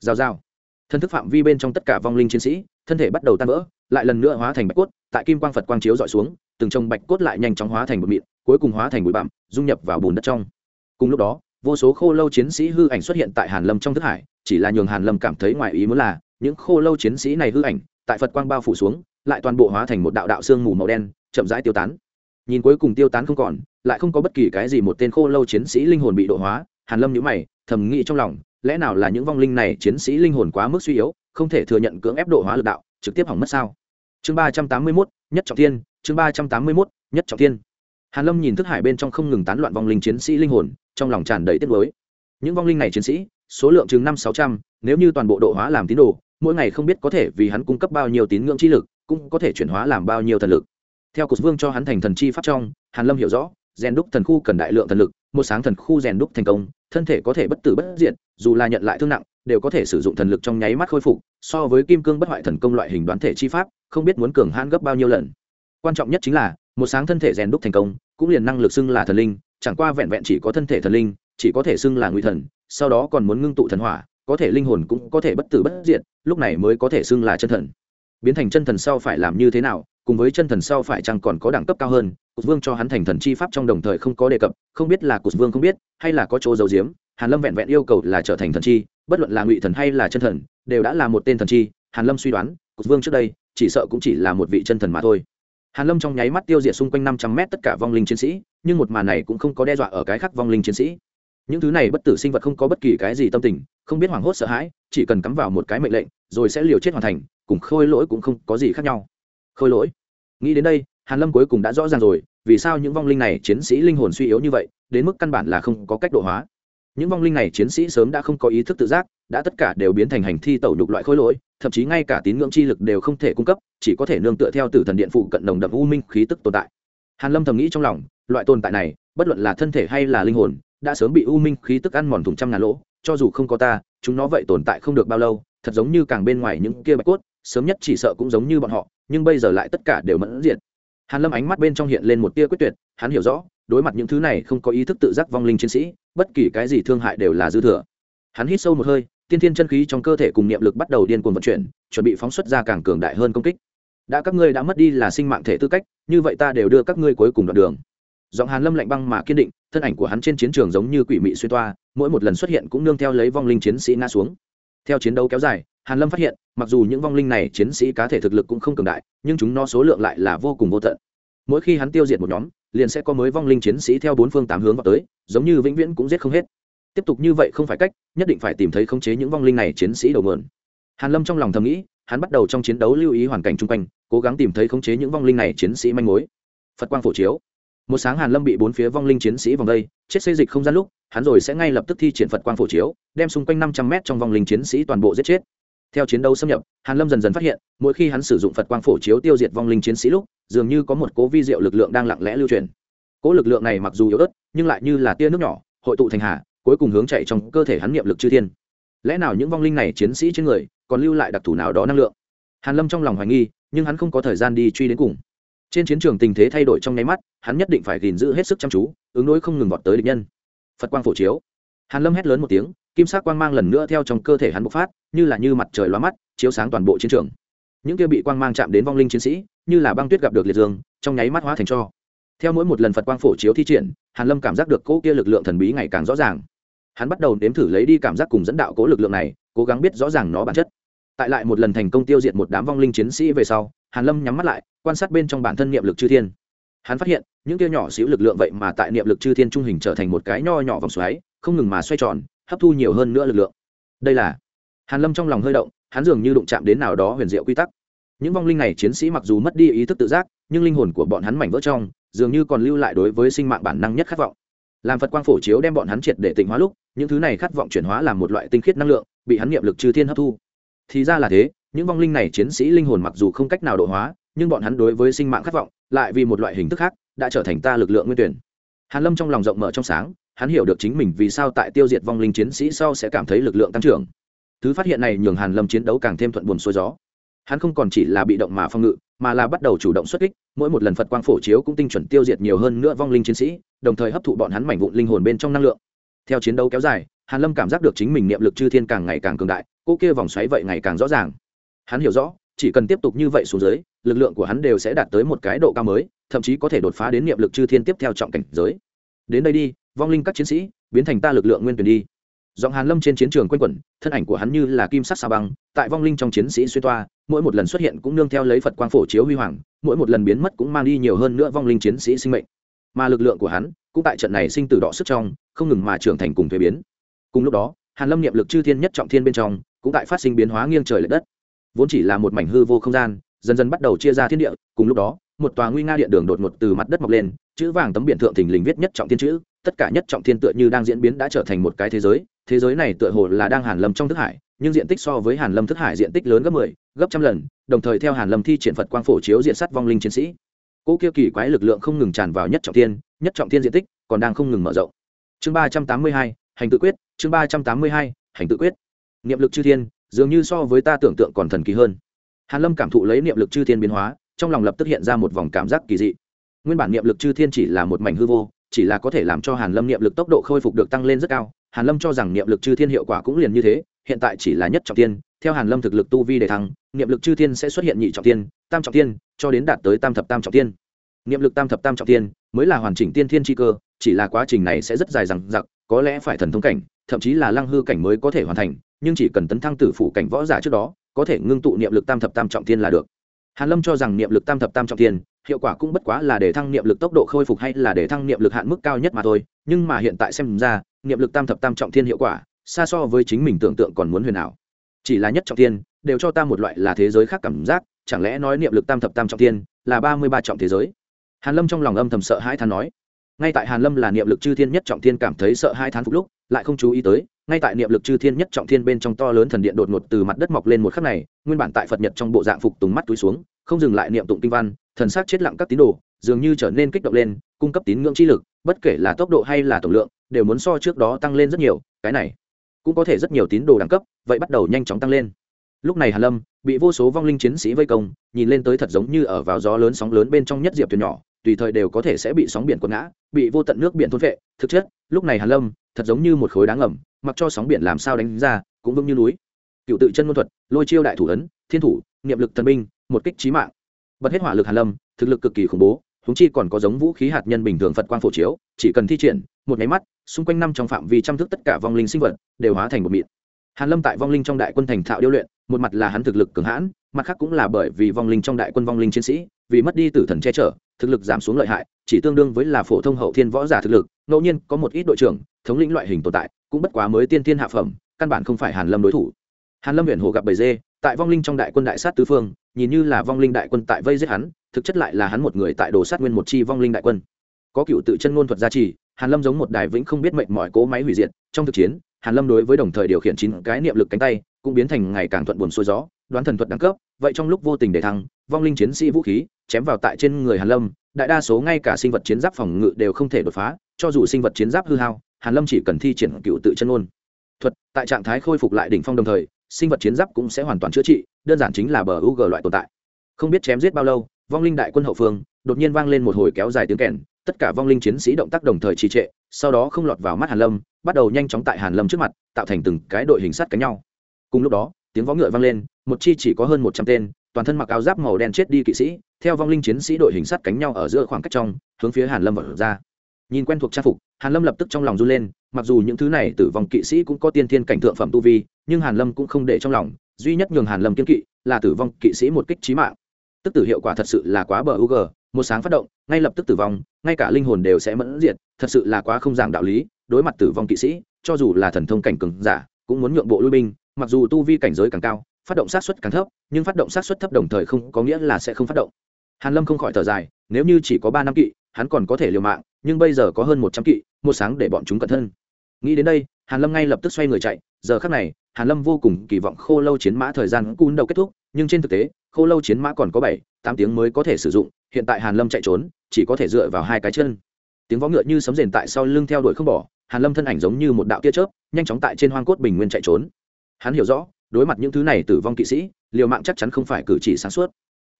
Giao giao thân thức phạm vi bên trong tất cả vong linh chiến sĩ, thân thể bắt đầu tan vỡ, lại lần nữa hóa thành bạch cốt, tại kim quang phật quang chiếu dọi xuống, từng trồng bạch cốt lại nhanh chóng hóa thành bụi mịn, cuối cùng hóa thành bụi bặm, dung nhập vào bùn đất trong. Cùng lúc đó, vô số khô lâu chiến sĩ hư ảnh xuất hiện tại hàn lâm trong thức hải, chỉ là nhường hàn lâm cảm thấy ngoài ý muốn là, những khô lâu chiến sĩ này hư ảnh, tại phật quang bao phủ xuống, lại toàn bộ hóa thành một đạo đạo xương mù màu đen, chậm rãi tiêu tán. Nhìn cuối cùng tiêu tán không còn lại không có bất kỳ cái gì một tên khô lâu chiến sĩ linh hồn bị độ hóa. Hàn lâm nhíu mày thầm nghĩ trong lòng lẽ nào là những vong linh này chiến sĩ linh hồn quá mức suy yếu không thể thừa nhận cưỡng ép độ hóa lực đạo trực tiếp hỏng mất sao? Chương ba trăm tám mươi 381, nhất trọng thiên chương ba trăm tám mươi 381, nhất trọng thiên. Hàn lâm nhìn thức hải bên trong không ngừng tán loạn vong linh chiến sĩ linh hồn trong lòng tràn đầy tiếc nuối. Những vong linh này chiến sĩ số lượng chừng năm sáu trăm nếu như toàn bộ độ hóa làm tín đồ mỗi ngày không biết có thể vì hắn cung cấp bao nhiêu tín ngưỡng chi lực cũng có thể chuyển hóa làm bao nhiêu thần lực. Theo Cục vương cho hắn thành thần chi pháp trong hàn lâm hiểu rõ rèn đúc thần khu cần đại lượng thần lực, một sáng thần khu rèn đúc thành công, thân thể có thể bất tử bất diệt, dù là nhận lại thương nặng, đều có thể sử dụng thần lực trong nháy mắt khôi phục, so với kim cương bất hoại thần công loại hình đoán thể chi pháp, không biết muốn cường hãn gấp bao nhiêu lần. Quan trọng nhất chính là, một sáng thân thể rèn đúc thành công, cũng liền năng lực xưng là thần linh, chẳng qua vẹn vẹn chỉ có thân thể thần linh, chỉ có thể xưng là ngụy thần, sau đó còn muốn ngưng tụ thần hỏa, có thể linh hồn cũng có thể bất tử bất diệt, lúc này mới có thể xưng là chân thần. Biến thành chân thần sau phải làm như thế nào cùng với chân thần sau phải chăng còn có đẳng cấp cao hơn cục vương cho hắn thành thần chi pháp trong đồng thời không có đề cập, không biết là cục vương không biết, hay là có chỗ dầu diếm hàn lâm vẹn vẹn yêu cầu là trở thành thần chi, bất luận là ngụy thần hay là chân thần, đều đã là một tên thần chi, hàn lâm suy đoán cục vương trước đây, chỉ sợ cũng chỉ là một vị chân thần mà thôi. Hàn lâm trong nháy mắt tiêu diệt xung quanh năm trăm mét tất cả vong linh chiến sĩ, nhưng một màn này cũng không có đe dọa ở cái khác vong linh chiến sĩ. Những thứ này bất tử sinh vật không có bất kỳ cái gì tâm tình, không biết hoảng hốt sợ hãi, chỉ cần cắm vào một cái mệnh lệnh, rồi sẽ liều chết hoàn thành, cùng khôi lỗi cũng không có gì khác nhau. Khôi lỗi? Nghĩ đến đây, hàn lâm cuối cùng đã rõ ràng rồi, vì sao những vong linh này chiến sĩ linh hồn suy yếu như vậy, đến mức căn bản là không có cách độ hóa. Những vong linh này chiến sĩ sớm đã không có ý thức tự giác, đã tất cả đều biến thành hành thi tẩu nhục loại khối lỗi, thậm chí ngay cả tín ngưỡng chi lực đều không thể cung cấp, chỉ có thể nương tựa theo tử thần điện phụ cận đồng đậm u minh khí tức tồn tại. Hàn lâm thầm nghĩ trong lòng, loại tồn tại này, bất luận là thân thể hay là linh hồn, đã sớm bị u minh khí tức ăn mòn thùng trăm ngàn lỗ, cho dù không có ta, chúng nó vậy tồn tại không được bao lâu, thật giống như càng bên ngoài những kia bạch cốt, sớm nhất chỉ sợ cũng giống như bọn họ nhưng bây giờ lại tất cả đều mẫn diện hàn lâm ánh mắt bên trong hiện lên một tia quyết tuyệt, hắn hiểu rõ, đối mặt những thứ này không có ý thức tự giác vong linh chiến sĩ, bất kỳ cái gì thương hại đều là dư thừa. Hắn hít sâu một hơi, tiên thiên chân khí trong cơ thể cùng niệm lực bắt đầu điên cuồng vận chuyển, chuẩn bị phóng xuất ra càng cường đại hơn công kích. Đã các ngươi đã mất đi là sinh mạng thể tư cách, như vậy ta đều đưa các ngươi cuối cùng đoạn đường. Giọng hàn lâm lạnh băng mà kiên định, thân ảnh của hắn trên chiến trường giống như quỷ mị xuyên toa, mỗi một lần xuất hiện cũng nương theo lấy vong linh chiến sĩ ngã xuống. Theo chiến đấu kéo dài, hàn lâm phát hiện mặc dù những vong linh này chiến sĩ cá thể thực lực cũng không cường đại, nhưng chúng nó số lượng lại là vô cùng vô tận. Mỗi khi hắn tiêu diệt một nhóm, liền sẽ có mới vong linh chiến sĩ theo bốn phương tám hướng vào tới, giống như vĩnh viễn cũng giết không hết. Tiếp tục như vậy không phải cách, nhất định phải tìm thấy khống chế những vong linh này chiến sĩ đầu mượn hàn lâm trong lòng thầm nghĩ, hắn bắt đầu trong chiến đấu lưu ý hoàn cảnh chung quanh, cố gắng tìm thấy khống chế những vong linh này chiến sĩ manh mối. Phật quang phổ chiếu. Một sáng hàn lâm bị bốn phía vong linh chiến sĩ vòng đây, chết xây dịch không gian lúc, hắn rồi sẽ ngay lập tức thi triển phật quang phổ chiếu, đem xung quanh năm trăm mét trong vong linh chiến sĩ toàn bộ giết chết theo chiến đấu xâm nhập, hàn lâm dần dần phát hiện, mỗi khi hắn sử dụng phật quang phổ chiếu tiêu diệt vong linh chiến sĩ lúc, dường như có một cố vi diệu lực lượng đang lặng lẽ lưu truyền. Cố lực lượng này mặc dù yếu ớt, nhưng lại như là tia nước nhỏ, hội tụ thành hà, cuối cùng hướng chạy trong cơ thể hắn niệm lực chư thiên. Lẽ nào những vong linh này chiến sĩ trên người, còn lưu lại đặc thù nào đó năng lượng? Hàn lâm trong lòng hoài nghi, nhưng hắn không có thời gian đi truy đến cùng. Trên chiến trường tình thế thay đổi trong nháy mắt, hắn nhất định phải gìn giữ hết sức chăm chú, ứng đối không ngừng vọt tới địch nhân. Phật quang phổ chiếu hàn lâm hét lớn một tiếng, kim sắc quang mang lần nữa theo trong cơ thể hắn bộc phát, như là như mặt trời lóa mắt, chiếu sáng toàn bộ chiến trường. Những kia bị quang mang chạm đến vong linh chiến sĩ, như là băng tuyết gặp được liệt dương, trong nháy mắt hóa thành cho. Theo mỗi một lần phật quang phổ chiếu thi triển, hàn lâm cảm giác được cỗ kia lực lượng thần bí ngày càng rõ ràng. Hắn bắt đầu nếm thử lấy đi cảm giác cùng dẫn đạo cố lực lượng này, cố gắng biết rõ ràng nó bản chất. Tại lại một lần thành công tiêu diệt một đám vong linh chiến sĩ về sau, hàn lâm nhắm mắt lại, quan sát bên trong bản thân niệm lực chư thiên. Hắn phát hiện, những kia nhỏ xíu lực lượng vậy mà tại niệm lực chư thiên trung hình trở thành một cái nho nhỏ vòng xoáy không ngừng mà xoay tròn, hấp thu nhiều hơn nữa lực lượng. Đây là, hàn lâm trong lòng hơi động, hắn dường như đụng chạm đến nào đó huyền diệu quy tắc. Những vong linh này chiến sĩ mặc dù mất đi ý thức tự giác, nhưng linh hồn của bọn hắn mảnh vỡ trong, dường như còn lưu lại đối với sinh mạng bản năng nhất khát vọng. Làm phật quang phổ chiếu đem bọn hắn triệt để tịnh hóa lúc, những thứ này khát vọng chuyển hóa làm một loại tinh khiết năng lượng, bị hắn niệm lực chư thiên hấp thu. Thì ra là thế, những vong linh này chiến sĩ linh hồn mặc dù không cách nào độ hóa, nhưng bọn hắn đối với sinh mạng khát vọng, lại vì một loại hình thức khác, đã trở thành ta lực lượng nguyên tuyển. Hàn lâm trong lòng rộng mở trong sáng hắn hiểu được chính mình vì sao tại tiêu diệt vong linh chiến sĩ sau sẽ cảm thấy lực lượng tăng trưởng. Thứ phát hiện này nhường hàn lâm chiến đấu càng thêm thuận buồm xuôi gió. Hắn không còn chỉ là bị động mà phong ngự, mà là bắt đầu chủ động xuất kích, mỗi một lần phật quang phổ chiếu cũng tinh chuẩn tiêu diệt nhiều hơn nữa vong linh chiến sĩ, đồng thời hấp thụ bọn hắn mảnh vụn linh hồn bên trong năng lượng. Theo chiến đấu kéo dài, hàn lâm cảm giác được chính mình niệm lực chư thiên càng ngày càng cường đại cô kia vòng xoáy vậy ngày càng rõ ràng. Hắn hiểu rõ, chỉ cần tiếp tục như vậy xuống dưới, lực lượng của hắn đều sẽ đạt tới một cái độ cao mới, thậm chí có thể đột phá đến niệm lực chư thiên tiếp theo trọng cảnh giới. Đến đây đi vong linh các chiến sĩ, biến thành ta lực lượng nguyên tuyển đi. Giọng hàn lâm trên chiến trường quanh quẩn, thân ảnh của hắn như là kim sắc sa băng, tại vong linh trong chiến sĩ xuyên toa, mỗi một lần xuất hiện cũng nương theo lấy phật quang phổ chiếu huy hoàng, mỗi một lần biến mất cũng mang đi nhiều hơn nữa vong linh chiến sĩ sinh mệnh. Mà lực lượng của hắn, cũng tại trận này sinh tử đọ sức trong, không ngừng mà trưởng thành cùng thuế biến. Cùng lúc đó, hàn lâm niệm lực chư thiên nhất trọng thiên bên trong, cũng tại phát sinh biến hóa nghiêng trời lệch đất. Vốn chỉ là một mảnh hư vô không gian dần dần bắt đầu chia ra thiên địa cùng lúc đó một tòa nguy nga điện đường đột ngột từ mặt đất mọc lên chữ vàng tấm biển thượng thình lình viết nhất trọng thiên chữ tất cả nhất trọng thiên tựa như đang diễn biến đã trở thành một cái thế giới thế giới này tựa hồ là đang hàn lâm trong thức hải nhưng diện tích so với hàn lâm thức hải diện tích lớn gấp 10, gấp trăm lần đồng thời theo hàn lâm thi triển phật quang phổ chiếu diện sát vong linh chiến sĩ. Cỗ kia kỳ quái lực lượng không ngừng tràn vào nhất trọng thiên nhất trọng thiên diện tích còn đang không ngừng mở rộng. Chương ba trăm tám mươi hai hành tự quyết chương ba trăm tám mươi hai hành tự quyết. Niệm lực chư thiên dường như so với ta tưởng tượng còn thần kỳ hơn hàn lâm cảm thụ lấy niệm lực chư thiên biến hóa, trong lòng lập tức hiện ra một vòng cảm giác kỳ dị. Nguyên bản niệm lực chư thiên chỉ là một mảnh hư vô, chỉ là có thể làm cho hàn lâm niệm lực tốc độ khôi phục được tăng lên rất cao. Hàn lâm cho rằng niệm lực chư thiên hiệu quả cũng liền như thế, hiện tại chỉ là nhất trọng thiên, theo hàn lâm thực lực tu vi để thăng, niệm lực chư thiên sẽ xuất hiện nhị trọng thiên, tam trọng thiên, cho đến đạt tới tam thập tam trọng thiên. Niệm lực tam thập tam trọng thiên mới là hoàn chỉnh tiên thiên chi cơ, chỉ là quá trình này sẽ rất dài dằng dặc, có lẽ phải thần thông cảnh, thậm chí là lăng hư cảnh mới có thể hoàn thành, nhưng chỉ cần tấn thăng tử phủ cảnh võ giả trước đó có thể ngưng tụ niệm lực tam thập tam trọng thiên là được. Hàn lâm cho rằng niệm lực tam thập tam trọng thiên, hiệu quả cũng bất quá là để thăng niệm lực tốc độ khôi phục hay là để thăng niệm lực hạn mức cao nhất mà thôi, nhưng mà hiện tại xem ra, niệm lực tam thập tam trọng thiên hiệu quả, xa so với chính mình tưởng tượng còn muốn huyền ảo. Chỉ là nhất trọng thiên, đều cho ta một loại là thế giới khác cảm giác, chẳng lẽ nói niệm lực tam thập tam trọng thiên là ba mươi ba trọng thế giới? Hàn lâm trong lòng âm thầm sợ hãi than nói. Ngay tại hàn lâm là niệm lực chư thiên nhất trọng thiên cảm thấy sợ hai thán phục lúc, lại không chú ý tới ngay tại niệm lực chư thiên nhất trọng thiên bên trong to lớn thần điện đột ngột từ mặt đất mọc lên một khắc này, nguyên bản tại phật nhật trong bộ dạng phục tùng mắt túi xuống, không dừng lại niệm tụng kinh văn, thần sắc chết lặng các tín đồ, dường như trở nên kích động lên, cung cấp tín ngưỡng chi lực, bất kể là tốc độ hay là tổng lượng, đều muốn so trước đó tăng lên rất nhiều, cái này cũng có thể rất nhiều tín đồ đẳng cấp, vậy bắt đầu nhanh chóng tăng lên. Lúc này hàn lâm bị vô số vong linh chiến sĩ vây công, nhìn lên tới thật giống như ở vào gió lớn sóng lớn bên trong nhất diệp thuyền nhỏ, tùy thời đều có thể sẽ bị sóng biển quật ngã, bị vô tận nước biển thôn vệ thực chất, lúc này hàn lâm thật giống như một khối đá ngầm mặc cho sóng biển làm sao đánh ra, cũng vững như núi. Cựu tự chân ngôn thuật, lôi chiêu đại thủ ấn, thiên thủ, niệm lực thần binh, một kích trí mạng. Bật hết hỏa lực hàn lâm, thực lực cực kỳ khủng bố húng chi còn có giống vũ khí hạt nhân bình thường phật quang phổ chiếu, chỉ cần thi triển, một nháy mắt, xung quanh năm trong phạm vi trăm thước tất cả vong linh sinh vật đều hóa thành một mịn. Hàn lâm tại vong linh trong đại quân thành thạo điêu luyện, một mặt là hắn thực lực cường hãn, mặt khác cũng là bởi vì vong linh trong đại quân vong linh chiến sĩ, vì mất đi tử thần che chở, thực lực giảm xuống lợi hại, chỉ tương đương với là phổ thông hậu thiên võ giả thực lực, ngẫu nhiên có một ít đội trưởng, thống lĩnh loại hình tồn tại cũng bất quá mới tiên thiên hạ phẩm, căn bản không phải hàn lâm đối thủ. Hàn lâm huyện hồ gặp bầy dê, tại vong linh trong đại quân đại sát tứ phương, nhìn như là vong linh đại quân tại vây giết hắn, thực chất lại là hắn một người tại đồ sát nguyên một chi vong linh đại quân. Có cựu tự chân ngôn thuật gia trì, hàn lâm giống một đài vĩnh không biết mệnh mọi cố máy hủy diệt, trong thực chiến, hàn lâm đối với đồng thời điều khiển chín cái niệm lực cánh tay, cũng biến thành ngày càng thuận buồm xuôi gió, đoán thần thuật đẳng cấp, vậy trong lúc vô tình để thăng, vong linh chiến sĩ vũ khí, chém vào tại trên người hàn lâm, đại đa số ngay cả sinh vật chiến giáp phòng ngự đều không thể đột phá, cho dù sinh vật chiến giáp hư hao hàn lâm chỉ cần thi triển cựu tự chân ôn thuật, tại trạng thái khôi phục lại đỉnh phong đồng thời, sinh vật chiến giáp cũng sẽ hoàn toàn chữa trị, đơn giản chính là bờ u g loại tồn tại. Không biết chém giết bao lâu, vong linh đại quân hậu phương, đột nhiên vang lên một hồi kéo dài tiếng kèn, tất cả vong linh chiến sĩ động tác đồng thời trì trệ, sau đó không lọt vào mắt hàn lâm, bắt đầu nhanh chóng tại hàn lâm trước mặt, tạo thành từng cái đội hình sát cánh nhau. Cùng lúc đó, tiếng võ ngựa vang lên, một chi chỉ có hơn một trăm tên, toàn thân mặc áo giáp màu đen chết đi kỵ sĩ, theo vong linh chiến sĩ đội hình sát cánh nhau ở giữa khoảng cách trong, hướng phía hàn lâm vật ra nhìn quen thuộc trang phục, hàn lâm lập tức trong lòng run lên, mặc dù những thứ này tử vong kỵ sĩ cũng có tiên thiên cảnh thượng phẩm tu vi, nhưng hàn lâm cũng không để trong lòng, duy nhất nhường hàn lâm kiên kỵ là tử vong kỵ sĩ một kích chí mạng. Tức tử hiệu quả thật sự là quá bờ u g, một sáng phát động, ngay lập tức tử vong, ngay cả linh hồn đều sẽ mẫn diệt, thật sự là quá không giảng đạo lý, đối mặt tử vong kỵ sĩ, cho dù là thần thông cảnh cường giả, cũng muốn nhượng bộ lui binh, mặc dù tu vi cảnh giới càng cao, phát động sát suất càng thấp, nhưng phát động sát suất thấp đồng thời không có nghĩa là sẽ không phát động. Hàn lâm không khỏi thở dài, nếu như chỉ có ba năm kỵ hắn còn có thể liều mạng, nhưng bây giờ có hơn một trăm kỵ, một sáng để bọn chúng cẩn thân. Nghĩ đến đây, hàn lâm ngay lập tức xoay người chạy. Giờ khắc này, hàn lâm vô cùng kỳ vọng khô lâu chiến mã thời gian cun đầu kết thúc, nhưng trên thực tế, khô lâu chiến mã còn có bảy, tám tiếng mới có thể sử dụng, hiện tại hàn lâm chạy trốn, chỉ có thể dựa vào hai cái chân. Tiếng võ ngựa như sấm rền tại sau lưng theo đuổi không bỏ, hàn lâm thân ảnh giống như một đạo tia chớp, nhanh chóng tại trên hoang cốt bình nguyên chạy trốn. Hắn hiểu rõ, đối mặt những thứ này tử vong kỵ sĩ, liều mạng chắc chắn không phải cử chỉ sáng suốt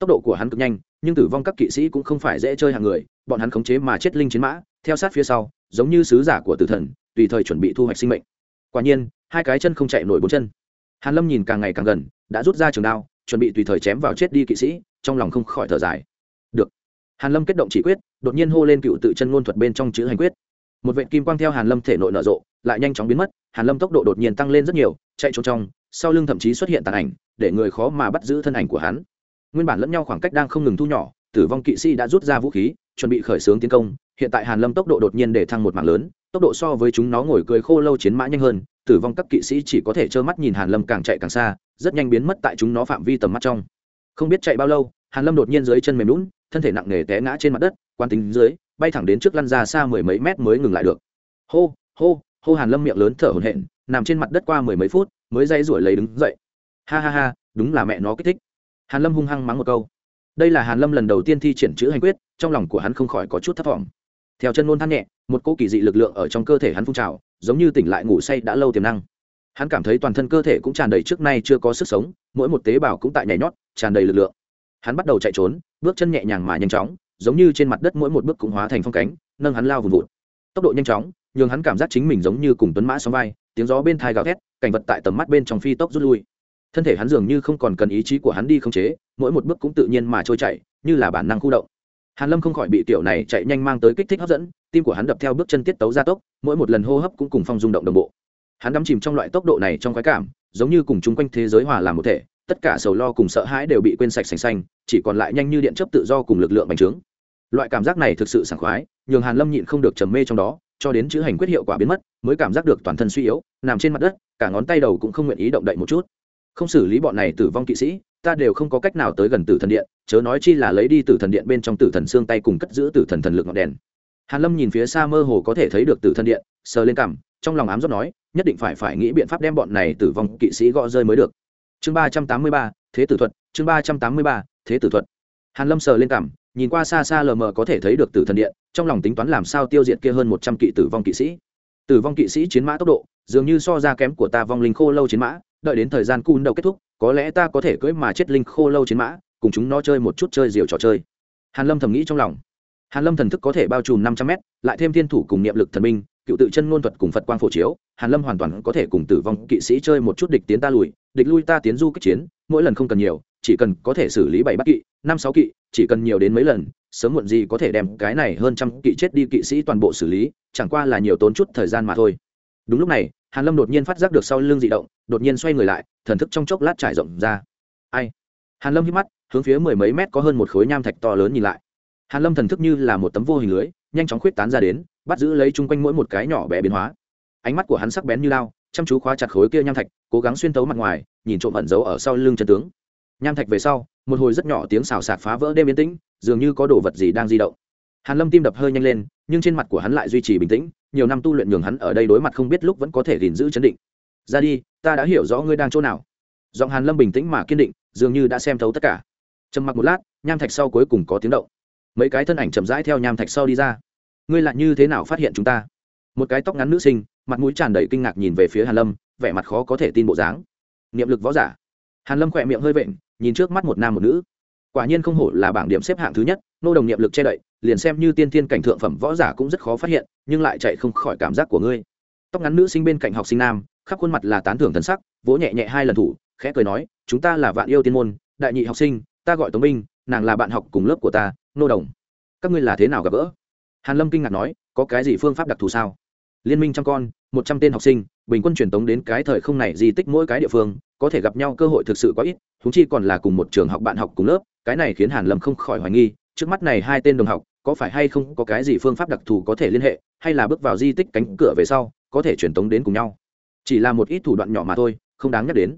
tốc độ của hắn cực nhanh, nhưng tử vong các kỵ sĩ cũng không phải dễ chơi hàng người, bọn hắn khống chế mà chết linh chiến mã, theo sát phía sau, giống như sứ giả của tử thần, tùy thời chuẩn bị thu hoạch sinh mệnh. Quả nhiên, hai cái chân không chạy nổi bốn chân. Hàn lâm nhìn càng ngày càng gần, đã rút ra trường đao, chuẩn bị tùy thời chém vào chết đi kỵ sĩ, trong lòng không khỏi thở dài. Được. Hàn lâm kết động chỉ quyết, đột nhiên hô lên cựu tự chân ngôn thuật bên trong chữ hành quyết. Một vệ kim quang theo hàn lâm thể nội nở rộ, lại nhanh chóng biến mất, hàn lâm tốc độ đột nhiên tăng lên rất nhiều, chạy trốn trong, sau lưng thậm chí xuất hiện tàn ảnh, để người khó mà bắt giữ thân ảnh của hắn nguyên bản lẫn nhau khoảng cách đang không ngừng thu nhỏ, tử vong kỵ sĩ đã rút ra vũ khí, chuẩn bị khởi xướng tiến công. Hiện tại hàn lâm tốc độ đột nhiên để thăng một mảng lớn, tốc độ so với chúng nó ngồi cười khô lâu chiến mã nhanh hơn, tử vong các kỵ sĩ chỉ có thể trơ mắt nhìn hàn lâm càng chạy càng xa, rất nhanh biến mất tại chúng nó phạm vi tầm mắt trong. Không biết chạy bao lâu, hàn lâm đột nhiên dưới chân mềm lún thân thể nặng nề té ngã trên mặt đất quan tính dưới, bay thẳng đến trước lăn ra xa mười mấy mét mới ngừng lại được. Hô hô hô hàn lâm miệng lớn thở hổn hển, nằm trên mặt đất qua mười mấy phút, mới dây rủi lấy đứng dậy. Ha ha ha, đúng là mẹ nó kích thích hàn lâm hung hăng mắng một câu. Đây là hàn lâm lần đầu tiên thi triển chữ hành quyết, trong lòng của hắn không khỏi có chút thất vọng theo chân ngôn than nhẹ, một cỗ kỳ dị lực lượng ở trong cơ thể hắn phun trào, giống như tỉnh lại ngủ say đã lâu tiềm năng. Hắn cảm thấy toàn thân cơ thể cũng tràn đầy trước nay chưa có sức sống, mỗi một tế bào cũng tại nhảy nhót, tràn đầy lực lượng. Hắn bắt đầu chạy trốn, bước chân nhẹ nhàng mà nhanh chóng, giống như trên mặt đất mỗi một bước cũng hóa thành phong cánh, nâng hắn lao vùn vụt. Tốc độ nhanh chóng, nhường hắn cảm giác chính mình giống như cùng tuấn mã sóng vai, tiếng gió bên thai gào thét, cảnh vật tại tầm mắt bên trong phi tốc rút lui thân thể hắn dường như không còn cần ý chí của hắn đi không chế, mỗi một bước cũng tự nhiên mà trôi chạy như là bản năng khu động. Hàn lâm không khỏi bị tiểu này chạy nhanh mang tới kích thích hấp dẫn, tim của hắn đập theo bước chân tiết tấu gia tốc, mỗi một lần hô hấp cũng cùng phong rung động đồng bộ. Hắn đắm chìm trong loại tốc độ này trong khoái cảm, giống như cùng chung quanh thế giới hòa làm một thể, tất cả sầu lo cùng sợ hãi đều bị quên sạch sành xanh, chỉ còn lại nhanh như điện chấp tự do cùng lực lượng bành trướng. Loại cảm giác này thực sự sảng khoái, nhường hàn lâm nhịn không được trầm mê trong đó, cho đến chữ hành quyết hiệu quả biến mất, mới cảm giác được toàn thân suy yếu, nằm trên mặt đất, cả ngón tay đầu cũng không nguyện ý động đậy một chút không xử lý bọn này tử vong kỵ sĩ, ta đều không có cách nào tới gần tử thần điện, chớ nói chi là lấy đi tử thần điện bên trong tử thần xương tay cùng cất giữ tử thần thần lực ngọn đèn. Hàn lâm nhìn phía xa mơ hồ có thể thấy được tử thần điện, sờ lên cằm, trong lòng ám rót nói, nhất định phải phải nghĩ biện pháp đem bọn này tử vong kỵ sĩ gõ rơi mới được. Chương ba trăm tám mươi ba, thế tử thuật, chương ba trăm tám mươi ba, thế tử thuật. Hàn lâm sờ lên cằm, nhìn qua xa xa lờ mờ có thể thấy được tử thần điện, trong lòng tính toán làm sao tiêu diệt kia hơn một trăm kỵ tử vong kỵ sĩ. Tử vong kỵ sĩ chiến mã tốc độ, dường như so ra kém của ta vong linh khô lâu chiến mã đợi đến thời gian cun đầu kết thúc, có lẽ ta có thể cưỡi mà chết linh khô lâu chiến mã, cùng chúng nó chơi một chút chơi diều trò chơi. Hàn lâm thầm nghĩ trong lòng. Hàn lâm thần thức có thể bao trùm năm trăm mét, lại thêm thiên thủ cùng niệm lực thần minh cựu tự chân ngôn thuật cùng phật quang phổ chiếu, hàn lâm hoàn toàn có thể cùng tử vong kỵ sĩ chơi một chút địch tiến ta lùi, địch lui ta tiến du kích chiến, mỗi lần không cần nhiều, chỉ cần có thể xử lý bảy bắt kỵ, năm sáu kỵ, chỉ cần nhiều đến mấy lần, sớm muộn gì có thể đem cái này hơn trăm kỵ chết đi kỵ sĩ toàn bộ xử lý, chẳng qua là nhiều tốn chút thời gian mà thôi đúng lúc này, hàn lâm đột nhiên phát giác được sau lưng dị động, đột nhiên xoay người lại, thần thức trong chốc lát trải rộng ra. Ai? Hàn lâm hít mắt, hướng phía mười mấy mét có hơn một khối nham thạch to lớn nhìn lại. Hàn lâm thần thức như là một tấm vô hình lưới, nhanh chóng khuyết tán ra đến, bắt giữ lấy chung quanh mỗi một cái nhỏ bé biến hóa. Ánh mắt của hắn sắc bén như lao, chăm chú khóa chặt khối kia nham thạch, cố gắng xuyên tấu mặt ngoài, nhìn trộm ẩn giấu ở sau lưng chân tướng. Nham thạch về sau, một hồi rất nhỏ tiếng xào xạc phá vỡ đêm yên tĩnh, dường như có đồ vật gì đang di động. Hàn lâm tim đập hơi nhanh lên, nhưng trên mặt của hắn lại duy trì bình tĩnh nhiều năm tu luyện nhường hắn ở đây đối mặt không biết lúc vẫn có thể gìn giữ chấn định. Ra đi, ta đã hiểu rõ ngươi đang chỗ nào. Giọng hàn lâm bình tĩnh mà kiên định, dường như đã xem thấu tất cả. Trầm mặc một lát, nham thạch sau cuối cùng có tiếng động. Mấy cái thân ảnh chậm rãi theo nham thạch sau đi ra. Ngươi lại như thế nào phát hiện chúng ta? Một cái tóc ngắn nữ sinh, mặt mũi tràn đầy kinh ngạc nhìn về phía hàn lâm, vẻ mặt khó có thể tin bộ dáng. Niệm lực võ giả. Hàn lâm khỏe miệng hơi vện, nhìn trước mắt một nam một nữ. Quả nhiên không hổ là bảng điểm xếp hạng thứ nhất, nô đồng niệm lực che đậy liền xem như tiên thiên cảnh thượng phẩm võ giả cũng rất khó phát hiện, nhưng lại chạy không khỏi cảm giác của ngươi. Tóc ngắn nữ sinh bên cạnh học sinh nam, khắp khuôn mặt là tán thưởng thần sắc, vỗ nhẹ nhẹ hai lần thủ, khẽ cười nói, chúng ta là vạn yêu tiên môn, đại nhị học sinh, ta gọi tống binh nàng là bạn học cùng lớp của ta, nô đồng. Các ngươi là thế nào gặp gỡ? Hàn lâm kinh ngạc nói, có cái gì phương pháp đặc thù sao? Liên minh trăm con, một trăm tên học sinh, bình quân truyền tống đến cái thời không này di tích mỗi cái địa phương, có thể gặp nhau cơ hội thực sự quá ít chúng chi còn là cùng một trường học bạn học cùng lớp, cái này khiến hàn lâm không khỏi hoài nghi, trước mắt này hai tên đồng học có phải hay không có cái gì phương pháp đặc thù có thể liên hệ, hay là bước vào di tích cánh cửa về sau, có thể truyền tống đến cùng nhau? Chỉ là một ít thủ đoạn nhỏ mà thôi, không đáng nhắc đến.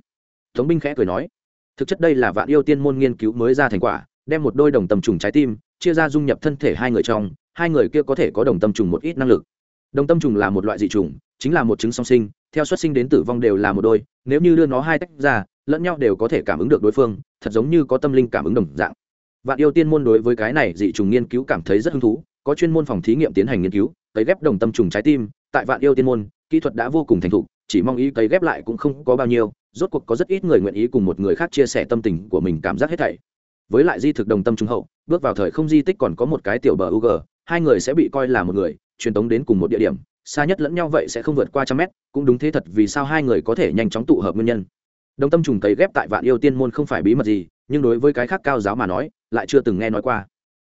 Tống binh khẽ cười nói. Thực chất đây là vạn yêu tiên môn nghiên cứu mới ra thành quả, đem một đôi đồng tầm trùng trái tim, chia ra dung nhập thân thể hai người trong, hai người kia có thể có đồng tâm trùng một ít năng lực. Đồng tâm trùng là một loại dị trùng, chính là một chứng song sinh, theo xuất sinh đến tử vong đều là một đôi, nếu như đưa nó hai tách ra, lẫn nhau đều có thể cảm ứng được đối phương, thật giống như có tâm linh cảm ứng đồng dạng vạn yêu tiên môn đối với cái này dị trùng nghiên cứu cảm thấy rất hứng thú, có chuyên môn phòng thí nghiệm tiến hành nghiên cứu, cấy ghép đồng tâm trùng trái tim. Tại vạn yêu tiên môn, kỹ thuật đã vô cùng thành thục, chỉ mong ý cấy ghép lại cũng không có bao nhiêu, rốt cuộc có rất ít người nguyện ý cùng một người khác chia sẻ tâm tình của mình cảm giác hết thảy. Với lại di thực đồng tâm trung hậu, bước vào thời không di tích còn có một cái tiểu bờ u g hai người sẽ bị coi là một người, truyền tống đến cùng một địa điểm, xa nhất lẫn nhau vậy sẽ không vượt qua trăm mét, cũng đúng thế thật vì sao hai người có thể nhanh chóng tụ hợp nguyên nhân. Đồng tâm trùng cấy ghép tại vạn yêu tiên môn không phải bí mật gì, nhưng đối với cái khác cao giáo mà nói lại chưa từng nghe nói qua.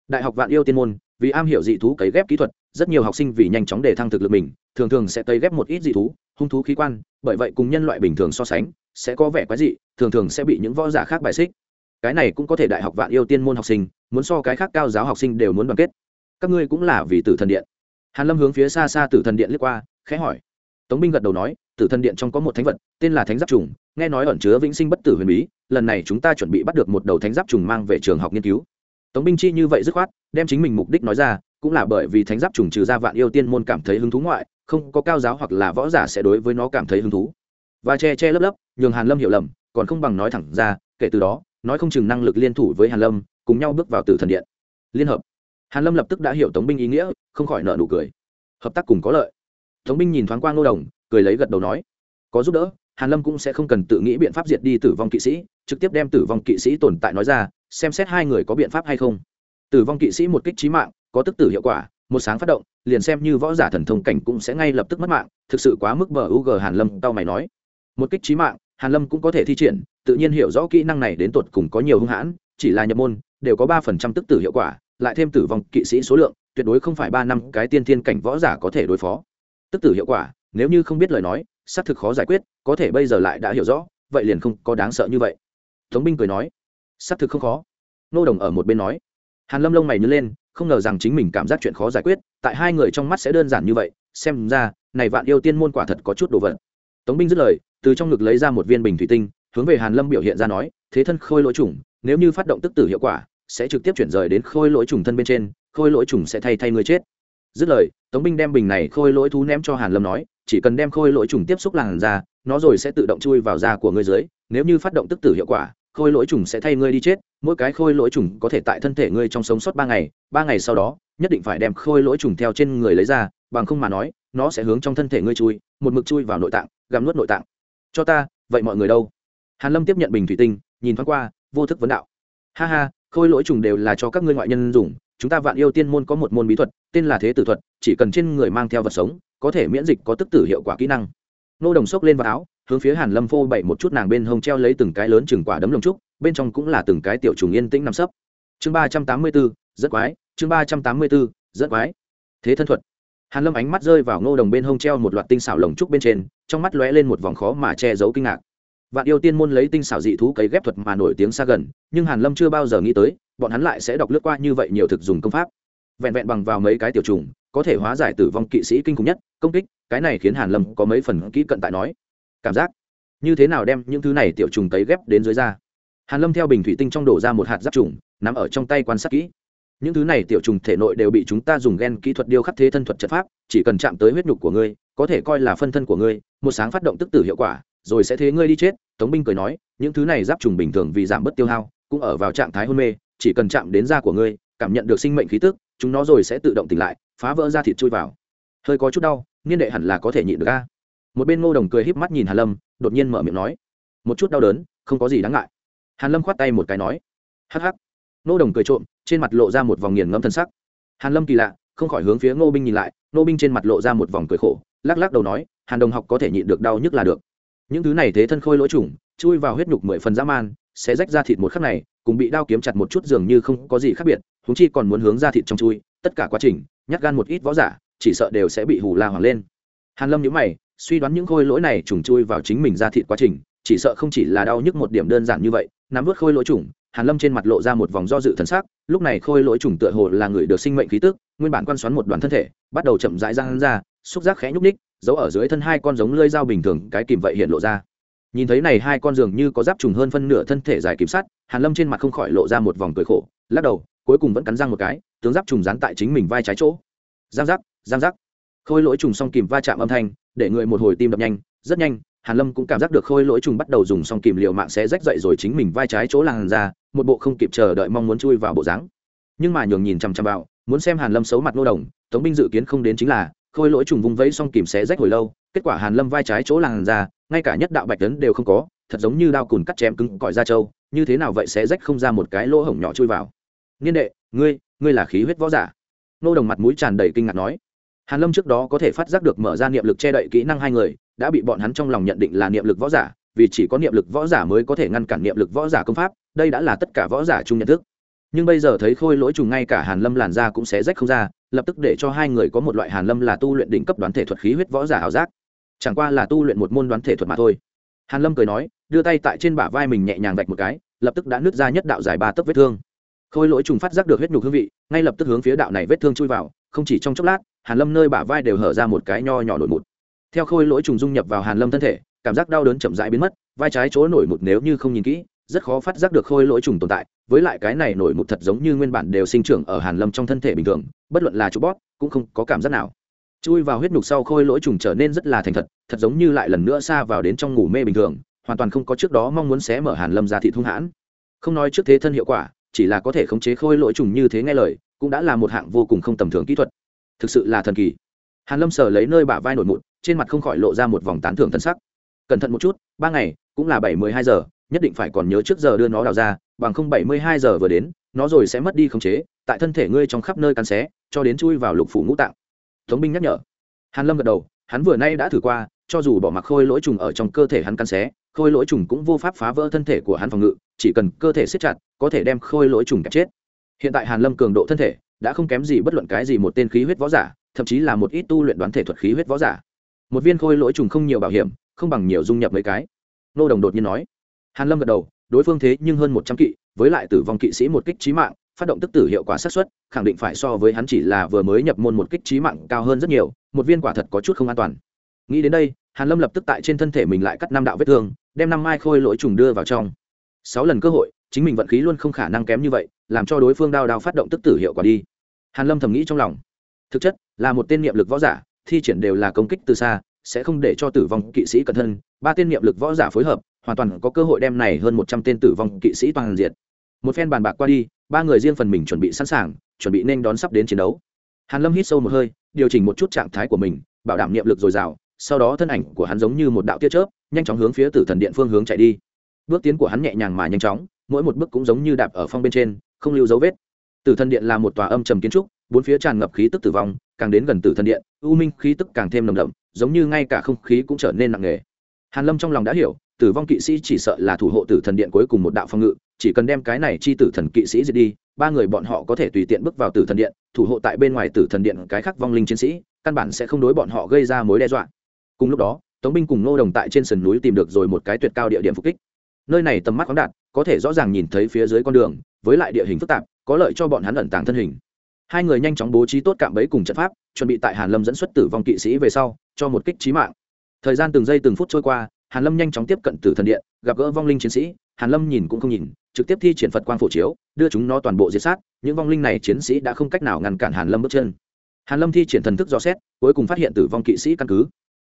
Đại học vạn yêu tiên môn, vì am hiểu dị thú cấy ghép kỹ thuật, rất nhiều học sinh vì nhanh chóng để thăng thực lực mình, thường thường sẽ cấy ghép một ít dị thú, hung thú khí quan, bởi vậy cùng nhân loại bình thường so sánh, sẽ có vẻ quái dị, thường thường sẽ bị những võ giả khác bài xích. Cái này cũng có thể đại học vạn yêu tiên môn học sinh, muốn so cái khác cao giáo học sinh đều muốn đoàn kết. Các ngươi cũng là vì tử thần điện. Hàn lâm hướng phía xa xa tử thần điện liếc qua, khẽ hỏi. Tống binh gật đầu nói tử thần điện trong có một thánh vật, tên là thánh giáp trùng, nghe nói ẩn chứa vĩnh sinh bất tử huyền bí, lần này chúng ta chuẩn bị bắt được một đầu thánh giáp trùng mang về trường học nghiên cứu. Tống binh chi như vậy dứt khoát, đem chính mình mục đích nói ra, cũng là bởi vì thánh giáp trùng trừ ra vạn yêu tiên môn cảm thấy hứng thú ngoại, không có cao giáo hoặc là võ giả sẽ đối với nó cảm thấy hứng thú. Và che che lấp lấp, nhường hàn lâm hiểu lầm, còn không bằng nói thẳng ra, kể từ đó, nói không chừng năng lực liên thủ với hàn lâm, cùng nhau bước vào tử thần điện. Liên hợp. Hàn lâm lập tức đã hiểu tống binh ý nghĩa, không khỏi nợ nụ cười. Hợp tác cùng có lợi. Tống binh nhìn thoáng qua ngô đồng cười lấy gật đầu nói, có giúp đỡ, hàn lâm cũng sẽ không cần tự nghĩ biện pháp diệt đi tử vong kỵ sĩ, trực tiếp đem tử vong kỵ sĩ tồn tại nói ra, xem xét hai người có biện pháp hay không. Tử vong kỵ sĩ một kích trí mạng, có tức tử hiệu quả, một sáng phát động, liền xem như võ giả thần thông cảnh cũng sẽ ngay lập tức mất mạng, thực sự quá mức bờ u g hàn lâm tao mày nói. Một kích trí mạng, hàn lâm cũng có thể thi triển, tự nhiên hiểu rõ kỹ năng này đến tột cùng có nhiều hung hãn, chỉ là nhập môn, đều có ba phần trăm tức tử hiệu quả, lại thêm tử vong kỵ sĩ số lượng, tuyệt đối không phải ba năm cái tiên thiên cảnh võ giả có thể đối phó. Tức tử hiệu quả nếu như không biết lời nói, xác thực khó giải quyết, có thể bây giờ lại đã hiểu rõ, vậy liền không có đáng sợ như vậy. Tống binh cười nói. Xác thực không khó. Nô đồng ở một bên nói. Hàn lâm lông mày nhớ lên, không ngờ rằng chính mình cảm giác chuyện khó giải quyết, tại hai người trong mắt sẽ đơn giản như vậy, xem ra, này vạn yêu tiên môn quả thật có chút đồ vật. Tống binh dứt lời, từ trong ngực lấy ra một viên bình thủy tinh, hướng về hàn lâm biểu hiện ra nói, thế thân khôi lỗi trùng, nếu như phát động tức tử hiệu quả, sẽ trực tiếp chuyển rời đến khôi lỗi trùng thân bên trên, khôi lỗi trùng sẽ thay thay người chết. Dứt lời, tống binh đem bình này khôi lỗi thú ném cho hàn lâm nói chỉ cần đem khôi lỗi trùng tiếp xúc làn da, nó rồi sẽ tự động chui vào da của ngươi dưới. Nếu như phát động tức tử hiệu quả, khôi lỗi trùng sẽ thay ngươi đi chết. Mỗi cái khôi lỗi trùng có thể tại thân thể ngươi trong sống sót ba ngày. Ba ngày sau đó, nhất định phải đem khôi lỗi trùng theo trên người lấy ra, bằng không mà nói, nó sẽ hướng trong thân thể ngươi chui, một mực chui vào nội tạng, gặm nuốt nội tạng. Cho ta, vậy mọi người đâu? Hàn lâm tiếp nhận bình thủy tinh, nhìn thoáng qua, vô thức vấn đạo. Ha ha, khôi lỗi trùng đều là cho các ngươi ngoại nhân dùng. Chúng ta vạn yêu tiên môn có một môn bí thuật, tên là thế tử thuật, chỉ cần trên người mang theo vật sống có thể miễn dịch có tức tử hiệu quả kỹ năng. Nô đồng xốc lên vào áo, hướng phía hàn lâm phô bậy một chút nàng bên hông treo lấy từng cái lớn chừng quả đấm lồng trúc, bên trong cũng là từng cái tiểu trùng yên tĩnh nằm sấp. Chương ba trăm tám mươi bốn rất quái, chương ba trăm tám mươi bốn rất quái. Thế thân thuật. Hàn lâm ánh mắt rơi vào ngô đồng bên hông treo một loạt tinh xảo lồng trúc bên trên, trong mắt lóe lên một vòng khó mà che giấu kinh ngạc. Vạn yêu tiên môn lấy tinh xảo dị thú cấy ghép thuật mà nổi tiếng xa gần, nhưng hàn lâm chưa bao giờ nghĩ tới, bọn hắn lại sẽ đọc lướt qua như vậy nhiều thực dùng công pháp. Vẹn vẹn bằng vào mấy cái tiểu trùng có thể hóa giải tử vong kỵ sĩ kinh khủng nhất, công kích, cái này khiến hàn lâm có mấy phần kỹ cận tại nói. Cảm giác, như thế nào đem những thứ này tiểu trùng tấy ghép đến dưới da? Hàn lâm theo bình thủy tinh trong đổ ra một hạt giáp trùng, nắm ở trong tay quan sát kỹ. Những thứ này tiểu trùng thể nội đều bị chúng ta dùng gen kỹ thuật điêu khắc thế thân thuật chất pháp, chỉ cần chạm tới huyết nhục của ngươi, có thể coi là phân thân của ngươi, một sáng phát động tức tử hiệu quả, rồi sẽ thế ngươi đi chết, tống binh cười nói, những thứ này giáp trùng bình thường vì giảm bớt tiêu hao, cũng ở vào trạng thái hôn mê, chỉ cần chạm đến da của ngươi, cảm nhận được sinh mệnh khí tức, chúng nó rồi sẽ tự động tỉnh lại phá vỡ ra thịt chui vào. Hơi có chút đau, niên đệ hẳn là có thể nhịn được a. Một bên ngô đồng cười híp mắt nhìn hàn lâm, đột nhiên mở miệng nói, một chút đau đớn, không có gì đáng ngại. Hàn lâm khoát tay một cái nói, hắc hắc. Ngô đồng cười trộm, trên mặt lộ ra một vòng nghiền ngẫm thân sắc. Hàn lâm kỳ lạ, không khỏi hướng phía ngô binh nhìn lại, ngô binh trên mặt lộ ra một vòng cười khổ, lắc lắc đầu nói, hàn đồng học có thể nhịn được đau nhức là được. Những thứ này thế thân khôi lỗ trùng chui vào huyết nhục mười phần dã man, sẽ rách ra thịt một khắc này, cùng bị đao kiếm chặt một chút dường như không có gì khác biệt húng chi còn muốn hướng ra thịt trong chui, tất cả quá trình nhát gan một ít võ giả, chỉ sợ đều sẽ bị hù la hoàng lên. Hàn lâm nhíu mày, suy đoán những khôi lỗi này trùng chui vào chính mình ra thịt quá trình, chỉ sợ không chỉ là đau nhức một điểm đơn giản như vậy, nắm vớt khôi lỗi trùng, hàn lâm trên mặt lộ ra một vòng do dự thần sắc, lúc này khôi lỗi trùng tựa hồ là người được sinh mệnh khí tức, nguyên bản quan xoắn một đoàn thân thể, bắt đầu chậm rãi ra ra, xúc giác khẽ nhúc ních giấu ở dưới thân hai con giống lưỡi dao bình thường, cái kìm vậy hiện lộ ra. Nhìn thấy này hai con dường như có giáp trùng hơn phân nửa thân thể dài kìm sắt, hàn lâm trên mặt không khỏi lộ ra một vòng cười khổ, lắc đầu cuối cùng vẫn cắn răng một cái, tướng giáp trùng dán tại chính mình vai trái chỗ. Giang giáp giang giáp khôi lỗi trùng song kìm va chạm âm thanh, để người một hồi tim đập nhanh, rất nhanh, hàn lâm cũng cảm giác được khôi lỗi trùng bắt đầu dùng song kìm liều mạng sẽ rách dậy rồi chính mình vai trái chỗ làn ra một bộ không kịp chờ đợi mong muốn chui vào bộ dáng. Nhưng mà nhường nhìn chằm chằm vào, muốn xem hàn lâm xấu mặt nô đồng, tống binh dự kiến không đến chính là, khôi lỗi trùng vung vẫy song kìm sẽ rách hồi lâu, kết quả hàn lâm vai trái chỗ làn ra ngay cả nhất đạo bạch tấn đều không có, thật giống như đao cùn cắt chém cứng cỏi da trâu, như thế nào vậy sẽ rách không ra một cái lỗ hổng nhỏ chui vào niên đệ, ngươi ngươi là khí huyết võ giả. Nô đồng mặt mũi tràn đầy kinh ngạc nói. Hàn lâm trước đó có thể phát giác được mở ra niệm lực che đậy kỹ năng hai người, đã bị bọn hắn trong lòng nhận định là niệm lực võ giả, vì chỉ có niệm lực võ giả mới có thể ngăn cản niệm lực võ giả công pháp, đây đã là tất cả võ giả chung nhận thức. Nhưng bây giờ thấy khôi lỗi trùng ngay cả hàn lâm làn ra cũng sẽ rách không ra, lập tức để cho hai người có một loại hàn lâm là tu luyện đỉnh cấp đoán thể thuật khí huyết võ giả ảo giác. Chẳng qua là tu luyện một môn đoán thể thuật mà thôi. Hàn lâm cười nói, đưa tay tại trên bả vai mình nhẹ nhàng vạch một cái, lập tức đã nứt ra nhất đạo dài ba tấc vết thương khôi lỗi trùng phát giác được huyết nhục hương vị, ngay lập tức hướng phía đạo này vết thương chui vào, không chỉ trong chốc lát, hàn lâm nơi bả vai đều hở ra một cái nho nhỏ nổi mụt. Theo khôi lỗi trùng dung nhập vào hàn lâm thân thể, cảm giác đau đớn chậm rãi biến mất, vai trái chỗ nổi mụt nếu như không nhìn kỹ, rất khó phát giác được khôi lỗi trùng tồn tại, với lại cái này nổi mụt thật giống như nguyên bản đều sinh trưởng ở hàn lâm trong thân thể bình thường, bất luận là chú bóp, cũng không có cảm giác nào. Chui vào huyết nhục sau khôi lỗi trùng trở nên rất là thành thật thật giống như lại lần nữa xa vào đến trong ngủ mê bình thường, hoàn toàn không có trước đó mong muốn xé mở hàn lâm ra thị thung hãn. Không nói trước thế thân hiệu quả chỉ là có thể khống chế khôi lỗi trùng như thế nghe lời, cũng đã là một hạng vô cùng không tầm thường kỹ thuật. Thực sự là thần kỳ. Hàn lâm sờ lấy nơi bả vai nổi mụn, trên mặt không khỏi lộ ra một vòng tán thưởng thân sắc. Cẩn thận một chút, ba ngày, cũng là bảy mươi hai giờ, nhất định phải còn nhớ trước giờ đưa nó đào ra, bằng không bảy mươi hai giờ vừa đến, nó rồi sẽ mất đi khống chế, tại thân thể ngươi trong khắp nơi cắn xé, cho đến chui vào lục phủ ngũ tạng. Thống binh nhắc nhở. Hàn lâm gật đầu, hắn vừa nay đã thử qua, cho dù bỏ mặc khôi lỗi trùng ở trong cơ thể hắn cắn xé, khôi lỗi trùng cũng vô pháp phá vỡ thân thể của hắn phòng ngự chỉ cần cơ thể siết chặt, có thể đem khôi lỗi trùng kẹp chết. Hiện tại hàn lâm cường độ thân thể đã không kém gì bất luận cái gì một tên khí huyết võ giả, thậm chí là một ít tu luyện đoán thể thuật khí huyết võ giả. Một viên khôi lỗi trùng không nhiều bảo hiểm, không bằng nhiều dung nhập mấy cái. Nô đồng đột nhiên nói. Hàn lâm gật đầu, đối phương thế nhưng hơn một trăm kỵ, với lại tử vong kỵ sĩ một kích trí mạng, phát động tức tử hiệu quả xác suất, khẳng định phải so với hắn chỉ là vừa mới nhập môn một kích trí mạng cao hơn rất nhiều, một viên quả thật có chút không an toàn. Nghĩ đến đây, hàn lâm lập tức tại trên thân thể mình lại cắt năm đạo vết thương, đem năm mai khôi lỗi trùng đưa vào trong sáu lần cơ hội, chính mình vận khí luôn không khả năng kém như vậy, làm cho đối phương đao đao phát động tức tử hiệu quả đi. Hàn lâm thầm nghĩ trong lòng. Thực chất, là một tên niệm lực võ giả, thi triển đều là công kích từ xa, sẽ không để cho tử vong kỵ sĩ cẩn thân. Ba tên niệm lực võ giả phối hợp, hoàn toàn có cơ hội đem này hơn một trăm tên tử vong kỵ sĩ toàn diện một phen bàn bạc qua đi, ba người riêng phần mình chuẩn bị sẵn sàng, chuẩn bị nên đón sắp đến chiến đấu. Hàn lâm hít sâu một hơi, điều chỉnh một chút trạng thái của mình, bảo đảm niệm lực dồi dào, sau đó thân ảnh của hắn giống như một đạo tia chớp, nhanh chóng hướng phía tử thần điện phương hướng chạy đi bước tiến của hắn nhẹ nhàng mà nhanh chóng, mỗi một bước cũng giống như đạp ở phong bên trên, không lưu dấu vết. Tử thần điện là một tòa âm trầm kiến trúc, bốn phía tràn ngập khí tức tử vong, càng đến gần tử thần điện, u minh khí tức càng thêm nồng đậm, giống như ngay cả không khí cũng trở nên nặng nề. Hàn lâm trong lòng đã hiểu, tử vong kỵ sĩ chỉ sợ là thủ hộ tử thần điện cuối cùng một đạo phong ngự, chỉ cần đem cái này chi tử thần kỵ sĩ diệt đi, ba người bọn họ có thể tùy tiện bước vào tử thần điện, thủ hộ tại bên ngoài tử thần điện cái khác vong linh chiến sĩ, căn bản sẽ không đối bọn họ gây ra mối đe dọa. Cùng lúc đó, tống binh cùng nô đồng tại trên sườn núi tìm được rồi một cái tuyệt cao địa điểm phục kích nơi này tầm mắt khoáng đạt, có thể rõ ràng nhìn thấy phía dưới con đường, với lại địa hình phức tạp, có lợi cho bọn hắn ẩn tàng thân hình. Hai người nhanh chóng bố trí tốt cạm bẫy cùng trận pháp, chuẩn bị tại hàn lâm dẫn xuất tử vong kỵ sĩ về sau, cho một kích trí mạng. Thời gian từng giây từng phút trôi qua, hàn lâm nhanh chóng tiếp cận tử thần điện, gặp gỡ vong linh chiến sĩ, hàn lâm nhìn cũng không nhìn, trực tiếp thi triển phật quang phổ chiếu, đưa chúng nó toàn bộ diệt sát, những vong linh này chiến sĩ đã không cách nào ngăn cản hàn lâm bước chân. Hàn lâm thi triển thần thức do xét, cuối cùng phát hiện tử vong kỵ sĩ căn cứ.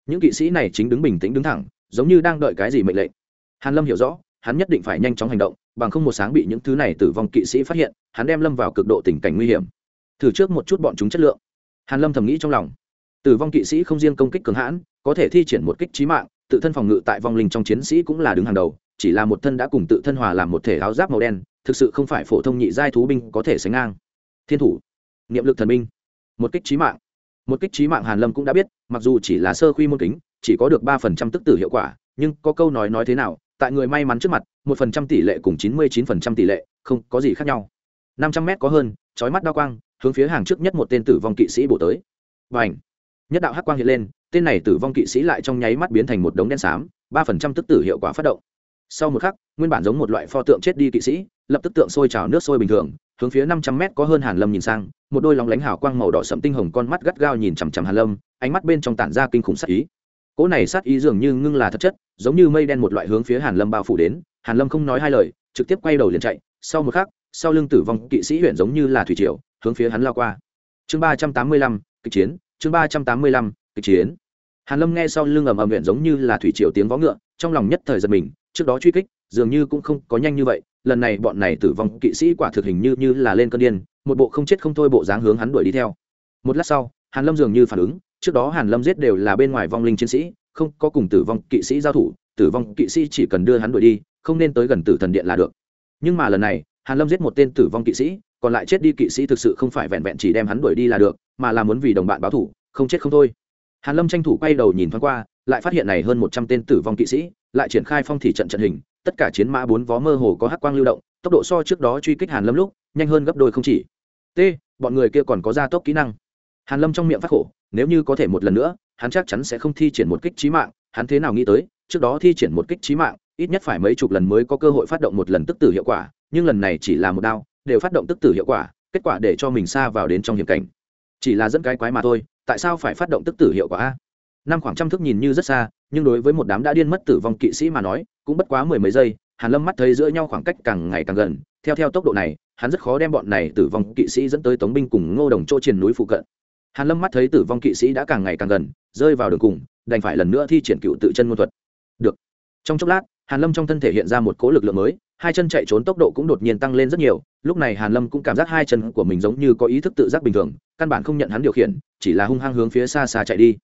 Những kỵ sĩ này chính đứng bình tĩnh đứng thẳng, giống như đang đợi cái gì mệnh lệnh hàn lâm hiểu rõ, hắn nhất định phải nhanh chóng hành động, bằng không một sáng bị những thứ này tử vong kỵ sĩ phát hiện, hắn đem lâm vào cực độ tình cảnh nguy hiểm. Thử trước một chút bọn chúng chất lượng. Hàn lâm thầm nghĩ trong lòng. Tử vong kỵ sĩ không riêng công kích cường hãn, có thể thi triển một kích trí mạng, tự thân phòng ngự tại vong linh trong chiến sĩ cũng là đứng hàng đầu, chỉ là một thân đã cùng tự thân hòa làm một thể áo giáp màu đen, thực sự không phải phổ thông nhị giai thú binh có thể sánh ngang. Thiên thủ, niệm lực thần binh, một kích trí mạng. Một kích trí mạng hàn lâm cũng đã biết, mặc dù chỉ là sơ quy môn kính, chỉ có được ba phần trăm tức tử hiệu quả, nhưng có câu nói nói thế nào tại người may mắn trước mặt, một phần trăm tỷ lệ cùng chín mươi chín phần trăm tỷ lệ không có gì khác nhau. năm trăm mét có hơn, chói mắt đao quang, hướng phía hàng trước nhất một tên tử vong kỵ sĩ bổ tới. Và ảnh nhất đạo hắc quang hiện lên, tên này tử vong kỵ sĩ lại trong nháy mắt biến thành một đống đen xám, ba phần trăm tức tử hiệu quả phát động. Sau một khắc, nguyên bản giống một loại pho tượng chết đi kỵ sĩ, lập tức tượng sôi trào nước sôi bình thường, hướng phía năm trăm mét có hơn hàn lâm nhìn sang, một đôi lóng lánh hào quang màu đỏ sẫm tinh hồng con mắt gắt gao nhìn chằm chằm hàn lâm, ánh mắt bên trong tản ra kinh khủng sát ý cỗ này sát ý dường như ngưng là thật chất, giống như mây đen một loại hướng phía hàn lâm bao phủ đến, hàn lâm không nói hai lời, trực tiếp quay đầu liền chạy, sau một khắc, sau lưng tử vong kỵ sĩ huyện giống như là thủy triều, hướng phía hắn lao qua. Chương ba trăm tám mươi lăm, kịch chiến, chương ba trăm tám mươi lăm, kịch chiến. Hàn lâm nghe sau lưng ầm ầm huyện giống như là thủy triều tiếng vó ngựa, trong lòng nhất thời giật mình, trước đó truy kích, dường như cũng không có nhanh như vậy, lần này bọn này tử vong kỵ sĩ quả thực hình như như là lên cơn điên, một bộ không chết không thôi bộ dáng hướng hắn đuổi đi theo. Một lát sau, hàn lâm dường như phản ứng trước đó hàn lâm giết đều là bên ngoài vong linh chiến sĩ, không có cùng tử vong kỵ sĩ giao thủ, tử vong kỵ sĩ chỉ cần đưa hắn đuổi đi, không nên tới gần tử thần điện là được. Nhưng mà lần này, hàn lâm giết một tên tử vong kỵ sĩ, còn lại chết đi kỵ sĩ thực sự không phải vẹn vẹn chỉ đem hắn đuổi đi là được, mà là muốn vì đồng bạn báo thủ, không chết không thôi. Hàn lâm tranh thủ quay đầu nhìn thoáng qua, lại phát hiện này hơn một trăm tên tử vong kỵ sĩ, lại triển khai phong thị trận trận hình, tất cả chiến mã bốn vó mơ hồ có hắc quang lưu động, tốc độ so trước đó truy kích hàn lâm lúc nhanh hơn gấp đôi không chỉ. T, bọn người kia còn có gia tốc kỹ năng. Hàn lâm trong miệng phát khổ nếu như có thể một lần nữa, hắn chắc chắn sẽ không thi triển một kích trí mạng, hắn thế nào nghĩ tới, trước đó thi triển một kích trí mạng, ít nhất phải mấy chục lần mới có cơ hội phát động một lần tức tử hiệu quả, nhưng lần này chỉ là một đao, đều phát động tức tử hiệu quả, kết quả để cho mình xa vào đến trong hiểm cảnh. Chỉ là dẫn cái quái mà thôi, tại sao phải phát động tức tử hiệu quả a? Năm khoảng trăm thước nhìn như rất xa, nhưng đối với một đám đã điên mất tử vong kỵ sĩ mà nói, cũng bất quá mười mấy giây, hàn lâm mắt thấy giữa nhau khoảng cách càng ngày càng gần, theo theo tốc độ này, hắn rất khó đem bọn này tử vong kỵ sĩ dẫn tới tống binh cùng ngô đồng chỗ triển núi phụ cận hàn lâm mắt thấy tử vong kỵ sĩ đã càng ngày càng gần, rơi vào đường cùng, đành phải lần nữa thi triển cựu tự chân ngôn thuật. Được. Trong chốc lát, hàn lâm trong thân thể hiện ra một cỗ lực lượng mới, hai chân chạy trốn tốc độ cũng đột nhiên tăng lên rất nhiều, lúc này hàn lâm cũng cảm giác hai chân của mình giống như có ý thức tự giác bình thường, căn bản không nhận hắn điều khiển, chỉ là hung hăng hướng phía xa xa chạy đi.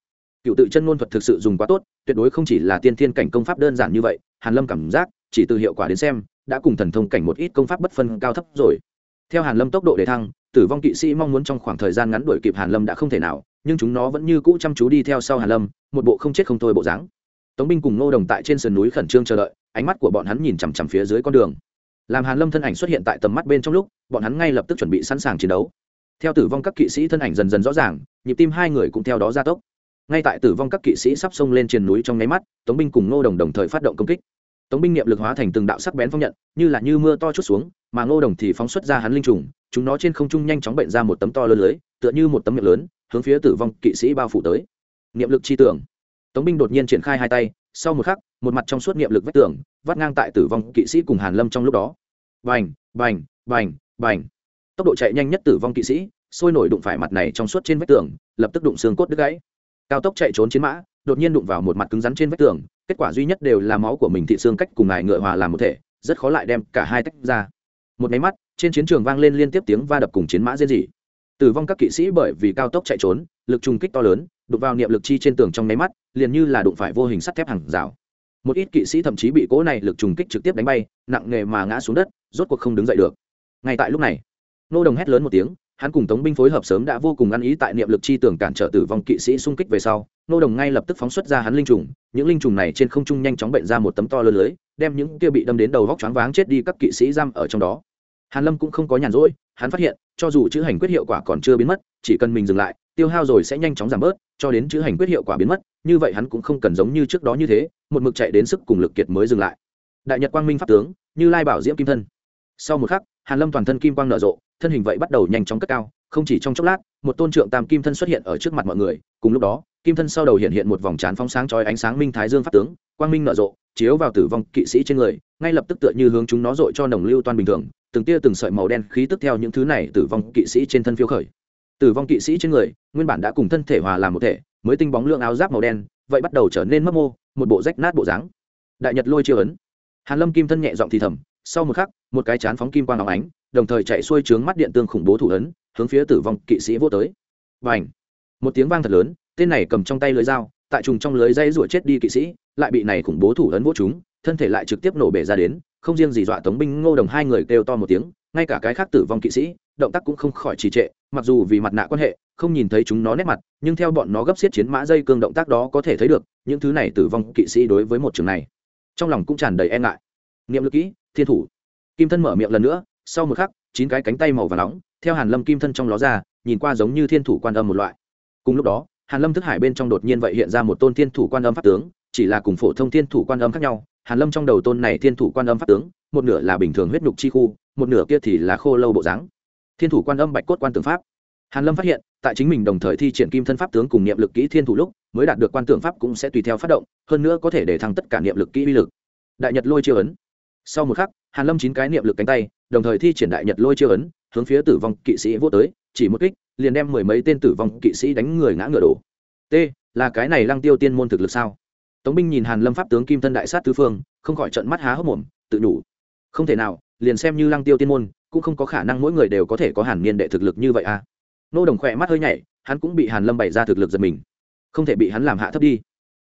Cựu tự chân ngôn thuật thực sự dùng quá tốt, tuyệt đối không chỉ là tiên thiên cảnh công pháp đơn giản như vậy, hàn lâm cảm giác, chỉ từ hiệu quả đến xem, đã cùng thần thông cảnh một ít công pháp bất phân cao thấp rồi theo hàn lâm tốc độ để thăng, tử vong kỵ sĩ mong muốn trong khoảng thời gian ngắn đuổi kịp hàn lâm đã không thể nào, nhưng chúng nó vẫn như cũ chăm chú đi theo sau hàn lâm, một bộ không chết không thôi bộ dáng. Tống binh cùng ngô đồng tại trên sườn núi khẩn trương chờ đợi, ánh mắt của bọn hắn nhìn chằm chằm phía dưới con đường. Làm hàn lâm thân ảnh xuất hiện tại tầm mắt bên trong lúc, bọn hắn ngay lập tức chuẩn bị sẵn sàng chiến đấu. Theo tử vong các kỵ sĩ thân ảnh dần dần rõ ràng, nhịp tim hai người cũng theo đó gia tốc. Ngay tại tử vong các kỵ sĩ sắp xông lên trên núi trong nháy mắt, tống binh cùng ngô đồng đồng thời phát động công kích tống binh niệm lực hóa thành từng đạo sắc bén phong nhận, như là như mưa to chút xuống, mà ngô đồng thì phóng xuất ra hắn linh trùng, chúng nó trên không trung nhanh chóng bệnh ra một tấm to lớn lưới, tựa như một tấm miệng lớn, hướng phía tử vong kỵ sĩ bao phủ tới. Niệm lực chi tưởng. Tống binh đột nhiên triển khai hai tay, sau một khắc, một mặt trong suốt niệm lực vách tường, vắt ngang tại tử vong kỵ sĩ cùng hàn lâm trong lúc đó. Bành bành bành bành. Tốc độ chạy nhanh nhất tử vong kỵ sĩ, sôi nổi đụng phải mặt này trong suốt trên vách tường, lập tức đụng xương cốt đứt gãy. Cao tốc chạy trốn chiến mã đột nhiên đụng vào một mặt cứng rắn trên vách tường, kết quả duy nhất đều là máu của mình thị xương cách cùng ngài ngựa hòa làm một thể, rất khó lại đem cả hai tách ra. Một máy mắt, trên chiến trường vang lên liên tiếp tiếng va đập cùng chiến mã diễn dị tử vong các kỵ sĩ bởi vì cao tốc chạy trốn, lực trùng kích to lớn, đụng vào niệm lực chi trên tường trong máy mắt, liền như là đụng phải vô hình sắt thép hàng rào. Một ít kỵ sĩ thậm chí bị cỗ này lực trùng kích trực tiếp đánh bay, nặng nề mà ngã xuống đất, rốt cuộc không đứng dậy được. Ngay tại lúc này, nô đồng hét lớn một tiếng hắn cùng tống binh phối hợp sớm đã vô cùng ăn ý tại niệm lực chi tưởng cản trở tử vong kỵ sĩ xung kích về sau, nô đồng ngay lập tức phóng xuất ra hắn linh trùng, những linh trùng này trên không trung nhanh chóng bệnh ra một tấm to lớn lưới, đem những kia bị đâm đến đầu vóc choáng váng chết đi các kỵ sĩ giam ở trong đó. Hàn lâm cũng không có nhàn rỗi, hắn phát hiện, cho dù chữ hành quyết hiệu quả còn chưa biến mất, chỉ cần mình dừng lại, tiêu hao rồi sẽ nhanh chóng giảm bớt, cho đến chữ hành quyết hiệu quả biến mất, như vậy hắn cũng không cần giống như trước đó như thế, một mực chạy đến sức cùng lực kiệt mới dừng lại. Đại nhật quang minh pháp tướng, như lai bảo diễm kim thân. Sau một khắc hàn lâm toàn thân kim quang nở rộ, thân hình vậy bắt đầu nhanh chóng cất cao, không chỉ trong chốc lát, một tôn trượng tam kim thân xuất hiện ở trước mặt mọi người. Cùng lúc đó, kim thân sau đầu hiện hiện một vòng trán phóng sáng chói ánh sáng minh thái dương pháp tướng, quang minh nở rộ, chiếu vào tử vong kỵ sĩ trên người, ngay lập tức tựa như hướng chúng nó dội cho nồng lưu toàn bình thường, từng tia từng sợi màu đen khí tức theo những thứ này tử vong kỵ sĩ trên thân phiêu khởi. Tử vong kỵ sĩ trên người, nguyên bản đã cùng thân thể hòa làm một thể, mới tinh bóng lượng áo giáp màu đen, vậy bắt đầu trở nên mấp mô, một bộ rách nát bộ dáng. Đại nhật lôi chiêu ấn. Hàn lâm kim thân nhẹ giọng thì thầm sau một khắc, một cái chán phóng kim quang óng ánh, đồng thời chạy xuôi trướng mắt điện tương khủng bố thủ ấn, hướng phía tử vong kỵ sĩ vô tới. Và ảnh một tiếng vang thật lớn, tên này cầm trong tay lưới dao, tại trùng trong lưới dây rủa chết đi kỵ sĩ, lại bị này khủng bố thủ ấn vô chúng thân thể lại trực tiếp nổ bể ra đến, không riêng gì dọa tống binh ngô đồng hai người kêu to một tiếng, ngay cả cái khác tử vong kỵ sĩ, động tác cũng không khỏi trì trệ, mặc dù vì mặt nạ quan hệ, không nhìn thấy chúng nó nét mặt, nhưng theo bọn nó gấp xiết chiến mã dây cương động tác đó có thể thấy được, những thứ này tử vong kỵ sĩ đối với một trường này, trong lòng cũng tràn đầy e ngại. Niệm lực kỹ thiên thủ. Kim thân mở miệng lần nữa, sau một khắc, chín cái cánh tay màu và nóng, theo hàn lâm kim thân trong ló ra, nhìn qua giống như thiên thủ quan âm một loại. Cùng lúc đó, hàn lâm thức hải bên trong đột nhiên vậy hiện ra một tôn thiên thủ quan âm pháp tướng, chỉ là cùng phổ thông thiên thủ quan âm khác nhau. Hàn lâm trong đầu tôn này thiên thủ quan âm pháp tướng, một nửa là bình thường huyết nhục chi khu, một nửa kia thì là khô lâu bộ dáng. Thiên thủ quan âm bạch cốt quan tưởng pháp. Hàn lâm phát hiện, tại chính mình đồng thời thi triển kim thân pháp tướng cùng niệm lực kỹ thiên thủ lúc, mới đạt được quan tưởng pháp cũng sẽ tùy theo phát động, hơn nữa có thể để thăng tất cả niệm lực kỹ uy lực. Đại nhật lôi chiêu ấn sau một khắc, hàn lâm chín cái niệm lực cánh tay, đồng thời thi triển đại nhật lôi chiêu ấn, hướng phía tử vong kỵ sĩ vô tới, chỉ một kích, liền đem mười mấy tên tử vong kỵ sĩ đánh người ngã ngựa đổ. T, là cái này lăng tiêu tiên môn thực lực sao? Tống binh nhìn hàn lâm pháp tướng kim thân đại sát tứ phương, không khỏi trận mắt há hốc mồm, tự đủ. Không thể nào, liền xem như lăng tiêu tiên môn, cũng không có khả năng mỗi người đều có thể có hàn niên đệ thực lực như vậy à. Nô đồng khỏe mắt hơi nhảy, hắn cũng bị hàn lâm bày ra thực lực giật mình. Không thể bị hắn làm hạ thấp đi.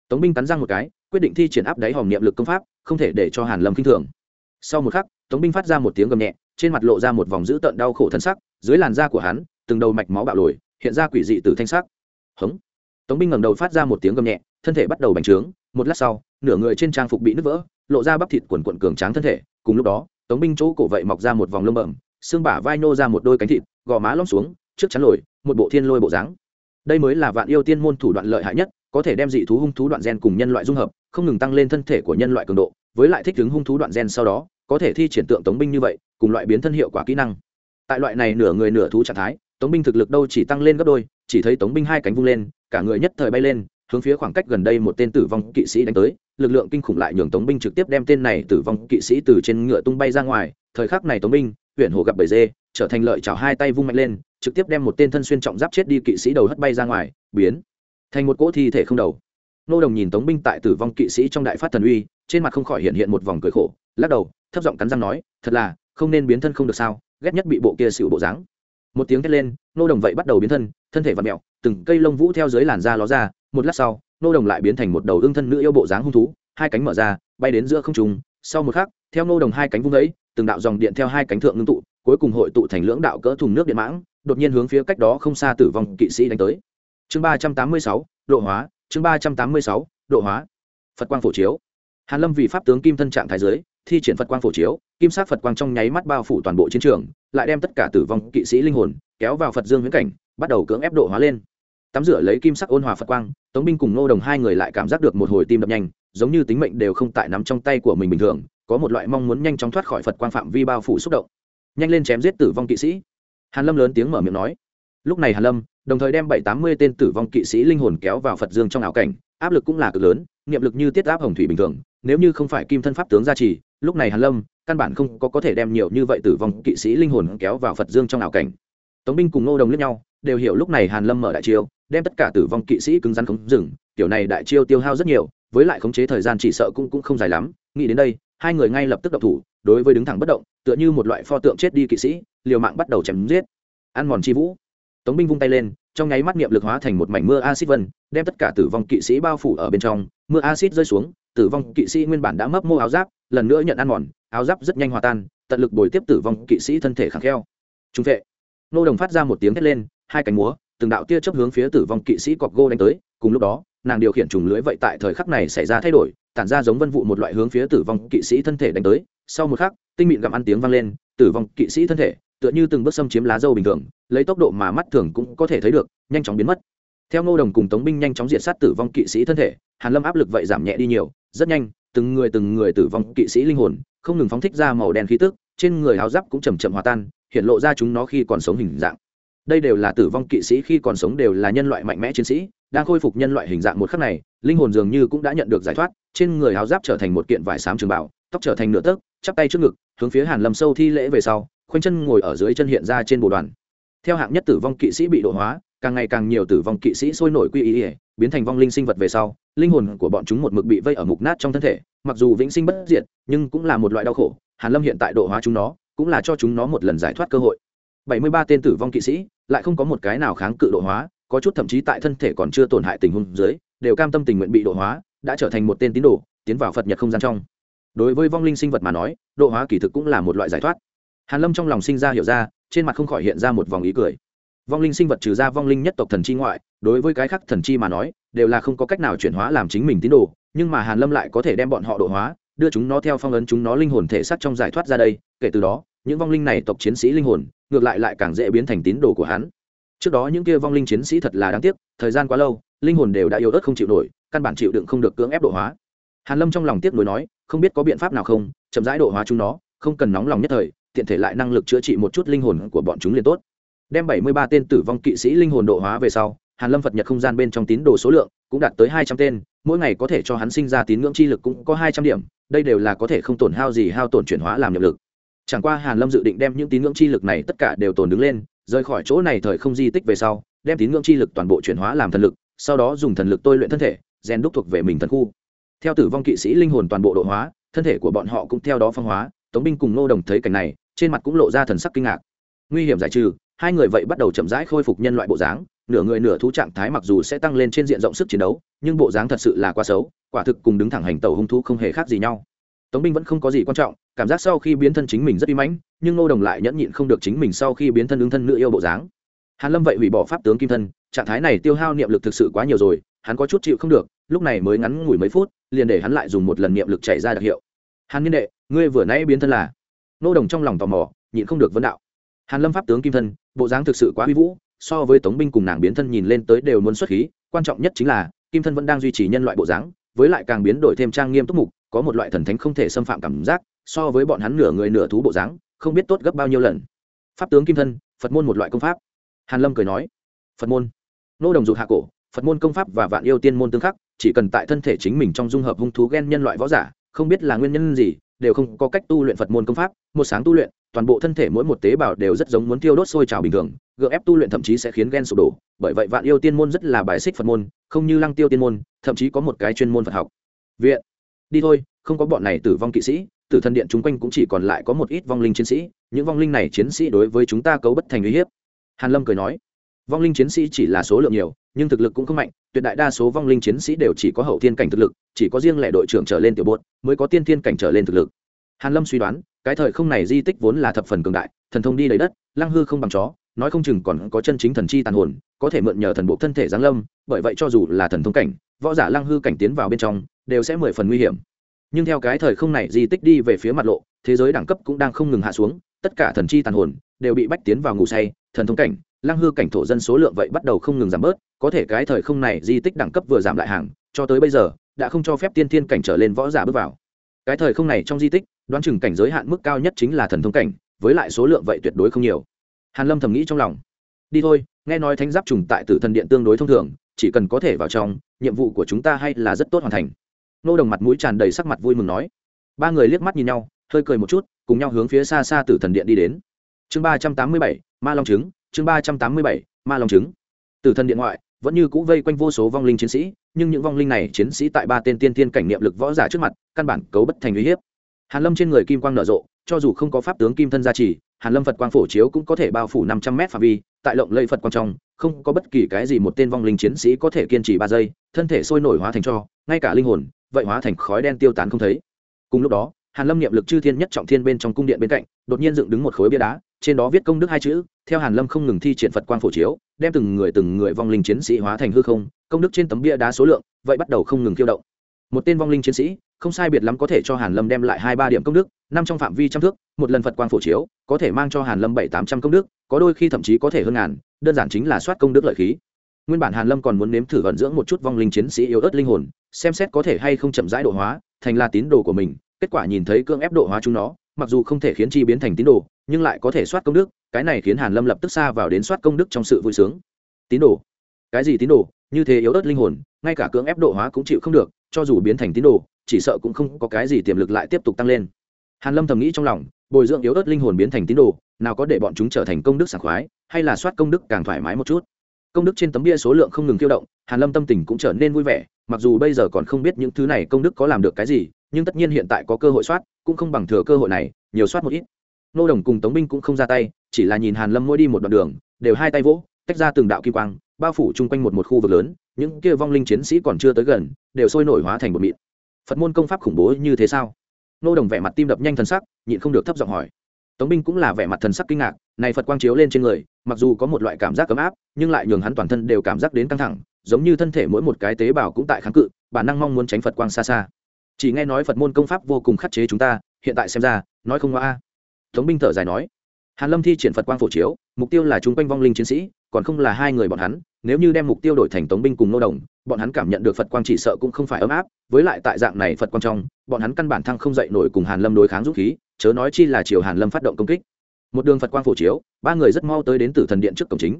Tống binh cắn răng một cái, quyết định thi triển áp đáy hòm niệm lực công pháp, không thể để cho hàn lâm kinh thường sau một khắc, tống binh phát ra một tiếng gầm nhẹ, trên mặt lộ ra một vòng dữ tợn đau khổ thân sắc, dưới làn da của hắn, từng đầu mạch máu bạo lồi, hiện ra quỷ dị từ thanh sắc. Hống. Tống binh ngẩng đầu phát ra một tiếng gầm nhẹ, thân thể bắt đầu bành trướng, một lát sau, nửa người trên trang phục bị nứt vỡ, lộ ra bắp thịt quần quận cường tráng thân thể, cùng lúc đó, tống binh chỗ cổ vậy mọc ra một vòng lông bẩm, xương bả vai nô ra một đôi cánh thịt, gò má lõm xuống, trước chắn lồi, một bộ thiên lôi bộ dáng. Đây mới là vạn yêu tiên môn thủ đoạn lợi hại nhất, có thể đem dị thú hung thú đoạn gen cùng nhân loại dung hợp, không ngừng tăng lên thân thể của nhân loại cường độ với lại thích ứng hung thú đoạn gen sau đó, có thể thi triển tượng tống binh như vậy, cùng loại biến thân hiệu quả kỹ năng. Tại loại này nửa người nửa thú trạng thái, tống binh thực lực đâu chỉ tăng lên gấp đôi, chỉ thấy tống binh hai cánh vung lên, cả người nhất thời bay lên, hướng phía khoảng cách gần đây một tên tử vong kỵ sĩ đánh tới. Lực lượng kinh khủng lại nhường tống binh trực tiếp đem tên này tử vong kỵ sĩ từ trên ngựa tung bay ra ngoài. Thời khắc này tống binh, huyện hồ gặp bầy dê, trở thành lợi chảo hai tay vung mạnh lên, trực tiếp đem một tên thân xuyên trọng giáp chết đi kỵ sĩ đầu hất bay ra ngoài, biến thành một cỗ thi thể không đầu nô đồng nhìn tống binh tại tử vong kỵ sĩ trong đại phát thần uy, trên mặt không khỏi hiện hiện một vòng cười khổ, lắc đầu, thấp giọng cắn răng nói, thật là, không nên biến thân không được sao, ghét nhất bị bộ kia xịu bộ dáng. Một tiếng thét lên, nô đồng vậy bắt đầu biến thân thân thể v ặ mẹo từng cây lông vũ theo dưới làn da ló ra, một lát sau, nô đồng lại biến thành một đầu ương thân nữ yêu bộ dáng hung thú, hai cánh mở ra, bay đến giữa không trùng sau một khắc, theo nô đồng hai cánh vung ấy từng đạo dòng điện theo hai cánh thượng ngưng tụ, cuối cùng hội tụ thành lưỡng đạo cỡ thùng nước điện mãng, đột nhiên hướng phía cách đó không xa tử vong kỵ sĩ đánh tới. Chương ba trăm tám mươi sáu, độ hóa chương ba trăm tám mươi sáu, độ hóa. Phật quang phổ chiếu. Hàn lâm vì pháp tướng kim thân trạng thái giới, thi triển phật quang phổ chiếu, kim sát phật quang trong nháy mắt bao phủ toàn bộ chiến trường, lại đem tất cả tử vong kỵ sĩ linh hồn kéo vào phật dương huyễn cảnh, bắt đầu cưỡng ép độ hóa lên. Tắm rửa lấy kim sắc ôn hòa phật quang, tống binh cùng nô đồng hai người lại cảm giác được một hồi tim đập nhanh, giống như tính mệnh đều không tại nắm trong tay của mình bình thường, có một loại mong muốn nhanh chóng thoát khỏi phật quang phạm vi bao phủ xúc động. Nhanh lên chém giết tử vong kỵ sĩ. Hàn lâm lớn tiếng mở miệng nói. Lúc này hàn lâm đồng thời đem bảy tám mươi tên tử vong kỵ sĩ linh hồn kéo vào phật dương trong ảo cảnh. Áp lực cũng là cực lớn, niệm lực như tiết áp hồng thủy bình thường, nếu như không phải kim thân pháp tướng gia trì, lúc này hàn lâm, căn bản không có có thể đem nhiều như vậy tử vong kỵ sĩ linh hồn kéo vào phật dương trong ảo cảnh. Tống binh cùng ngô đồng lẫn nhau, đều hiểu lúc này hàn lâm mở đại chiêu, đem tất cả tử vong kỵ sĩ cứng rắn khống rừng kiểu này đại chiêu tiêu hao rất nhiều, với lại khống chế thời gian chỉ sợ cũng cũng không dài lắm, nghĩ đến đây, hai người ngay lập tức độc thủ, đối với đứng thẳng bất động, tựa như một loại pho tượng chết đi kỵ sĩ, liều mạng bắt đầu chém giết. Ăn mòn chi vũ tống binh vung tay lên, trong nháy mắt niệm lực hóa thành một mảnh mưa acid vân, đem tất cả tử vong kỵ sĩ bao phủ ở bên trong. Mưa acid rơi xuống, tử vong kỵ sĩ nguyên bản đã mấp mô áo giáp, lần nữa nhận ăn mòn, áo giáp rất nhanh hòa tan, tận lực bồi tiếp tử vong kỵ sĩ thân thể khẳng kheo. Trung vệ. Nô đồng phát ra một tiếng thét lên, hai cánh múa, từng đạo tia chớp hướng phía tử vong kỵ sĩ cọc gô đánh tới. Cùng lúc đó, nàng điều khiển trùng lưới vậy tại thời khắc này xảy ra thay đổi, tản ra giống vân vụ một loại hướng phía tử vong kỵ sĩ thân thể đánh tới. Sau một khắc, tinh mịn gặm ăn tiếng vang lên, tử vong kỵ sĩ thân thể tựa như từng bước xâm chiếm lá dâu bình thường, lấy tốc độ mà mắt thường cũng có thể thấy được, nhanh chóng biến mất. Theo ngô đồng cùng tống binh nhanh chóng diệt sát tử vong kỵ sĩ thân thể, hàn lâm áp lực vậy giảm nhẹ đi nhiều, rất nhanh, từng người từng người tử vong kỵ sĩ linh hồn, không ngừng phóng thích ra màu đen khí tức, trên người áo giáp cũng chầm chậm hòa tan, hiện lộ ra chúng nó khi còn sống hình dạng. Đây đều là tử vong kỵ sĩ khi còn sống đều là nhân loại mạnh mẽ chiến sĩ, đang khôi phục nhân loại hình dạng một khắc này, linh hồn dường như cũng đã nhận được giải thoát, trên người áo giáp trở thành một kiện vải xám trường bảo tóc trở thành nửa tấc, chắp tay trước ngực, hướng phía hàn lâm sâu thi lễ về sau khoanh chân ngồi ở dưới chân hiện ra trên bộ đoàn. Theo hạng nhất tử vong kỵ sĩ bị độ hóa, càng ngày càng nhiều tử vong kỵ sĩ sôi nổi quy ý ỉa biến thành vong linh sinh vật về sau, linh hồn của bọn chúng một mực bị vây ở mục nát trong thân thể, mặc dù vĩnh sinh bất diệt, nhưng cũng là một loại đau khổ. Hàn lâm hiện tại độ hóa chúng nó, cũng là cho chúng nó một lần giải thoát cơ hội. Bảy mươi ba tên tử vong kỵ sĩ, lại không có một cái nào kháng cự độ hóa, có chút thậm chí tại thân thể còn chưa tổn hại tình huống dưới, đều cam tâm tình nguyện bị độ hóa, đã trở thành một tên tín đồ, tiến vào phật nhật không gian trong. Đối với vong linh sinh vật mà nói, độ hóa kỳ thực cũng là một loại giải thoát hàn lâm trong lòng sinh ra hiểu ra, trên mặt không khỏi hiện ra một vòng ý cười. Vong linh sinh vật trừ ra vong linh nhất tộc thần chi ngoại, đối với cái khác thần chi mà nói, đều là không có cách nào chuyển hóa làm chính mình tín đồ, nhưng mà hàn lâm lại có thể đem bọn họ độ hóa, đưa chúng nó theo phong ấn chúng nó linh hồn thể xác trong giải thoát ra đây, kể từ đó, những vong linh này tộc chiến sĩ linh hồn, ngược lại lại càng dễ biến thành tín đồ của hắn. Trước đó những kia vong linh chiến sĩ thật là đáng tiếc, thời gian quá lâu, linh hồn đều đã yếu ớt không chịu nổi, căn bản chịu đựng không được cưỡng ép độ hóa. Hàn lâm trong lòng tiếc nuối nói, không biết có biện pháp nào không, chậm rãi độ hóa chúng nó, không cần nóng lòng nhất thời tiện thể lại năng lực chữa trị một chút linh hồn của bọn chúng liền tốt. Đem bảy mươi ba tên tử vong kỵ sĩ linh hồn độ hóa về sau, hàn lâm phật nhật không gian bên trong tín đồ số lượng cũng đạt tới hai trăm tên, mỗi ngày có thể cho hắn sinh ra tín ngưỡng chi lực cũng có hai trăm điểm, đây đều là có thể không tổn hao gì hao tổn chuyển hóa làm nhập lực. Chẳng qua hàn lâm dự định đem những tín ngưỡng chi lực này tất cả đều tồn đứng lên, rời khỏi chỗ này thời không di tích về sau, đem tín ngưỡng chi lực toàn bộ chuyển hóa làm thần lực, sau đó dùng thần lực tôi luyện thân thể, rèn đúc thuộc về mình thần khu. Theo tử vong kỵ sĩ linh hồn toàn bộ độ hóa, thân thể của bọn họ cũng theo đó phong hóa, tống binh cùng nô đồng thấy cảnh này trên mặt cũng lộ ra thần sắc kinh ngạc. Nguy hiểm giải trừ, hai người vậy bắt đầu chậm rãi khôi phục nhân loại bộ dáng, nửa người nửa thú trạng thái mặc dù sẽ tăng lên trên diện rộng sức chiến đấu, nhưng bộ dáng thật sự là quá xấu, quả thực cùng đứng thẳng hành tàu hung thú không hề khác gì nhau. Tống binh vẫn không có gì quan trọng, cảm giác sau khi biến thân chính mình rất uy mãnh, nhưng nô đồng lại nhẫn nhịn không được chính mình sau khi biến thân ứng thân nữ yêu bộ dáng. Hàn lâm vậy hủy bỏ pháp tướng kim thân, trạng thái này tiêu hao niệm lực thực sự quá nhiều rồi, hắn có chút chịu không được, lúc này mới ngắn ngủi mấy phút, liền để hắn lại dùng một lần niệm lực chạy ra đặc hiệu. Hàn niên đệ, ngươi vừa nãy biến thân là nô đồng trong lòng tò mò, nhịn không được vấn đạo. Hàn lâm pháp tướng kim thân, bộ dáng thực sự quá uy vũ, so với tống binh cùng nàng biến thân nhìn lên tới đều muốn xuất khí, quan trọng nhất chính là, kim thân vẫn đang duy trì nhân loại bộ dáng, với lại càng biến đổi thêm trang nghiêm túc mục, có một loại thần thánh không thể xâm phạm cảm giác, so với bọn hắn nửa người nửa thú bộ dáng, không biết tốt gấp bao nhiêu lần. Pháp tướng kim thân, phật môn một loại công pháp. Hàn lâm cười nói, phật môn. Nô đồng dục hạ cổ, phật môn công pháp và vạn yêu tiên môn tương khắc, chỉ cần tại thân thể chính mình trong dung hợp hung thú ghen nhân loại võ giả, không biết là nguyên nhân gì đều không có cách tu luyện phật môn công pháp, một sáng tu luyện, toàn bộ thân thể mỗi một tế bào đều rất giống muốn tiêu đốt sôi trào bình thường, gượng ép tu luyện thậm chí sẽ khiến ghen sụp đổ, bởi vậy vạn yêu tiên môn rất là bài xích phật môn, không như lăng tiêu tiên môn, thậm chí có một cái chuyên môn phật học. Viện. Đi thôi, không có bọn này tử vong kỵ sĩ, tử thần điện chung quanh cũng chỉ còn lại có một ít vong linh chiến sĩ, những vong linh này chiến sĩ đối với chúng ta cấu bất thành uy hiếp. Hàn lâm cười nói vong linh chiến sĩ chỉ là số lượng nhiều, nhưng thực lực cũng không mạnh, tuyệt đại đa số vong linh chiến sĩ đều chỉ có hậu thiên cảnh thực lực, chỉ có riêng lẻ đội trưởng trở lên tiểu bột mới có tiên thiên cảnh trở lên thực lực. Hàn lâm suy đoán, cái thời không này di tích vốn là thập phần cường đại, thần thông đi lấy đất, lăng hư không bằng chó, nói không chừng còn có chân chính thần chi tàn hồn, có thể mượn nhờ thần bộ thân thể giáng lâm, bởi vậy cho dù là thần thông cảnh, võ giả lăng hư cảnh tiến vào bên trong, đều sẽ mười phần nguy hiểm. Nhưng theo cái thời không này di tích đi về phía mặt lộ, thế giới đẳng cấp cũng đang không ngừng hạ xuống, tất cả thần chi tàn hồn đều bị bách tiến vào ngủ say, thần thông cảnh lăng hư cảnh thổ dân số lượng vậy bắt đầu không ngừng giảm bớt, có thể cái thời không này di tích đẳng cấp vừa giảm lại hàng, cho tới bây giờ, đã không cho phép tiên thiên cảnh trở lên võ giả bước vào. Cái thời không này trong di tích, đoán chừng cảnh giới hạn mức cao nhất chính là thần thông cảnh, với lại số lượng vậy tuyệt đối không nhiều. Hàn lâm thầm nghĩ trong lòng. Đi thôi, nghe nói thánh giáp trùng tại tử thần điện tương đối thông thường, chỉ cần có thể vào trong, nhiệm vụ của chúng ta hay là rất tốt hoàn thành. Nô đồng mặt mũi tràn đầy sắc mặt vui mừng nói. Ba người liếc mắt nhìn nhau, hơi cười một chút, cùng nhau hướng phía xa xa tử thần điện đi đến. Chương ba trăm tám mươi bảy, ma long trứng chương ba trăm tám mươi bảy, ma long trứng. Tử thần điện ngoại, vẫn như cũ vây quanh vô số vong linh chiến sĩ, nhưng những vong linh này chiến sĩ tại ba tên tiên tiên cảnh niệm lực võ giả trước mặt, căn bản cấu bất thành uy hiếp. Hàn lâm trên người kim quang nở rộ, cho dù không có pháp tướng kim thân gia trì, hàn lâm phật quang phổ chiếu cũng có thể bao phủ năm trăm mét phạm vi, tại lộng lây phật quang trong, không có bất kỳ cái gì một tên vong linh chiến sĩ có thể kiên trì ba giây, thân thể sôi nổi hóa thành cho, ngay cả linh hồn, vậy hóa thành khói đen tiêu tán không thấy. Cùng lúc đó, hàn lâm niệm lực chư thiên nhất trọng thiên bên trong cung điện bên cạnh, đột nhiên dựng đứng một khối bia đá trên đó viết công đức hai chữ, theo hàn lâm không ngừng thi triển phật quang phổ chiếu, đem từng người từng người vong linh chiến sĩ hóa thành hư không, công đức trên tấm bia đá số lượng, vậy bắt đầu không ngừng khiêu động. Một tên vong linh chiến sĩ, không sai biệt lắm có thể cho hàn lâm đem lại hai ba điểm công đức, năm trong phạm vi trăm thước, một lần phật quang phổ chiếu, có thể mang cho hàn lâm bảy tám trăm công đức, có đôi khi thậm chí có thể hơn ngàn, đơn giản chính là soát công đức lợi khí. Nguyên bản hàn lâm còn muốn nếm thử vận dưỡng một chút vong linh chiến sĩ yếu ớt linh hồn, xem xét có thể hay không chậm rãi độ hóa, thành là tín đồ của mình, kết quả nhìn thấy cương ép độ hóa chúng nó, mặc dù không thể khiến chi biến thành tín đồ nhưng lại có thể soát công đức, cái này khiến hàn lâm lập tức xa vào đến soát công đức trong sự vui sướng. Tín đồ, cái gì tín đồ? Như thế yếu ớt linh hồn, ngay cả cưỡng ép độ hóa cũng chịu không được, cho dù biến thành tín đồ, chỉ sợ cũng không có cái gì tiềm lực lại tiếp tục tăng lên. Hàn lâm thầm nghĩ trong lòng, bồi dưỡng yếu ớt linh hồn biến thành tín đồ, nào có để bọn chúng trở thành công đức sảng khoái, hay là soát công đức càng thoải mái một chút. Công đức trên tấm bia số lượng không ngừng tiêu động, hàn lâm tâm tình cũng trở nên vui vẻ, mặc dù bây giờ còn không biết những thứ này công đức có làm được cái gì, nhưng tất nhiên hiện tại có cơ hội soát, cũng không bằng thừa cơ hội này, nhiều soát một ít nô đồng cùng tống binh cũng không ra tay, chỉ là nhìn hàn lâm mỗi đi một đoạn đường, đều hai tay vỗ, tách ra từng đạo kim quang, bao phủ chung quanh một một khu vực lớn, những kia vong linh chiến sĩ còn chưa tới gần, đều sôi nổi hóa thành một mịn. Phật môn công pháp khủng bố như thế sao? Nô đồng vẻ mặt tim đập nhanh thần sắc, nhịn không được thấp giọng hỏi. Tống binh cũng là vẻ mặt thần sắc kinh ngạc, này phật quang chiếu lên trên người, mặc dù có một loại cảm giác ấm áp, nhưng lại nhường hắn toàn thân đều cảm giác đến căng thẳng, giống như thân thể mỗi một cái tế bào cũng tại kháng cự, bản năng mong muốn tránh phật quang xa xa. Chỉ nghe nói phật môn công pháp vô cùng khắc chế chúng ta, hiện tại xem ra, nói không hoa tống binh thở dài nói, hàn lâm thi triển phật quang phổ chiếu, mục tiêu là chúng quanh vong linh chiến sĩ, còn không là hai người bọn hắn. Nếu như đem mục tiêu đổi thành tống binh cùng nô đồng, bọn hắn cảm nhận được phật quang chỉ sợ cũng không phải ấm áp. Với lại tại dạng này phật quang trong, bọn hắn căn bản thăng không dậy nổi cùng hàn lâm đối kháng dũng khí, chớ nói chi là chiều hàn lâm phát động công kích. Một đường phật quang phổ chiếu, ba người rất mau tới đến tử thần điện trước cổng chính.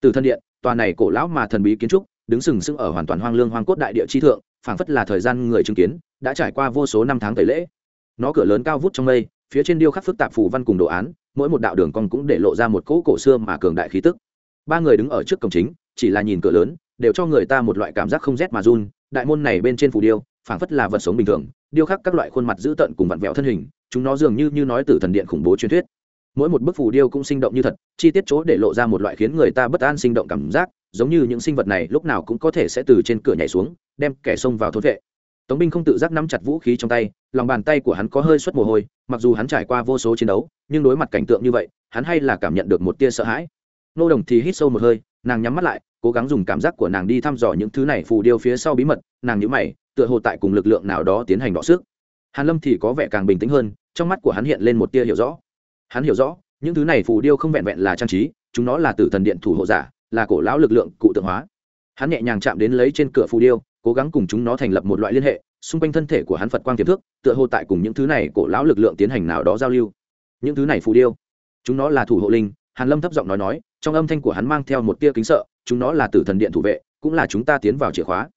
Tử thần điện, tòa này cổ lão mà thần bí kiến trúc, đứng sừng sững ở hoàn toàn hoang lương hoang cốt đại địa chi thượng, phảng phất là thời gian người chứng kiến, đã trải qua vô số năm tháng tẩy lễ. Nó cửa lớn cao vút trong mây phía trên điêu khắc phức tạp phù văn cùng đồ án, mỗi một đạo đường cong cũng để lộ ra một cỗ cổ xưa mà cường đại khí tức. Ba người đứng ở trước cổng chính, chỉ là nhìn cửa lớn, đều cho người ta một loại cảm giác không rét mà run. Đại môn này bên trên phù điêu, phảng phất là vật sống bình thường, điêu khắc các loại khuôn mặt dữ tợn cùng vặn vẹo thân hình, chúng nó dường như như nói từ thần điện khủng bố truyền thuyết. Mỗi một bức phù điêu cũng sinh động như thật, chi tiết chỗ để lộ ra một loại khiến người ta bất an sinh động cảm giác, giống như những sinh vật này lúc nào cũng có thể sẽ từ trên cửa nhảy xuống, đem kẻ xông vào thôn vệ tống binh không tự giác nắm chặt vũ khí trong tay, lòng bàn tay của hắn có hơi suất mồ hôi, mặc dù hắn trải qua vô số chiến đấu, nhưng đối mặt cảnh tượng như vậy, hắn hay là cảm nhận được một tia sợ hãi. Nô đồng thì hít sâu một hơi, nàng nhắm mắt lại, cố gắng dùng cảm giác của nàng đi thăm dò những thứ này phù điêu phía sau bí mật, nàng nhữ mày, tựa hồ tại cùng lực lượng nào đó tiến hành đọ sức. Hàn lâm thì có vẻ càng bình tĩnh hơn, trong mắt của hắn hiện lên một tia hiểu rõ. Hắn hiểu rõ, những thứ này phù điêu không vẹn vẹn là trang trí, chúng nó là tử thần điện thủ hộ giả, là cổ lão lực lượng cụ tượng hóa. Hắn nhẹ nhàng chạm đến lấy trên cửa phù điêu cố gắng cùng chúng nó thành lập một loại liên hệ, xung quanh thân thể của hắn phật quang tiềm thức, tựa hồ tại cùng những thứ này cổ lão lực lượng tiến hành nào đó giao lưu. Những thứ này phù điêu, chúng nó là thủ hộ linh, hàn lâm thấp giọng nói nói, trong âm thanh của hắn mang theo một tia kính sợ, chúng nó là tử thần điện thủ vệ, cũng là chúng ta tiến vào chìa khóa.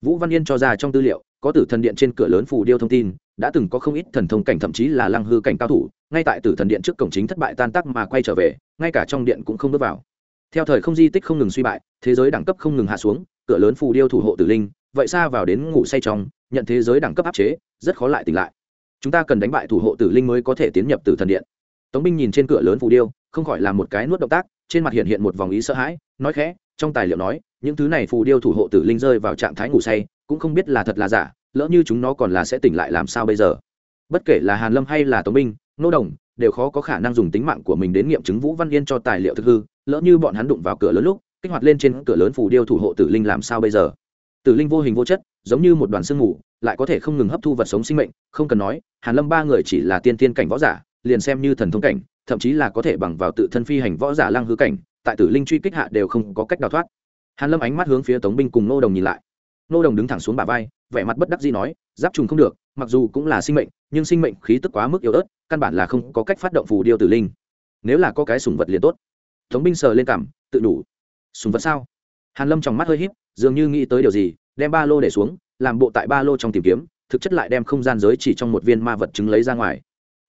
Vũ văn yên cho ra trong tư liệu, có tử thần điện trên cửa lớn phù điêu thông tin, đã từng có không ít thần thông cảnh thậm chí là lăng hư cảnh cao thủ, ngay tại tử thần điện trước cổng chính thất bại tan tác mà quay trở về, ngay cả trong điện cũng không bước vào. Theo thời không di tích không ngừng suy bại, thế giới đẳng cấp không ngừng hạ xuống, cửa lớn phù điêu thủ hộ tử linh vậy xa vào đến ngủ say trong, nhận thế giới đẳng cấp áp chế, rất khó lại tỉnh lại. Chúng ta cần đánh bại thủ hộ tử linh mới có thể tiến nhập tử thần điện. Tống binh nhìn trên cửa lớn phù điêu, không khỏi làm một cái nuốt động tác, trên mặt hiện hiện một vòng ý sợ hãi, nói khẽ, trong tài liệu nói, những thứ này phù điêu thủ hộ tử linh rơi vào trạng thái ngủ say, cũng không biết là thật là giả, lỡ như chúng nó còn là sẽ tỉnh lại làm sao bây giờ. Bất kể là hàn lâm hay là tống binh, nô đồng, đều khó có khả năng dùng tính mạng của mình đến nghiệm chứng vũ văn yên cho tài liệu thực hư, lỡ như bọn hắn đụng vào cửa lớn lúc, kích hoạt lên trên cửa lớn phù điêu thủ hộ tử linh làm sao bây giờ? Tử linh vô hình vô chất, giống như một đoàn sương mù, lại có thể không ngừng hấp thu vật sống sinh mệnh, không cần nói, hàn lâm ba người chỉ là tiên tiên cảnh võ giả, liền xem như thần thông cảnh, thậm chí là có thể bằng vào tự thân phi hành võ giả lăng hư cảnh, tại tử linh truy kích hạ đều không có cách đào thoát. Hàn lâm ánh mắt hướng phía tống binh cùng nô đồng nhìn lại. Nô đồng đứng thẳng xuống bả vai, vẻ mặt bất đắc dĩ nói, giáp trùng không được, mặc dù cũng là sinh mệnh, nhưng sinh mệnh khí tức quá mức yếu ớt, căn bản là không có cách phát động phù điêu tử linh. Nếu là có cái sùng vật liền tốt. Tống binh sờ lên cảm, tự đủ. Sùng vật sao? Hàn lâm trong mắt hơi híp dường như nghĩ tới điều gì, đem ba lô để xuống, làm bộ tại ba lô trong tìm kiếm, thực chất lại đem không gian giới chỉ trong một viên ma vật trứng lấy ra ngoài.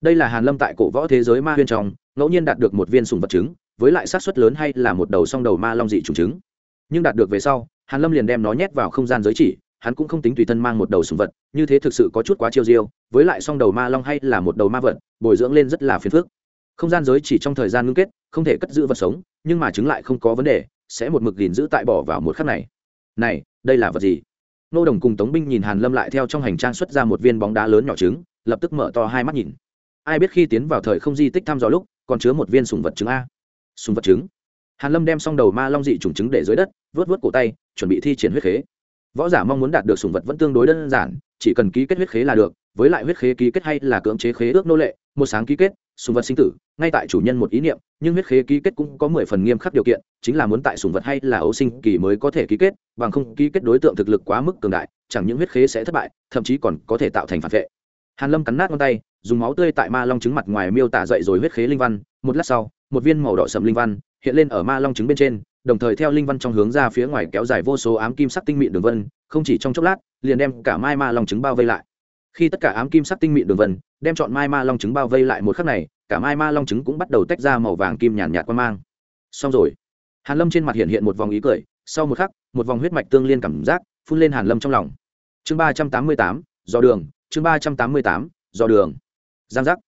Đây là hàn lâm tại cổ võ thế giới ma huyên trong, ngẫu nhiên đạt được một viên sùng vật trứng với lại sát suất lớn hay là một đầu song đầu ma long dị trùng trứng nhưng đạt được về sau, hàn lâm liền đem nó nhét vào không gian giới chỉ, hắn cũng không tính tùy thân mang một đầu sùng vật, như thế thực sự có chút quá chiêu diêu, với lại song đầu ma long hay là một đầu ma vật, bồi dưỡng lên rất là phiền phức. Không gian giới chỉ trong thời gian ngưng kết, không thể cất giữ vật sống, nhưng mà trứng lại không có vấn đề, sẽ một mực gìn giữ tại bỏ vào một khắc này này, đây là vật gì? Nô đồng cùng tống binh nhìn hàn lâm lại theo trong hành trang xuất ra một viên bóng đá lớn nhỏ trứng, lập tức mở to hai mắt nhìn. Ai biết khi tiến vào thời không di tích thăm dò lúc, còn chứa một viên sùng vật trứng a. Sùng vật trứng? Hàn lâm đem xong đầu ma long dị trùng trứng để dưới đất vớt vớt cổ tay, chuẩn bị thi triển huyết khế. Võ giả mong muốn đạt được sùng vật vẫn tương đối đơn giản, chỉ cần ký kết huyết khế là được với lại huyết khế ký kết hay là cưỡng chế khế ước nô lệ, một sáng ký kết, sùng vật sinh tử, ngay tại chủ nhân một ý niệm, nhưng huyết khế ký kết cũng có mười phần nghiêm khắc điều kiện, chính là muốn tại sùng vật hay là ấu sinh kỳ mới có thể ký kết, bằng không ký kết đối tượng thực lực quá mức cường đại, chẳng những huyết khế sẽ thất bại, thậm chí còn có thể tạo thành phản vệ. Hàn lâm cắn nát ngón tay, dùng máu tươi tại ma long trứng mặt ngoài miêu tả dậy rồi huyết khế linh văn, một lát sau, một viên màu đỏ sầm linh văn hiện lên ở ma long trứng bên trên, đồng thời theo linh văn trong hướng ra phía ngoài kéo dài vô số ám kim sắc tinh mịn đường vân, không chỉ trong chốc lát, liền đem cả mai ma long trứng bao vây lại khi tất cả ám kim sắc tinh mịn đường vân, đem chọn mai ma long trứng bao vây lại một khắc này, cả mai ma long trứng cũng bắt đầu tách ra màu vàng kim nhàn nhạt qua mang. Xong rồi, hàn lâm trên mặt hiện hiện một vòng ý cười, sau một khắc, một vòng huyết mạch tương liên cảm giác phun lên hàn lâm trong lòng. Chương ba trăm tám mươi tám do đường, chương ba trăm tám mươi tám do đường. Giang giác.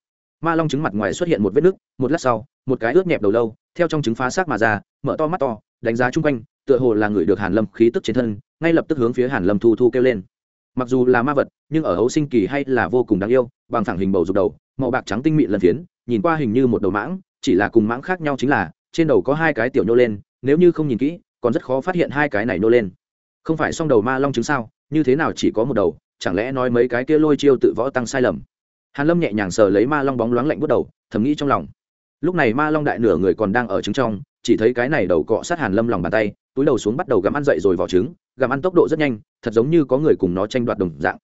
Ma long trứng mặt ngoài xuất hiện một vết nứt, một lát sau, một cái ướt nhẹp đầu lâu, theo trong trứng phá xác mà ra, mở to mắt to, đánh giá chung quanh, tựa hồ là người được hàn lâm khí tức trên thân, ngay lập tức hướng phía hàn lâm thu thu kêu lên mặc dù là ma vật, nhưng ở hấu sinh kỳ hay là vô cùng đáng yêu, bằng thẳng hình bầu dục đầu, màu bạc trắng tinh mịn lần phiến, nhìn qua hình như một đầu mãng, chỉ là cùng mãng khác nhau chính là, trên đầu có hai cái tiểu nhô lên, nếu như không nhìn kỹ, còn rất khó phát hiện hai cái này nô lên. Không phải song đầu ma long chứng sao, như thế nào chỉ có một đầu, chẳng lẽ nói mấy cái kia lôi chiêu tự võ tăng sai lầm? Hàn lâm nhẹ nhàng sờ lấy ma long bóng loáng lạnh bước đầu, thầm nghĩ trong lòng. Lúc này ma long đại nửa người còn đang ở trứng trong, chỉ thấy cái này đầu cọ sát hàn lâm lòng bàn tay túi đầu xuống bắt đầu gặm ăn dậy rồi vỏ trứng, gặm ăn tốc độ rất nhanh, thật giống như có người cùng nó tranh đoạt đồng dạng.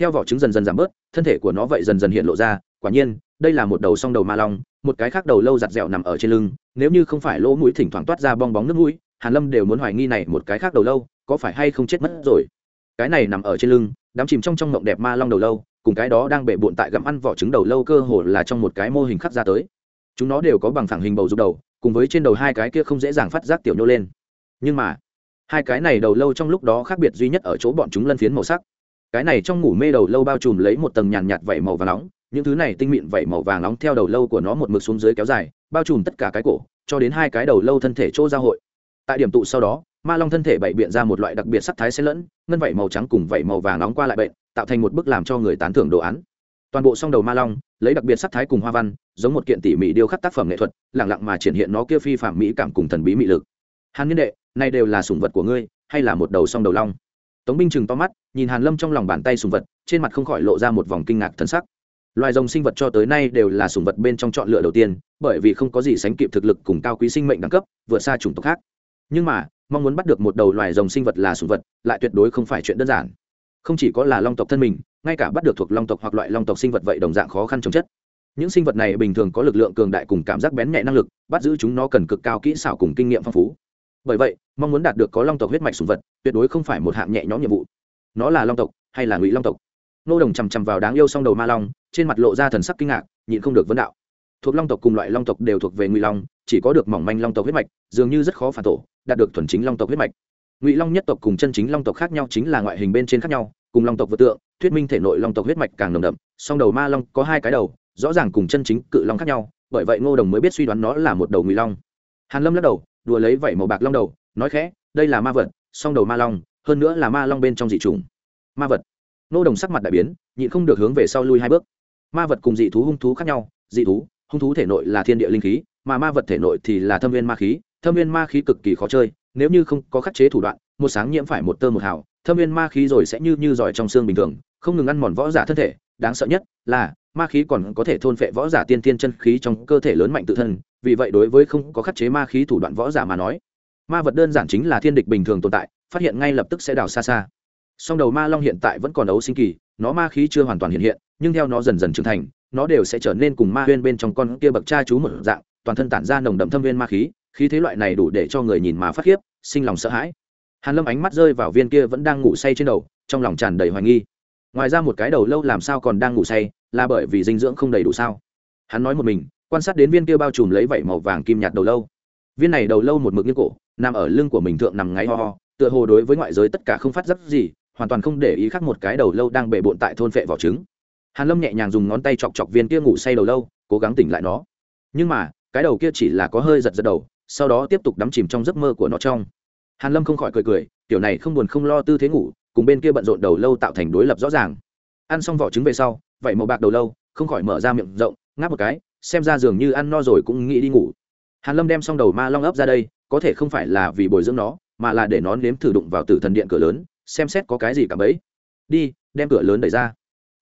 Theo vỏ trứng dần dần giảm bớt, thân thể của nó vậy dần dần hiện lộ ra, quả nhiên, đây là một đầu song đầu ma long, một cái khác đầu lâu giặt dẻo nằm ở trên lưng, nếu như không phải lỗ mũi thỉnh thoảng toát ra bong bóng nước mũi, hàn lâm đều muốn hoài nghi này một cái khác đầu lâu có phải hay không chết mất rồi. Cái này nằm ở trên lưng, đám chìm trong trong mộng đẹp ma long đầu lâu, cùng cái đó đang bể bụng tại gặm ăn vỏ trứng đầu lâu cơ hồ là trong một cái mô hình khắc ra tới. Chúng nó đều có bằng phẳng hình bầu dục đầu, cùng với trên đầu hai cái kia không dễ dàng phát giác tiểu nhô lên nhưng mà, hai cái này đầu lâu trong lúc đó khác biệt duy nhất ở chỗ bọn chúng lân phiến màu sắc. Cái này trong ngủ mê đầu lâu bao trùm lấy một tầng nhàn nhạt vẩy màu vàng nóng, những thứ này tinh mịn vẩy màu vàng nóng theo đầu lâu của nó một mực xuống dưới kéo dài, bao trùm tất cả cái cổ, cho đến hai cái đầu lâu thân thể chỗ giao hội. Tại điểm tụ sau đó, ma long thân thể bảy biện ra một loại đặc biệt sắc thái xen lẫn, ngân vẩy màu trắng cùng vẩy màu vàng nóng qua lại bệnh, tạo thành một bức làm cho người tán thưởng đồ án. Toàn bộ song đầu ma long, lấy đặc biệt sắc thái cùng hoa văn, giống một kiện tỉ mỉ điêu khắc tác phẩm nghệ thuật lẳng lặng mà triển hiện nó kia phi phạm mỹ cảm cùng thần bí mị lực. Hàn niên đệ này đều là sủng vật của ngươi, hay là một đầu song đầu long? Tống binh chừng to mắt, nhìn hàn lâm trong lòng bàn tay sủng vật, trên mặt không khỏi lộ ra một vòng kinh ngạc thần sắc. Loài rồng sinh vật cho tới nay đều là sủng vật bên trong chọn lựa đầu tiên, bởi vì không có gì sánh kịp thực lực cùng cao quý sinh mệnh đẳng cấp, vượt xa chủng tộc khác. Nhưng mà, mong muốn bắt được một đầu loài rồng sinh vật là sủng vật, lại tuyệt đối không phải chuyện đơn giản. Không chỉ có là long tộc thân mình, ngay cả bắt được thuộc long tộc hoặc loại long tộc sinh vật vậy đồng dạng khó khăn chống chất. Những sinh vật này bình thường có lực lượng cường đại cùng cảm giác bén nhẹ năng lực, bắt giữ chúng nó cần cực cao kỹ xảo cùng kinh nghiệm phong phú bởi vậy, mong muốn đạt được có long tộc huyết mạch sùng vật, tuyệt đối không phải một hạng nhẹ nhõm nhiệm vụ. Nó là long tộc, hay là ngụy long tộc? Nô đồng chằm chằm vào đáng yêu song đầu ma long, trên mặt lộ ra thần sắc kinh ngạc, nhịn không được vấn đạo. Thuộc long tộc cùng loại long tộc đều thuộc về ngụy long, chỉ có được mỏng manh long tộc huyết mạch, dường như rất khó phản tổ, đạt được thuần chính long tộc huyết mạch. Ngụy long nhất tộc cùng chân chính long tộc khác nhau chính là ngoại hình bên trên khác nhau, cùng long tộc vượt tượng, thuyết minh thể nội long tộc huyết mạch càng nồng đậm, song đầu ma long có hai cái đầu, rõ ràng cùng chân chính cự long khác nhau, bởi vậy ngô đồng mới biết suy đoán nó là một đầu ngụy long. Hàn lâm lắc đầu đùa lấy vảy màu bạc long đầu, nói khẽ, đây là ma vật, song đầu ma long, hơn nữa là ma long bên trong dị trùng ma vật? Nô đồng sắc mặt đại biến, nhịn không được hướng về sau lui hai bước. Ma vật cùng dị thú hung thú khác nhau, dị thú, hung thú thể nội là thiên địa linh khí, mà ma vật thể nội thì là thâm viên ma khí, thâm viên ma khí cực kỳ khó chơi, nếu như không có khắc chế thủ đoạn, một sáng nhiễm phải một tơ một hào, thâm viên ma khí rồi sẽ như như giỏi trong xương bình thường, không ngừng ăn mòn võ giả thân thể, đáng sợ nhất là, ma khí còn có thể thôn phệ võ giả tiên tiên chân khí trong cơ thể lớn mạnh tự thân vì vậy đối với không có khắc chế ma khí thủ đoạn võ giả mà nói, ma vật đơn giản chính là thiên địch bình thường tồn tại, phát hiện ngay lập tức sẽ đào xa xa. Song đầu ma long hiện tại vẫn còn ấu sinh kỳ, nó ma khí chưa hoàn toàn hiện hiện, nhưng theo nó dần dần trưởng thành, nó đều sẽ trở nên cùng ma huyên bên trong con kia bậc cha chú một dạng, toàn thân tản ra nồng đậm thâm viên ma khí khí thế loại này đủ để cho người nhìn mà phát khiếp, sinh lòng sợ hãi. Hàn lâm ánh mắt rơi vào viên kia vẫn đang ngủ say trên đầu, trong lòng tràn đầy hoài nghi. Ngoài ra một cái đầu lâu làm sao còn đang ngủ say, là bởi vì dinh dưỡng không đầy đủ sao? Hắn nói một mình quan sát đến viên kia bao trùm lấy vảy màu vàng kim nhạt đầu lâu. Viên này đầu lâu một mực như cổ, nằm ở lưng của mình thượng nằm ngáy ho ho, tựa hồ đối với ngoại giới tất cả không phát giác gì, hoàn toàn không để ý khác một cái đầu lâu đang bệ bộn tại thôn phệ vỏ trứng. Hàn lâm nhẹ nhàng dùng ngón tay chọc chọc viên kia ngủ say đầu lâu, cố gắng tỉnh lại nó. Nhưng mà, cái đầu kia chỉ là có hơi giật giật đầu, sau đó tiếp tục đắm chìm trong giấc mơ của nó trong. Hàn lâm không khỏi cười cười, tiểu này không buồn không lo tư thế ngủ, cùng bên kia bận rộn đầu lâu tạo thành đối lập rõ ràng. Ăn xong vỏ trứng về sau vậy màu bạc đầu lâu, không khỏi mở ra miệng rộng, ngáp một cái xem ra dường như ăn no rồi cũng nghĩ đi ngủ. Hàn lâm đem xong đầu ma long ấp ra đây, có thể không phải là vì bồi dưỡng nó, mà là để nó nếm thử đụng vào tử thần điện cửa lớn, xem xét có cái gì cả bấy. Đi, đem cửa lớn đẩy ra.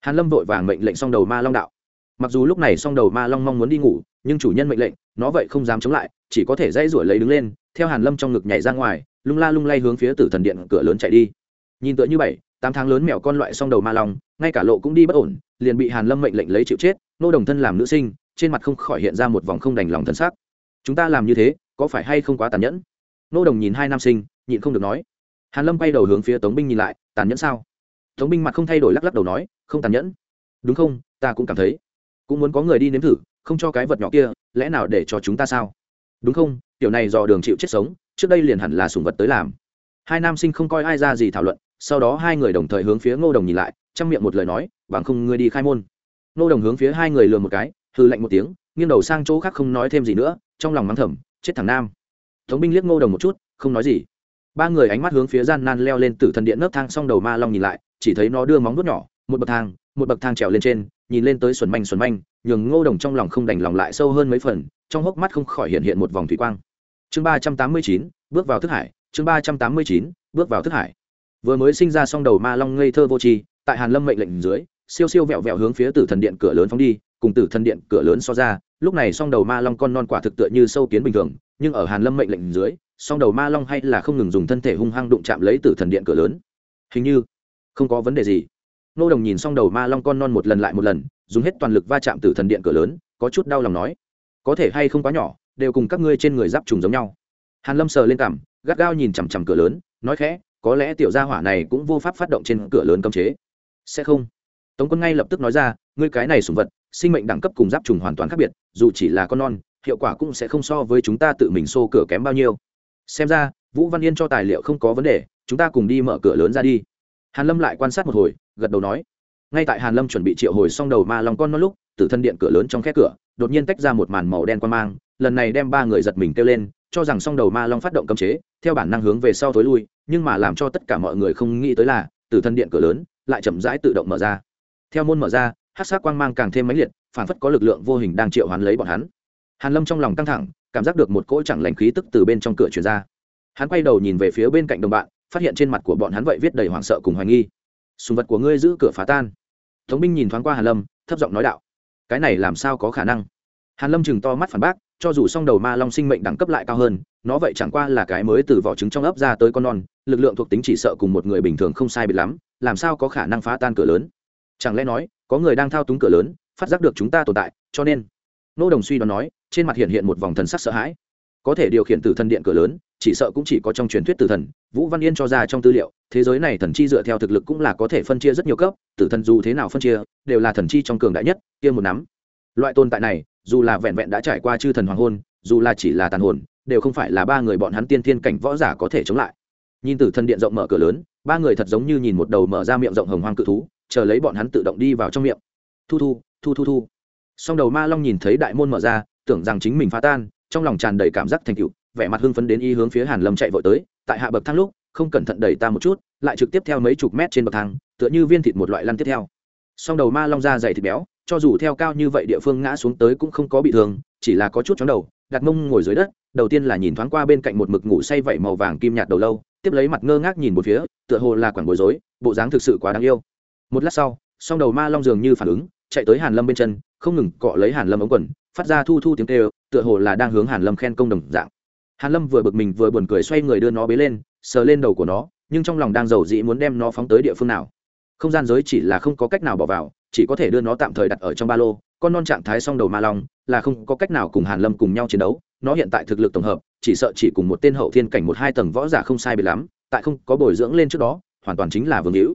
Hàn lâm vội vàng mệnh lệnh xong đầu ma long đạo. Mặc dù lúc này xong đầu ma long mong muốn đi ngủ, nhưng chủ nhân mệnh lệnh, nó vậy không dám chống lại, chỉ có thể dãy ruổi lấy đứng lên, theo hàn lâm trong ngực nhảy ra ngoài, lung la lung lay hướng phía tử thần điện cửa lớn chạy đi. Nhìn tựa như bảy, tám tháng lớn mèo con loại xong đầu ma long, ngay cả lộ cũng đi bất ổn, liền bị hàn lâm mệnh lệnh lấy chịu chết, nô đồng thân làm nữ sinh trên mặt không khỏi hiện ra một vòng không đành lòng thân xác. Chúng ta làm như thế, có phải hay không quá tàn nhẫn? Nô đồng nhìn hai nam sinh, nhịn không được nói. Hàn lâm quay đầu hướng phía tống binh nhìn lại, tàn nhẫn sao? Tống binh mặt không thay đổi lắc lắc đầu nói, không tàn nhẫn. Đúng không, ta cũng cảm thấy. Cũng muốn có người đi nếm thử, không cho cái vật nhỏ kia, lẽ nào để cho chúng ta sao? Đúng không, tiểu này dò đường chịu chết sống, trước đây liền hẳn là sùng vật tới làm. Hai nam sinh không coi ai ra gì thảo luận, sau đó hai người đồng thời hướng phía ngô đồng nhìn lại, chăm miệng một lời nói, bằng không ngươi đi khai môn. Ngô đồng hướng phía hai người lừa một cái hư lạnh một tiếng, nghiêng đầu sang chỗ khác không nói thêm gì nữa, trong lòng mắng thầm, chết thằng nam. Thống binh liếc ngô đồng một chút, không nói gì. Ba người ánh mắt hướng phía gian nan leo lên Tử thần điện nấc thang xong đầu ma long nhìn lại, chỉ thấy nó đưa móng vuốt nhỏ, một bậc thang, một bậc thang trèo lên trên, nhìn lên tới xuẩn manh xuẩn manh, nhường ngô đồng trong lòng không đành lòng lại sâu hơn mấy phần, trong hốc mắt không khỏi hiện hiện một vòng thủy quang. Chương ba trăm tám mươi chín, bước vào thức hải, chương ba trăm tám mươi chín, bước vào thức hải. Vừa mới sinh ra xong đầu ma long ngây thơ vô tri, tại hàn lâm mệnh lệnh dưới, siêu siêu vẹo vẹo hướng phía tử thần điện cửa lớn phóng đi cùng tử thần điện cửa lớn so ra, lúc này song đầu ma long con non quả thực tựa như sâu kiến bình thường, nhưng ở hàn lâm mệnh lệnh dưới, song đầu ma long hay là không ngừng dùng thân thể hung hăng đụng chạm lấy tử thần điện cửa lớn. Hình như không có vấn đề gì. Nô đồng nhìn song đầu ma long con non một lần lại một lần, dùng hết toàn lực va chạm tử thần điện cửa lớn, có chút đau lòng nói, có thể hay không quá nhỏ, đều cùng các ngươi trên người giáp trùng giống nhau. Hàn lâm sờ lên cằm, gắt gao nhìn chằm chằm cửa lớn, nói khẽ, có lẽ tiểu gia hỏa này cũng vô pháp phát động trên cửa lớn cấm chế. Sẽ không. Tống quân ngay lập tức nói ra ngươi cái này sùng vật, sinh mệnh đẳng cấp cùng giáp trùng hoàn toàn khác biệt, dù chỉ là con non, hiệu quả cũng sẽ không so với chúng ta tự mình xô cửa kém bao nhiêu. Xem ra, vũ văn yên cho tài liệu không có vấn đề, chúng ta cùng đi mở cửa lớn ra đi. Hàn lâm lại quan sát một hồi, gật đầu nói. Ngay tại hàn lâm chuẩn bị triệu hồi xong đầu ma lòng con non lúc tử thân điện cửa lớn trong khe cửa, đột nhiên tách ra một màn màu đen quan mang, lần này đem ba người giật mình kêu lên, cho rằng song đầu ma long phát động cấm chế, theo bản năng hướng về sau tối lui, nhưng mà làm cho tất cả mọi người không nghĩ tới là tử thân điện cửa lớn, lại chậm rãi tự động mở ra. Theo môn mở ra hát sát quang mang càng thêm mãnh liệt phản phất có lực lượng vô hình đang triệu hoán lấy bọn hắn. Hàn lâm trong lòng căng thẳng, cảm giác được một cỗ chẳng lành khí tức từ bên trong cửa truyền ra. Hắn quay đầu nhìn về phía bên cạnh đồng bạn, phát hiện trên mặt của bọn hắn vậy viết đầy hoảng sợ cùng hoài nghi. Sùng vật của ngươi giữ cửa phá tan. Thống binh nhìn thoáng qua hàn lâm, thấp giọng nói đạo, cái này làm sao có khả năng? Hàn lâm chừng to mắt phản bác, cho dù song đầu ma long sinh mệnh đẳng cấp lại cao hơn, nó vậy chẳng qua là cái mới từ vỏ trứng trong ấp ra tới con non, lực lượng thuộc tính chỉ sợ cùng một người bình thường không sai biệt lắm, làm sao có khả năng phá tan cửa lớn? Chẳng lẽ nói, có người đang thao túng cửa lớn, phát giác được chúng ta tồn tại, cho nên, nô đồng suy đoán nói, trên mặt hiện hiện một vòng thần sắc sợ hãi. Có thể điều khiển tử thần điện cửa lớn, chỉ sợ cũng chỉ có trong truyền thuyết tử thần. Vũ văn yên cho ra trong tư liệu, thế giới này thần chi dựa theo thực lực cũng là có thể phân chia rất nhiều cấp, tử thần dù thế nào phân chia, đều là thần chi trong cường đại nhất, kia một nắm. Loại tồn tại này, dù là vẹn vẹn đã trải qua chư thần hoàng hôn, dù là chỉ là tàn hồn, đều không phải là ba người bọn hắn tiên thiên cảnh võ giả có thể chống lại. Nhìn tử thần điện rộng mở cửa lớn, ba người thật giống như nhìn một đầu mở ra miệng rộng hồng hoang cự thú chờ lấy bọn hắn tự động đi vào trong miệng. Thu thu thu thu thu. Song đầu ma long nhìn thấy đại môn mở ra, tưởng rằng chính mình phá tan, trong lòng tràn đầy cảm giác thành cựu vẻ mặt hưng phấn đến y hướng phía hàn lâm chạy vội tới, tại hạ bậc thang lúc, không cẩn thận đẩy ta một chút, lại trực tiếp theo mấy chục mét trên bậc thang, tựa như viên thịt một loại lăn tiếp theo. Song đầu ma long da dày thịt béo, cho dù theo cao như vậy địa phương ngã xuống tới cũng không có bị thương, chỉ là có chút chóng đầu, đặt mông ngồi dưới đất, đầu tiên là nhìn thoáng qua bên cạnh một mực ngủ say vẩy màu vàng kim nhạt đầu lâu, tiếp lấy mặt ngơ ngác nhìn một phía, tựa hồ là quảng bối rối, bộ dáng thực sự quá đáng yêu một lát sau, song đầu ma long dường như phản ứng, chạy tới hàn lâm bên chân, không ngừng cọ lấy hàn lâm ống quần, phát ra thu thu tiếng kêu, tựa hồ là đang hướng hàn lâm khen công đồng dạng. Hàn lâm vừa bực mình vừa buồn cười xoay người đưa nó bế lên, sờ lên đầu của nó, nhưng trong lòng đang giàu dĩ muốn đem nó phóng tới địa phương nào. Không gian giới chỉ là không có cách nào bỏ vào, chỉ có thể đưa nó tạm thời đặt ở trong ba lô, con non trạng thái song đầu ma long là không có cách nào cùng hàn lâm cùng nhau chiến đấu, nó hiện tại thực lực tổng hợp, chỉ sợ chỉ cùng một tên hậu thiên cảnh một hai tầng võ giả không sai biệt lắm, tại không có bồi dưỡng lên trước đó, hoàn toàn chính là vương hữu.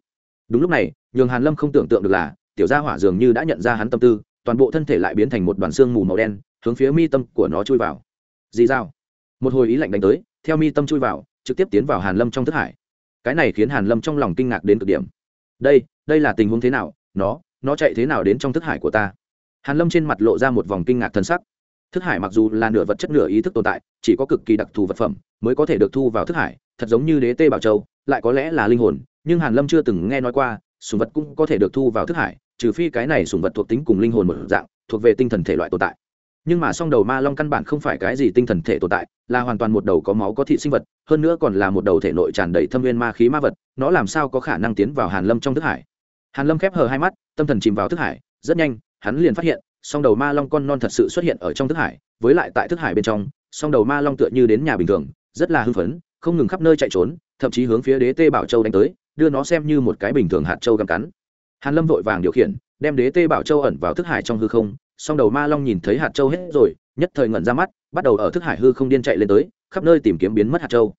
Đúng lúc này nhường hàn lâm không tưởng tượng được là, tiểu gia hỏa dường như đã nhận ra hắn tâm tư, toàn bộ thân thể lại biến thành một đoàn xương mù màu đen, hướng phía mi tâm của nó chui vào. Dì dao một hồi ý lạnh đánh tới, theo mi tâm chui vào, trực tiếp tiến vào hàn lâm trong thức hải. Cái này khiến hàn lâm trong lòng kinh ngạc đến cực điểm. Đây đây là tình huống thế nào? Nó nó chạy thế nào đến trong thức hải của ta? Hàn lâm trên mặt lộ ra một vòng kinh ngạc thân sắc. Thức hải mặc dù là nửa vật chất nửa ý thức tồn tại, chỉ có cực kỳ đặc thù vật phẩm mới có thể được thu vào thức hải, thật giống như đế tê bảo châu, lại có lẽ là linh hồn, nhưng hàn lâm chưa từng nghe nói qua sùng vật cũng có thể được thu vào thức hải, trừ phi cái này sùng vật thuộc tính cùng linh hồn một dạng, thuộc về tinh thần thể loại tồn tại. Nhưng mà song đầu ma long căn bản không phải cái gì tinh thần thể tồn tại, là hoàn toàn một đầu có máu có thị sinh vật, hơn nữa còn là một đầu thể nội tràn đầy thâm viên ma khí ma vật, nó làm sao có khả năng tiến vào hàn lâm trong thức hải? Hàn lâm khép hờ hai mắt, tâm thần chìm vào thức hải, rất nhanh, hắn liền phát hiện, song đầu ma long con non thật sự xuất hiện ở trong thức hải, với lại tại thức hải bên trong, song đầu ma long tựa như đến nhà bình thường, rất là hưng phấn, không ngừng khắp nơi chạy trốn, thậm chí hướng phía đế tê bảo châu đánh tới đưa nó xem như một cái bình thường hạt châu găm cắn. Hàn lâm vội vàng điều khiển, đem đế tê bảo châu ẩn vào thức hải trong hư không, song đầu ma long nhìn thấy hạt châu hết rồi, nhất thời ngẩn ra mắt, bắt đầu ở thức hải hư không điên chạy lên tới, khắp nơi tìm kiếm biến mất hạt châu.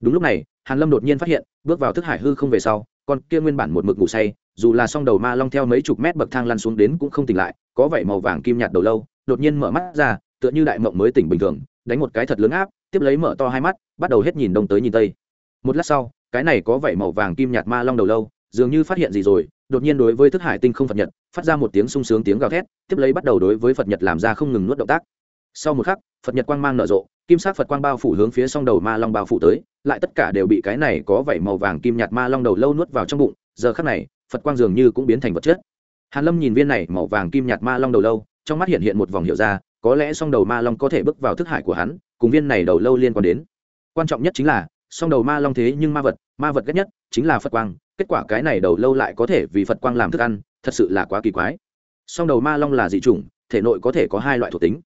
Đúng lúc này, hàn lâm đột nhiên phát hiện, bước vào thức hải hư không về sau, con kia nguyên bản một mực ngủ say, dù là song đầu ma long theo mấy chục mét bậc thang lăn xuống đến cũng không tỉnh lại, có vẻ màu vàng kim nhạt đầu lâu, đột nhiên mở mắt ra, tựa như đại mộng mới tỉnh bình thường, đánh một cái thật lớn áp, tiếp lấy mở to hai mắt, bắt đầu hết nhìn đông tới nhìn tây. Một lát sau cái này có vảy màu vàng kim nhạt ma long đầu lâu, dường như phát hiện gì rồi, đột nhiên đối với thức hải tinh không phật nhật, phát ra một tiếng sung sướng tiếng gào thét, tiếp lấy bắt đầu đối với phật nhật làm ra không ngừng nuốt động tác. Sau một khắc, phật nhật quang mang nở rộ, kim sắc phật quang bao phủ hướng phía song đầu ma long bao phủ tới, lại tất cả đều bị cái này có vảy màu vàng kim nhạt ma long đầu lâu nuốt vào trong bụng, giờ khắc này, phật quang dường như cũng biến thành vật chất. Hàn lâm nhìn viên này màu vàng kim nhạt ma long đầu lâu, trong mắt hiện hiện một vòng hiệu ra, có lẽ song đầu ma long có thể bước vào thức hải của hắn, cùng viên này đầu lâu liên quan đến. Quan trọng nhất chính là song đầu ma long thế nhưng ma vật ma vật ghét nhất chính là phật quang, kết quả cái này đầu lâu lại có thể vì phật quang làm thức ăn, thật sự là quá kỳ quái. Song đầu ma long là dị chủng, thể nội có thể có hai loại thuộc tính.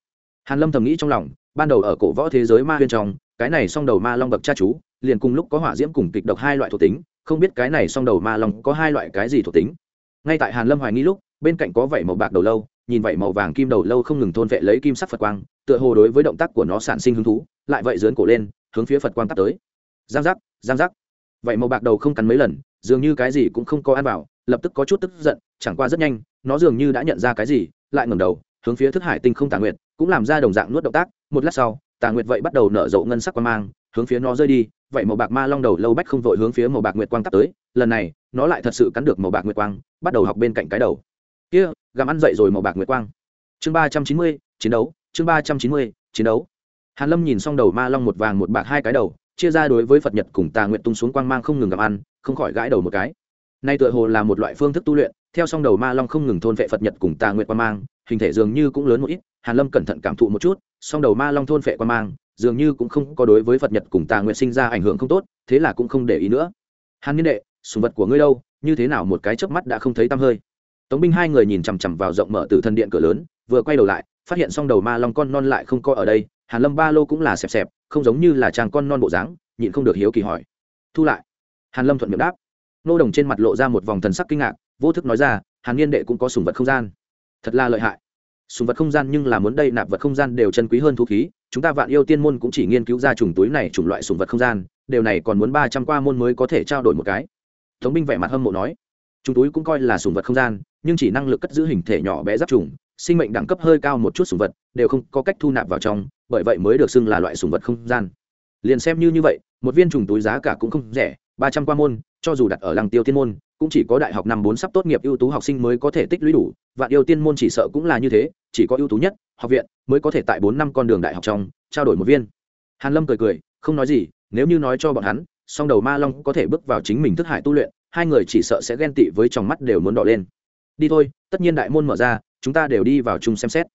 Hàn lâm thầm nghĩ trong lòng, ban đầu ở cổ võ thế giới ma huyên trong, cái này song đầu ma long bậc cha chú, liền cùng lúc có hỏa diễm cùng kịch độc hai loại thuộc tính, không biết cái này song đầu ma long có hai loại cái gì thuộc tính. Ngay tại hàn lâm hoài nghi lúc, bên cạnh có vảy màu bạc đầu lâu, nhìn vảy màu vàng kim đầu lâu không ngừng thôn vệ lấy kim sắc phật quang, tựa hồ đối với động tác của nó sản sinh hứng thú, lại vậy dướn cổ lên, hướng phía phật quang tắt tới giang giác giang giác. Vậy màu bạc đầu không cắn mấy lần, dường như cái gì cũng không có ăn vào, lập tức có chút tức giận, chẳng qua rất nhanh, nó dường như đã nhận ra cái gì, lại ngẩng đầu, hướng phía thức hải tinh không tà nguyệt, cũng làm ra đồng dạng nuốt động tác, một lát sau, tà nguyệt vậy bắt đầu nở rộ ngân sắc quang mang, hướng phía nó rơi đi, vậy màu bạc ma long đầu lâu bách không vội hướng phía màu bạc nguyệt quang tắt tới, lần này, nó lại thật sự cắn được màu bạc nguyệt quang, bắt đầu học bên cạnh cái đầu. Kia, gặm ăn dậy rồi màu bạc nguyệt quang. Chương ba trăm chín mươi, chiến đấu, chương ba trăm chín mươi, chiến đấu. Hàn lâm nhìn xong đầu ma long một vàng một bạc hai cái đầu chia ra đối với phật nhật cùng tà nguyện tung xuống quang mang không ngừng gặp ăn, không khỏi gãi đầu một cái. Nay tựa hồ là một loại phương thức tu luyện, theo song đầu ma long không ngừng thôn vệ phật nhật cùng tà nguyện quang mang, hình thể dường như cũng lớn một ít, hàn lâm cẩn thận cảm thụ một chút, song đầu ma long thôn vệ quang mang, dường như cũng không có đối với phật nhật cùng tà nguyện sinh ra ảnh hưởng không tốt, thế là cũng không để ý nữa. Hàn niên đệ, sùng vật của ngươi đâu, như thế nào một cái chớp mắt đã không thấy tăm hơi. Tống binh hai người nhìn chằm chằm vào rộng mở từ thân điện cửa lớn, vừa quay đầu lại, phát hiện song đầu ma long con non lại không coi ở đây, hàn lâm ba lô cũng là xẹp xẹp không giống như là chàng con non bộ dáng, nhịn không được hiếu kỳ hỏi. Thu lại. Hàn lâm thuận miệng đáp. Nô đồng trên mặt lộ ra một vòng thần sắc kinh ngạc, vô thức nói ra, hàn niên đệ cũng có sùng vật không gian. Thật là lợi hại. Sùng vật không gian nhưng là muốn đây nạp vật không gian đều chân quý hơn thú khí, chúng ta vạn yêu tiên môn cũng chỉ nghiên cứu ra chủng túi này chủng loại sùng vật không gian, điều này còn muốn ba trăm qua môn mới có thể trao đổi một cái. Thống binh vẻ mặt hâm mộ nói. Chúng túi cũng coi là sùng vật không gian, nhưng chỉ năng lực cất giữ hình thể nhỏ bé giáp trùng sinh mệnh đẳng cấp hơi cao một chút sùng vật, đều không có cách thu nạp vào trong bởi vậy mới được xưng là loại sùng vật không gian. Liền xem như như vậy, một viên trùng túi giá cả cũng không rẻ, ba trăm qua môn, cho dù đặt ở làng tiêu tiên môn, cũng chỉ có đại học năm bốn sắp tốt nghiệp ưu tú học sinh mới có thể tích lũy đủ, vạn yêu tiên môn chỉ sợ cũng là như thế, chỉ có ưu tú nhất học viện mới có thể tại bốn năm con đường đại học trong, trao đổi một viên. Hàn lâm cười cười, không nói gì, nếu như nói cho bọn hắn, song đầu ma long có thể bước vào chính mình thức hải tu luyện, hai người chỉ sợ sẽ ghen tị với trong mắt đều muốn đỏ lên. Đi thôi, tất nhiên đại môn mở ra, chúng ta đều đi vào chung xem xét.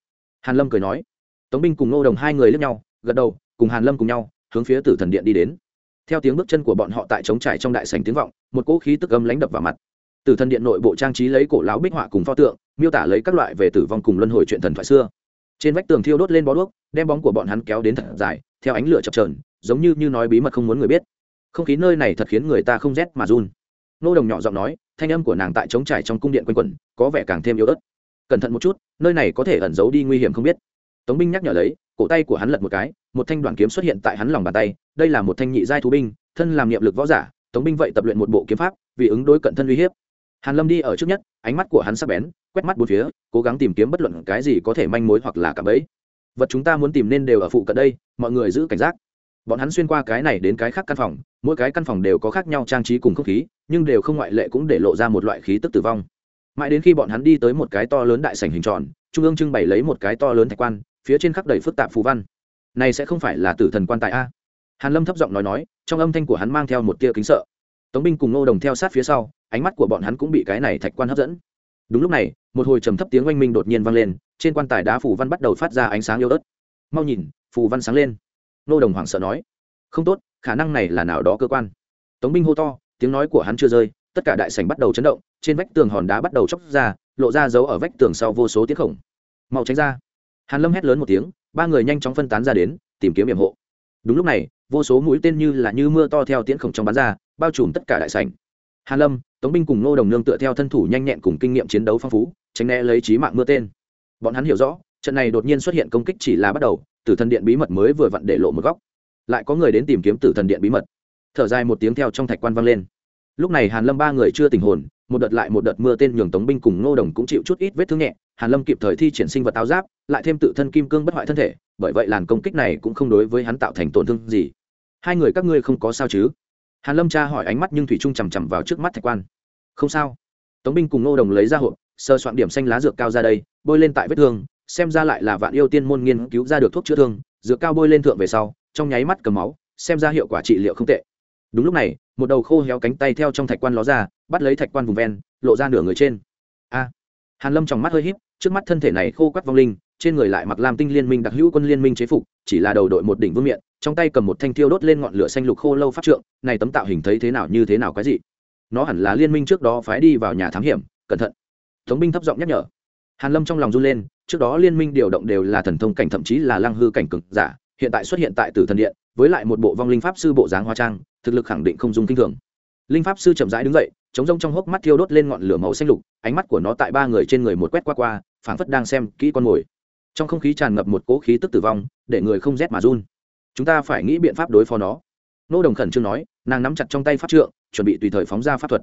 Hàn lâm cười nói tống binh cùng nô đồng hai người lướt nhau, gật đầu, cùng hàn lâm cùng nhau, hướng phía tử thần điện đi đến. Theo tiếng bước chân của bọn họ tại trống trải trong đại sảnh tiếng vọng, một cỗ khí tức âm lánh đập vào mặt. Tử thần điện nội bộ trang trí lấy cổ lão bích họa cùng pho tượng, miêu tả lấy các loại về tử vong cùng luân hồi chuyện thần thoại xưa. Trên vách tường thiêu đốt lên bó đuốc, đem bóng của bọn hắn kéo đến thật dài, theo ánh lửa chập trờn giống như như nói bí mật không muốn người biết. Không khí nơi này thật khiến người ta không rét mà run. Nô đồng nhỏ giọng nói, thanh âm của nàng tại trống trải trong cung điện quanh quẩn, có vẻ càng thêm yếu ớt. Cẩn thận một chút, nơi này có thể ẩn giấu đi nguy hiểm không biết tống binh nhắc nhở lấy, cổ tay của hắn lật một cái, một thanh đoàn kiếm xuất hiện tại hắn lòng bàn tay, đây là một thanh nhị giai thú binh, thân làm niệm lực võ giả, tống binh vậy tập luyện một bộ kiếm pháp, vì ứng đối cận thân uy hiếp. Hàn lâm đi ở trước nhất, ánh mắt của hắn sắc bén, quét mắt bốn phía, cố gắng tìm kiếm bất luận cái gì có thể manh mối hoặc là cả bẫy. Vật chúng ta muốn tìm nên đều ở phụ cận đây, mọi người giữ cảnh giác. Bọn hắn xuyên qua cái này đến cái khác căn phòng, mỗi cái căn phòng đều có khác nhau trang trí cùng không khí, nhưng đều không ngoại lệ cũng để lộ ra một loại khí tức tử vong. Mãi đến khi bọn hắn đi tới một cái to lớn đại sảnh hình tròn, trung ương trưng bày lấy một cái to lớn thạch quan phía trên khắc đầy phức tạp phù văn. Này sẽ không phải là tử thần quan tài a? Hàn lâm thấp giọng nói nói, trong âm thanh của hắn mang theo một tia kính sợ. Tống binh cùng nô đồng theo sát phía sau, ánh mắt của bọn hắn cũng bị cái này thạch quan hấp dẫn. Đúng lúc này, một hồi trầm thấp tiếng oanh minh đột nhiên vang lên, trên quan tài đá phù văn bắt đầu phát ra ánh sáng yếu ớt. Mau nhìn, phù văn sáng lên. Nô đồng hoảng sợ nói, không tốt, khả năng này là nào đó cơ quan. Tống binh hô to, tiếng nói của hắn chưa rơi, tất cả đại sảnh bắt đầu chấn động, trên vách tường hòn đá bắt đầu chóc ra, lộ ra dấu ở vách tường sau vô số tiếng khổng. Mau tránh ra hàn lâm hét lớn một tiếng, ba người nhanh chóng phân tán ra đến, tìm kiếm hiểm hộ. Đúng lúc này, vô số mũi tên như là như mưa to theo tiễn khổng trong bắn ra, bao trùm tất cả đại sảnh. Hàn lâm, tống binh cùng nô đồng nương tựa theo thân thủ nhanh nhẹn cùng kinh nghiệm chiến đấu phong phú, tránh né lấy trí mạng mưa tên. Bọn hắn hiểu rõ, trận này đột nhiên xuất hiện công kích chỉ là bắt đầu, tử thần điện bí mật mới vừa vặn để lộ một góc. Lại có người đến tìm kiếm tử thần điện bí mật. Thở dài một tiếng theo trong thạch quan vang lên lúc này hàn lâm ba người chưa tình hồn, một đợt lại một đợt mưa tên nhường tống binh cùng ngô đồng cũng chịu chút ít vết thương nhẹ. Hàn lâm kịp thời thi triển sinh vật áo giáp, lại thêm tự thân kim cương bất hoại thân thể, bởi vậy làn công kích này cũng không đối với hắn tạo thành tổn thương gì. Hai người các ngươi không có sao chứ? Hàn lâm tra hỏi ánh mắt nhưng thủy trung chằm chằm vào trước mắt thạch quan. Không sao. Tống binh cùng ngô đồng lấy ra hộp, sơ soạn điểm xanh lá dược cao ra đây, bôi lên tại vết thương, xem ra lại là vạn yêu tiên môn nghiên cứu ra được thuốc chữa thương. Dược cao bôi lên thượng về sau, trong nháy mắt cầm máu, xem ra hiệu quả trị liệu không tệ. Đúng lúc này một đầu khô héo cánh tay theo trong thạch quan ló ra, bắt lấy thạch quan vùng ven, lộ ra nửa người trên. A! Hàn lâm trong mắt hơi híp, trước mắt thân thể này khô quắt vong linh, trên người lại mặc lam tinh liên minh đặc hữu quân liên minh chế phục, chỉ là đầu đội một đỉnh vương miện, trong tay cầm một thanh thiêu đốt lên ngọn lửa xanh lục khô lâu pháp trượng, này tấm tạo hình thấy thế nào như thế nào cái gì nó hẳn là liên minh trước đó phái đi vào nhà thám hiểm, cẩn thận. Thống binh thấp giọng nhắc nhở. Hàn lâm trong lòng run lên, trước đó liên minh điều động đều là thần thông cảnh, thậm chí là lăng hư cảnh cực giả, hiện tại xuất hiện tại tử thần điện với lại một bộ vong linh pháp sư bộ dáng hóa trang, thực lực khẳng định không dung kinh thường. Linh pháp sư chậm rãi đứng dậy, chống rông trong hốc mắt thiêu đốt lên ngọn lửa màu xanh lục, ánh mắt của nó tại ba người trên người một quét qua qua, phảng phất đang xem kỹ con mồi. Trong không khí tràn ngập một cỗ khí tức tử vong, để người không rét mà run. Chúng ta phải nghĩ biện pháp đối phó nó. Nô đồng khẩn trương nói, nàng nắm chặt trong tay pháp trượng, chuẩn bị tùy thời phóng ra pháp thuật.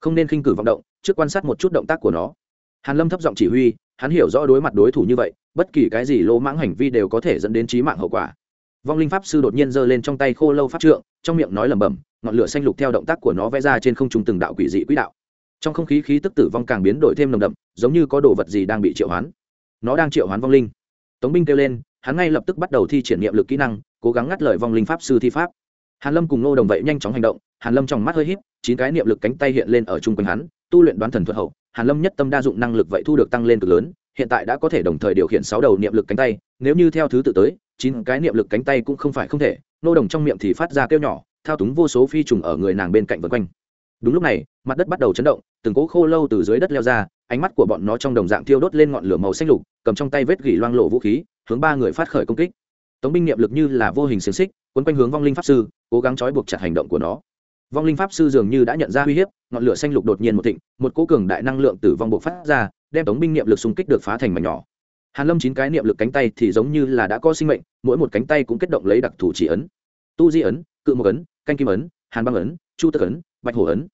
Không nên khinh cử vọng động, trước quan sát một chút động tác của nó. Hàn lâm thấp giọng chỉ huy, hắn hiểu rõ đối mặt đối thủ như vậy, bất kỳ cái gì lỗ mãng hành vi đều có thể dẫn đến chí mạng hậu quả vong linh pháp sư đột nhiên giơ lên trong tay khô lâu pháp trượng, trong miệng nói lẩm bẩm, ngọn lửa xanh lục theo động tác của nó vẽ ra trên không trung từng đạo quỷ dị quỹ đạo. Trong không khí khí tức tử vong càng biến đổi thêm nồng đậm, giống như có đồ vật gì đang bị triệu hoán. Nó đang triệu hoán vong linh. Tống binh kêu lên, hắn ngay lập tức bắt đầu thi triển nghiệm lực kỹ năng, cố gắng ngắt lời vong linh pháp sư thi pháp. Hàn lâm cùng nô đồng vậy nhanh chóng hành động, hàn lâm trong mắt hơi híp, chín cái niệm lực cánh tay hiện lên ở trung quanh hắn, tu luyện đoán thần thuật hậu, hàn lâm nhất tâm đa dụng năng lực vậy thu được tăng lên cực lớn hiện tại đã có thể đồng thời điều khiển sáu đầu niệm lực cánh tay, nếu như theo thứ tự tới, chín cái niệm lực cánh tay cũng không phải không thể, nô đồng trong miệng thì phát ra kêu nhỏ, thao túng vô số phi trùng ở người nàng bên cạnh vân quanh. Đúng lúc này, mặt đất bắt đầu chấn động, từng cỗ khô lâu từ dưới đất leo ra, ánh mắt của bọn nó trong đồng dạng thiêu đốt lên ngọn lửa màu xanh lục, cầm trong tay vết gỉ loang lộ vũ khí, hướng ba người phát khởi công kích. Tống binh niệm lực như là vô hình xiềng xích, quấn quanh hướng vong linh pháp sư, cố gắng trói buộc chặt hành động của nó. Vong linh pháp sư dường như đã nhận ra uy hiếp, ngọn lửa xanh lục đột nhiên một thịnh, một cố cường đại năng lượng tử vong buộc phát ra đem tống binh niệm lực xung kích được phá thành mảnh nhỏ. Hàn lâm chín cái niệm lực cánh tay thì giống như là đã có sinh mệnh, mỗi một cánh tay cũng kết động lấy đặc thủ chỉ ấn. Tu di ấn, cự một ấn, canh kim ấn, hàn băng ấn, chu tức ấn, bạch hổ ấn.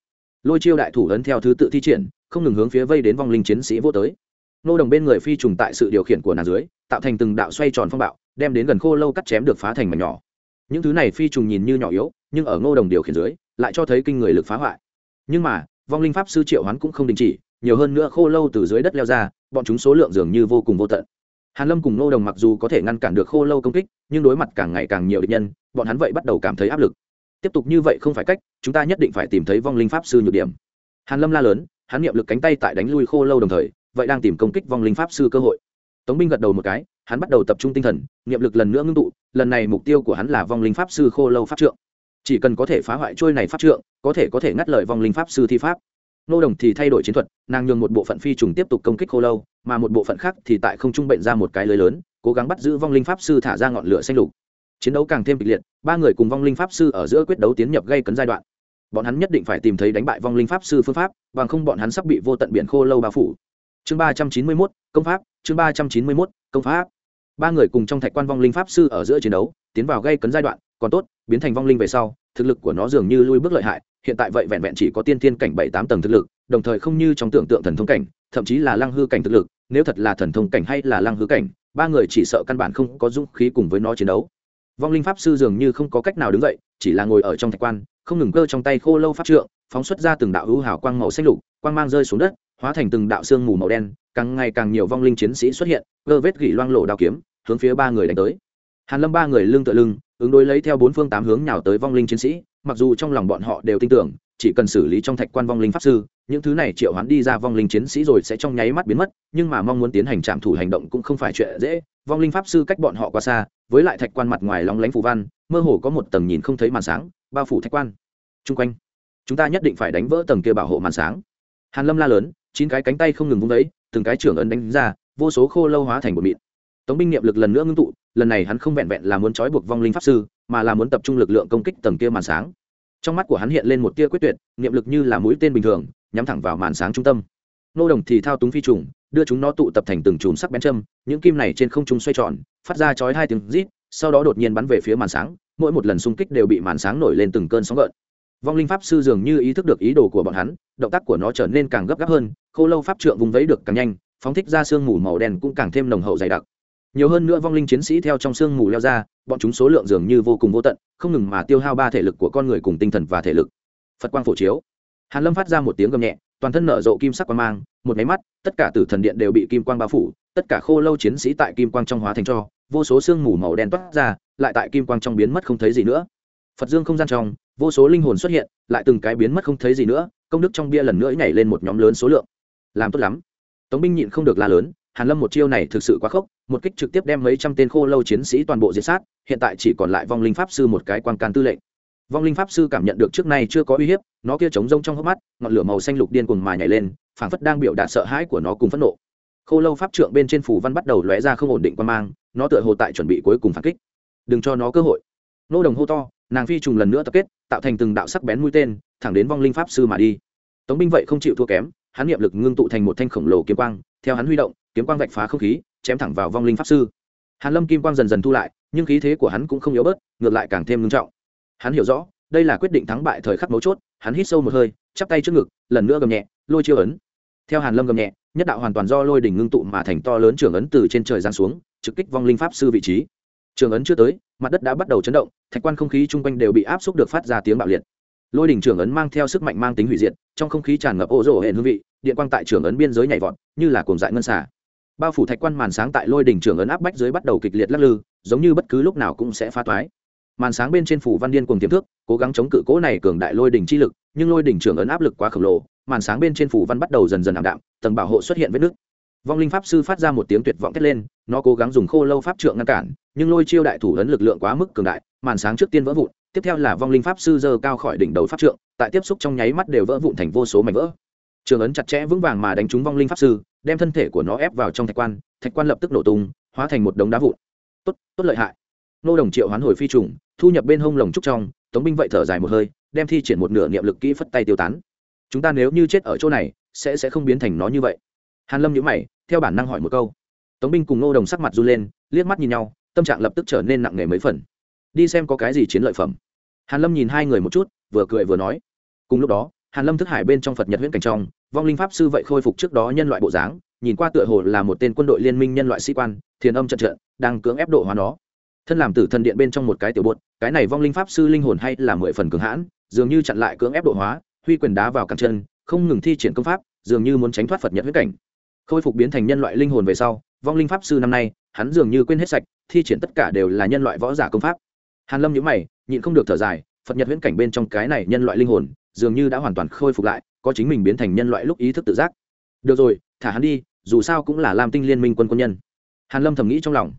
Lôi chiêu đại thủ ấn theo thứ tự thi triển, không ngừng hướng phía vây đến vong linh chiến sĩ vô tới. Nô đồng bên người phi trùng tại sự điều khiển của nàng dưới, tạo thành từng đạo xoay tròn phong bạo, đem đến gần khô lâu cắt chém được phá thành mảnh nhỏ. Những thứ này phi trùng nhìn như nhỏ yếu, nhưng ở ngô đồng điều khiển dưới, lại cho thấy kinh người lực phá hoại. Nhưng mà, vong linh pháp sư triệu hoán cũng không đình chỉ nhiều hơn nữa khô lâu từ dưới đất leo ra, bọn chúng số lượng dường như vô cùng vô tận. Hàn lâm cùng Nô đồng mặc dù có thể ngăn cản được khô lâu công kích, nhưng đối mặt càng ngày càng nhiều địch nhân, bọn hắn vậy bắt đầu cảm thấy áp lực. Tiếp tục như vậy không phải cách, chúng ta nhất định phải tìm thấy vong linh pháp sư nhược điểm. Hàn lâm la lớn, hắn niệm lực cánh tay tại đánh lui khô lâu đồng thời, vậy đang tìm công kích vong linh pháp sư cơ hội. Tống binh gật đầu một cái, hắn bắt đầu tập trung tinh thần, niệm lực lần nữa ngưng tụ, lần này mục tiêu của hắn là vong linh pháp sư khô lâu pháp trượng. Chỉ cần có thể phá hoại trôi này pháp trượng, có thể có thể ngắt lời vong linh pháp sư thi pháp nô đồng thì thay đổi chiến thuật, nàng nhường một bộ phận phi trùng tiếp tục công kích khô lâu, mà một bộ phận khác thì tại không trung bệnh ra một cái lưới lớn, cố gắng bắt giữ vong linh pháp sư thả ra ngọn lửa xanh lục. Chiến đấu càng thêm kịch liệt, ba người cùng vong linh pháp sư ở giữa quyết đấu tiến nhập gây cấn giai đoạn. Bọn hắn nhất định phải tìm thấy đánh bại vong linh pháp sư phương pháp, bằng không bọn hắn sắp bị vô tận biển khô lâu bao phủ. Chương ba trăm chín mươi mốt, công pháp, chương ba trăm chín mươi mốt, công pháp. Ba người cùng trong thạch quan vong linh pháp sư ở giữa chiến đấu, tiến vào gây cấn giai đoạn, còn tốt, biến thành vong linh về sau, thực lực của nó dường như lui bước lợi hại hiện tại vậy vẹn vẹn chỉ có tiên thiên cảnh bảy tám tầng thực lực, đồng thời không như trong tưởng tượng thần thông cảnh, thậm chí là lăng hư cảnh thực lực, nếu thật là thần thông cảnh hay là lăng hư cảnh, ba người chỉ sợ căn bản không có dũng khí cùng với nó chiến đấu. Vong linh pháp sư dường như không có cách nào đứng dậy, chỉ là ngồi ở trong thạch quan, không ngừng cơ trong tay khô lâu pháp trượng, phóng xuất ra từng đạo hữu hào quang màu xanh lục, quang mang rơi xuống đất, hóa thành từng đạo xương mù màu đen, càng ngày càng nhiều vong linh chiến sĩ xuất hiện, cơ vết gỉ loang lộ đao kiếm, hướng phía ba người đánh tới. Hàn lâm ba người lưng tựa lưng, ứng đối lấy theo bốn phương tám hướng nhào tới vong linh chiến sĩ mặc dù trong lòng bọn họ đều tin tưởng, chỉ cần xử lý trong thạch quan vong linh pháp sư, những thứ này triệu hoán đi ra vong linh chiến sĩ rồi sẽ trong nháy mắt biến mất, nhưng mà mong muốn tiến hành trạm thủ hành động cũng không phải chuyện dễ. Vong linh pháp sư cách bọn họ quá xa, với lại thạch quan mặt ngoài lóng lánh phù văn, mơ hồ có một tầng nhìn không thấy màn sáng, bao phủ thạch quan. Chung quanh, chúng ta nhất định phải đánh vỡ tầng kia bảo hộ màn sáng. Hàn lâm la lớn, chín cái cánh tay không ngừng vung đấy, từng cái trưởng ấn đánh ra, vô số khô lâu hóa thành một mịn. Tống binh niệm lực lần nữa ngưng tụ, lần này hắn không vẹn vẹn là muốn trói buộc vong linh pháp sư mà là muốn tập trung lực lượng công kích tầng kia màn sáng. Trong mắt của hắn hiện lên một tia quyết tuyệt, niệm lực như là mũi tên bình thường, nhắm thẳng vào màn sáng trung tâm. Nô đồng thì thao túng phi trùng, đưa chúng nó tụ tập thành từng chùm sắc bén châm, những kim này trên không trung xoay tròn, phát ra chói hai tiếng rít, sau đó đột nhiên bắn về phía màn sáng, mỗi một lần xung kích đều bị màn sáng nổi lên từng cơn sóng gợn. Vong linh pháp sư dường như ý thức được ý đồ của bọn hắn, động tác của nó trở nên càng gấp gáp hơn, khô lâu pháp trượng vùng vẫy được càng nhanh, phóng thích ra sương mù màu đen cũng càng thêm nồng hậu dày đặc nhiều hơn nữa vong linh chiến sĩ theo trong sương mù leo ra, bọn chúng số lượng dường như vô cùng vô tận, không ngừng mà tiêu hao ba thể lực của con người cùng tinh thần và thể lực. Phật quang phổ chiếu. Hàn lâm phát ra một tiếng gầm nhẹ, toàn thân nở rộ kim sắc quang mang, một máy mắt, tất cả tử thần điện đều bị kim quang bao phủ, tất cả khô lâu chiến sĩ tại kim quang trong hóa thành cho, vô số sương mù màu đen toát ra, lại tại kim quang trong biến mất không thấy gì nữa. Phật dương không gian trong, vô số linh hồn xuất hiện, lại từng cái biến mất không thấy gì nữa, công đức trong bia lần nữa nhảy lên một nhóm lớn số lượng. Làm tốt lắm. Tống binh nhịn không được la lớn hàn lâm một chiêu này thực sự quá khốc, một kích trực tiếp đem mấy trăm tên khô lâu chiến sĩ toàn bộ diệt sát, hiện tại chỉ còn lại vong linh pháp sư một cái quan can tư lệnh. Vong linh pháp sư cảm nhận được trước nay chưa có uy hiếp, nó kia trống rông trong hốc mắt, ngọn lửa màu xanh lục điên cuồng mà nhảy lên, phảng phất đang biểu đạt sợ hãi của nó cùng phẫn nộ. Khô lâu pháp trượng bên trên phủ văn bắt đầu lóe ra không ổn định quan mang, nó tựa hồ tại chuẩn bị cuối cùng phản kích. Đừng cho nó cơ hội. Nô đồng hô to, nàng phi trùng lần nữa tập kết, tạo thành từng đạo sắc bén mũi tên, thẳng đến vong linh pháp sư mà đi. Tống binh vậy không chịu thua kém, hắn niệm lực ngưng tụ thành một thanh khổng lồ kiếm quang theo hắn huy động, kiếm quang vạch phá không khí, chém thẳng vào vong linh pháp sư. Hàn lâm kim quang dần dần thu lại, nhưng khí thế của hắn cũng không yếu bớt, ngược lại càng thêm ngưng trọng. Hắn hiểu rõ, đây là quyết định thắng bại thời khắc mấu chốt, hắn hít sâu một hơi, chắp tay trước ngực, lần nữa gầm nhẹ, lôi chiêu ấn. Theo hàn lâm gầm nhẹ, nhất đạo hoàn toàn do lôi đỉnh ngưng tụ mà thành to lớn trưởng ấn từ trên trời giáng xuống, trực kích vong linh pháp sư vị trí. Trường ấn chưa tới, mặt đất đã bắt đầu chấn động, thạch quan không khí chung quanh đều bị áp xúc được phát ra tiếng bạo liệt. Lôi đỉnh trưởng ấn mang theo sức mạnh mang tính hủy diệt, trong không khí tràn ngập ô rỗ hệ hương vị điện quang tại trường ấn biên giới nhảy vọt, như là cồn dại ngân xả bao phủ thạch quan màn sáng tại lôi đỉnh trưởng ấn áp bách dưới bắt đầu kịch liệt lắc lư, giống như bất cứ lúc nào cũng sẽ phá toái. Màn sáng bên trên phủ văn điên cùng tiềm thức, cố gắng chống cự cố này cường đại lôi đỉnh chi lực, nhưng lôi đỉnh trưởng ấn áp lực quá khổng lồ, màn sáng bên trên phủ văn bắt đầu dần dần ảm đạm, tầng bảo hộ xuất hiện vết nước vong linh pháp sư phát ra một tiếng tuyệt vọng thét lên, nó cố gắng dùng khô lâu pháp trượng ngăn cản, nhưng lôi chiêu đại thủ ấn lực lượng quá mức cường đại, màn sáng trước tiên vỡ vụn, tiếp theo là vong linh pháp sư giơ cao khỏi đỉnh đầu pháp trượng, tại tiếp xúc trong nháy mắt đều vỡ vụn thành vô số mảnh vỡ trường ấn chặt chẽ vững vàng mà đánh trúng vong linh pháp sư, đem thân thể của nó ép vào trong thạch quan thạch quan lập tức nổ tung, hóa thành một đống đá vụn. Tốt tốt lợi hại. Nô đồng triệu hoán hồi phi trùng, thu nhập bên hông lồng trúc trong, tống binh vậy thở dài một hơi, đem thi triển một nửa niệm lực kỹ phất tay tiêu tán. Chúng ta nếu như chết ở chỗ này, sẽ sẽ không biến thành nó như vậy. Hàn lâm nhíu mày, theo bản năng hỏi một câu. Tống binh cùng nô đồng sắc mặt run lên, liếc mắt nhìn nhau, tâm trạng lập tức trở nên nặng nề mấy phần. Đi xem có cái gì chiến lợi phẩm. Hàn lâm nhìn hai người một chút, vừa cười vừa nói. Cùng lúc đó, hàn lâm thức hải bên trong phật nhật huyễn cảnh trong vong linh pháp sư vậy khôi phục trước đó nhân loại bộ dáng, nhìn qua tựa hồ là một tên quân đội liên minh nhân loại sĩ quan, thiền âm trận trận, đang cưỡng ép độ hóa nó. Thân làm tử thần điện bên trong một cái tiểu bột, cái này vong linh pháp sư linh hồn hay là mười phần cường hãn, dường như chặn lại cưỡng ép độ hóa, huy quyền đá vào cẳng chân, không ngừng thi triển công pháp, dường như muốn tránh thoát phật nhận huyết cảnh. Khôi phục biến thành nhân loại linh hồn về sau, vong linh pháp sư năm nay, hắn dường như quên hết sạch, thi triển tất cả đều là nhân loại võ giả công pháp. Hàn lâm nhữ mày, nhịn không được thở dài, phật nhật huyễn cảnh bên trong cái này nhân loại linh hồn, dường như đã hoàn toàn khôi phục lại có chính mình biến thành nhân loại lúc ý thức tự giác. Được rồi, thả hắn đi, dù sao cũng là lam tinh liên minh quân quân nhân. Hàn lâm thầm nghĩ trong lòng.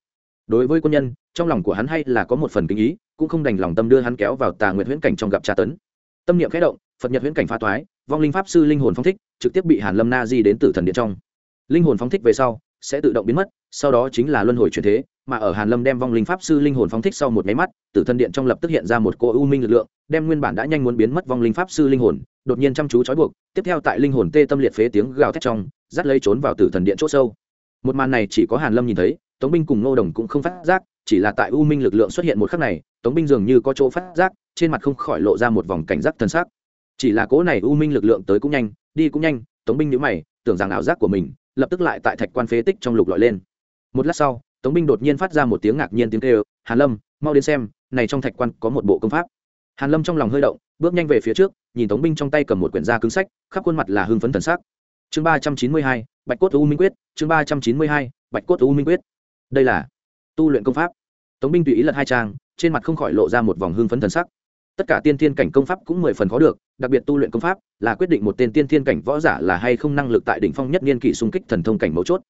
Đối với quân nhân, trong lòng của hắn hay là có một phần kính ý, cũng không đành lòng tâm đưa hắn kéo vào tà nguyện huyễn cảnh trong gặp tra tấn. Tâm niệm khẽ động, phật nhật huyễn cảnh phá toái, vong linh pháp sư linh hồn phong thích, trực tiếp bị hàn lâm na di đến tử thần điện trong. Linh hồn phóng thích về sau sẽ tự động biến mất, sau đó chính là luân hồi chuyển thế, mà ở hàn lâm đem vong linh pháp sư linh hồn phóng thích sau một máy mắt, tử thần điện trong lập tức hiện ra một cô u minh lực lượng, đem nguyên bản đã nhanh muốn biến mất vong linh pháp sư linh hồn, đột nhiên chăm chú trói buộc, tiếp theo tại linh hồn tê tâm liệt phế tiếng gào thét trong, dắt lấy trốn vào tử thần điện chỗ sâu. Một màn này chỉ có hàn lâm nhìn thấy, tống binh cùng ngô đồng cũng không phát giác, chỉ là tại u minh lực lượng xuất hiện một khắc này, tống binh dường như có chỗ phát giác, trên mặt không khỏi lộ ra một vòng cảnh giác thân xác. Chỉ là cố này u minh lực lượng tới cũng nhanh, đi cũng nhanh, tống binh nhíu mày, tưởng rằng ảo giác của mình lập tức lại tại thạch quan phế tích trong lục lọi lên. Một lát sau, tống binh đột nhiên phát ra một tiếng ngạc nhiên tiếng kêu, hàn lâm, mau đến xem, này trong thạch quan có một bộ công pháp. Hàn lâm trong lòng hơi động, bước nhanh về phía trước, nhìn tống binh trong tay cầm một quyển da cứng sách, khắp khuôn mặt là hưng phấn thần sắc. Chương ba trăm chín mươi hai, bạch cốt u minh quyết, chương ba trăm chín mươi hai, bạch cốt u minh quyết. Đây là tu luyện công pháp. Tống binh tùy ý lật hai trang, trên mặt không khỏi lộ ra một vòng hưng phấn thần sắc tất cả tiên thiên cảnh công pháp cũng mười phần khó được, đặc biệt tu luyện công pháp, là quyết định một tên tiên thiên cảnh võ giả là hay không năng lực tại đỉnh phong nhất niên kỷ xung kích thần thông cảnh mấu chốt.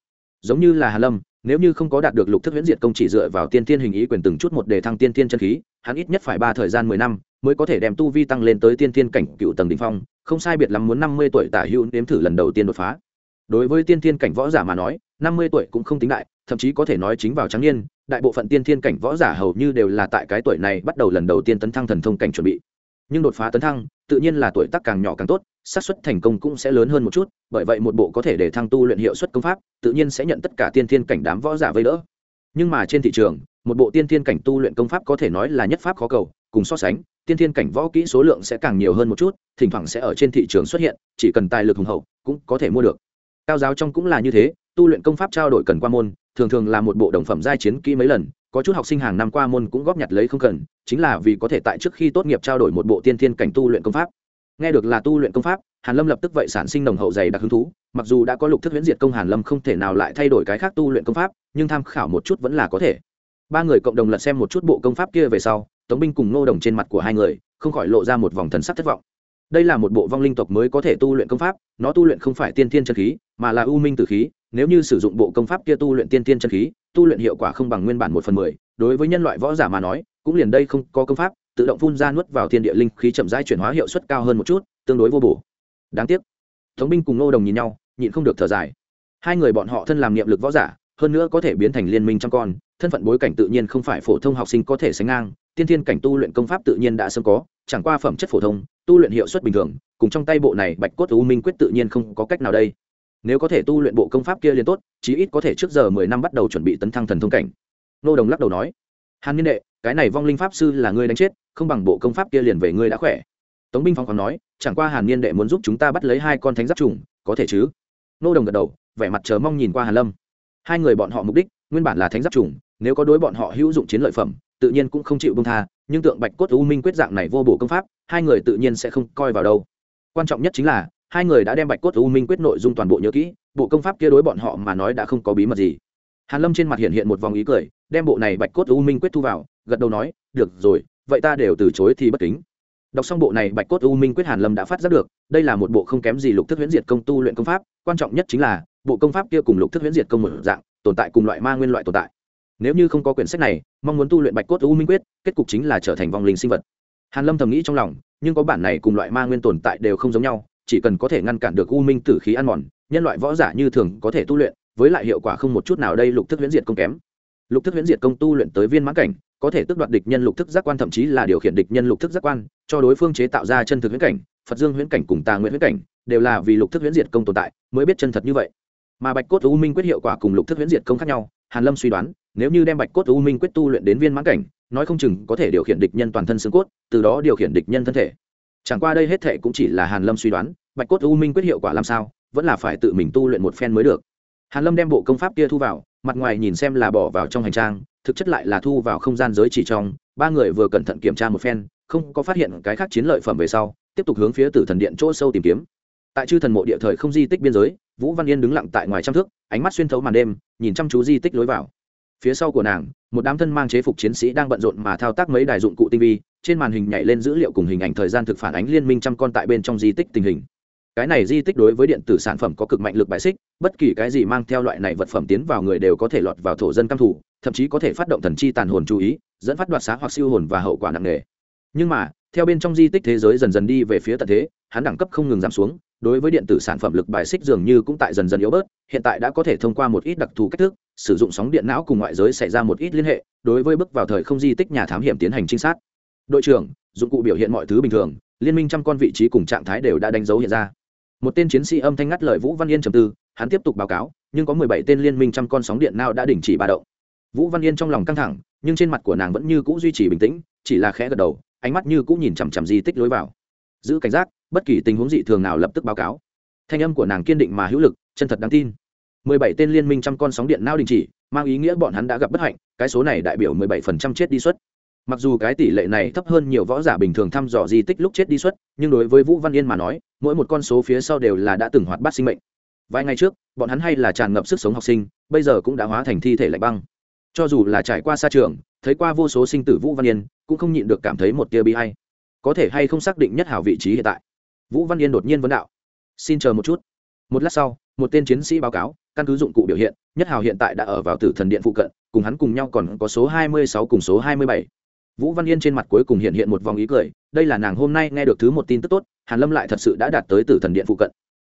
Giống như là hà lâm, nếu như không có đạt được lục thức huyễn diệt công chỉ dựa vào tiên thiên hình ý quyền từng chút một đề thăng tiên thiên chân khí, hắn ít nhất phải ba thời gian mười năm mới có thể đem tu vi tăng lên tới tiên thiên cảnh cựu tầng đỉnh phong, không sai biệt lắm muốn năm mươi tuổi tả hữu nếm thử lần đầu tiên đột phá. Đối với tiên thiên cảnh võ giả mà nói, năm mươi tuổi cũng không tính đại, thậm chí có thể nói chính vào trắng niên đại bộ phận tiên thiên cảnh võ giả hầu như đều là tại cái tuổi này bắt đầu lần đầu tiên tấn thăng thần thông cảnh chuẩn bị. Nhưng đột phá tấn thăng, tự nhiên là tuổi tác càng nhỏ càng tốt, xác suất thành công cũng sẽ lớn hơn một chút, bởi vậy một bộ có thể để thăng tu luyện hiệu suất công pháp, tự nhiên sẽ nhận tất cả tiên thiên cảnh đám võ giả vây đỡ. Nhưng mà trên thị trường, một bộ tiên thiên cảnh tu luyện công pháp có thể nói là nhất pháp khó cầu, cùng so sánh, tiên thiên cảnh võ kỹ số lượng sẽ càng nhiều hơn một chút, thỉnh thoảng sẽ ở trên thị trường xuất hiện, chỉ cần tài lực hùng hậu, cũng có thể mua được cao giáo trong cũng là như thế, tu luyện công pháp trao đổi cần qua môn, thường thường là một bộ đồng phẩm giai chiến kỹ mấy lần, có chút học sinh hàng năm qua môn cũng góp nhặt lấy không cần, chính là vì có thể tại trước khi tốt nghiệp trao đổi một bộ tiên thiên cảnh tu luyện công pháp. Nghe được là tu luyện công pháp, hàn lâm lập tức vậy sản sinh nồng hậu dày đặc hứng thú, mặc dù đã có lục thức huyễn diệt công hàn lâm không thể nào lại thay đổi cái khác tu luyện công pháp, nhưng tham khảo một chút vẫn là có thể. Ba người cộng đồng lật xem một chút bộ công pháp kia về sau, tống binh cùng nô đồng trên mặt của hai người, không khỏi lộ ra một vòng thần sắc thất vọng đây là một bộ vong linh tộc mới có thể tu luyện công pháp, nó tu luyện không phải tiên tiên chân khí, mà là u minh tử khí. Nếu như sử dụng bộ công pháp kia tu luyện tiên tiên chân khí, tu luyện hiệu quả không bằng nguyên bản một phần mười. Đối với nhân loại võ giả mà nói, cũng liền đây không có công pháp, tự động phun ra nuốt vào thiên địa linh khí chậm rãi chuyển hóa hiệu suất cao hơn một chút, tương đối vô bổ. Đáng tiếc. Thống binh cùng nô đồng nhìn nhau, nhịn không được thở dài. Hai người bọn họ thân làm niệm lực võ giả, hơn nữa có thể biến thành liên minh trăm con, thân phận bối cảnh tự nhiên không phải phổ thông học sinh có thể sánh ngang, tiên thiên cảnh tu luyện công pháp tự nhiên đã sớm có, chẳng qua phẩm chất phổ thông tu luyện hiệu suất bình thường, cùng trong tay bộ này bạch cốt u minh quyết tự nhiên không có cách nào đây. Nếu có thể tu luyện bộ công pháp kia liền tốt, chí ít có thể trước giờ mười năm bắt đầu chuẩn bị tấn thăng thần thông cảnh. Nô đồng lắc đầu nói. Hàn niên đệ, cái này vong linh pháp sư là ngươi đánh chết, không bằng bộ công pháp kia liền về ngươi đã khỏe. Tống binh phong còn nói. Chẳng qua hàn niên đệ muốn giúp chúng ta bắt lấy hai con thánh giáp trùng, có thể chứ? Nô đồng gật đầu, vẻ mặt chờ mong nhìn qua hàn lâm. Hai người bọn họ mục đích, nguyên bản là thánh giáp trùng, nếu có đối bọn họ hữu dụng chiến lợi phẩm tự nhiên cũng không chịu bông tha, nhưng tượng bạch cốt u minh quyết dạng này vô bổ công pháp, hai người tự nhiên sẽ không coi vào đâu. Quan trọng nhất chính là, hai người đã đem bạch cốt u minh quyết nội dung toàn bộ nhớ kỹ, bộ công pháp kia đối bọn họ mà nói đã không có bí mật gì. Hàn lâm trên mặt hiện hiện một vòng ý cười, đem bộ này bạch cốt u minh quyết thu vào, gật đầu nói, được rồi, vậy ta đều từ chối thì bất kính. Đọc xong bộ này bạch cốt u minh quyết hàn lâm đã phát giác được, đây là một bộ không kém gì lục thức huyễn diệt công tu luyện công pháp, quan trọng nhất chính là, bộ công pháp kia cùng lục thức huyễn diệt công một dạng, tồn tại cùng loại ma nguyên loại tồn tại nếu như không có quyển sách này, mong muốn tu luyện bạch cốt u minh quyết, kết cục chính là trở thành vong linh sinh vật. Hàn lâm thầm nghĩ trong lòng, nhưng có bản này cùng loại ma nguyên tồn tại đều không giống nhau, chỉ cần có thể ngăn cản được u minh tử khí ăn mòn, nhân loại võ giả như thường có thể tu luyện, với lại hiệu quả không một chút nào đây lục thức huyễn diệt công kém. Lục thức huyễn diệt công tu luyện tới viên mãn cảnh, có thể tước đoạt địch nhân lục thức giác quan thậm chí là điều khiển địch nhân lục thức giác quan, cho đối phương chế tạo ra chân thực huyễn cảnh, phật dương huyễn cảnh cùng tà nguyện huyễn cảnh, đều là vì lục thức huyễn diệt công tồn tại, mới biết chân thật như vậy. Mà bạch cốt u minh quyết hiệu quả cùng lục thức huyễn diệt công khác nhau hàn lâm suy đoán, nếu như đem bạch cốt u minh quyết tu luyện đến viên mãn cảnh, nói không chừng có thể điều khiển địch nhân toàn thân xương cốt, từ đó điều khiển địch nhân thân thể. Chẳng qua đây hết thệ cũng chỉ là hàn lâm suy đoán, bạch cốt u minh quyết hiệu quả làm sao, vẫn là phải tự mình tu luyện một phen mới được. Hàn lâm đem bộ công pháp kia thu vào, mặt ngoài nhìn xem là bỏ vào trong hành trang, thực chất lại là thu vào không gian giới chỉ trong, ba người vừa cẩn thận kiểm tra một phen, không có phát hiện cái khác chiến lợi phẩm về sau, tiếp tục hướng phía tử thần điện chỗ sâu tìm kiếm. Tại chư thần mộ địa thời không di tích biên giới vũ văn yên đứng lặng tại ngoài trăm thước, ánh mắt xuyên thấu màn đêm, nhìn chăm chú di tích lối vào. Phía sau của nàng, một đám thân mang chế phục chiến sĩ đang bận rộn mà thao tác mấy đài dụng cụ tinh vi, trên màn hình nhảy lên dữ liệu cùng hình ảnh thời gian thực phản ánh liên minh trăm con tại bên trong di tích tình hình. Cái này di tích đối với điện tử sản phẩm có cực mạnh lực bại xích, bất kỳ cái gì mang theo loại này vật phẩm tiến vào người đều có thể lọt vào thổ dân căm thủ thậm chí có thể phát động thần chi tàn hồn chú ý, dẫn phát đoạt xá hoặc siêu hồn và hậu quả nặng nề. Nhưng mà, theo bên trong di tích thế giới dần dần đi về phía tận thế, hắn đẳng cấp không ngừng giảm xuống đối với điện tử sản phẩm lực bài xích dường như cũng tại dần dần yếu bớt, hiện tại đã có thể thông qua một ít đặc thù cách thức, sử dụng sóng điện não cùng ngoại giới xảy ra một ít liên hệ, đối với bước vào thời không di tích nhà thám hiểm tiến hành trinh sát. Đội trưởng, dụng cụ biểu hiện mọi thứ bình thường, liên minh trăm con vị trí cùng trạng thái đều đã đánh dấu hiện ra. Một tên chiến sĩ âm thanh ngắt lời vũ văn yên trầm tư, hắn tiếp tục báo cáo, nhưng có mười bảy tên liên minh trăm con sóng điện nào đã đình chỉ ba động. Vũ văn yên trong lòng căng thẳng, nhưng trên mặt của nàng vẫn như c ũ duy trì bình tĩnh, chỉ là khẽ gật đầu, ánh mắt như cũng nhìn chằm chằm di tích lối vào. Giữ cảnh giác bất kỳ tình huống dị thường nào lập tức báo cáo. Thanh âm của nàng kiên định mà hữu lực, chân thật đáng tin. Mười bảy tên liên minh trăm con sóng điện nao đình chỉ, mang ý nghĩa bọn hắn đã gặp bất hạnh, cái số này đại biểu mười bảy phần trăm chết đi suất. Mặc dù cái tỷ lệ này thấp hơn nhiều võ giả bình thường thăm dò di tích lúc chết đi suất, nhưng đối với vũ văn yên mà nói, mỗi một con số phía sau đều là đã từng hoạt bát sinh mệnh. Vài ngày trước, bọn hắn hay là tràn ngập sức sống học sinh, bây giờ cũng đã hóa thành thi thể lạnh băng. Cho dù là trải qua xa trường, thấy qua vô số sinh tử vũ văn yên, cũng không nhịn được cảm thấy một tia bi hay có thể hay không xác định nhất hảo vị trí hiện tại? Vũ văn yên đột nhiên vấn đạo. Xin chờ một chút. Một lát sau, một tên chiến sĩ báo cáo, căn cứ dụng cụ biểu hiện, nhất hào hiện tại đã ở vào tử thần điện phụ cận, cùng hắn cùng nhau còn có số hai mươi sáu cùng số hai mươi bảy. Vũ văn yên trên mặt cuối cùng hiện hiện một vòng ý cười, đây là nàng hôm nay nghe được thứ một tin tức tốt, hàn lâm lại thật sự đã đạt tới tử thần điện phụ cận.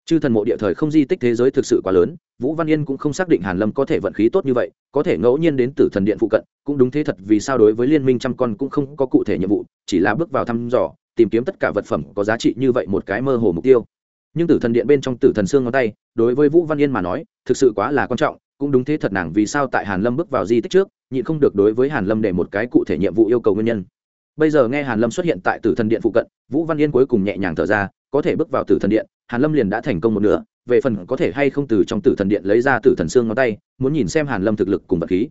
Chư thần mộ địa thời không di tích thế giới thực sự quá lớn, vũ văn yên cũng không xác định hàn lâm có thể vận khí tốt như vậy, có thể ngẫu nhiên đến tử thần điện phụ cận, cũng đúng thế thật vì sao đối với liên minh trăm con cũng không có cụ thể nhiệm vụ, chỉ là bước vào thăm dò tìm kiếm tất cả vật phẩm có giá trị như vậy một cái mơ hồ mục tiêu. Nhưng tử thần điện bên trong tử thần xương ngón tay, đối với vũ văn yên mà nói, thực sự quá là quan trọng, cũng đúng thế thật nàng vì sao tại hàn lâm bước vào di tích trước, nhịn không được đối với hàn lâm để một cái cụ thể nhiệm vụ yêu cầu nguyên nhân. Bây giờ nghe hàn lâm xuất hiện tại tử thần điện phụ cận, vũ văn yên cuối cùng nhẹ nhàng thở ra, có thể bước vào tử thần điện, hàn lâm liền đã thành công một nửa, về phần có thể hay không từ trong tử thần điện lấy ra tử thần xương ngón tay, muốn nhìn xem hàn lâm thực lực cùng vật khí.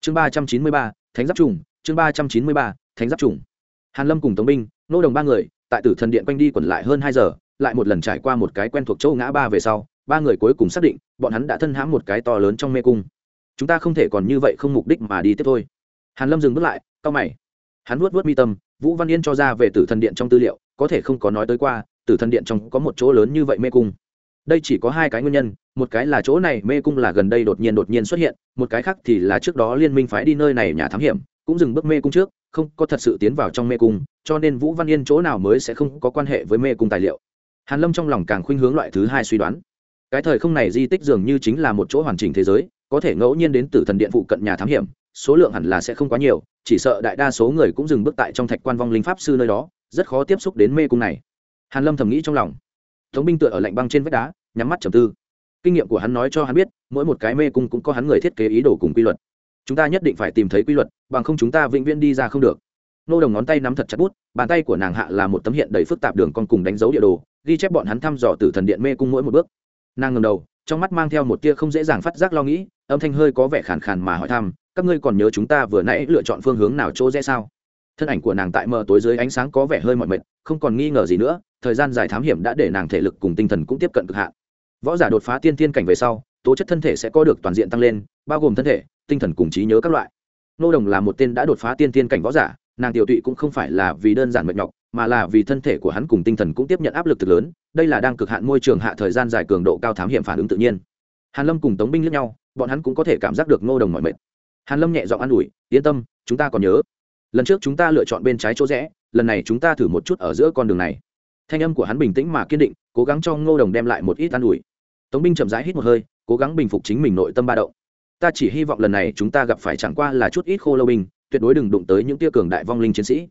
Chương ba trăm chín mươi ba, thánh giáp trùng, chương ba trăm chín mươi ba, thánh giáp trùng. Hàn lâm cùng tống binh nô đồng ba người, tại tử thần điện quanh đi quẩn lại hơn hai giờ, lại một lần trải qua một cái quen thuộc châu ngã ba về sau, ba người cuối cùng xác định, bọn hắn đã thân hãm một cái to lớn trong mê cung. Chúng ta không thể còn như vậy không mục đích mà đi tiếp thôi. Hàn lâm dừng bước lại, cau mày. Hắn vuốt vuốt mi tâm, vũ văn yên cho ra về tử thần điện trong tư liệu, có thể không có nói tới qua, tử thần điện trong có một chỗ lớn như vậy mê cung. Đây chỉ có hai cái nguyên nhân, một cái là chỗ này mê cung là gần đây đột nhiên đột nhiên xuất hiện, một cái khác thì là trước đó liên minh phái đi nơi này nhà thám hiểm cũng dừng bước mê cung trước, không có thật sự tiến vào trong mê cung, cho nên vũ văn yên chỗ nào mới sẽ không có quan hệ với mê cung tài liệu. Hàn lâm trong lòng càng khuynh hướng loại thứ hai suy đoán. Cái thời không này di tích dường như chính là một chỗ hoàn chỉnh thế giới, có thể ngẫu nhiên đến từ thần điện phụ cận nhà thám hiểm, số lượng hẳn là sẽ không quá nhiều, chỉ sợ đại đa số người cũng dừng bước tại trong thạch quan vong linh pháp sư nơi đó, rất khó tiếp xúc đến mê cung này. Hàn lâm thầm nghĩ trong lòng. Tống binh tựa ở lạnh băng trên vách đá, nhắm mắt trầm tư. Kinh nghiệm của hắn nói cho hắn biết, mỗi một cái mê cung cũng có hắn người thiết kế ý đồ cùng quy luật chúng ta nhất định phải tìm thấy quy luật, bằng không chúng ta vĩnh viễn đi ra không được. Nô đồng ngón tay nắm thật chặt bút, bàn tay của nàng hạ là một tấm hiện đầy phức tạp đường con cùng đánh dấu địa đồ, ghi chép bọn hắn thăm dò từ thần điện mê cung mỗi một bước. Nàng ngầm đầu, trong mắt mang theo một tia không dễ dàng phát giác lo nghĩ, âm thanh hơi có vẻ khàn khàn mà hỏi thăm, các ngươi còn nhớ chúng ta vừa nãy lựa chọn phương hướng nào chỗ rẽ sao? Thân ảnh của nàng tại mờ tối dưới ánh sáng có vẻ hơi mỏi mệt, không còn nghi ngờ gì nữa, thời gian dài thám hiểm đã để nàng thể lực cùng tinh thần cũng tiếp cận cực hạn. Võ giả đột phá tiên tiên cảnh về sau, tố chất thân thể sẽ có được toàn diện tăng lên bao gồm thân thể, tinh thần cùng trí nhớ các loại. Nô đồng là một tên đã đột phá tiên tiên cảnh võ giả, nàng tiểu tụy cũng không phải là vì đơn giản mệt nhọc, mà là vì thân thể của hắn cùng tinh thần cũng tiếp nhận áp lực thực lớn, đây là đang cực hạn môi trường hạ thời gian dài cường độ cao thám hiểm phản ứng tự nhiên. Hàn lâm cùng tống binh lẫn nhau, bọn hắn cũng có thể cảm giác được nô đồng mọi mệt. Hàn lâm nhẹ giọng an ủi, yên tâm, chúng ta còn nhớ. Lần trước chúng ta lựa chọn bên trái chỗ rẽ, lần này chúng ta thử một chút ở giữa con đường này. Thanh âm của hắn bình tĩnh mà kiên định, cố gắng cho ngô đồng đem lại một ít an ủi. Tống binh chậm rãi hít một hơi, cố gắng bình phục chính mình nội tâm ba động ta chỉ hy vọng lần này chúng ta gặp phải chẳng qua là chút ít khô lâu binh, tuyệt đối đừng đụng tới những tia cường đại vong linh chiến sĩ.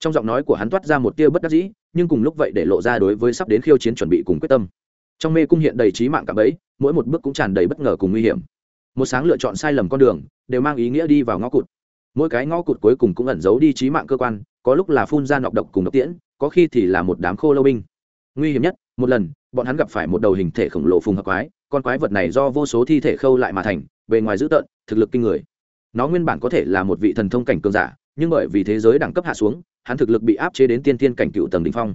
Trong giọng nói của hắn toát ra một tia bất đắc dĩ, nhưng cùng lúc vậy để lộ ra đối với sắp đến khiêu chiến chuẩn bị cùng quyết tâm. Trong mê cung hiện đầy trí mạng cả bấy, mỗi một bước cũng tràn đầy bất ngờ cùng nguy hiểm. Một sáng lựa chọn sai lầm con đường, đều mang ý nghĩa đi vào ngõ cụt. Mỗi cái ngõ cụt cuối cùng cũng ẩn giấu đi trí mạng cơ quan, có lúc là phun ra nọc độc cùng độc tiễn, có khi thì là một đám khô lâu binh. Nguy hiểm nhất một lần, bọn hắn gặp phải một đầu hình thể khổng lồ phùng hợp quái, con quái vật này do vô số thi thể khâu lại mà thành, bề ngoài dữ tợn, thực lực kinh người. Nó nguyên bản có thể là một vị thần thông cảnh cường giả, nhưng bởi vì thế giới đẳng cấp hạ xuống, hắn thực lực bị áp chế đến tiên tiên cảnh cựu tầng đ ỉ n h phong.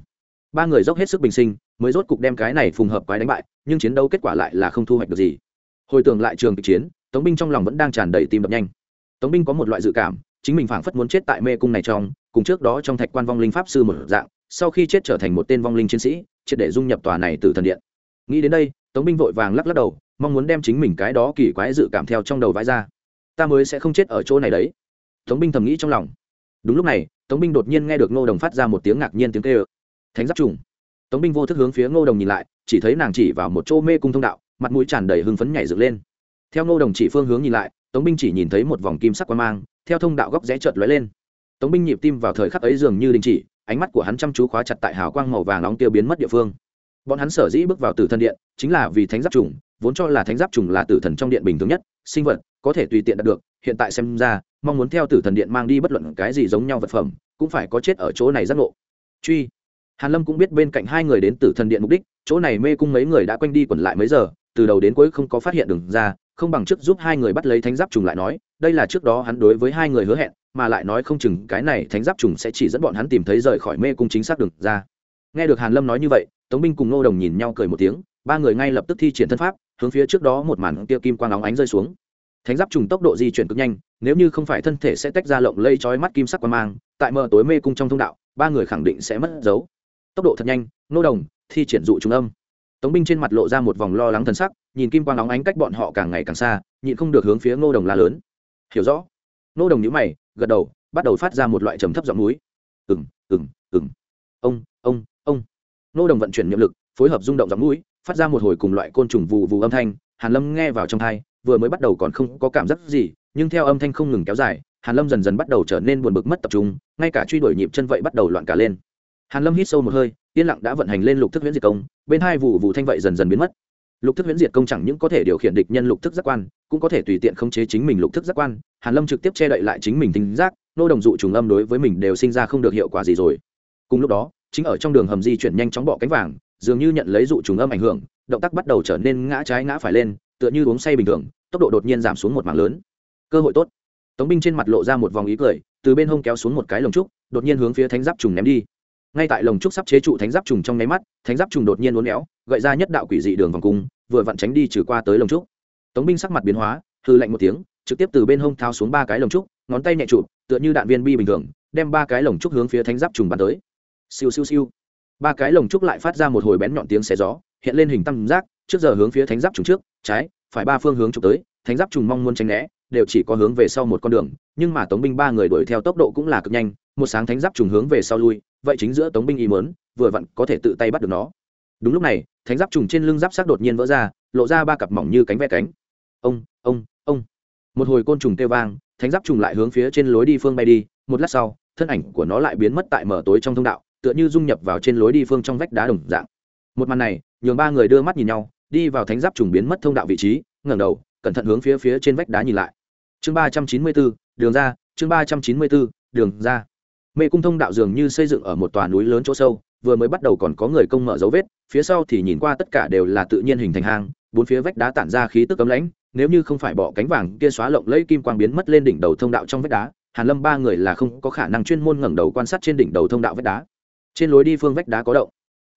Ba người dốc hết sức bình sinh, mới rốt cục đem cái này phùng hợp quái đánh bại, nhưng chiến đấu kết quả lại là không thu hoạch được gì. Hồi tưởng lại trường kịch chiến, tống binh trong lòng vẫn đang tràn đầy tim đập nhanh. Tống binh có một loại dự cảm, chính mình phảng phất muốn chết tại mê cung này trong, cùng trước đó trong thạch quan vong linh pháp sư một dạng, sau khi chết trở thành một tên vong linh chiến sĩ triệt để dung nhập tòa này từ thần điện. Nghĩ đến đây, tống binh vội vàng lắc lắc đầu, mong muốn đem chính mình cái đó kỳ quái dự cảm theo trong đầu vãi ra. Ta mới sẽ không chết ở chỗ này đấy. Tống binh thầm nghĩ trong lòng. Đúng lúc này, tống binh đột nhiên nghe được ngô đồng phát ra một tiếng ngạc nhiên tiếng kê ơ thánh giáp trùng. Tống binh vô thức hướng phía ngô đồng nhìn lại, chỉ thấy nàng chỉ vào một chỗ mê cung thông đạo, mặt mũi tràn đầy hưng phấn nhảy dựng lên. Theo ngô đồng chỉ phương hướng nhìn lại, tống binh chỉ nhìn thấy một vòng kim sắc quan mang, theo thông đạo góc rẽ trợt lóe lên. Tống binh nhịp tim vào thời khắc ấy dường như đình chỉ ánh mắt của hắn chăm chú khóa chặt tại hào quang màu vàng nóng tiêu biến mất địa phương. Bọn hắn sở dĩ bước vào tử thần điện, chính là vì thánh giáp trùng, vốn cho là thánh giáp trùng là tử thần trong điện bình thường nhất, sinh vật, có thể tùy tiện đạt được, hiện tại xem ra, mong muốn theo tử thần điện mang đi bất luận cái gì giống nhau vật phẩm, cũng phải có chết ở chỗ này giác ngộ. Truy. Hàn lâm cũng biết bên cạnh hai người đến tử thần điện mục đích, chỗ này mê cung mấy người đã quanh đi quẩn lại mấy giờ, từ đầu đến cuối không có phát hiện đường ra, không bằng trước giúp hai người bắt lấy thánh giáp trùng lại nói, đây là trước đó hắn đối với hai người hứa hẹn mà lại nói không chừng cái này thánh giáp trùng sẽ chỉ dẫn bọn hắn tìm thấy rời khỏi mê cung chính xác đường ra. Nghe được hàn lâm nói như vậy, tống binh cùng nô đồng nhìn nhau cười một tiếng, ba người ngay lập tức thi triển thân pháp, hướng phía trước đó một màn kia kim quang óng ánh rơi xuống. Thánh giáp trùng tốc độ di chuyển cực nhanh, nếu như không phải thân thể sẽ tách ra lộng lây chói mắt kim sắc quang mang, tại mờ tối mê cung trong thông đạo, ba người khẳng định sẽ mất dấu. Tốc độ thật nhanh nô đồng, thi triển dụ trung âm. Tống binh trên mặt lộ ra một vòng lo lắng thần sắc, nhìn kim quang óng ánh cách bọn họ càng ngày càng xa, nhịn không được hướng phía ngô đồng la lớn. Hiểu rõ. Ngô đồng nhíu mày gật đầu, bắt đầu phát ra một loại trầm thấp giọng núi. Ừng ừng ừng ông ông ông. Nô đồng vận chuyển nhiệm lực, phối hợp rung động giọng núi, phát ra một hồi cùng loại côn trùng vù vù âm thanh, hàn lâm nghe vào trong thai vừa mới bắt đầu còn không có cảm giác gì, nhưng theo âm thanh không ngừng kéo dài, hàn lâm dần dần bắt đầu trở nên buồn bực mất tập trung, ngay cả truy đuổi nhịp chân vậy bắt đầu loạn cả lên. Hàn lâm hít sâu một hơi, yên lặng đã vận hành lên lục thức huyễn diệt công, bên hai vụ vụ thanh vậy dần dần biến mất lục thức huyễn diệt công chẳng những có thể điều khiển địch nhân lục thức giác quan, cũng có thể tùy tiện khống chế chính mình lục thức giác quan. Hàn lâm trực tiếp che đậy lại chính mình tính giác, nô đồng dụ trùng âm đối với mình đều sinh ra không được hiệu quả gì rồi. Cùng lúc đó, chính ở trong đường hầm di chuyển nhanh chóng bỏ cánh vàng, dường như nhận lấy dụ trùng âm ảnh hưởng, động tác bắt đầu trở nên ngã trái ngã phải lên, tựa như uống say bình thường, tốc độ đột nhiên giảm xuống một mảng lớn. Cơ hội tốt. Tống binh trên mặt lộ ra một vòng ý cười, từ bên hông kéo xuống một cái lồng trúc, đột nhiên hướng phía thánh giáp trùng ném đi ngay tại lồng trúc sắp chế trụ thánh giáp trùng trong nháy mắt, thánh giáp trùng đột nhiên uốn éo, gợi ra nhất đạo quỷ dị đường vòng cung, vừa vặn tránh đi trừ qua tới lồng trúc. Tống binh sắc mặt biến hóa hư lạnh một tiếng, trực tiếp từ bên hông thao xuống ba cái lồng trúc, ngón tay nhẹ chụp, tựa như đạn viên bi bình thường, đem ba cái lồng trúc hướng phía thánh giáp trùng bắn tới. Siêu siêu siêu. Ba cái lồng trúc lại phát ra một hồi bén nhọn tiếng xé gió, hiện lên hình tam giác, trước giờ hướng phía thánh giáp trùng trước, trái, phải ba phương hướng trục tới, thánh giáp trùng mong muốn tránh né đều chỉ có hướng về sau một con đường, nhưng mà tống binh ba người đuổi theo tốc độ cũng là cực nhanh, một sáng thánh giáp trùng hướng về sau lui, vậy chính giữa tống binh ý mớn vừa vặn có thể tự tay bắt được nó. Đúng lúc này, thánh giáp trùng trên lưng giáp sắc đột nhiên vỡ ra, lộ ra ba cặp mỏng như cánh ve cánh. Ông ông ông. Một hồi côn trùng kêu vang, thánh giáp trùng lại hướng phía trên lối đi phương bay đi, một lát sau, thân ảnh của nó lại biến mất tại mở tối trong thông đạo, tựa như dung nhập vào trên lối đi phương trong vách đá đồng dạng. Một màn này, nhường ba người đưa mắt nhìn nhau, đi vào thánh giáp trùng biến mất thông đạo vị trí, ngẩng đầu, cẩn thận hướng phía phía trên vách đá nhìn lại chương ba trăm chín mươi bốn, đường ra, chương ba trăm chín mươi bốn, đường ra. Mê cung thông đạo dường như xây dựng ở một tòa núi lớn chỗ sâu, vừa mới bắt đầu còn có người công mở dấu vết, phía sau thì nhìn qua tất cả đều là tự nhiên hình thành hang, bốn phía vách đá tản ra khí tức cấm lãnh, nếu như không phải bỏ cánh vàng kia xóa lộng lấy kim quang biến mất lên đỉnh đầu thông đạo trong vách đá, hàn lâm ba người là không có khả năng chuyên môn ngẩng đầu quan sát trên đỉnh đầu thông đạo vách đá. Trên lối đi phương vách đá có động.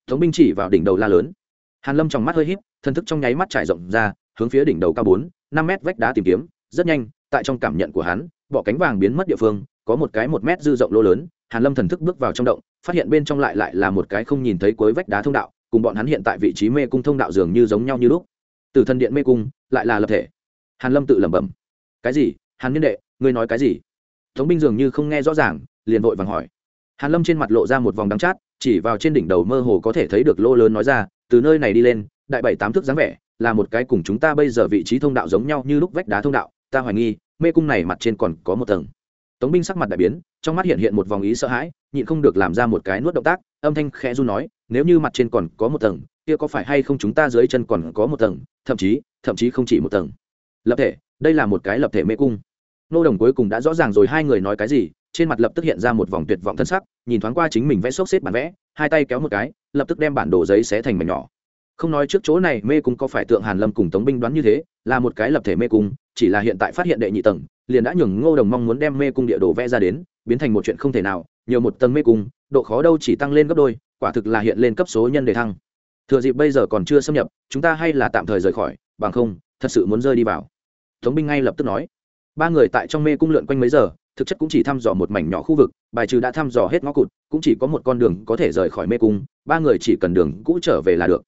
Thống binh chỉ vào đỉnh đầu la lớn. Hàn lâm trong mắt hơi híp, thân thức trong nháy mắt trải rộng ra, hướng phía đỉnh đầu cao bốn, năm mét vách đá tìm kiếm, rất nhanh tại trong cảm nhận của hắn bỏ cánh vàng biến mất địa phương, có một cái một mét dư rộng lỗ lớn, hàn lâm thần thức bước vào trong động, phát hiện bên trong lại lại là một cái không nhìn thấy cuối vách đá thông đạo, cùng bọn hắn hiện tại vị trí mê cung thông đạo dường như giống nhau như lúc. Từ thân điện mê cung, lại là lập thể. Hàn lâm tự lẩm bẩm. Cái gì? Hàn niên đệ, ngươi nói cái gì? Thống binh dường như không nghe rõ ràng, liền vội vàng hỏi. Hàn lâm trên mặt lộ ra một vòng đắng chát, chỉ vào trên đỉnh đầu mơ hồ có thể thấy được lô lớn nói ra, từ nơi này đi lên, đại bảy tám thước dáng vẻ, là một cái cùng chúng ta bây giờ vị trí thông đạo giống nhau như lúc vách đá thông đạo, ta hoài nghi mê cung này mặt trên còn có một tầng. Tống binh sắc mặt đại biến, trong mắt hiện hiện một vòng ý sợ hãi, nhịn không được làm ra một cái nuốt động tác, âm thanh khẽ du nói, nếu như mặt trên còn có một tầng, kia có phải hay không chúng ta dưới chân còn có một tầng, thậm chí thậm chí không chỉ một tầng. Lập thể, đây là một cái lập thể mê cung. Nô đồng cuối cùng đã rõ ràng rồi hai người nói cái gì, trên mặt lập tức hiện ra một vòng tuyệt vọng thân sắc, nhìn thoáng qua chính mình vẽ xốc xếp bản vẽ, hai tay kéo một cái, lập tức đem bản đồ giấy xé thành mảnh nhỏ không nói trước chỗ này, mê cung có phải tượng hàn lâm cùng tống binh đoán như thế, là một cái lập thể mê cung, chỉ là hiện tại phát hiện đệ nhị tầng, liền đã nhường ngô đồng mong muốn đem mê cung địa đồ vẽ ra đến, biến thành một chuyện không thể nào, nhiều một tầng mê cung, độ khó đâu chỉ tăng lên gấp đôi, quả thực là hiện lên cấp số nhân đề thăng. Thừa dịp bây giờ còn chưa xâm nhập, chúng ta hay là tạm thời rời khỏi, bằng không, thật sự muốn rơi đi vào. Tống binh ngay lập tức nói. Ba người tại trong mê cung lượn quanh mấy giờ, thực chất cũng chỉ thăm dò một mảnh nhỏ khu vực, bài trừ đã thăm dò hết ngõ cụt, cũng chỉ có một con đường có thể rời khỏi mê cung, ba người chỉ cần đường cũ trở về là được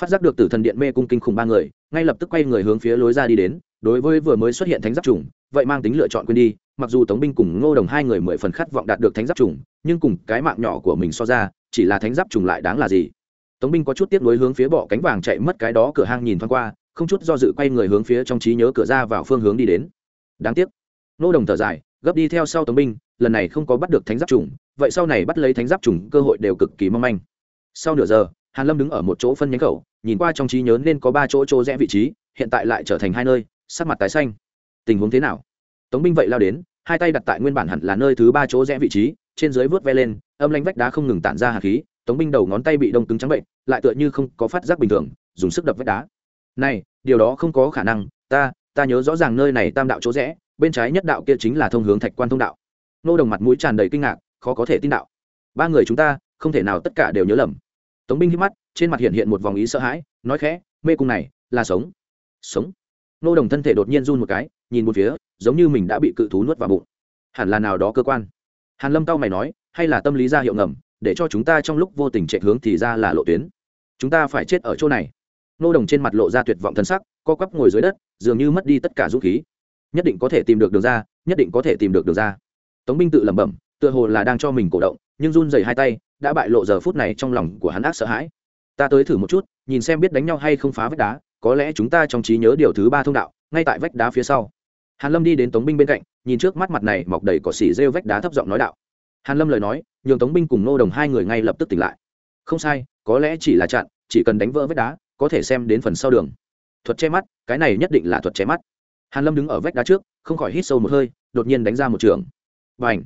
phát giác được từ thần điện mê cung kinh khủng ba người, ngay lập tức quay người hướng phía lối ra đi đến, đối với vừa mới xuất hiện thánh giáp trùng, vậy mang tính lựa chọn quên đi, mặc dù tống binh cùng ngô đồng hai người mười phần khát vọng đạt được thánh giáp trùng, nhưng cùng cái mạng nhỏ của mình so ra, chỉ là thánh giáp trùng lại đáng là gì? Tống binh có chút tiếp nối hướng phía bỏ cánh vàng chạy mất cái đó cửa hang nhìn thoáng qua, không chút do dự quay người hướng phía trong trí nhớ cửa ra vào phương hướng đi đến. Đáng tiếc. Ngô đồng thở dài, gấp đi theo sau tống binh, lần này không có bắt được thánh giáp trùng, vậy sau này bắt lấy thánh giáp trùng cơ hội đều cực kỳ mong manh. Sau nửa giờ, hàn lâm đứng ở một chỗ phân nhánh khẩu nhìn qua trong trí nhớ nên có ba chỗ chỗ rẽ vị trí, hiện tại lại trở thành hai nơi, sắc mặt tái xanh. Tình huống thế nào? Tống binh vậy lao đến, hai tay đặt tại nguyên bản hẳn là nơi thứ ba chỗ rẽ vị trí, trên dưới vớt ve lên, âm lanh vách đá không ngừng tản ra hạt khí, tống binh đầu ngón tay bị đông cứng trắng bệnh, lại tựa như không có phát giác bình thường, dùng sức đập vách đá. Này, điều đó không có khả năng, ta ta nhớ rõ ràng nơi này tam đạo chỗ rẽ, bên trái nhất đạo kia chính là thông hướng thạch quan thông đạo. Nô đồng mặt mũi tràn đầy kinh ngạc, khó có thể tin đạo. Ba người chúng ta, không thể nào tất cả đều nhớ lầm. Tống binh hít mắt trên mặt hiện hiện một vòng ý sợ hãi, nói khẽ, mê cung này là sống. Sống? Nô đồng thân thể đột nhiên run một cái, nhìn một phía, giống như mình đã bị cự thú nuốt vào bụng. Hẳn là nào đó cơ quan? Hàn lâm tao mày nói, hay là tâm lý ra hiệu ngầm, để cho chúng ta trong lúc vô tình chạy hướng thì ra là lộ tuyến. Chúng ta phải chết ở chỗ này. Nô đồng trên mặt lộ ra tuyệt vọng thân sắc, co quắp ngồi dưới đất, dường như mất đi tất cả dũng khí. Nhất định có thể tìm được đường ra, nhất định có thể tìm được đường ra. Tống binh tự lẩm bẩm, tựa hồ là đang cho mình cổ động, nhưng run rẩy hai tay, đã bại lộ giờ phút này trong lòng của hắn ác sợ hãi ta tới thử một chút nhìn xem biết đánh nhau hay không phá vách đá có lẽ chúng ta trong trí nhớ điều thứ ba thông đạo ngay tại vách đá phía sau. Hàn lâm đi đến tống binh bên cạnh nhìn trước mắt mặt này mọc đầy cỏ xỉ rêu vách đá thấp giọng nói đạo. Hàn lâm lời nói nhường tống binh cùng nô đồng hai người ngay lập tức tỉnh lại. Không sai có lẽ chỉ là chặn chỉ cần đánh vỡ vách đá có thể xem đến phần sau đường. Thuật che mắt cái này nhất định là thuật che mắt. Hàn lâm đứng ở vách đá trước không khỏi hít sâu một hơi đột nhiên đánh ra một trường. Bành,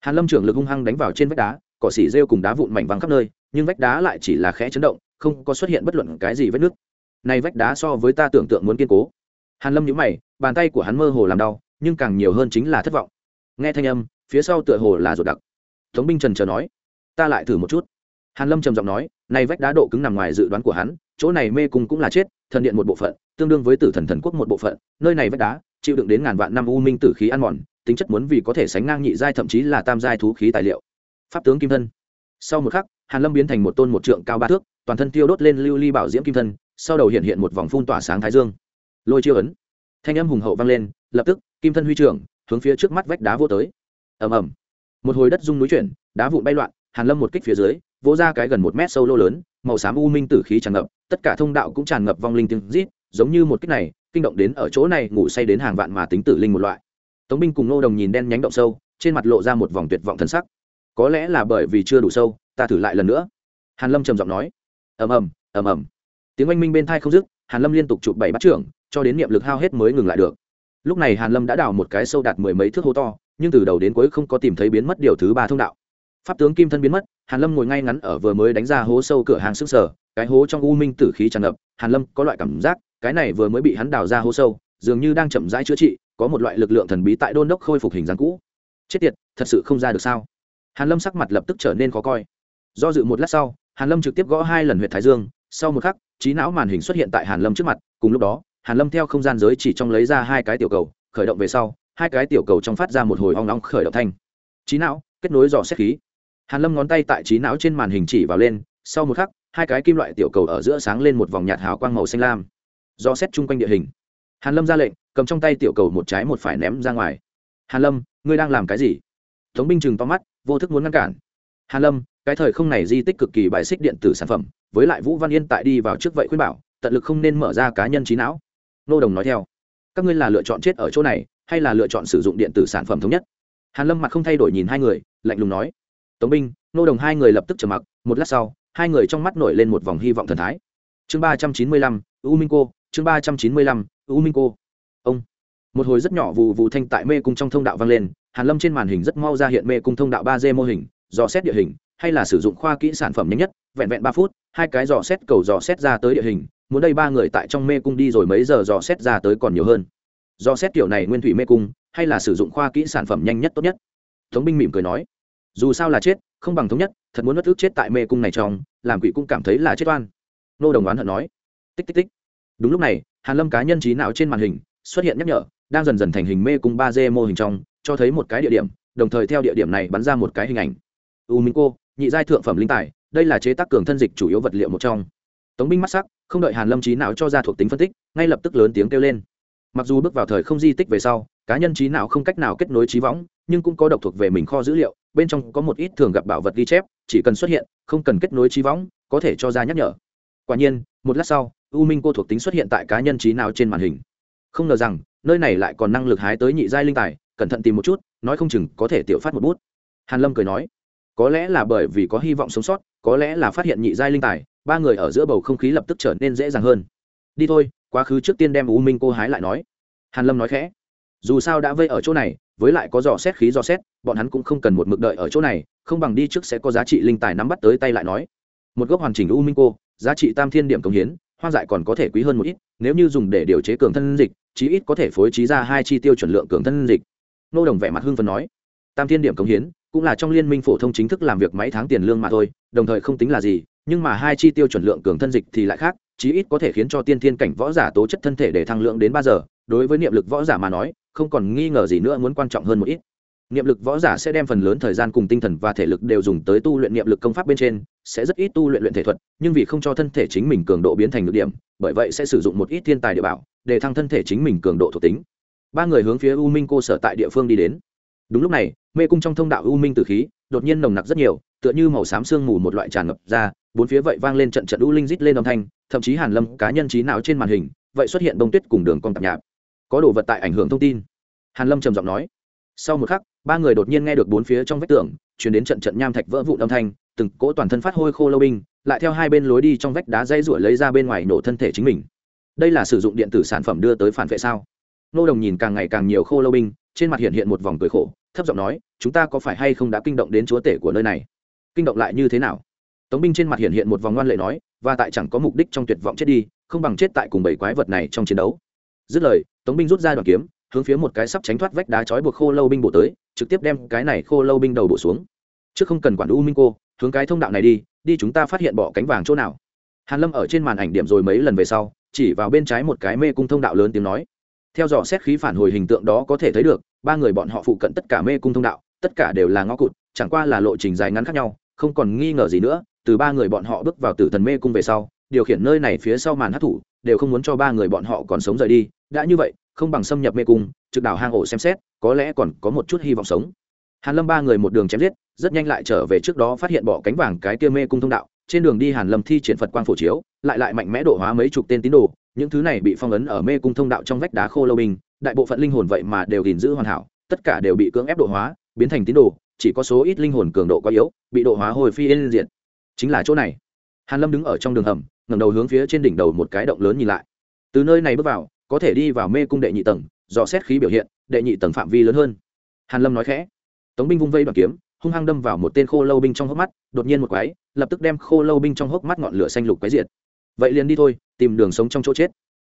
hàn lâm trưởng lực hung hăng đánh vào trên vách đá cỏ xỉ rêu cùng đá vụn mảnh văng khắp nơi nhưng vách đá lại chỉ là khẽ chấn động không có xuất hiện bất luận cái gì vết nứt này vách đá so với ta tưởng tượng muốn kiên cố. Hàn lâm nhíu mày, bàn tay của hắn mơ hồ làm đau, nhưng càng nhiều hơn chính là thất vọng. Nghe thanh âm, phía sau tựa hồ là ruột đặc. Tống binh trần chờ nói, ta lại thử một chút. Hàn lâm trầm giọng nói, này vách đá độ cứng nằm ngoài dự đoán của hắn, chỗ này mê cung cũng là chết, thần điện một bộ phận, tương đương với tử thần thần quốc một bộ phận, nơi này vách đá chịu đựng đến ngàn vạn năm u minh tử khí ăn mòn, tính chất muốn vì có thể sánh ngang nhị giai thậm chí là tam giai thú khí tài liệu. Pháp tướng kim thân sau một khắc, hàn lâm biến thành một tôn một trượng cao ba thước, toàn thân tiêu đốt lên lưu ly bảo diễm kim thân, sau đầu hiện hiện một vòng phun tỏa sáng thái dương. Lôi chiêu ấn. Thanh âm hùng hậu vang lên, lập tức, kim thân huy trưởng, hướng phía trước mắt vách đá vô tới. Ầm ầm. Một hồi đất rung núi chuyển, đá vụn bay loạn, hàn lâm một kích phía dưới, vỗ ra cái gần một mét sâu lô lớn, màu xám u minh tử khí tràn ngập, tất cả thông đạo cũng tràn ngập vong linh tiếng rít, giống như một kích này, kinh động đến ở chỗ này ngủ say đến hàng vạn mà tính tử linh một loại. Tống binh cùng nô đồng nhìn đen nhánh động sâu, trên mặt lộ ra một vòng tuyệt vọng thần sắc có lẽ là bởi vì chưa đủ sâu, ta thử lại lần nữa. Hàn lâm trầm giọng nói. Ầm ầm ầm ầm. Tiếng oanh minh bên thai không dứt, hàn lâm liên tục chụp bảy bát trưởng, cho đến niệm lực hao hết mới ngừng lại được. Lúc này hàn lâm đã đào một cái sâu đạt mười mấy thước hố to, nhưng từ đầu đến cuối không có tìm thấy biến mất điều thứ ba thông đạo. Pháp tướng kim thân biến mất, hàn lâm ngồi ngay ngắn ở vừa mới đánh ra hố sâu cửa hàng sức sở, cái hố trong u minh tử khí tràn ngập, hàn lâm có loại cảm giác, cái này vừa mới bị hắn đào ra hố sâu, dường như đang chậm rãi chữa trị, có một loại lực lượng thần bí tại đôn đốc khôi phục hình dáng cũ. Chết tiệt, thật sự không ra được sao? Hàn lâm sắc mặt lập tức trở nên khó coi. Do dự một lát sau, hàn lâm trực tiếp gõ hai lần huyệt thái dương, sau một khắc, trí não màn hình xuất hiện tại hàn lâm trước mặt, cùng lúc đó, hàn lâm theo không gian giới chỉ trong lấy ra hai cái tiểu cầu, khởi động về sau, hai cái tiểu cầu trong phát ra một hồi ong ong khởi động thanh. Trí não, kết nối dò xét khí. Hàn lâm ngón tay tại trí não trên màn hình chỉ vào lên, sau một khắc, hai cái kim loại tiểu cầu ở giữa sáng lên một vòng nhạt hào quang màu xanh lam. Do xét chung quanh địa hình. Hàn lâm ra lệnh, cầm trong tay tiểu cầu một trái một phải ném ra ngoài. Hàn lâm, ngươi đang làm cái gì? Tống binh chừng to mắt, vô thức muốn ngăn cản. Hàn lâm, cái thời không này di tích cực kỳ bài xích điện tử sản phẩm, với lại vũ văn yên tại đi vào trước vậy khuyên bảo, tận lực không nên mở ra cá nhân trí não. Nô đồng nói theo, các ngươi là lựa chọn chết ở chỗ này, hay là lựa chọn sử dụng điện tử sản phẩm thống nhất? Hàn lâm mặt không thay đổi nhìn hai người, lạnh lùng nói. Tống binh, nô đồng hai người lập tức trầm mặc, một lát sau, hai người trong mắt nổi lên một vòng hy vọng thần thái. Chương ba trăm chín mươi lăm, u minh cô, chương ba trăm chín mươi lăm, u minh cô. Ông, một hồi rất nhỏ vụ vụ thanh tại mê cung trong thông đạo vang lên hàn lâm trên màn hình rất mau ra hiện mê cung thông đạo ba d mô hình, dò xét địa hình, hay là sử dụng khoa kỹ sản phẩm nhanh nhất, vẹn vẹn ba phút, hai cái dò xét cầu dò xét ra tới địa hình, muốn đây ba người tại trong mê cung đi rồi mấy giờ dò xét ra tới còn nhiều hơn. Dò xét kiểu này nguyên thủy mê cung, hay là sử dụng khoa kỹ sản phẩm nhanh nhất tốt nhất? Thống binh mỉm cười nói. Dù sao là chết, không bằng thống nhất, thật muốn bất ước chết tại mê cung này trong, làm quỷ cũng cảm thấy là chết oan. Nô đồng oán hận nói. Tích tích tích. Đúng lúc này, hàn lâm cá nhân trí não trên màn hình xuất hiện nhắc nhở đang dần dần thành hình mê cung ba d mô hình trong, cho thấy một cái địa điểm, đồng thời theo địa điểm này bắn ra một cái hình ảnh. U minh cô, nhị giai thượng phẩm linh tài, đây là chế tác cường thân dịch chủ yếu vật liệu một trong. Tống binh mắt sắc, không đợi hàn lâm trí não cho ra thuộc tính phân tích, ngay lập tức lớn tiếng kêu lên. Mặc dù bước vào thời không di tích về sau, cá nhân trí não không cách nào kết nối trí võng, nhưng cũng có độc thuộc về mình kho dữ liệu, bên trong có một ít thường gặp bảo vật ghi chép, chỉ cần xuất hiện, không cần kết nối trí võng, có thể cho ra nhắc nhở. Quả nhiên, một lát sau, u minh cô thuộc tính xuất hiện tại cá nhân trí não trên màn hình. Không ngờ rằng nơi này lại còn năng lực hái tới nhị giai linh tài, cẩn thận tìm một chút, nói không chừng có thể tiểu phát một bút. Hàn lâm cười nói, có lẽ là bởi vì có hy vọng sống sót, có lẽ là phát hiện nhị giai linh tài, ba người ở giữa bầu không khí lập tức trở nên dễ dàng hơn. Đi thôi, quá khứ trước tiên đem u minh cô hái lại nói. Hàn lâm nói khẽ, dù sao đã vây ở chỗ này, với lại có dò xét khí dò xét, bọn hắn cũng không cần một mực đợi ở chỗ này, không bằng đi trước sẽ có giá trị linh tài nắm bắt tới tay lại nói. Một gốc hoàn chỉnh u minh cô, giá trị tam thiên điểm công hiến hoang dại còn có thể quý hơn một ít, nếu như dùng để điều chế cường thân dịch, chí ít có thể phối trí ra hai chi tiêu chuẩn lượng cường thân dịch. Nô đồng vẻ mặt hưng phấn nói, tam thiên điểm công hiến, cũng là trong liên minh phổ thông chính thức làm việc mấy tháng tiền lương mà thôi, đồng thời không tính là gì, nhưng mà hai chi tiêu chuẩn lượng cường thân dịch thì lại khác, chí ít có thể khiến cho tiên thiên cảnh võ giả tố chất thân thể để thăng lượng đến ba giờ. Đối với niệm lực võ giả mà nói, không còn nghi ngờ gì nữa, muốn quan trọng hơn một ít niệm lực võ giả sẽ đem phần lớn thời gian cùng tinh thần và thể lực đều dùng tới tu luyện niệm lực công pháp bên trên, sẽ rất ít tu luyện luyện thể thuật, nhưng vì không cho thân thể chính mình cường độ biến thành ngược điểm, bởi vậy sẽ sử dụng một ít thiên tài địa bảo để thăng thân thể chính mình cường độ thuộc tính. Ba người hướng phía u minh cô sở tại địa phương đi đến. Đúng lúc này, mê cung trong thông đạo u minh từ khí đột nhiên nồng nặc rất nhiều, tựa như màu xám sương mù một loại tràn ngập ra, bốn phía vậy vang lên trận trận u linh rít lên âm thanh, thậm chí hàn lâm cá nhân trí não trên màn hình vậy xuất hiện bông tuyết cùng đường cong tạp nhạp. Có đồ vật tại ảnh hưởng thông tin. Hàn lâm trầm giọng nói. Sau một khắc ba người đột nhiên nghe được bốn phía trong vách tường chuyển đến trận trận nham thạch vỡ vụn âm thanh, từng cỗ toàn thân phát hôi khô lâu binh, lại theo hai bên lối đi trong vách đá dây ruổi lấy ra bên ngoài nổ thân thể chính mình. Đây là sử dụng điện tử sản phẩm đưa tới phản vệ sao? Nô đồng nhìn càng ngày càng nhiều khô lâu binh, trên mặt hiện hiện một vòng cười khổ, thấp giọng nói, chúng ta có phải hay không đã kinh động đến chúa tể của nơi này? Kinh động lại như thế nào? Tống binh trên mặt hiện hiện một vòng ngoan lệ nói, và tại chẳng có mục đích trong tuyệt vọng chết đi, không bằng chết tại cùng bảy quái vật này trong chiến đấu. Dứt lời, tống binh rút ra đoàn kiếm hướng phía một cái sắp tránh thoát vách đá trói buộc khô lâu binh bổ tới, trực tiếp đem cái này khô lâu binh đầu bổ xuống. Trước không cần quản u minh cô, hướng cái thông đạo này đi đi chúng ta phát hiện bỏ cánh vàng chỗ nào. Hàn lâm ở trên màn ảnh điểm rồi mấy lần về sau, chỉ vào bên trái một cái mê cung thông đạo lớn tiếng nói. Theo dò xét khí phản hồi hình tượng đó có thể thấy được, ba người bọn họ phụ cận tất cả mê cung thông đạo, tất cả đều là ngõ cụt, chẳng qua là lộ trình dài ngắn khác nhau, không còn nghi ngờ gì nữa, từ ba người bọn họ bước vào tử thần mê cung về sau, điều khiển nơi này phía sau màn hát thủ đều không muốn cho ba người bọn họ còn sống rời đi, đã như vậy không bằng xâm nhập mê cung, trực đảo hang ổ xem xét, có lẽ còn có một chút hy vọng sống. Hàn lâm ba người một đường chém giết, rất nhanh lại trở về trước đó phát hiện bỏ cánh vàng cái kia mê cung thông đạo, trên đường đi hàn lâm thi triển phật quang phổ chiếu, lại lại mạnh mẽ độ hóa mấy chục tên tín đồ, những thứ này bị phong ấn ở mê cung thông đạo trong vách đá khô lâu bình, đại bộ phận linh hồn vậy mà đều gìn giữ hoàn hảo, tất cả đều bị cưỡng ép độ hóa, biến thành tín đồ, chỉ có số ít linh hồn cường độ quá yếu, bị độ hóa hồi phi lên diện chính là chỗ này. Hàn lâm đứng ở trong đường hầm, ngẩng đầu hướng phía trên đỉnh đầu một cái động lớn nhìn lại. Từ nơi này bước vào có thể đi vào mê cung đệ nhị tầng, dò xét khí biểu hiện, đệ nhị tầng phạm vi lớn hơn. Hàn lâm nói khẽ. Tống binh vung vây đoàn kiếm, hung hăng đâm vào một tên khô lâu binh trong hốc mắt, đột nhiên một quái, lập tức đem khô lâu binh trong hốc mắt ngọn lửa xanh lục quái diệt. Vậy liền đi thôi, tìm đường sống trong chỗ chết.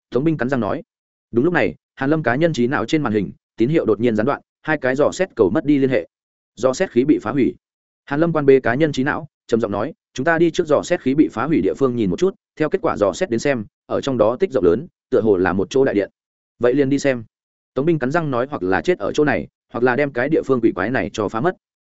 Tống binh cắn răng nói. Đúng lúc này, hàn lâm cá nhân trí não trên màn hình, tín hiệu đột nhiên gián đoạn, hai cái dò xét cầu mất đi liên hệ. Do xét khí bị phá hủy. Hàn lâm quan bê cá nhân trí não, trầm giọng nói chúng ta đi trước dò xét khí bị phá hủy địa phương nhìn một chút, theo kết quả dò xét đến xem, ở trong đó tích rộng lớn, tựa hồ là một chỗ đại điện. Vậy liền đi xem. Tống binh cắn răng nói hoặc là chết ở chỗ này, hoặc là đem cái địa phương quỷ quái này cho phá mất.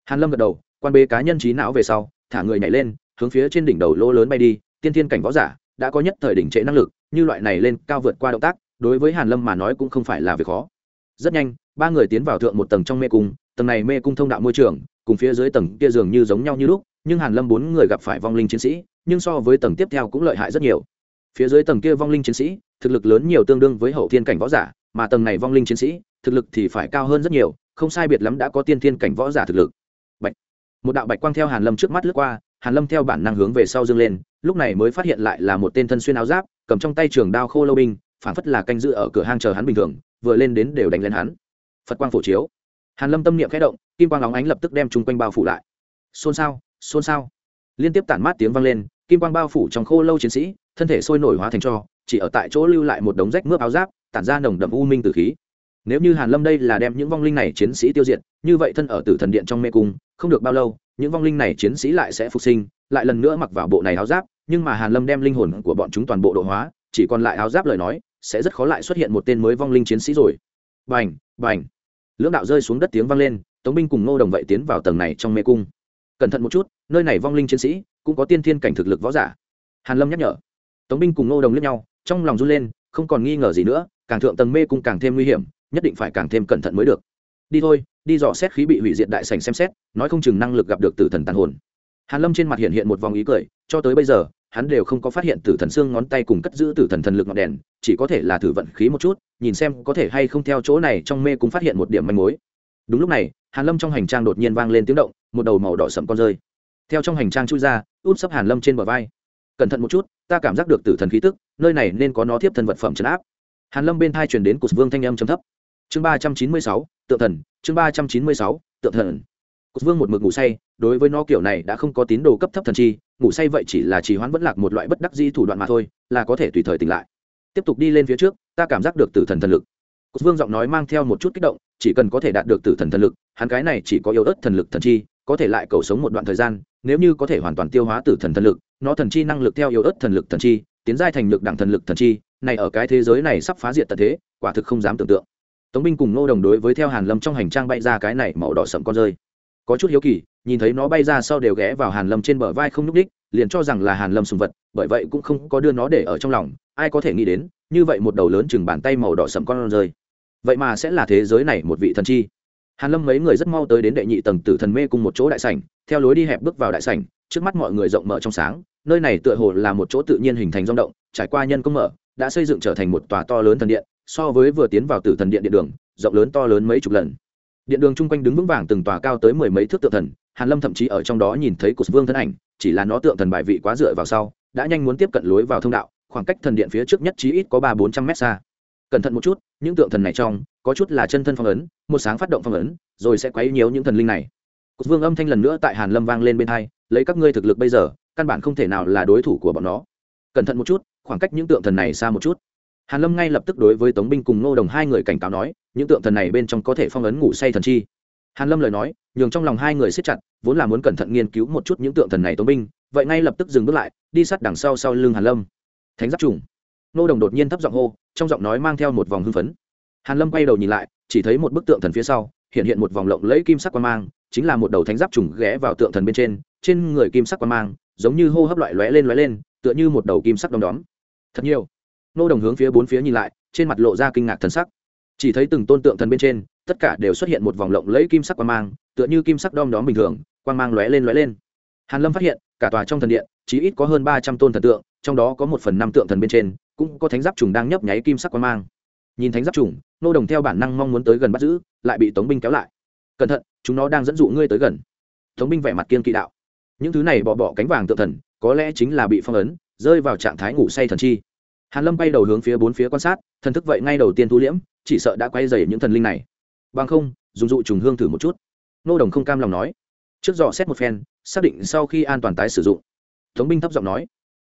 Hàn lâm gật đầu, quan bê cá nhân trí não về sau, thả người nhảy lên, hướng phía trên đỉnh đầu lỗ lớn bay đi, tiên thiên cảnh võ giả, đã có nhất thời đỉnh trệ năng lực, như loại này lên cao vượt qua động tác, đối với hàn lâm mà nói cũng không phải là việc khó. Rất nhanh, ba người tiến vào thượng một tầng trong mê cung tầng này mê cung thông đạo môi trường, cùng phía dưới tầng kia dường như giống nhau như lúc, nhưng hàn lâm bốn người gặp phải vong linh chiến sĩ, nhưng so với tầng tiếp theo cũng lợi hại rất nhiều. Phía dưới tầng kia vong linh chiến sĩ, thực lực lớn nhiều tương đương với hậu thiên cảnh võ giả, mà tầng này vong linh chiến sĩ, thực lực thì phải cao hơn rất nhiều, không sai biệt lắm đã có tiên thiên cảnh võ giả thực lực. Bạch. Một đạo bạch quang theo hàn lâm trước mắt lướt qua, hàn lâm theo bản năng hướng về sau dương lên, lúc này mới phát hiện lại là một tên thân xuyên áo giáp, cầm trong tay trường đao khô lâu binh phản phất là canh giữ ở cửa hang chờ hắn bình thường, vừa lên đến đều đánh lên hắn. Phật quang phổ chiếu hàn lâm tâm niệm khẽ động, kim quang óng ánh lập tức đem chung quanh bao phủ lại. Xôn xao xôn xao. Liên tiếp tản mát tiếng vang lên, kim quang bao phủ trong khô lâu chiến sĩ, thân thể sôi nổi hóa thành cho, chỉ ở tại chỗ lưu lại một đống rách mướp áo giáp, tản ra nồng đậm u minh tử khí. Nếu như hàn lâm đây là đem những vong linh này chiến sĩ tiêu diệt, như vậy thân ở tử thần điện trong mê cung, không được bao lâu, những vong linh này chiến sĩ lại sẽ phục sinh, lại lần nữa mặc vào bộ này áo giáp, nhưng mà hàn lâm đem linh hồn của bọn chúng toàn bộ độ hóa, chỉ còn lại áo giáp lời nói, sẽ rất khó lại xuất hiện một tên mới vong linh chiến sĩ rồi. Bành bành lưỡng đạo rơi xuống đất tiếng vang lên, tống binh cùng ngô đồng vậy tiến vào tầng này trong mê cung. Cẩn thận một chút, nơi này vong linh chiến sĩ cũng có tiên thiên cảnh thực lực võ giả. Hàn lâm nhắc nhở. Tống binh cùng ngô đồng lướt nhau, trong lòng run lên, không còn nghi ngờ gì nữa, càng thượng tầng mê cung càng thêm nguy hiểm, nhất định phải càng thêm cẩn thận mới được. Đi thôi, đi dò xét khí bị hủy diệt đại sành xem xét, nói không chừng năng lực gặp được tử thần tàn hồn. Hàn lâm trên mặt hiện hiện một vòng ý cười, cho tới bây giờ hắn đều không có phát hiện tử thần xương ngón tay cùng cất giữ tử thần thần lực ngọn đèn, chỉ có thể là thử vận khí một chút, nhìn xem có thể hay không theo chỗ này trong mê cũng phát hiện một điểm manh mối. Đúng lúc này, hàn lâm trong hành trang đột nhiên vang lên tiếng động, một đầu màu đỏ sậm con rơi. Theo trong hành trang chui ra, út sấp hàn lâm trên bờ vai. Cẩn thận một chút, ta cảm giác được tử thần khí tức, nơi này nên có nó tiếp thân vật phẩm trấn áp. Hàn lâm bên thai truyền đến cục vương thanh âm trầm thấp. Chương ba trăm chín mươi sáu, tượng thần, chương ba trăm chín mươi sáu, tượng thần cục vương một mực ngủ say, đối với nó kiểu này đã không có tín đồ cấp thấp thần chi, ngủ say vậy chỉ là trì hoãn vẫn lạc một loại bất đắc di thủ đoạn mà thôi, là có thể tùy thời tỉnh lại. Tiếp tục đi lên phía trước, ta cảm giác được tử thần thần lực. Cục vương giọng nói mang theo một chút kích động, chỉ cần có thể đạt được tử thần thần lực, hắn cái này chỉ có yếu ớt thần lực thần chi, có thể lại cầu sống một đoạn thời gian, nếu như có thể hoàn toàn tiêu hóa tử thần thần lực, nó thần chi năng lực theo yếu ớt thần lực thần chi, tiến giai thành lực đẳng thần lực thần chi, này ở cái thế giới này sắp phá diệt tận thế, quả thực không dám tưởng tượng. Tống binh cùng nô đồng đối với theo hàn lâm trong hành trang bay ra cái này màu đỏ sậm con rơi có chút hiếu kỳ, nhìn thấy nó bay ra sau đều ghé vào hàn lâm trên bờ vai không nhúc đích liền cho rằng là hàn lâm sùng vật, bởi vậy cũng không có đưa nó để ở trong lòng, ai có thể nghĩ đến, như vậy một đầu lớn chừng bàn tay màu đỏ sầm con rơi. Vậy mà sẽ là thế giới này một vị thần chi. Hàn lâm mấy người rất mau tới đến đệ nhị tầng tử thần mê cùng một chỗ đại sảnh, theo lối đi hẹp bước vào đại sảnh, trước mắt mọi người rộng mở trong sáng, nơi này tựa hồ là một chỗ tự nhiên hình thành rung động, trải qua nhân công mở, đã xây dựng trở thành một tòa to lớn thần điện, so với vừa tiến vào tử thần điện điện đường, rộng lớn to lớn mấy chục lần điện đường chung quanh đứng vững vàng từng tòa cao tới mười mấy thước tượng thần, hàn lâm thậm chí ở trong đó nhìn thấy cột vương thân ảnh, chỉ là nó tượng thần bài vị quá dựa vào sau, đã nhanh muốn tiếp cận lối vào thông đạo, khoảng cách thần điện phía trước nhất chí ít có ba bốn trăm mét xa. Cẩn thận một chút, những tượng thần này trong, có chút là chân thân phong ấn, một sáng phát động phong ấn, rồi sẽ quấy nhiễu những thần linh này. Cột vương âm thanh lần nữa tại hàn lâm vang lên bên hai, lấy các ngươi thực lực bây giờ, căn bản không thể nào là đối thủ của bọn nó. Cẩn thận một chút, khoảng cách những tượng thần này xa một chút hàn lâm ngay lập tức đối với tống binh cùng nô đồng hai người cảnh cáo nói, những tượng thần này bên trong có thể phong ấn ngủ say thần chi. Hàn lâm lời nói, nhường trong lòng hai người siết chặt, vốn là muốn cẩn thận nghiên cứu một chút những tượng thần này tống binh, vậy ngay lập tức dừng bước lại, đi sát đằng sau sau lưng hàn lâm. Thánh giáp trùng. Nô đồng đột nhiên thấp giọng hô, trong giọng nói mang theo một vòng hưng phấn. Hàn lâm quay đầu nhìn lại, chỉ thấy một bức tượng thần phía sau, hiện hiện một vòng lộng lẫy kim sắc quan mang, chính là một đầu thánh giáp trùng ghé vào tượng thần bên trên trên người kim sắc quan mang, giống như hô hấp loại lóe lên lóe lên, tựa như một đầu kim sắc đom đóm. Thật nhiều nô đồng hướng phía bốn phía nhìn lại, trên mặt lộ ra kinh ngạc thần sắc. Chỉ thấy từng tôn tượng thần bên trên, tất cả đều xuất hiện một vòng lộng lẫy kim sắc quan mang, tựa như kim sắc đom đóm bình thường, quang mang lóe lên lóe lên. Hàn lâm phát hiện, cả tòa trong thần điện chỉ ít có hơn ba trăm tôn thần tượng, trong đó có một phần năm tượng thần bên trên, cũng có thánh giáp trùng đang nhấp nháy kim sắc quan mang. Nhìn thánh giáp trùng, nô đồng theo bản năng mong muốn tới gần bắt giữ, lại bị tống binh kéo lại. Cẩn thận, chúng nó đang dẫn dụ ngươi tới gần. Tống binh vẻ mặt kiên kỵ đạo. Những thứ này bỏ bỏ cánh vàng tượng thần, có lẽ chính là bị phong ấn, rơi vào trạng thái ngủ say thần chi hàn lâm bay đầu hướng phía bốn phía quan sát, thần thức vậy ngay đầu tiên thu liễm, chỉ sợ đã quay dày những thần linh này. Bằng không, dùng dụ trùng hương thử một chút. Nô đồng không cam lòng nói. Trước dò xét một phen, xác định sau khi an toàn tái sử dụng. Tống binh thấp giọng nói.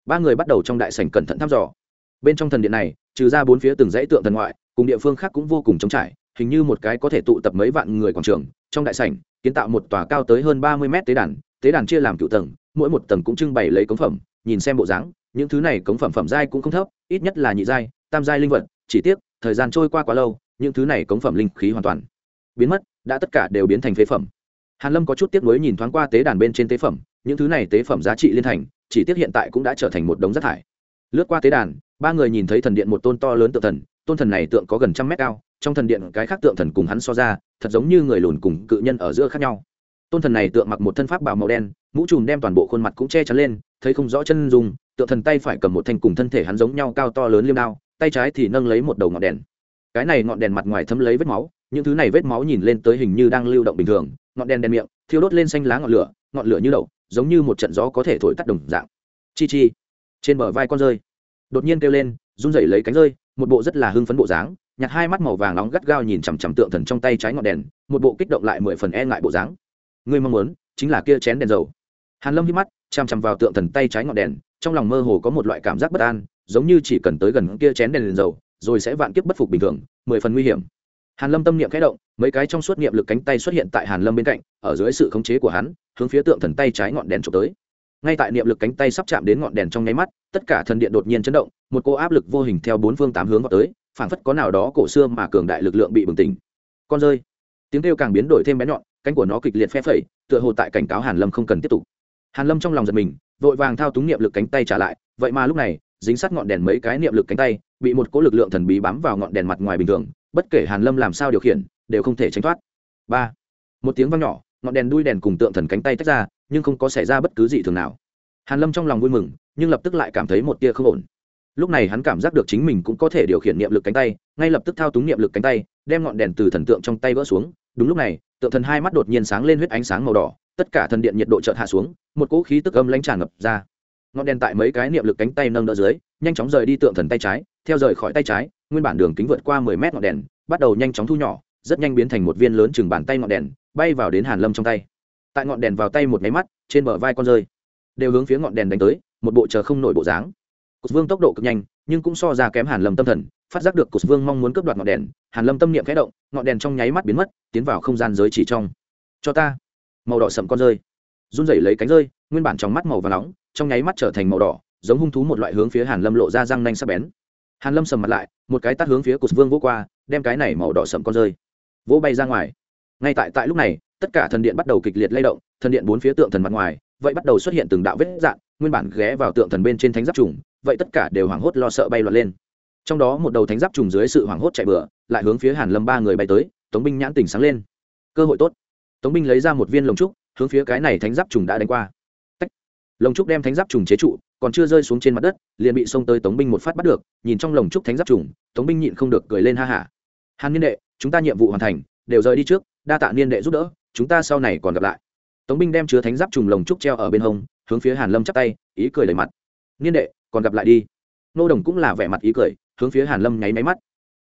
Ba người bắt đầu trong đại sảnh cẩn thận thăm dò. Bên trong thần điện này, trừ ra bốn phía từng dãy tượng thần ngoại, cùng địa phương khác cũng vô cùng trống trải, hình như một cái có thể tụ tập mấy vạn người quảng trường. Trong đại sảnh, kiến tạo một tòa cao tới hơn ba mươi mét tế đàn tế đàn chia làm cựu tầng, mỗi một tầng cũng trưng bày lấy cống phẩm nhìn xem bộ dáng, những thứ này cống phẩm phẩm giai cũng không thấp, ít nhất là nhị giai, tam giai linh vật, chỉ tiếc, thời gian trôi qua quá lâu, những thứ này cống phẩm linh khí hoàn toàn biến mất, đã tất cả đều biến thành phế phẩm. Hàn lâm có chút tiếc nuối nhìn thoáng qua tế đàn bên trên tế phẩm, những thứ này tế phẩm giá trị liên thành, chỉ tiếc hiện tại cũng đã trở thành một đống rác thải. Lướt qua tế đàn, ba người nhìn thấy thần điện một tôn to lớn tượng thần, tôn thần này tượng có gần trăm mét cao, trong thần điện cái khác tượng thần cùng hắn so ra, thật giống như người lùn cùng cự nhân ở giữa khác nhau. Tôn thần này tượng mặc một thân pháp bào màu đen mũ trùm đem toàn bộ khuôn mặt cũng che chắn lên, thấy không rõ chân dùng tượng thần tay phải cầm một thanh cùng thân thể hắn giống nhau cao to lớn liêm đao, tay trái thì nâng lấy một đầu ngọn đèn. Cái này ngọn đèn mặt ngoài thấm lấy vết máu, những thứ này vết máu nhìn lên tới hình như đang lưu động bình thường, ngọn đèn đèn miệng, thiêu đốt lên xanh lá ngọn lửa ngọn lửa như đậu giống như một trận gió có thể thổi tắt đồng dạng. Chi chi, trên bờ vai con rơi. Đột nhiên kêu lên, run rẩy lấy cánh rơi, một bộ rất là hưng phấn bộ dáng, nhặt hai mắt màu vàng nóng gắt gao nhìn chằm chằm tượng thần trong tay trái ngọn đèn, một bộ kích động lại mười phần e ngại bộ dáng. Ngươi mong muốn chính là kia chén đèn dầu hàn lâm hít mắt chằm chằm vào tượng thần tay trái ngọn đèn trong lòng mơ hồ có một loại cảm giác bất an giống như chỉ cần tới gần kia chén đèn, liền dầu rồi sẽ vạn kiếp bất phục bình thường mười phần nguy hiểm. Hàn lâm tâm niệm khẽ động mấy cái trong suốt niệm lực cánh tay xuất hiện tại hàn lâm bên cạnh ở dưới sự khống chế của hắn hướng phía tượng thần tay trái ngọn đèn chụp tới. Ngay tại niệm lực cánh tay sắp chạm đến ngọn đèn trong nháy mắt tất cả thần điện đột nhiên chấn động một cô áp lực vô hình theo bốn phương tám hướng vào tới phảng phất có nào đó cổ xưa mà cường đại lực lượng bị bừng tỉnh. Con rơi! Tiếng kêu càng biến đổi thêm bé nhọn cánh của nó kịch liệt phe phẩy tựa hồ tại cảnh cáo hàn lâm không cần tiếp tục hàn lâm trong lòng giật mình, vội vàng thao túng niệm lực cánh tay trả lại, vậy mà lúc này, dính sát ngọn đèn mấy cái niệm lực cánh tay, bị một cỗ lực lượng thần bí bám vào ngọn đèn mặt ngoài bình thường, bất kể hàn lâm làm sao điều khiển, đều không thể tránh thoát. Ba, một tiếng vang nhỏ, ngọn đèn đuôi đèn cùng tượng thần cánh tay tách ra, nhưng không có xảy ra bất cứ gì thường nào. Hàn lâm trong lòng vui mừng, nhưng lập tức lại cảm thấy một tia không ổn. Lúc này hắn cảm giác được chính mình cũng có thể điều khiển niệm lực cánh tay, ngay lập tức thao túng niệm lực cánh tay, đem ngọn đèn từ thần tượng trong tay vỡ xuống. Đúng lúc này, tượng thần hai mắt đột nhiên sáng lên huyết ánh sáng màu đỏ, tất cả thần điện nhiệt độ chợt hạ xuống một cỗ khí tức âm lãnh tràn ngập ra. Ngọn đèn tại mấy cái niệm lực cánh tay nâng đỡ dưới, nhanh chóng rời đi tượng thần tay trái, theo rời khỏi tay trái, nguyên bản đường kính vượt qua mười mét ngọn đèn, bắt đầu nhanh chóng thu nhỏ, rất nhanh biến thành một viên lớn chừng bàn tay ngọn đèn, bay vào đến hàn lâm trong tay. Tại ngọn đèn vào tay một máy mắt, trên bờ vai con rơi, đều hướng phía ngọn đèn đánh tới, một bộ chờ không nổi bộ dáng. Cục vương tốc độ cực nhanh, nhưng cũng so ra kém hàn lâm tâm thần, phát giác được cục vương mong muốn cướp đoạt ngọn đèn, hàn lâm tâm niệm khẽ động, ngọn đèn trong nháy mắt biến mất, tiến vào không gian giới chỉ trong. Cho ta. Màu đỏ sậm con rơi run rẩy lấy cánh rơi, nguyên bản trong mắt màu và nóng, trong nháy mắt trở thành màu đỏ, giống hung thú một loại hướng phía hàn lâm lộ ra răng nanh sắc bén. Hàn lâm sầm mặt lại, một cái tát hướng phía cục vương vỗ qua, đem cái này màu đỏ sầm con rơi vỗ bay ra ngoài. Ngay tại tại lúc này, tất cả thần điện bắt đầu kịch liệt lay động, thần điện bốn phía tượng thần mặt ngoài, vậy bắt đầu xuất hiện từng đạo vết dạn nguyên bản ghé vào tượng thần bên trên thánh giáp trùng, vậy tất cả đều hoảng hốt lo sợ bay loạn lên. Trong đó một đầu thánh giáp trùng dưới sự hoảng hốt chạy bừa, lại hướng phía hàn lâm ba người bay tới, tống binh nhãn tỉnh sáng lên. Cơ hội tốt. Tống binh lấy ra một viên lồng trúc hướng phía cái này thánh giáp trùng đã đánh qua. Tách. lồng trúc đem thánh giáp trùng chế trụ, còn chưa rơi xuống trên mặt đất, liền bị xông tới tống binh một phát bắt được, nhìn trong lồng trúc thánh giáp trùng, tống binh nhịn không được cười lên ha hả. Hàn niên đệ, chúng ta nhiệm vụ hoàn thành, đều rời đi trước, đa tạ niên đệ giúp đỡ, chúng ta sau này còn gặp lại. Tống binh đem chứa thánh giáp trùng lồng trúc treo ở bên hông, hướng phía hàn lâm chắp tay, ý cười đầy mặt. Niên đệ, còn gặp lại đi. Nô đồng cũng là vẻ mặt ý cười, hướng phía hàn lâm nháy máy mắt.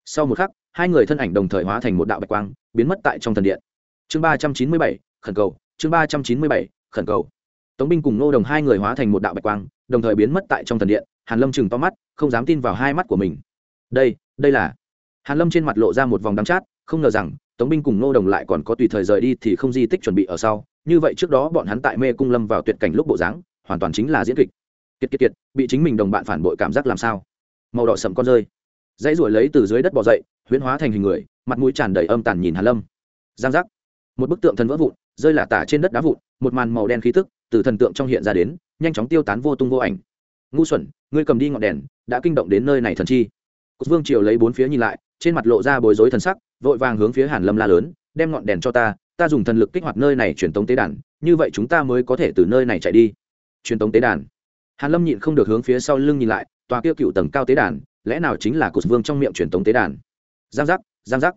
Sau một khắc, hai người thân ảnh đồng thời hóa thành một đạo bạch quang, biến mất tại trong thần điện. Chương ba trăm chín mươi bảy, khẩn cầu chương ba trăm chín mươi bảy, khẩn cầu. Tống binh cùng Ngô đồng hai người hóa thành một đạo bạch quang, đồng thời biến mất tại trong thần điện, hàn lâm chừng to mắt, không dám tin vào hai mắt của mình. Đây đây là. Hàn lâm trên mặt lộ ra một vòng đắng chát, không ngờ rằng, tống binh cùng Ngô đồng lại còn có tùy thời rời đi thì không di tích chuẩn bị ở sau. Như vậy trước đó bọn hắn tại mê cung lâm vào tuyệt cảnh lúc bộ dáng, hoàn toàn chính là diễn kịch. Kiệt kiệt kiệt, bị chính mình đồng bạn phản bội cảm giác làm sao? Màu đỏ sậm con rơi. Dãy ruổi lấy từ dưới đất bò dậy, huyễn hóa thành hình người, mặt mũi tràn đầy âm tàn nhìn hàn lâm. Giang giác. Một bức tượng thần vỡ vụn rơi là tả trên đất đá vụn, một màn màu đen khí tức từ thần tượng trong hiện ra đến, nhanh chóng tiêu tán vô tung vô ảnh. Ngu xuẩn, ngươi cầm đi ngọn đèn, đã kinh động đến nơi này thần chi. Cục vương triều lấy bốn phía nhìn lại, trên mặt lộ ra bối rối thần sắc, vội vàng hướng phía hàn lâm la lớn, đem ngọn đèn cho ta ta dùng thần lực kích hoạt nơi này truyền tống tế đàn, như vậy chúng ta mới có thể từ nơi này chạy đi. Truyền tống tế đàn. Hàn lâm nhịn không được hướng phía sau lưng nhìn lại, tòa kia cựu tầng cao tế đàn, lẽ nào chính là cột vương trong miệng truyền tống tế đàn? Giang giác giang giác.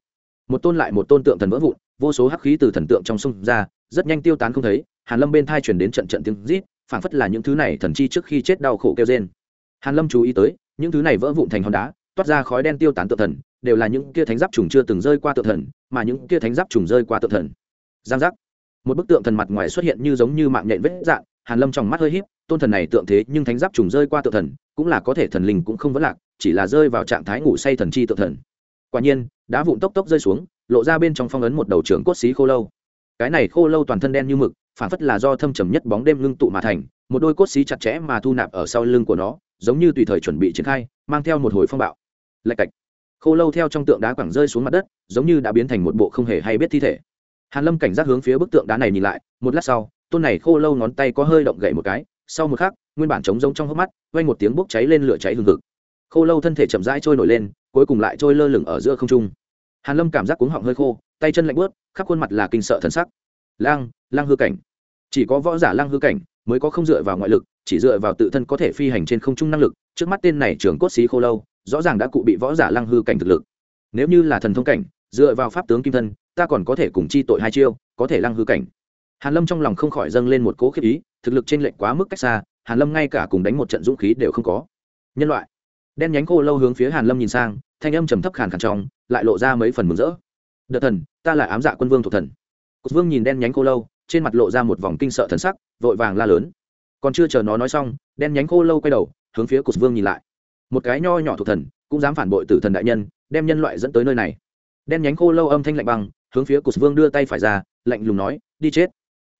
Một tôn lại một tôn tượng thần vỡ vụn vô số hắc khí từ thần tượng trong sông ra, rất nhanh tiêu tán không thấy, hàn lâm bên thai chuyển đến trận trận tiếng rít, phảng phất là những thứ này thần chi trước khi chết đau khổ kêu rên. Hàn lâm chú ý tới, những thứ này vỡ vụn thành hòn đá, toát ra khói đen tiêu tán tự thần, đều là những kia thánh giáp trùng chưa từng rơi qua tự thần, mà những kia thánh giáp trùng rơi qua tự thần. Giang giác. Một bức tượng thần mặt ngoài xuất hiện như giống như mạng nhện vết dạng, hàn lâm trong mắt hơi híp, tôn thần này tượng thế nhưng thánh giáp trùng rơi qua tự thần, cũng là có thể thần linh cũng không vấn lạc, chỉ là rơi vào trạng thái ngủ say thần chi tự thần quả nhiên, đá vụn tốc tốc rơi xuống, lộ ra bên trong phong ấn một đầu trưởng cốt xí khô lâu. Cái này khô lâu toàn thân đen như mực, phản phất là do thâm trầm nhất bóng đêm ngưng tụ mà thành, một đôi cốt xí chặt chẽ mà thu nạp ở sau lưng của nó, giống như tùy thời chuẩn bị triển khai, mang theo một hồi phong bạo. Lạch cạch. Khô lâu theo trong tượng đá quẳng rơi xuống mặt đất, giống như đã biến thành một bộ không hề hay biết thi thể. Hàn lâm cảnh giác hướng phía bức tượng đá này nhìn lại, một lát sau, tôn này khô lâu ngón tay có hơi động gậy một cái, sau một khắc, nguyên bản trống giống trong hốc mắt, vang một tiếng bốc cháy lên lửa cháy hừng hực. Khô lâu thân thể chậm rãi trôi nổi lên cuối cùng lại trôi lơ lửng ở giữa không trung. Hàn lâm cảm giác cuống họng hơi khô, tay chân lạnh bớt khắp khuôn mặt là kinh sợ thần sắc. Lang lang hư cảnh. Chỉ có võ giả lang hư cảnh mới có không dựa vào ngoại lực, chỉ dựa vào tự thân có thể phi hành trên không trung năng lực, trước mắt tên này trưởng cốt xí khô lâu, rõ ràng đã cụ bị võ giả lang hư cảnh thực lực. Nếu như là thần thông cảnh, dựa vào pháp tướng kim thân, ta còn có thể cùng chi tội hai chiêu, có thể lang hư cảnh. Hàn lâm trong lòng không khỏi dâng lên một cố khiếp ý, thực lực trên lệnh quá mức cách xa, hàn lâm ngay cả cùng đánh một trận dũng khí đều không có. Nhân loại đen nhánh khô lâu hướng phía hàn lâm nhìn sang, thanh âm trầm thấp khàn khàn trong, lại lộ ra mấy phần mừng rỡ. Đợt thần, ta là ám dạ quân vương thuộc thần. Cột vương nhìn đen nhánh khô lâu, trên mặt lộ ra một vòng kinh sợ thần sắc, vội vàng la lớn. Còn chưa chờ nó nói xong, đen nhánh khô lâu quay đầu, hướng phía cột vương nhìn lại. Một cái nho nhỏ thuộc thần, cũng dám phản bội tử thần đại nhân, đem nhân loại dẫn tới nơi này. Đen nhánh khô lâu âm thanh lạnh băng, hướng phía cột vương đưa tay phải ra, lạnh lùng nói, đi chết.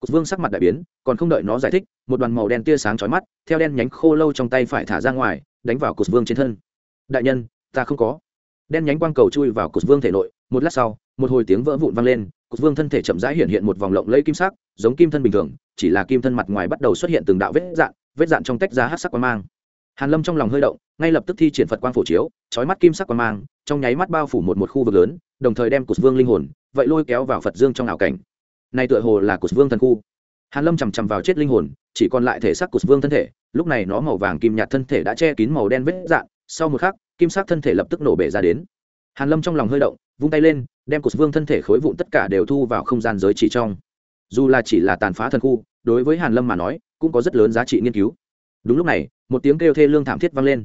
Cột vương sắc mặt đại biến, còn không đợi nó giải thích, một đoàn màu đen tia sáng chói mắt, theo đen nhánh khô lâu trong tay phải thả ra ngoài đánh vào cột vương trên thân. Đại nhân, ta không có. Đen nhánh quang cầu chui vào cột vương thể nội, một lát sau, một hồi tiếng vỡ vụn vang lên cột vương thân thể chậm rãi hiện hiện một vòng lộng lẫy kim sắc, giống kim thân bình thường, chỉ là kim thân mặt ngoài bắt đầu xuất hiện từng đạo vết dạn vết dạn trong tách ra hát sắc quang mang. Hàn lâm trong lòng hơi động, ngay lập tức thi triển phật quang phổ chiếu, chói mắt kim sắc quang mang, trong nháy mắt bao phủ một một khu vực lớn, đồng thời đem cột vương linh hồn, vậy lôi kéo vào phật dương trong ảo cảnh. Này tựa hồ là cột vương thần khu hàn lâm chằm chằm vào chết linh hồn, chỉ còn lại thể xác của vương thân thể, lúc này nó màu vàng kim nhạt thân thể đã che kín màu đen vết dạn, sau một khắc, kim sắc thân thể lập tức nổ bể ra đến. Hàn lâm trong lòng hơi động, vung tay lên, đem cột vương thân thể khối vụn tất cả đều thu vào không gian giới chỉ trong. Dù là chỉ là tàn phá thần khu, đối với hàn lâm mà nói, cũng có rất lớn giá trị nghiên cứu. Đúng lúc này, một tiếng kêu thê lương thảm thiết vang lên.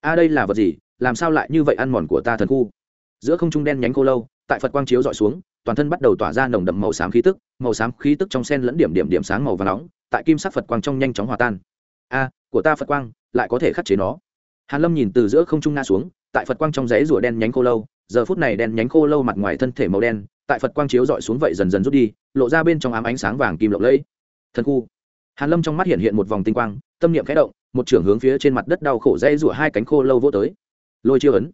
A, đây là vật gì? Làm sao lại như vậy ăn mòn của ta thần khu? Giữa không trung đen nhánh cô lâu tại phật quang chiếu dọi xuống, toàn thân bắt đầu tỏa ra nồng đậm màu xám khí tức, màu xám khí tức trong sen lẫn điểm điểm điểm sáng màu và nóng, tại kim sắc phật quang trong nhanh chóng hòa tan. A, của ta phật quang, lại có thể khắc chế nó. Hàn lâm nhìn từ giữa không trung nga xuống, tại phật quang trong giấy rùa đen nhánh khô lâu, giờ phút này đen nhánh khô lâu mặt ngoài thân thể màu đen, tại phật quang chiếu dọi xuống vậy dần dần rút đi, lộ ra bên trong ám ánh sáng vàng kim lộng lẫy. Thần khu. Hàn lâm trong mắt hiện hiện một vòng tinh quang, tâm niệm khẽ động, một trưởng hướng phía trên mặt đất đau khổ dây rủa hai cánh khô lâu vỗ tới. Lôi chiêu ấn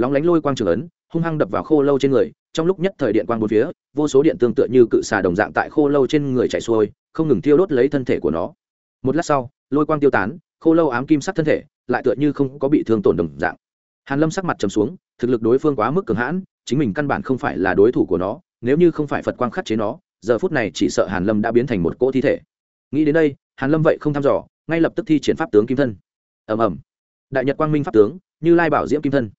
lóng lánh lôi quang trường ấn, hung hăng đập vào khô lâu trên người, trong lúc nhất thời điện quang bốn phía, vô số điện tương tự như cự xà đồng dạng tại khô lâu trên người chạy xuôi, không ngừng tiêu đốt lấy thân thể của nó. Một lát sau, lôi quang tiêu tán, khô lâu ám kim sắc thân thể lại tựa như không có bị thương tổn đồng dạng. Hàn lâm sắc mặt trầm xuống, thực lực đối phương quá mức cường hãn, chính mình căn bản không phải là đối thủ của nó, nếu như không phải phật quang khắc chế nó, giờ phút này chỉ sợ hàn lâm đã biến thành một cỗ thi thể. Nghĩ đến đây, hàn lâm vậy không thăm dò, ngay lập tức thi triển pháp tướng kim thân. Ầm ầm. Đại nhật quang minh pháp tướng, như lai bảo diễm kim thân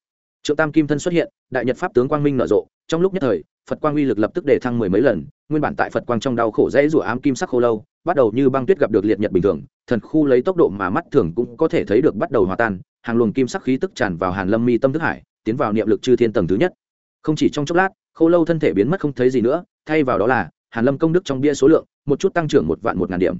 trượng tam kim thân xuất hiện, đại nhật pháp tướng quang minh nở rộ, trong lúc nhất thời, phật quang uy lực lập tức để thăng mười mấy lần, nguyên bản tại phật quang trong đau khổ dễ rủa ám kim sắc khô lâu, bắt đầu như băng tuyết gặp được liệt nhật bình thường, thần khu lấy tốc độ mà mắt thường cũng có thể thấy được bắt đầu hòa tan, hàng luồng kim sắc khí tức tràn vào hàn lâm mi tâm thức hải, tiến vào niệm lực chư thiên tầng thứ nhất. Không chỉ trong chốc lát, khô lâu thân thể biến mất không thấy gì nữa, thay vào đó là, hàn lâm công đức trong bia số lượng, một chút tăng trưởng một vạn một ngàn điểm.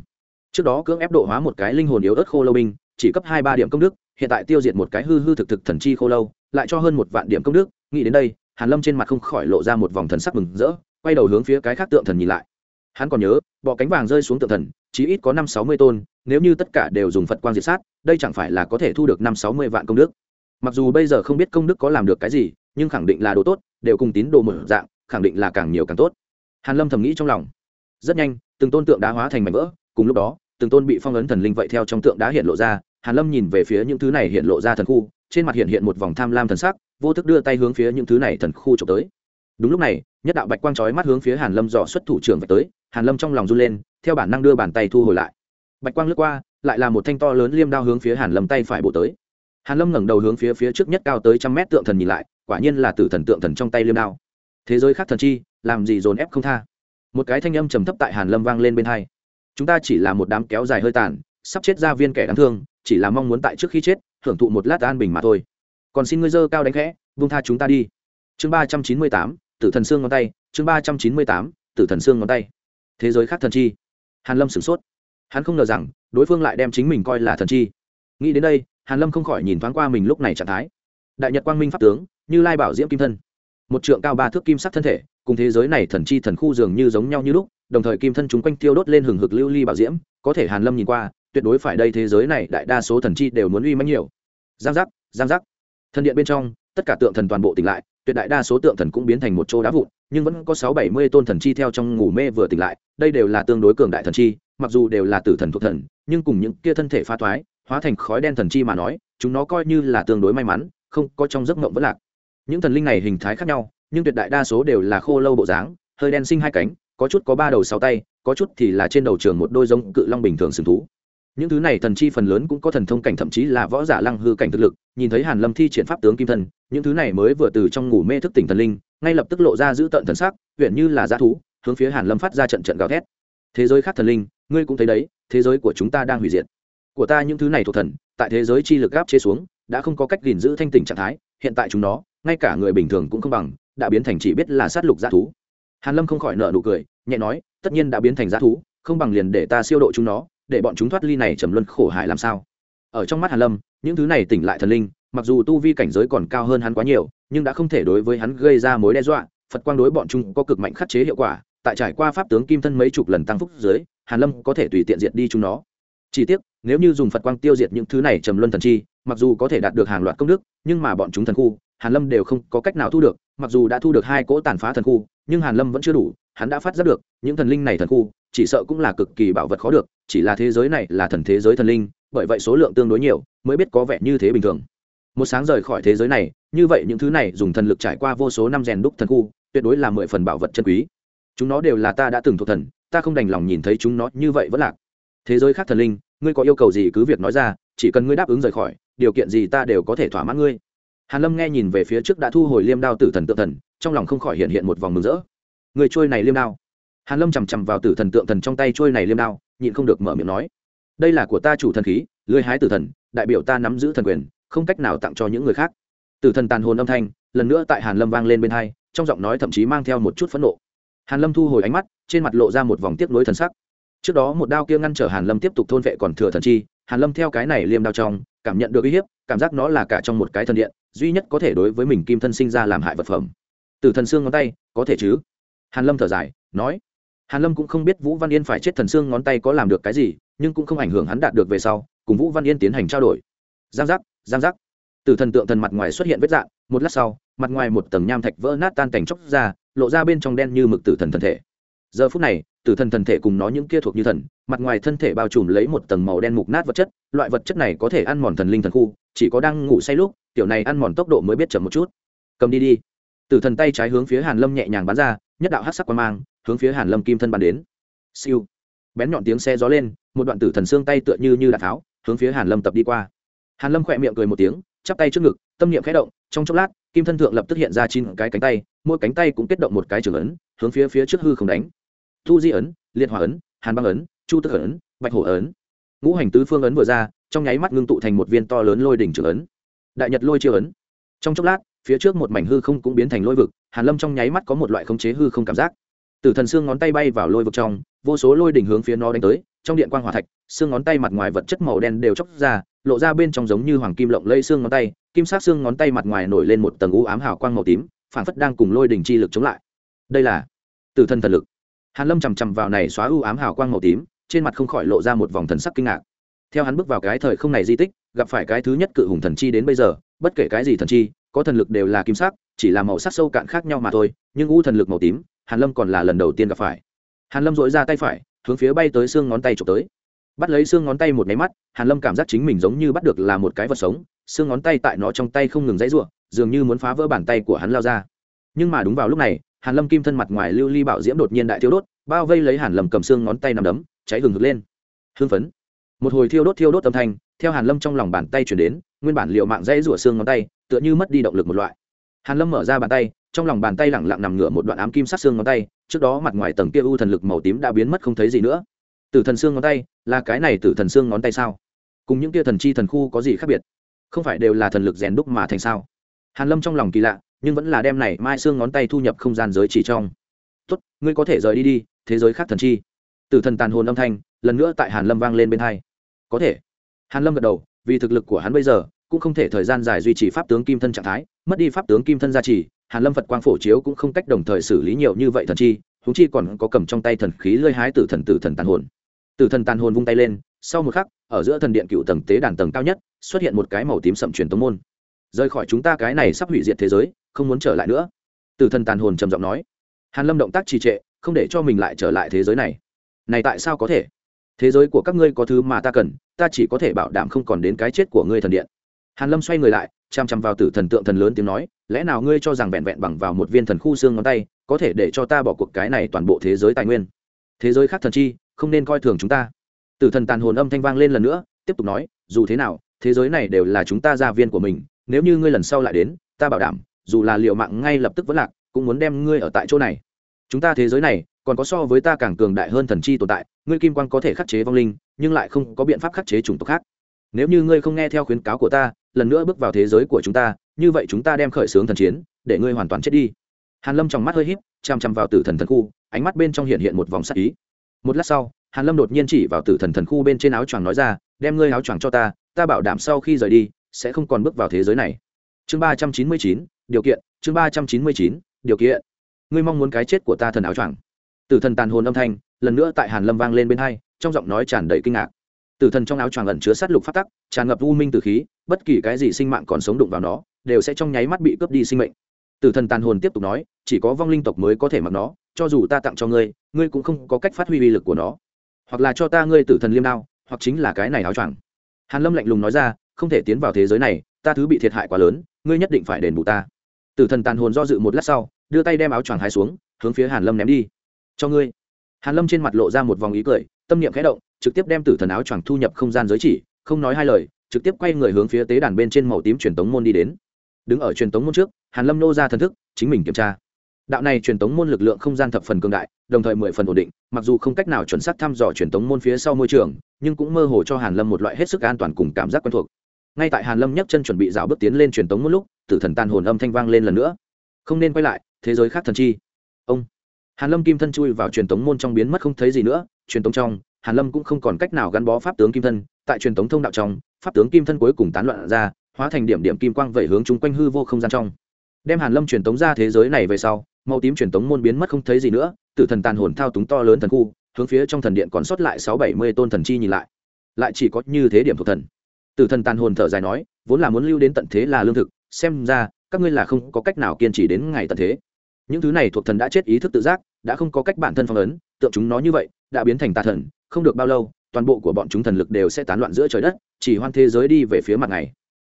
Trước đó cưỡng ép độ hóa một cái linh hồn yếu ớt khô lâu binh, chỉ cấp hai ba điểm công đức, hiện tại tiêu diệt một cái hư hư thực thực thần chi khô lâu lại cho hơn một vạn điểm công đức, nghĩ đến đây, hàn lâm trên mặt không khỏi lộ ra một vòng thần sắc mừng rỡ, quay đầu hướng phía cái khác tượng thần nhìn lại. Hắn còn nhớ, bọ cánh vàng rơi xuống tượng thần, chí ít có năm sáu mươi tôn, nếu như tất cả đều dùng phật quang diệt sát, đây chẳng phải là có thể thu được năm sáu mươi vạn công đức. Mặc dù bây giờ không biết công đức có làm được cái gì, nhưng khẳng định là đồ tốt, đều cùng tín đồ mở dạng, khẳng định là càng nhiều càng tốt. Hàn lâm thầm nghĩ trong lòng. Rất nhanh, từng tôn tượng đá hóa thành mảnh vỡ, cùng lúc đó, từng tôn bị phong ấn thần linh vậy theo trong tượng đá hiện lộ ra, hàn lâm nhìn về phía những thứ này hiện lộ ra thần khu trên mặt hiện hiện một vòng tham lam thần sắc, vô thức đưa tay hướng phía những thứ này thần khu trộm tới. Đúng lúc này, nhất đạo bạch quang chói mắt hướng phía hàn lâm dò xuất thủ trưởng về tới, hàn lâm trong lòng run lên, theo bản năng đưa bàn tay thu hồi lại. Bạch quang lướt qua, lại là một thanh to lớn liêm đao hướng phía hàn lâm tay phải bổ tới. Hàn lâm ngẩng đầu hướng phía phía trước nhất cao tới trăm mét tượng thần nhìn lại, quả nhiên là tử thần tượng thần trong tay liêm đao. Thế giới khác thần chi, làm gì dồn ép không tha. Một cái thanh âm trầm thấp tại hàn lâm vang lên bên hai. Chúng ta chỉ là một đám kéo dài hơi tàn, sắp chết ra viên kẻ đáng thương, chỉ là mong muốn tại trước khi chết hưởng thụ một lát an bình mà thôi. Còn xin ngươi dơ cao đánh khẽ vung tha chúng ta đi. Chương ba trăm chín mươi tám, tử thần xương ngón tay, chương ba trăm chín mươi tám, tử thần xương ngón tay. Thế giới khác thần chi. Hàn lâm sửng sốt. Hắn không ngờ rằng, đối phương lại đem chính mình coi là thần chi. Nghĩ đến đây, hàn lâm không khỏi nhìn thoáng qua mình lúc này trạng thái. Đại nhật quang minh pháp tướng, như lai bảo diễm kim thân. Một trượng cao ba thước kim sắc thân thể, cùng thế giới này thần chi thần khu dường như giống nhau như lúc, đồng thời kim thân chúng quanh tiêu đốt lên hừng hực lưu ly bảo diễm, có thể hàn lâm nhìn qua tuyệt đối phải đây thế giới này đại đa số thần chi đều muốn uy mãnh nhiều. Giang giác giang giác. Thần điện bên trong, tất cả tượng thần toàn bộ tỉnh lại, tuyệt đại đa số tượng thần cũng biến thành một chỗ đá vụn, nhưng vẫn có sáu bảy mươi tôn thần chi theo trong ngủ mê vừa tỉnh lại, đây đều là tương đối cường đại thần chi, mặc dù đều là tử thần thuộc thần, nhưng cùng những kia thân thể pha thoái, hóa thành khói đen thần chi mà nói, chúng nó coi như là tương đối may mắn, không có trong giấc mộng vẫn lạc. Những thần linh này hình thái khác nhau, nhưng tuyệt đại đa số đều là khô lâu bộ dáng, hơi đen sinh hai cánh, có chút có ba đầu sáu tay, có chút thì là trên đầu trường một đôi giống cự long bình thường sừng thú những thứ này thần chi phần lớn cũng có thần thông cảnh, thậm chí là võ giả lăng hư cảnh thực lực. Nhìn thấy hàn lâm thi triển pháp tướng kim thần, những thứ này mới vừa từ trong ngủ mê thức tỉnh thần linh, ngay lập tức lộ ra giữ tận thần sắc, huyện như là g thú, hướng phía hàn lâm phát ra trận trận gào thét. Thế giới khác thần linh, ngươi cũng thấy đấy, thế giới của chúng ta đang hủy diệt. Của ta những thứ này thuộc thần, tại thế giới chi lực gáp chế xuống, đã không có cách gìn giữ thanh tỉnh trạng thái, hiện tại chúng nó, ngay cả người bình thường cũng không bằng, đã biến thành chỉ biết là sát lục g thú. Hàn lâm không khỏi nợ nụ cười, nhẹ nói, tất nhiên đã biến thành g thú, không bằng liền để ta siêu độ chúng nó để bọn chúng thoát ly này trầm luân khổ hại làm sao? Ở trong mắt hàn lâm, những thứ này tỉnh lại thần linh, mặc dù tu vi cảnh giới còn cao hơn hắn quá nhiều, nhưng đã không thể đối với hắn gây ra mối đe dọa. Phật quang đối bọn chúng có cực mạnh khắc chế hiệu quả, tại trải qua pháp tướng kim thân mấy chục lần tăng phúc dưới, hàn lâm có thể tùy tiện diệt đi chúng nó. Chỉ tiếc, nếu như dùng phật quang tiêu diệt những thứ này trầm luân thần chi, mặc dù có thể đạt được hàng loạt công đức, nhưng mà bọn chúng thần khu, hàn lâm đều không có cách nào thu được, mặc dù đã thu được hai cỗ tàn phá thần khu, nhưng hàn lâm vẫn chưa đủ hắn đã phát giác được, những thần linh này thần khu, chỉ sợ cũng là cực kỳ bảo vật khó được, chỉ là thế giới này là thần thế giới thần linh, bởi vậy số lượng tương đối nhiều, mới biết có vẻ như thế bình thường. Một sáng rời khỏi thế giới này, như vậy những thứ này dùng thần lực trải qua vô số năm rèn đúc thần khu, tuyệt đối là mười phần bảo vật chân quý. Chúng nó đều là ta đã từng thuộc thần, ta không đành lòng nhìn thấy chúng nó như vậy vẫn lạc. Thế giới khác thần linh, ngươi có yêu cầu gì cứ việc nói ra, chỉ cần ngươi đáp ứng rời khỏi, điều kiện gì ta đều có thể thỏa mãn ngươi. Hàn lâm nghe nhìn về phía trước đã thu hồi liêm đao tử thần tự thần, trong lòng không khỏi hiện hiện một vòng mừng rỡ người trôi này liêm đao. Hàn lâm chằm chằm vào tử thần tượng thần trong tay trôi này liêm đao, nhịn không được mở miệng nói, đây là của ta chủ thần khí, lưới hái tử thần, đại biểu ta nắm giữ thần quyền, không cách nào tặng cho những người khác. Tử thần tàn hồn âm thanh, lần nữa tại hàn lâm vang lên bên hai, trong giọng nói thậm chí mang theo một chút phẫn nộ. Hàn lâm thu hồi ánh mắt, trên mặt lộ ra một vòng tiếc nuối thần sắc. Trước đó một đao kia ngăn trở hàn lâm tiếp tục thôn vệ còn thừa thần chi, hàn lâm theo cái này liêm đao trong, cảm nhận được uy hiếp, cảm giác nó là cả trong một cái thần điện, duy nhất có thể đối với mình kim thân sinh ra làm hại vật phẩm. Từ thần xương ngón tay, có thể chứ? Hàn lâm thở dài, nói, hàn lâm cũng không biết vũ văn yên phải chết thần xương ngón tay có làm được cái gì, nhưng cũng không ảnh hưởng hắn đạt được về sau, cùng vũ văn yên tiến hành trao đổi. Giang giác giang giác. Từ thần tượng thần mặt ngoài xuất hiện vết dạng, một lát sau, mặt ngoài một tầng nham thạch vỡ nát tan cảnh chóc ra, lộ ra bên trong đen như mực tử thần thân thể. Giờ phút này, tử thần thần thể cùng nó những kia thuộc như thần, mặt ngoài thân thể bao trùm lấy một tầng màu đen mục nát vật chất, loại vật chất này có thể ăn mòn thần linh thần khu, chỉ có đang ngủ say lúc, tiểu này ăn mòn tốc độ mới biết chậm một chút. Cầm đi đi. Tử thần tay trái hướng phía hàn lâm nhẹ nhàng bắn ra nhất đạo hắc sắc quang mang, hướng phía hàn lâm kim thân bắn đến. Siêu. Bén nhọn tiếng xe gió lên, một đoạn tử thần xương tay tựa như như đạn tháo, hướng phía hàn lâm tập đi qua. Hàn lâm khỏe miệng cười một tiếng, chắp tay trước ngực, tâm niệm khẽ động, trong chốc lát, kim thân thượng lập tức hiện ra chín cái cánh tay, mỗi cánh tay cũng kết động một cái trường ấn, hướng phía phía trước hư không đánh. Thu di ấn, liệt hòa ấn, hàn băng ấn, chu tức ấn, bạch hổ ấn. Ngũ hành tứ phương ấn vừa ra, trong nháy mắt ngưng tụ thành một viên to lớn lôi đỉnh trường ấn. Đại nhật lôi chiêu ấn. Trong chốc lát phía trước một mảnh hư không cũng biến thành lôi vực, hàn lâm trong nháy mắt có một loại khống chế hư không cảm giác. Tử thần xương ngón tay bay vào lôi vực trong, vô số lôi đỉnh hướng phía nó đánh tới, trong điện quang hỏa thạch, xương ngón tay mặt ngoài vật chất màu đen đều chóc ra, lộ ra bên trong giống như hoàng kim lộng lây xương ngón tay, kim sát xương ngón tay mặt ngoài nổi lên một tầng u ám hào quang màu tím, phản phất đang cùng lôi đỉnh chi lực chống lại. Đây là tử thần thần lực. Hàn lâm chầm chầm vào này xóa u ám hào quang màu tím, trên mặt không khỏi lộ ra một vòng thần sắc kinh ngạc. Theo hắn bước vào cái thời không này di tích, gặp phải cái thứ nhất cự hùng thần chi đến bây giờ, bất kể cái gì thần chi có thần lực đều là kim sắc, chỉ là màu sắc sâu cạn khác nhau mà thôi, nhưng u thần lực màu tím, hàn lâm còn là lần đầu tiên gặp phải. Hàn lâm dội ra tay phải, hướng phía bay tới xương ngón tay chụp tới. Bắt lấy xương ngón tay một máy mắt, hàn lâm cảm giác chính mình giống như bắt được là một cái vật sống, xương ngón tay tại nó trong tay không ngừng dãy ruộng dường như muốn phá vỡ bàn tay của hắn lao ra. Nhưng mà đúng vào lúc này, hàn lâm kim thân mặt ngoài lưu ly bảo diễm đột nhiên đại thiêu đốt, bao vây lấy hàn lâm cầm xương ngón tay nằm đấm, cháy hừng hực lên. Hưng phấn. Một hồi thiêu đốt thiêu đốt âm thanh, theo hàn lâm trong lòng bàn tay chuyển đến, nguyên bản liệu mạng dãy rủa xương ngón tay tựa như mất đi động lực một loại. Hàn lâm mở ra bàn tay, trong lòng bàn tay lẳng lặng nằm ngửa một đoạn ám kim sát xương ngón tay, trước đó mặt ngoài tầng kia u thần lực màu tím đã biến mất không thấy gì nữa. Tử thần xương ngón tay, là cái này tử thần xương ngón tay sao? Cùng những kia thần chi thần khu có gì khác biệt? Không phải đều là thần lực rèn đúc mà thành sao? Hàn lâm trong lòng kỳ lạ, nhưng vẫn là đem này mai xương ngón tay thu nhập không gian giới chỉ trong. Tốt, ngươi có thể rời đi đi, thế giới khác thần chi. Tử thần tàn hồn âm thanh, lần nữa tại hàn lâm vang lên bên hai. Có thể. Hàn lâm gật đầu, vì thực lực của hắn bây giờ cũng không thể thời gian dài duy trì pháp tướng kim thân trạng thái, mất đi pháp tướng kim thân gia trì, hàn lâm phật quang phổ chiếu cũng không cách đồng thời xử lý nhiều như vậy thần chi chúng chi còn có cầm trong tay thần khí lơi hái tử thần tử thần tàn hồn. Tử thần tàn hồn vung tay lên, sau một khắc, ở giữa thần điện cựu tầng tế đàn tầng cao nhất, xuất hiện một cái màu tím sậm truyền tống môn. Rời khỏi chúng ta cái này sắp hủy diệt thế giới, không muốn trở lại nữa. Tử thần tàn hồn trầm giọng nói. Hàn lâm động tác trì trệ, không để cho mình lại trở lại thế giới này. Này tại sao có thể? Thế giới của các ngươi có thứ mà ta cần, ta chỉ có thể bảo đảm không còn đến cái chết của ngươi thần điện hàn lâm xoay người lại, chăm chăm vào tử thần tượng thần lớn tiếng nói, lẽ nào ngươi cho rằng vẹn vẹn bằng vào một viên thần khu xương ngón tay, có thể để cho ta bỏ cuộc cái này toàn bộ thế giới tài nguyên? Thế giới khác thần chi, không nên coi thường chúng ta. Tử thần tàn hồn âm thanh vang lên lần nữa, tiếp tục nói, dù thế nào, thế giới này đều là chúng ta gia viên của mình, nếu như ngươi lần sau lại đến, ta bảo đảm, dù là liệu mạng ngay lập tức vẫn lạc, cũng muốn đem ngươi ở tại chỗ này. Chúng ta thế giới này, còn có so với ta càng cường đại hơn thần chi tồn tại, ngươi kim quang có thể khắc chế vong linh, nhưng lại không có biện pháp khắc chế chủng tộc khác. Nếu như ngươi không nghe theo khuyến cáo của ta lần nữa bước vào thế giới của chúng ta, như vậy chúng ta đem khởi xướng thần chiến, để ngươi hoàn toàn chết đi. Hàn lâm trong mắt hơi híp chằm chằm vào tử thần thần khu, ánh mắt bên trong hiện hiện một vòng sắc ý. Một lát sau, hàn lâm đột nhiên chỉ vào tử thần thần khu bên trên áo choàng nói ra, đem ngươi áo choàng cho ta ta bảo đảm sau khi rời đi, sẽ không còn bước vào thế giới này. Chương ba trăm chín mươi chín, điều kiện, chương ba trăm chín mươi chín, điều kiện. Ngươi mong muốn cái chết của ta thần áo choàng. Tử thần tàn hồn âm thanh, lần nữa tại hàn lâm vang lên bên hai, trong giọng nói tràn đầy kinh ngạc tử thần trong áo choàng ẩn chứa sát lục phát tắc, tràn ngập u minh từ khí, bất kỳ cái gì sinh mạng còn sống đụng vào nó, đều sẽ trong nháy mắt bị cướp đi sinh mệnh. Tử thần tàn hồn tiếp tục nói, chỉ có vong linh tộc mới có thể mặc nó, cho dù ta tặng cho ngươi ngươi cũng không có cách phát huy uy lực của nó. Hoặc là cho ta ngươi tử thần liêm đao, hoặc chính là cái này áo choàng. Hàn lâm lạnh lùng nói ra, không thể tiến vào thế giới này, ta thứ bị thiệt hại quá lớn, ngươi nhất định phải đền bù ta. Tử thần tàn hồn do dự một lát sau, đưa tay đem áo choàng hai xuống, hướng phía hàn lâm ném đi. Cho ngươi. Hàn lâm trên mặt lộ ra một vòng ý cười, tâm niệm khẽ động trực tiếp đem tử thần áo choàng thu nhập không gian giới chỉ, không nói hai lời, trực tiếp quay người hướng phía tế đàn bên trên màu tím truyền tống môn đi đến. Đứng ở truyền tống môn trước, hàn lâm nô ra thần thức, chính mình kiểm tra. Đạo này truyền tống môn lực lượng không gian thập phần cường đại, đồng thời mười phần ổn định, mặc dù không cách nào chuẩn xác thăm dò truyền tống môn phía sau môi trường, nhưng cũng mơ hồ cho hàn lâm một loại hết sức an toàn cùng cảm giác quen thuộc. Ngay tại hàn lâm nhấc chân chuẩn bị dạo bước tiến lên truyền tống môn lúc, tử thần tan hồn âm thanh vang lên lần nữa. Không nên quay lại, thế giới khác thần chi. Ông. Hàn lâm kim thân chui vào truyền tống môn trong biến mất không thấy gì nữa, truyền tống trong hàn lâm cũng không còn cách nào gắn bó pháp tướng kim thân, tại truyền tống thông đạo trong, pháp tướng kim thân cuối cùng tán loạn ra, hóa thành điểm điểm kim quang vẩy hướng chúng quanh hư vô không gian trong. Đem hàn lâm truyền tống ra thế giới này về sau, màu tím truyền tống môn biến mất không thấy gì nữa, tử thần tàn hồn thao túng to lớn thần khu, hướng phía trong thần điện còn sót lại sáu bảy mươi tôn thần chi nhìn lại. Lại chỉ có như thế điểm thuộc thần. Tử thần tàn hồn thở dài nói, vốn là muốn lưu đến tận thế là lương thực, xem ra, các ngươi là không có cách nào kiên trì đến ngày tận thế. Những thứ này thuộc thần đã chết ý thức tự giác, đã không có cách bản thân phong ấn, tượng chúng nó như vậy, đã biến thành tà thần không được bao lâu, toàn bộ của bọn chúng thần lực đều sẽ tán loạn giữa trời đất, chỉ hoan thế giới đi về phía mặt này.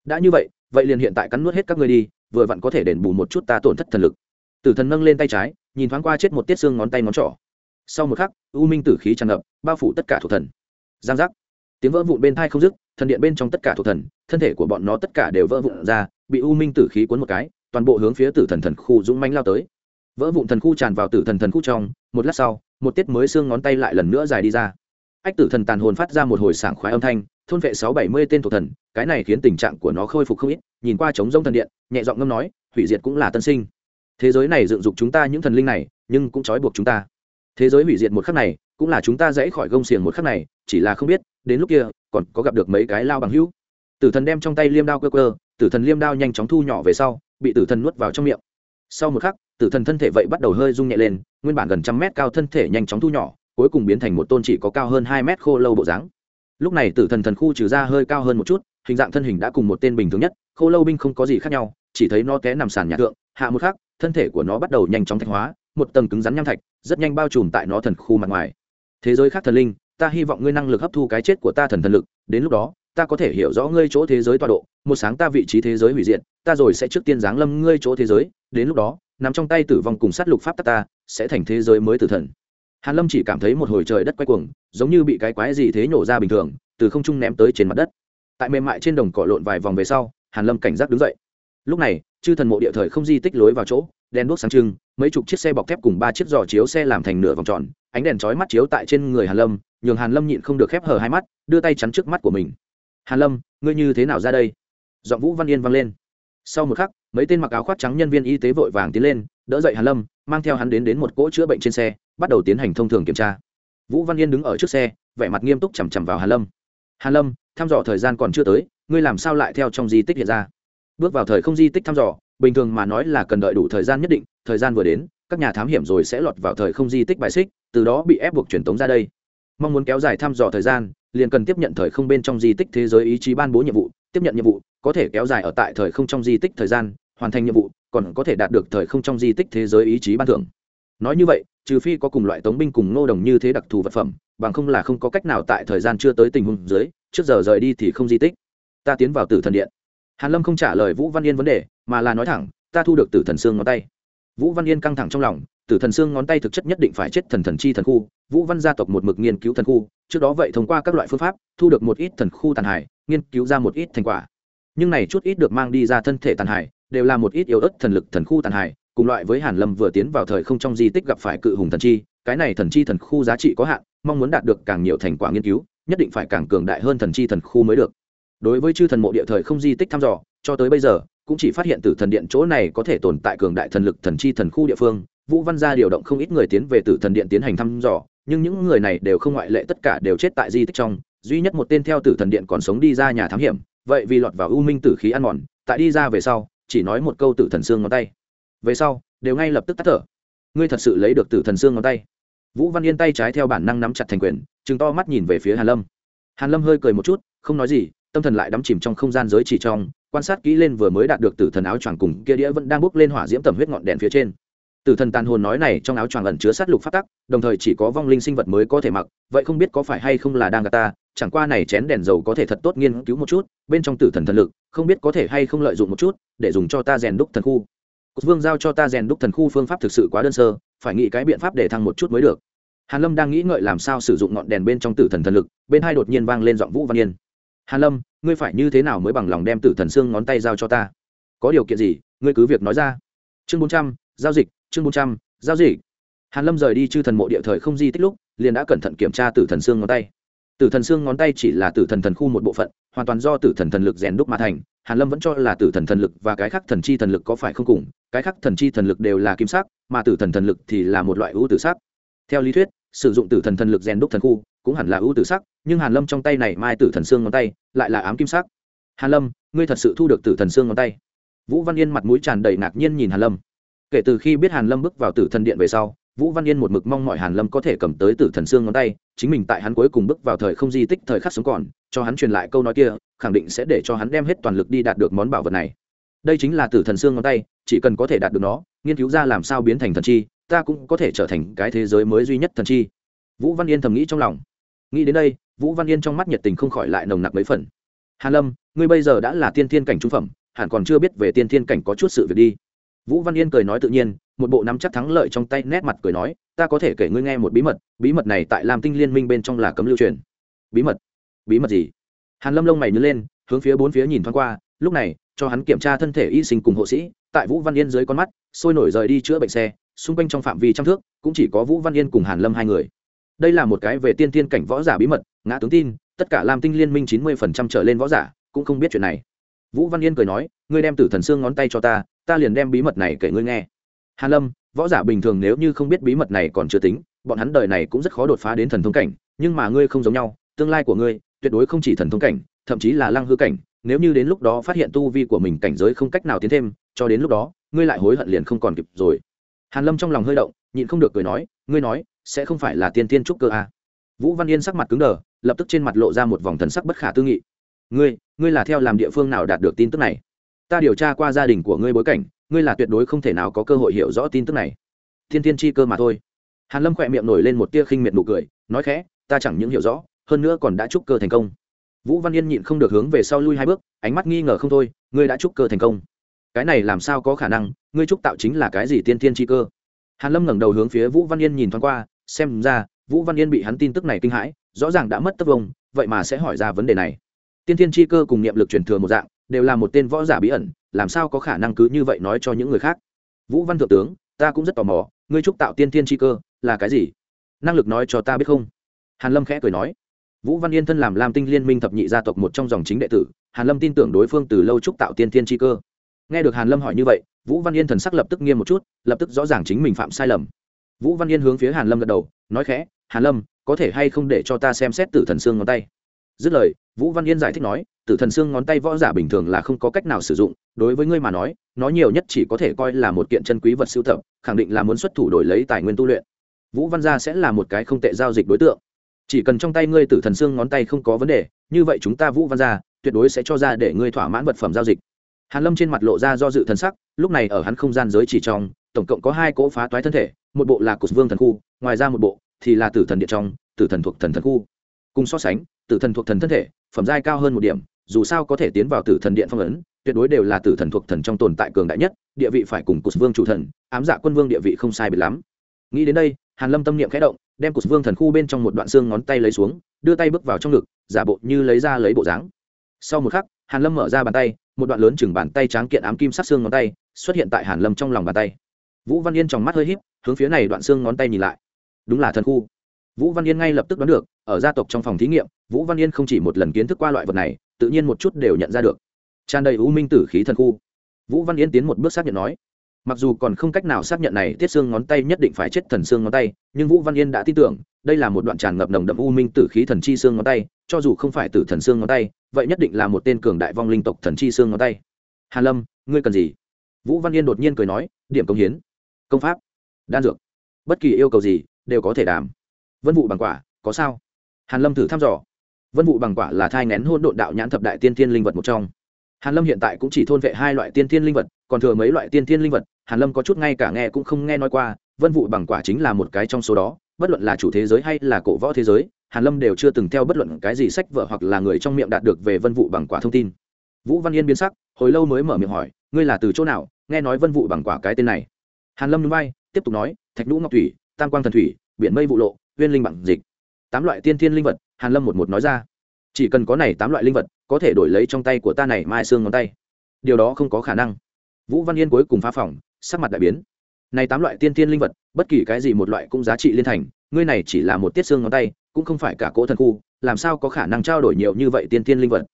Đã như vậy vậy liền hiện tại cắn nuốt hết các ngươi đi, vừa vặn có thể đền bù một chút ta tổn thất thần lực. Tử thần nâng lên tay trái, nhìn thoáng qua chết một tiết xương ngón tay ngón trỏ. Sau một khắc, u minh tử khí tràn ngập, bao phủ tất cả thuộc thần. Giang giác. Tiếng vỡ vụn bên thai không dứt, thần điện bên trong tất cả thuộc thần, thân thể của bọn nó tất cả đều vỡ vụn ra, bị u minh tử khí cuốn một cái, toàn bộ hướng phía tử thần thần khu dũng mánh lao tới. Vỡ vụn thần khu tràn vào tử thần thần khu trong, một lát sau, một tiết mới xương ngón tay lại lần nữa dài đi ra ách tử thần tàn hồn phát ra một hồi sảng khoái âm thanh, thôn vệ sáu bảy mươi tên thuộc thần, cái này khiến tình trạng của nó khôi phục không ít, nhìn qua trống rông thần điện, nhẹ giọng ngâm nói, hủy diệt cũng là tân sinh. Thế giới này dựng dục chúng ta những thần linh này, nhưng cũng trói buộc chúng ta. Thế giới hủy diệt một khắc này, cũng là chúng ta dãy khỏi gông xiềng một khắc này, chỉ là không biết, đến lúc kia, còn có gặp được mấy cái lao bằng hữu. Tử thần đem trong tay liêm đao cơ cơ tử thần liêm đao nhanh chóng thu nhỏ về sau, bị tử thần nuốt vào trong miệng. Sau một khắc, tử thần thân thể vậy bắt đầu hơi rung nhẹ lên, nguyên bản gần trăm mét cao thân thể nhanh chóng thu nhỏ cuối cùng biến thành một tôn chỉ có cao hơn hai mét khô lâu bộ dáng. Lúc này tử thần thần khu trừ ra hơi cao hơn một chút, hình dạng thân hình đã cùng một tên bình thường nhất, khô lâu binh không có gì khác nhau, chỉ thấy nó té nằm sàn nhà thượng, hạ một khắc, thân thể của nó bắt đầu nhanh chóng thạch hóa, một tầng cứng rắn nham thạch, rất nhanh bao trùm tại nó thần khu mặt ngoài. Thế giới khác thần linh, ta hy vọng ngươi năng lực hấp thu cái chết của ta thần thần lực, đến lúc đó, ta có thể hiểu rõ ngươi chỗ thế giới tọa độ, một sáng ta vị trí thế giới hủy diệt, ta rồi sẽ trước tiên giáng lâm ngươi chỗ thế giới, đến lúc đó, nằm trong tay tử vong cùng sát lục pháp tắc ta, sẽ thành thế giới mới tử thần hàn lâm chỉ cảm thấy một hồi trời đất quay cuồng, giống như bị cái quái gì thế nhổ ra bình thường, từ không trung ném tới trên mặt đất. Tại mềm mại trên đồng cỏ lộn vài vòng về sau, hàn lâm cảnh giác đứng dậy. Lúc này, chư thần mộ địa thời không di tích lối vào chỗ, đèn đuốc sáng trưng, mấy chục chiếc xe bọc thép cùng ba chiếc giò chiếu xe làm thành nửa vòng tròn, ánh đèn chói mắt chiếu tại trên người hàn lâm, nhường hàn lâm nhịn không được khép hờ hai mắt, đưa tay chắn trước mắt của mình. Hàn lâm, ngươi như thế nào ra đây? Giọng vũ văn yên vang lên. Sau một khắc, mấy tên mặc áo khoác trắng nhân viên y tế vội vàng tiến lên, đỡ dậy hàn lâm, mang theo hắn đến đến một cỗ chữa bệnh trên xe bắt đầu tiến hành thông thường kiểm tra. Vũ văn yên đứng ở trước xe, vẻ mặt nghiêm túc chằm chằm vào hàn lâm. Hàn lâm, thăm dò thời gian còn chưa tới, ngươi làm sao lại theo trong di tích hiện ra? Bước vào thời không di tích thăm dò, bình thường mà nói là cần đợi đủ thời gian nhất định, thời gian vừa đến, các nhà thám hiểm rồi sẽ lọt vào thời không di tích bài xích, từ đó bị ép buộc truyền tống ra đây. Mong muốn kéo dài thăm dò thời gian, liền cần tiếp nhận thời không bên trong di tích thế giới ý chí ban bố nhiệm vụ, tiếp nhận nhiệm vụ, có thể kéo dài ở tại thời không trong di tích thời gian, hoàn thành nhiệm vụ, còn có thể đạt được thời không trong di tích thế giới ý chí ban thưởng nói như vậy, trừ phi có cùng loại tống binh cùng ngô đồng như thế đặc thù vật phẩm, bằng không là không có cách nào tại thời gian chưa tới tình huống dưới, trước giờ rời đi thì không di tích. Ta tiến vào tử thần điện. Hàn lâm không trả lời vũ văn yên vấn đề, mà là nói thẳng, ta thu được tử thần xương ngón tay. Vũ văn yên căng thẳng trong lòng, tử thần xương ngón tay thực chất nhất định phải chết thần thần chi thần khu, vũ văn gia tộc một mực nghiên cứu thần khu, trước đó vậy thông qua các loại phương pháp, thu được một ít thần khu tàn hải, nghiên cứu ra một ít thành quả. Nhưng này chút ít được mang đi ra thân thể tàn hải, đều là một ít yếu ớt thần lực thần khu tàn hải cùng loại với hàn lâm vừa tiến vào thời không trong di tích gặp phải cự hùng thần chi, cái này thần chi thần khu giá trị có hạn, mong muốn đạt được càng nhiều thành quả nghiên cứu, nhất định phải càng cường đại hơn thần chi thần khu mới được. Đối với chư thần mộ địa thời không di tích thăm dò, cho tới bây giờ, cũng chỉ phát hiện Tử thần điện chỗ này có thể tồn tại cường đại thần lực thần chi thần khu địa phương. Vũ văn gia điều động không ít người tiến về tử thần điện tiến hành thăm dò, nhưng những người này đều không ngoại lệ, tất cả đều chết tại di tích trong. Duy nhất một tên theo tử thần điện còn sống đi ra nhà thám hiểm, vậy vì lọt vào u minh tử khí ăn mòn, tại đi ra về sau, chỉ nói một câu tử thần xương ngón tay về sau, đều ngay lập tức tắt thở. Ngươi thật sự lấy được tử thần xương ngón tay. Vũ văn yên tay trái theo bản năng nắm chặt thành quyền chừng to mắt nhìn về phía hàn lâm. Hàn lâm hơi cười một chút, không nói gì, tâm thần lại đắm chìm trong không gian giới chỉ trong, quan sát kỹ lên vừa mới đạt được tử thần áo choàng cùng kia đĩa vẫn đang bốc lên hỏa diễm tầm huyết ngọn đèn phía trên. Tử thần tàn hồn nói này trong áo choàng ẩn chứa sát lục phát tắc, đồng thời chỉ có vong linh sinh vật mới có thể mặc, vậy không biết có phải hay không là đang gặp ta, chẳng qua này chén đèn dầu có thể thật tốt nghiên cứu một chút, bên trong tử thần thần lực, không biết có thể hay không lợi dụng một chút, để dùng cho ta rèn đúc thần khu cục vương giao cho ta rèn đúc thần khu phương pháp thực sự quá đơn sơ, phải nghĩ cái biện pháp để thăng một chút mới được. Hàn lâm đang nghĩ ngợi làm sao sử dụng ngọn đèn bên trong tử thần thần lực, bên hai đột nhiên vang lên giọng vũ văn yên. Hàn lâm, ngươi phải như thế nào mới bằng lòng đem tử thần xương ngón tay giao cho ta? Có điều kiện gì? Ngươi cứ việc nói ra. Chương bốn trăm, giao dịch, chương bốn trăm, giao dịch. Hàn lâm rời đi chư thần mộ địa thời không di tích lúc, liền đã cẩn thận kiểm tra tử thần xương ngón tay. Tử thần xương ngón tay chỉ là tử thần thần khu một bộ phận hoàn toàn do tử thần thần lực rèn đúc mà thành, hàn lâm vẫn cho là tử thần thần lực và cái khác thần chi thần lực có phải không cùng, cái khác thần chi thần lực đều là kim sắc, mà tử thần thần lực thì là một loại ưu tử sắc. Theo lý thuyết, sử dụng tử thần thần lực rèn đúc thần khu cũng hẳn là ưu tử sắc, nhưng hàn lâm trong tay này mai tử thần xương ngón tay lại là ám kim sắc. Hàn lâm, ngươi thật sự thu được tử thần xương ngón tay? Vũ văn yên mặt mũi tràn đầy ngạc nhiên nhìn hàn lâm. Kể từ khi biết hàn lâm bước vào tử thần điện về sau vũ văn yên một mực mong mọi hàn lâm có thể cầm tới tử thần xương ngón tay, chính mình tại hắn cuối cùng bước vào thời không di tích thời khắc sống còn, cho hắn truyền lại câu nói kia, khẳng định sẽ để cho hắn đem hết toàn lực đi đạt được món bảo vật này. Đây chính là tử thần xương ngón tay, chỉ cần có thể đạt được nó, nghiên cứu ra làm sao biến thành thần chi, ta cũng có thể trở thành cái thế giới mới duy nhất thần chi. Vũ văn yên thầm nghĩ trong lòng. Nghĩ đến đây, vũ văn yên trong mắt nhiệt tình không khỏi lại nồng nặc mấy phần. Hàn lâm, ngươi bây giờ đã là tiên thiên cảnh trung phẩm, hẳn còn chưa biết về tiên thiên cảnh có chút sự việc đi vũ văn yên cười nói tự nhiên, một bộ nắm chắc thắng lợi trong tay nét mặt cười nói, ta có thể kể ngươi nghe một bí mật bí mật này tại lam tinh liên minh bên trong là cấm lưu truyền. Bí mật? Bí mật gì? Hàn lâm lông mày nhớ lên, hướng phía bốn phía nhìn thoáng qua, lúc này, cho hắn kiểm tra thân thể y sinh cùng hộ sĩ, tại vũ văn yên dưới con mắt, sôi nổi rời đi chữa bệnh xe, xung quanh trong phạm vi trăm thước, cũng chỉ có vũ văn yên cùng hàn lâm hai người. Đây là một cái về tiên tiên cảnh võ giả bí mật, ngã tướng tin, tất cả lam tinh liên minh chín mươi phần trăm trở lên võ giả cũng không biết chuyện này. Vũ văn yên cười nói, ngươi đem tử thần xương ngón tay cho ta ta liền đem bí mật này kể ngươi nghe. Hàn lâm, võ giả bình thường nếu như không biết bí mật này còn chưa tính, bọn hắn đời này cũng rất khó đột phá đến thần thông cảnh, nhưng mà ngươi không giống nhau, tương lai của ngươi tuyệt đối không chỉ thần thông cảnh, thậm chí là lăng hư cảnh, nếu như đến lúc đó phát hiện tu vi của mình cảnh giới không cách nào tiến thêm, cho đến lúc đó, ngươi lại hối hận liền không còn kịp rồi. Hàn lâm trong lòng hơi động, nhịn không được cười nói, ngươi nói, sẽ không phải là tiên tiên trúc cơ à. vũ văn yên sắc mặt cứng đờ, lập tức trên mặt lộ ra một vòng thần sắc bất khả tư nghị. Ngươi ngươi là theo làm địa phương nào đạt được tin tức này? Ta điều tra qua gia đình của ngươi bối cảnh, ngươi là tuyệt đối không thể nào có cơ hội hiểu rõ tin tức này. Thiên thiên chi cơ mà thôi. Hàn lâm khỏe miệng nổi lên một tia khinh miệt nụ cười, nói khẽ, ta chẳng những hiểu rõ, hơn nữa còn đã chúc cơ thành công. Vũ văn yên nhịn không được hướng về sau lui hai bước, ánh mắt nghi ngờ không thôi, ngươi đã chúc cơ thành công. Cái này làm sao có khả năng, ngươi chúc tạo chính là cái gì tiên thiên chi cơ? Hàn lâm ngẩng đầu hướng phía vũ văn yên nhìn thoáng qua, xem ra, vũ văn yên bị hắn tin tức này kinh hãi, rõ ràng đã mất tất vông vậy mà sẽ hỏi ra vấn đề này. Tiên thiên chi cơ cùng niệm lực truyền thừa một dạng đều là một tên võ giả bí ẩn, làm sao có khả năng cứ như vậy nói cho những người khác? Vũ văn thượng tướng, ta cũng rất tò mò, ngươi trúc tạo tiên thiên chi cơ, là cái gì? Năng lực nói cho ta biết không? Hàn lâm khẽ cười nói. Vũ văn yên thân làm lam tinh liên minh thập nhị gia tộc một trong dòng chính đệ tử, hàn lâm tin tưởng đối phương từ lâu trúc tạo tiên thiên chi cơ. Nghe được hàn lâm hỏi như vậy, vũ văn yên thần sắc lập tức nghiêm một chút, lập tức rõ ràng chính mình phạm sai lầm. Vũ văn yên hướng phía hàn lâm gật đầu, nói khẽ, hàn lâm, có thể hay không để cho ta xem xét tử thần xương ngón tay? Dứt lời, vũ văn yên giải thích nói tử thần xương ngón tay võ giả bình thường là không có cách nào sử dụng, đối với ngươi mà nói, nó nhiều nhất chỉ có thể coi là một kiện chân quý vật sưu tập, khẳng định là muốn xuất thủ đổi lấy tài nguyên tu luyện. Vũ văn gia sẽ là một cái không tệ giao dịch đối tượng. Chỉ cần trong tay ngươi tử thần xương ngón tay không có vấn đề, như vậy chúng ta vũ văn gia tuyệt đối sẽ cho ra để ngươi thỏa mãn vật phẩm giao dịch. Hàn lâm trên mặt lộ ra do dự thần sắc, lúc này ở hắn không gian giới chỉ trong, tổng cộng có hai cỗ phá toái thân thể, một bộ là cột vương thần khu, ngoài ra một bộ thì là tử thần điện trong, tử thần thuộc thần thần khu. Cùng so sánh, tử thần thuộc thần thân thể, phẩm giai cao hơn một điểm dù sao có thể tiến vào tử thần điện phong ấn, tuyệt đối đều là tử thần thuộc thần trong tồn tại cường đại nhất, địa vị phải cùng cụt vương chủ thần, ám dạ quân vương địa vị không sai biệt lắm. Nghĩ đến đây, hàn lâm tâm niệm khẽ động, đem cụt vương thần khu bên trong một đoạn xương ngón tay lấy xuống, đưa tay bước vào trong ngực, giả bộ như lấy ra lấy bộ dáng. Sau một khắc, hàn lâm mở ra bàn tay, một đoạn lớn chừng bàn tay trắng kiện ám kim sắc xương ngón tay xuất hiện tại hàn lâm trong lòng bàn tay. Vũ văn yên trong mắt hơi híp, hướng phía này đoạn xương ngón tay nhìn lại. Đúng là thần khu. Vũ văn yên ngay lập tức đoán được, ở gia tộc trong phòng thí nghiệm, vũ văn yên không chỉ một lần kiến thức qua loại vật này tự nhiên một chút đều nhận ra được. Tràn đầy u minh tử khí thần khu. Vũ văn yên tiến một bước xác nhận nói, mặc dù còn không cách nào xác nhận này tiết xương ngón tay nhất định phải chết thần xương ngón tay, nhưng vũ văn yên đã tin tưởng, đây là một đoạn tràn ngập nồng đậm u minh tử khí thần chi xương ngón tay, cho dù không phải tử thần xương ngón tay, vậy nhất định là một tên cường đại vong linh tộc thần chi xương ngón tay. Hàn lâm, ngươi cần gì? Vũ văn yên đột nhiên cười nói, điểm công hiến, công pháp, đan dược, bất kỳ yêu cầu gì đều có thể đảm. Vân vụ bằng quả, có sao? Hàn lâm thử thăm dò vân vụ bằng quả là thai ngén hôn độn đạo nhãn thập đại tiên thiên linh vật một trong. Hàn lâm hiện tại cũng chỉ thôn vệ hai loại tiên thiên linh vật, còn thừa mấy loại tiên thiên linh vật, hàn lâm có chút ngay cả nghe cũng không nghe nói qua, vân vụ bằng quả chính là một cái trong số đó, bất luận là chủ thế giới hay là cổ võ thế giới, hàn lâm đều chưa từng theo bất luận cái gì sách vở hoặc là người trong miệng đạt được về vân vụ bằng quả thông tin. Vũ văn yên biến sắc, hồi lâu mới mở miệng hỏi, ngươi là từ chỗ nào? Nghe nói vân vụ bằng quả cái tên này. Hàn lâm núi bay tiếp tục nói, thạch nhũ ngọc thủy, tam quang thần thủy, biển mây vụ lộ, uyên linh bằng dịch. Tám loại tiên thiên linh vật hàn lâm một một nói ra. Chỉ cần có này tám loại linh vật, có thể đổi lấy trong tay của ta này mai xương ngón tay. Điều đó không có khả năng. Vũ văn yên cuối cùng phá phỏng sắc mặt đại biến. Này tám loại tiên thiên linh vật, bất kỳ cái gì một loại cũng giá trị liên thành, ngươi này chỉ là một tiết xương ngón tay, cũng không phải cả cỗ thần khu, làm sao có khả năng trao đổi nhiều như vậy tiên thiên linh vật?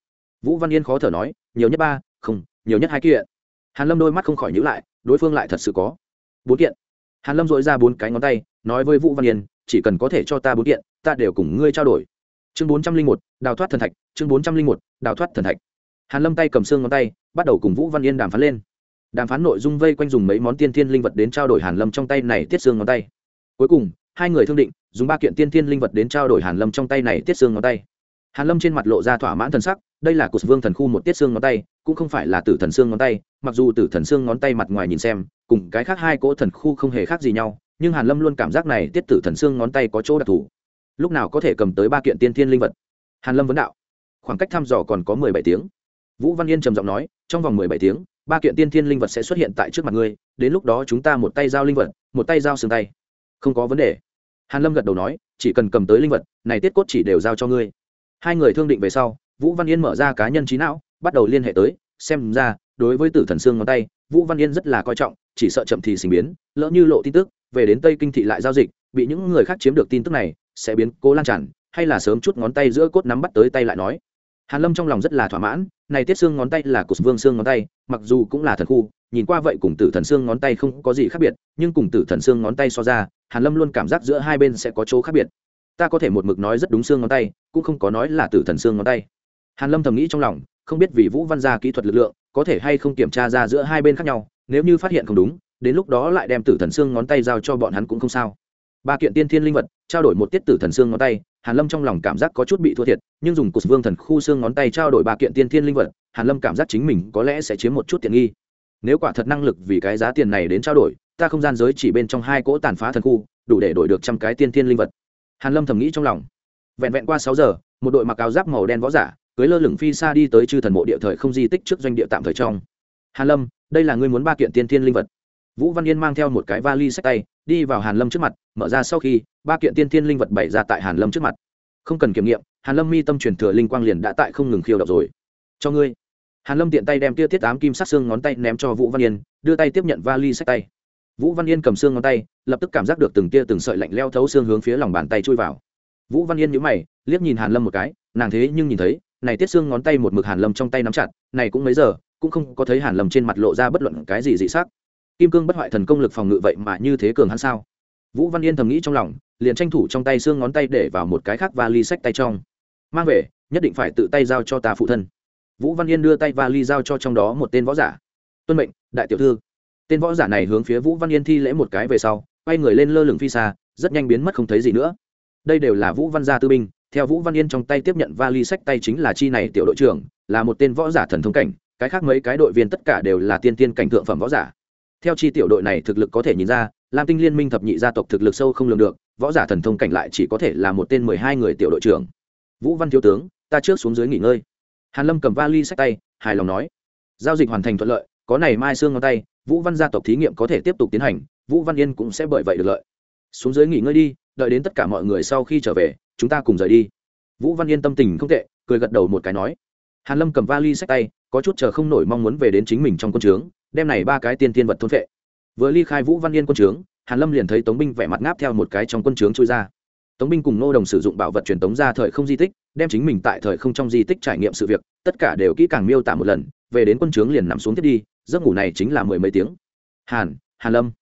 Vũ văn yên khó thở nói, nhiều nhất ba, không, nhiều nhất hai kiện. Hàn lâm đôi mắt không khỏi nhíu lại, đối phương lại thật sự có bốn kiện. Hàn lâm dội ra bốn cái ngón tay, nói với vũ văn yên, chỉ cần có thể cho ta bốn kiện, ta đều cùng ngươi trao đổi chương bốn trăm linh một, đào thoát thần thạch, chương bốn trăm linh một, đào thoát thần thạch. Hàn lâm tay cầm xương ngón tay, bắt đầu cùng vũ văn yên đàm phán lên. Đàm phán nội dung vây quanh dùng mấy món tiên thiên linh vật đến trao đổi hàn lâm trong tay này tiết xương ngón tay. Cuối cùng, hai người thương định, dùng ba kiện tiên thiên linh vật đến trao đổi hàn lâm trong tay này tiết xương ngón tay. Hàn lâm trên mặt lộ ra thỏa mãn thần sắc, đây là cột vương thần khu một tiết xương ngón tay, cũng không phải là tử thần xương ngón tay, mặc dù tử thần xương ngón tay mặt ngoài nhìn xem, cùng cái khác hai cỗ thần khu không hề khác gì nhau, nhưng hàn lâm luôn cảm giác này tiết tử thần xương ngón tay có chỗ đặc thù lúc nào có thể cầm tới ba kiện tiên thiên linh vật? Hàn lâm vấn đạo. Khoảng cách thăm dò còn có mười bảy tiếng. Vũ văn yên trầm giọng nói, trong vòng mười bảy tiếng, ba kiện tiên thiên linh vật sẽ xuất hiện tại trước mặt ngươi, đến lúc đó chúng ta một tay giao linh vật, một tay giao xương tay. Không có vấn đề. Hàn lâm gật đầu nói, chỉ cần cầm tới linh vật, này tiết cốt chỉ đều giao cho ngươi. Hai người thương định về sau, vũ văn yên mở ra cá nhân trí não, bắt đầu liên hệ tới, xem ra, đối với tử thần xương ngón tay, vũ văn yên rất là coi trọng, chỉ sợ chậm thì sinh biến, lỡ như lộ tin tức, về đến tây kinh thị lại giao dịch, bị những người khác chiếm được tin tức này sẽ biến cố lan tràn, hay là sớm chút ngón tay giữa cốt nắm bắt tới tay lại nói. Hàn lâm trong lòng rất là thỏa mãn, này tiết xương ngón tay là cột vương xương ngón tay, mặc dù cũng là thần khu, nhìn qua vậy cùng tử thần xương ngón tay không có gì khác biệt, nhưng cùng tử thần xương ngón tay so ra, hàn lâm luôn cảm giác giữa hai bên sẽ có chỗ khác biệt. Ta có thể một mực nói rất đúng xương ngón tay, cũng không có nói là tử thần xương ngón tay. Hàn lâm thầm nghĩ trong lòng, không biết vì vũ văn gia kỹ thuật lực lượng, có thể hay không kiểm tra ra giữa hai bên khác nhau, nếu như phát hiện không đúng, đến lúc đó lại đem tử thần xương ngón tay giao cho bọn hắn cũng không sao. Ba kiện tiên thiên linh vật trao đổi một tiết tử thần xương ngón tay, hàn lâm trong lòng cảm giác có chút bị thua thiệt, nhưng dùng cụt vương thần khu xương ngón tay trao đổi ba kiện tiên thiên linh vật, hàn lâm cảm giác chính mình có lẽ sẽ chiếm một chút tiện nghi. Nếu quả thật năng lực vì cái giá tiền này đến trao đổi, ta không gian giới chỉ bên trong hai cỗ tàn phá thần khu, đủ để đổi được trăm cái tiên thiên linh vật. Hàn lâm thầm nghĩ trong lòng. Vẹn vẹn qua sáu giờ, một đội mặc áo giáp màu đen võ giả, cưới lơ lửng phi xa đi tới chư thần mộ địa thời không di tích trước doanh địa tạm thời trong. Hàn lâm, đây là ngươi muốn ba kiện tiên thiên linh vật vũ văn yên mang theo một cái vali sách tay, đi vào hàn lâm trước mặt, mở ra sau khi, ba kiện tiên thiên linh vật bày ra tại hàn lâm trước mặt. Không cần kiểm nghiệm, hàn lâm mi tâm truyền thừa linh quang liền đã tại không ngừng khiêu động rồi. Cho ngươi. Hàn lâm tiện tay đem tia tiết ám kim sắc xương ngón tay ném cho vũ văn yên, đưa tay tiếp nhận vali sách tay. Vũ văn yên cầm xương ngón tay, lập tức cảm giác được từng tia từng sợi lạnh leo thấu xương hướng phía lòng bàn tay chui vào. Vũ văn yên nhíu mày, liếc nhìn hàn lâm một cái, nàng thế nhưng nhìn thấy, này tiết xương ngón tay một mực hàn lâm trong tay nắm chặt, này cũng mấy giờ, cũng không có thấy hàn lâm trên mặt lộ ra bất luận cái gì dị sắc kim cương bất hoại thần công lực phòng ngự vậy mà như thế cường hắn sao? Vũ văn yên thầm nghĩ trong lòng, liền tranh thủ trong tay xương ngón tay để vào một cái khác và ly sách tay trong. Mang về, nhất định phải tự tay giao cho ta phụ thân. Vũ văn yên đưa tay và ly giao cho trong đó một tên võ giả. Tuân mệnh, đại tiểu thư. Tên võ giả này hướng phía vũ văn yên thi lễ một cái về sau, quay người lên lơ lửng phi xa, rất nhanh biến mất không thấy gì nữa. Đây đều là vũ văn gia tư binh. Theo vũ văn yên trong tay tiếp nhận vali sách tay chính là chi này tiểu đội trưởng, là một tên võ giả thần thông cảnh, cái khác mấy cái đội viên tất cả đều là tiên tiên cảnh thượng phẩm võ giả theo chi tiểu đội này thực lực có thể nhìn ra, lam tinh liên minh thập nhị gia tộc thực lực sâu không lường được, võ giả thần thông cảnh lại chỉ có thể là một tên mười hai người tiểu đội trưởng. Vũ văn thiếu tướng, ta trước xuống dưới nghỉ ngơi. Hàn lâm cầm vali sách tay, hài lòng nói. Giao dịch hoàn thành thuận lợi, có này mai xương ngón tay, vũ văn gia tộc thí nghiệm có thể tiếp tục tiến hành, vũ văn yên cũng sẽ bởi vậy được lợi. Xuống dưới nghỉ ngơi đi, đợi đến tất cả mọi người sau khi trở về, chúng ta cùng rời đi. Vũ văn yên tâm tình không tệ, cười gật đầu một cái nói. Hàn lâm cầm vali sách tay, có chút chờ không nổi mong muốn về đến chính mình trong quân trướng đem này ba cái tiên tiên vật thôn vệ vừa ly khai vũ văn yên quân trướng, hàn lâm liền thấy tống binh vẻ mặt ngáp theo một cái trong quân trướng trôi ra. Tống binh cùng nô đồng sử dụng bảo vật truyền tống ra thời không di tích, đem chính mình tại thời không trong di tích trải nghiệm sự việc, tất cả đều kỹ càng miêu tả một lần, về đến quân trướng liền nằm xuống thiết đi, giấc ngủ này chính là mười mấy tiếng. Hàn hàn lâm.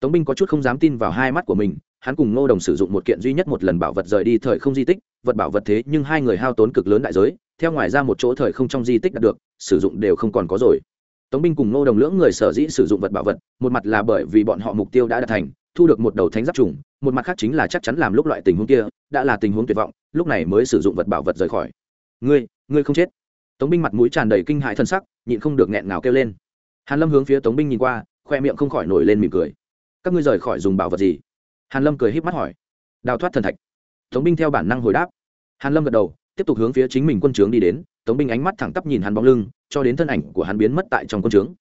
Tống binh có chút không dám tin vào hai mắt của mình, hắn cùng nô đồng sử dụng một kiện duy nhất một lần bảo vật rời đi thời không di tích, vật bảo vật thế nhưng hai người hao tốn cực lớn đại giới, theo ngoài ra một chỗ thời không trong di tích đạt được, sử dụng đều không còn có rồi tống binh cùng nô đồng lưỡng người sở dĩ sử dụng vật bảo vật, một mặt là bởi vì bọn họ mục tiêu đã đạt thành, thu được một đầu thánh giáp trùng, một mặt khác chính là chắc chắn làm lúc loại tình huống kia, đã là tình huống tuyệt vọng, lúc này mới sử dụng vật bảo vật rời khỏi. Ngươi ngươi không chết? Tống binh mặt mũi tràn đầy kinh hại thân sắc, nhịn không được nghẹn ngào kêu lên. Hàn lâm hướng phía tống binh nhìn qua, khoe miệng không khỏi nổi lên mỉm cười. Các ngươi rời khỏi dùng bảo vật gì? Hàn lâm cười híp mắt hỏi. Đào thoát thần thạch. Tống binh theo bản năng hồi đáp. Hàn lâm gật đầu, tiếp tục hướng phía chính mình quân trướng đi đến. Tống binh ánh mắt thẳng tắp nhìn hắn bóng lưng cho đến thân ảnh của hắn biến mất tại trong quân trướng.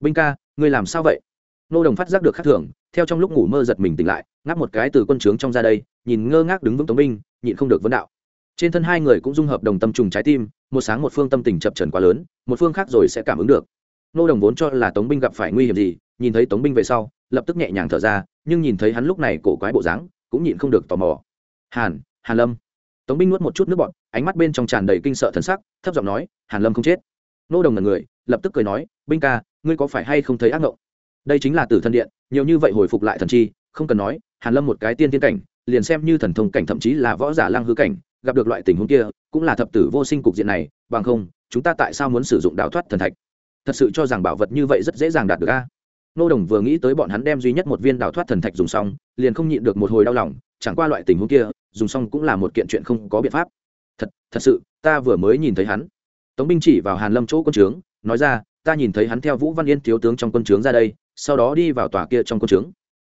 Binh ca, ngươi làm sao vậy? Nô đồng phát giác được khắc thường, theo trong lúc ngủ mơ giật mình tỉnh lại, ngáp một cái từ quân trướng trong ra đây, nhìn ngơ ngác đứng vững tống binh, nhịn không được vấn đạo. Trên thân hai người cũng dung hợp đồng tâm trùng trái tim, một sáng một phương tâm tình chập trần quá lớn, một phương khác rồi sẽ cảm ứng được. Nô đồng vốn cho là tống binh gặp phải nguy hiểm gì, nhìn thấy tống binh về sau, lập tức nhẹ nhàng thở ra, nhưng nhìn thấy hắn lúc này cổ quái bộ dáng, cũng nhịn không được tò mò. Hàn hàn lâm. Tống binh nuốt một chút nước bọt, ánh mắt bên trong tràn đầy kinh sợ thần sắc, thấp giọng nói, hàn lâm không chết nô đồng là người, lập tức cười nói, binh ca, ngươi có phải hay không thấy ác mộng đây chính là tử thần điện, nhiều như vậy hồi phục lại thần chi, không cần nói, hàn lâm một cái tiên tiên cảnh, liền xem như thần thông cảnh thậm chí là võ giả lang hư cảnh, gặp được loại tình huống kia, cũng là thập tử vô sinh cục diện này, bằng không, chúng ta tại sao muốn sử dụng đào thoát thần thạch? Thật sự cho rằng bảo vật như vậy rất dễ dàng đạt được a. Nô đồng vừa nghĩ tới bọn hắn đem duy nhất một viên đào thoát thần thạch dùng xong, liền không nhịn được một hồi đau lòng, chẳng qua loại tình huống kia, dùng xong cũng là một kiện chuyện không có biện pháp. Thật thật sự, ta vừa mới nhìn thấy hắn tống binh chỉ vào hàn lâm chỗ quân trướng, nói ra, ta nhìn thấy hắn theo vũ văn yên thiếu tướng trong quân trướng ra đây, sau đó đi vào tòa kia trong quân trướng.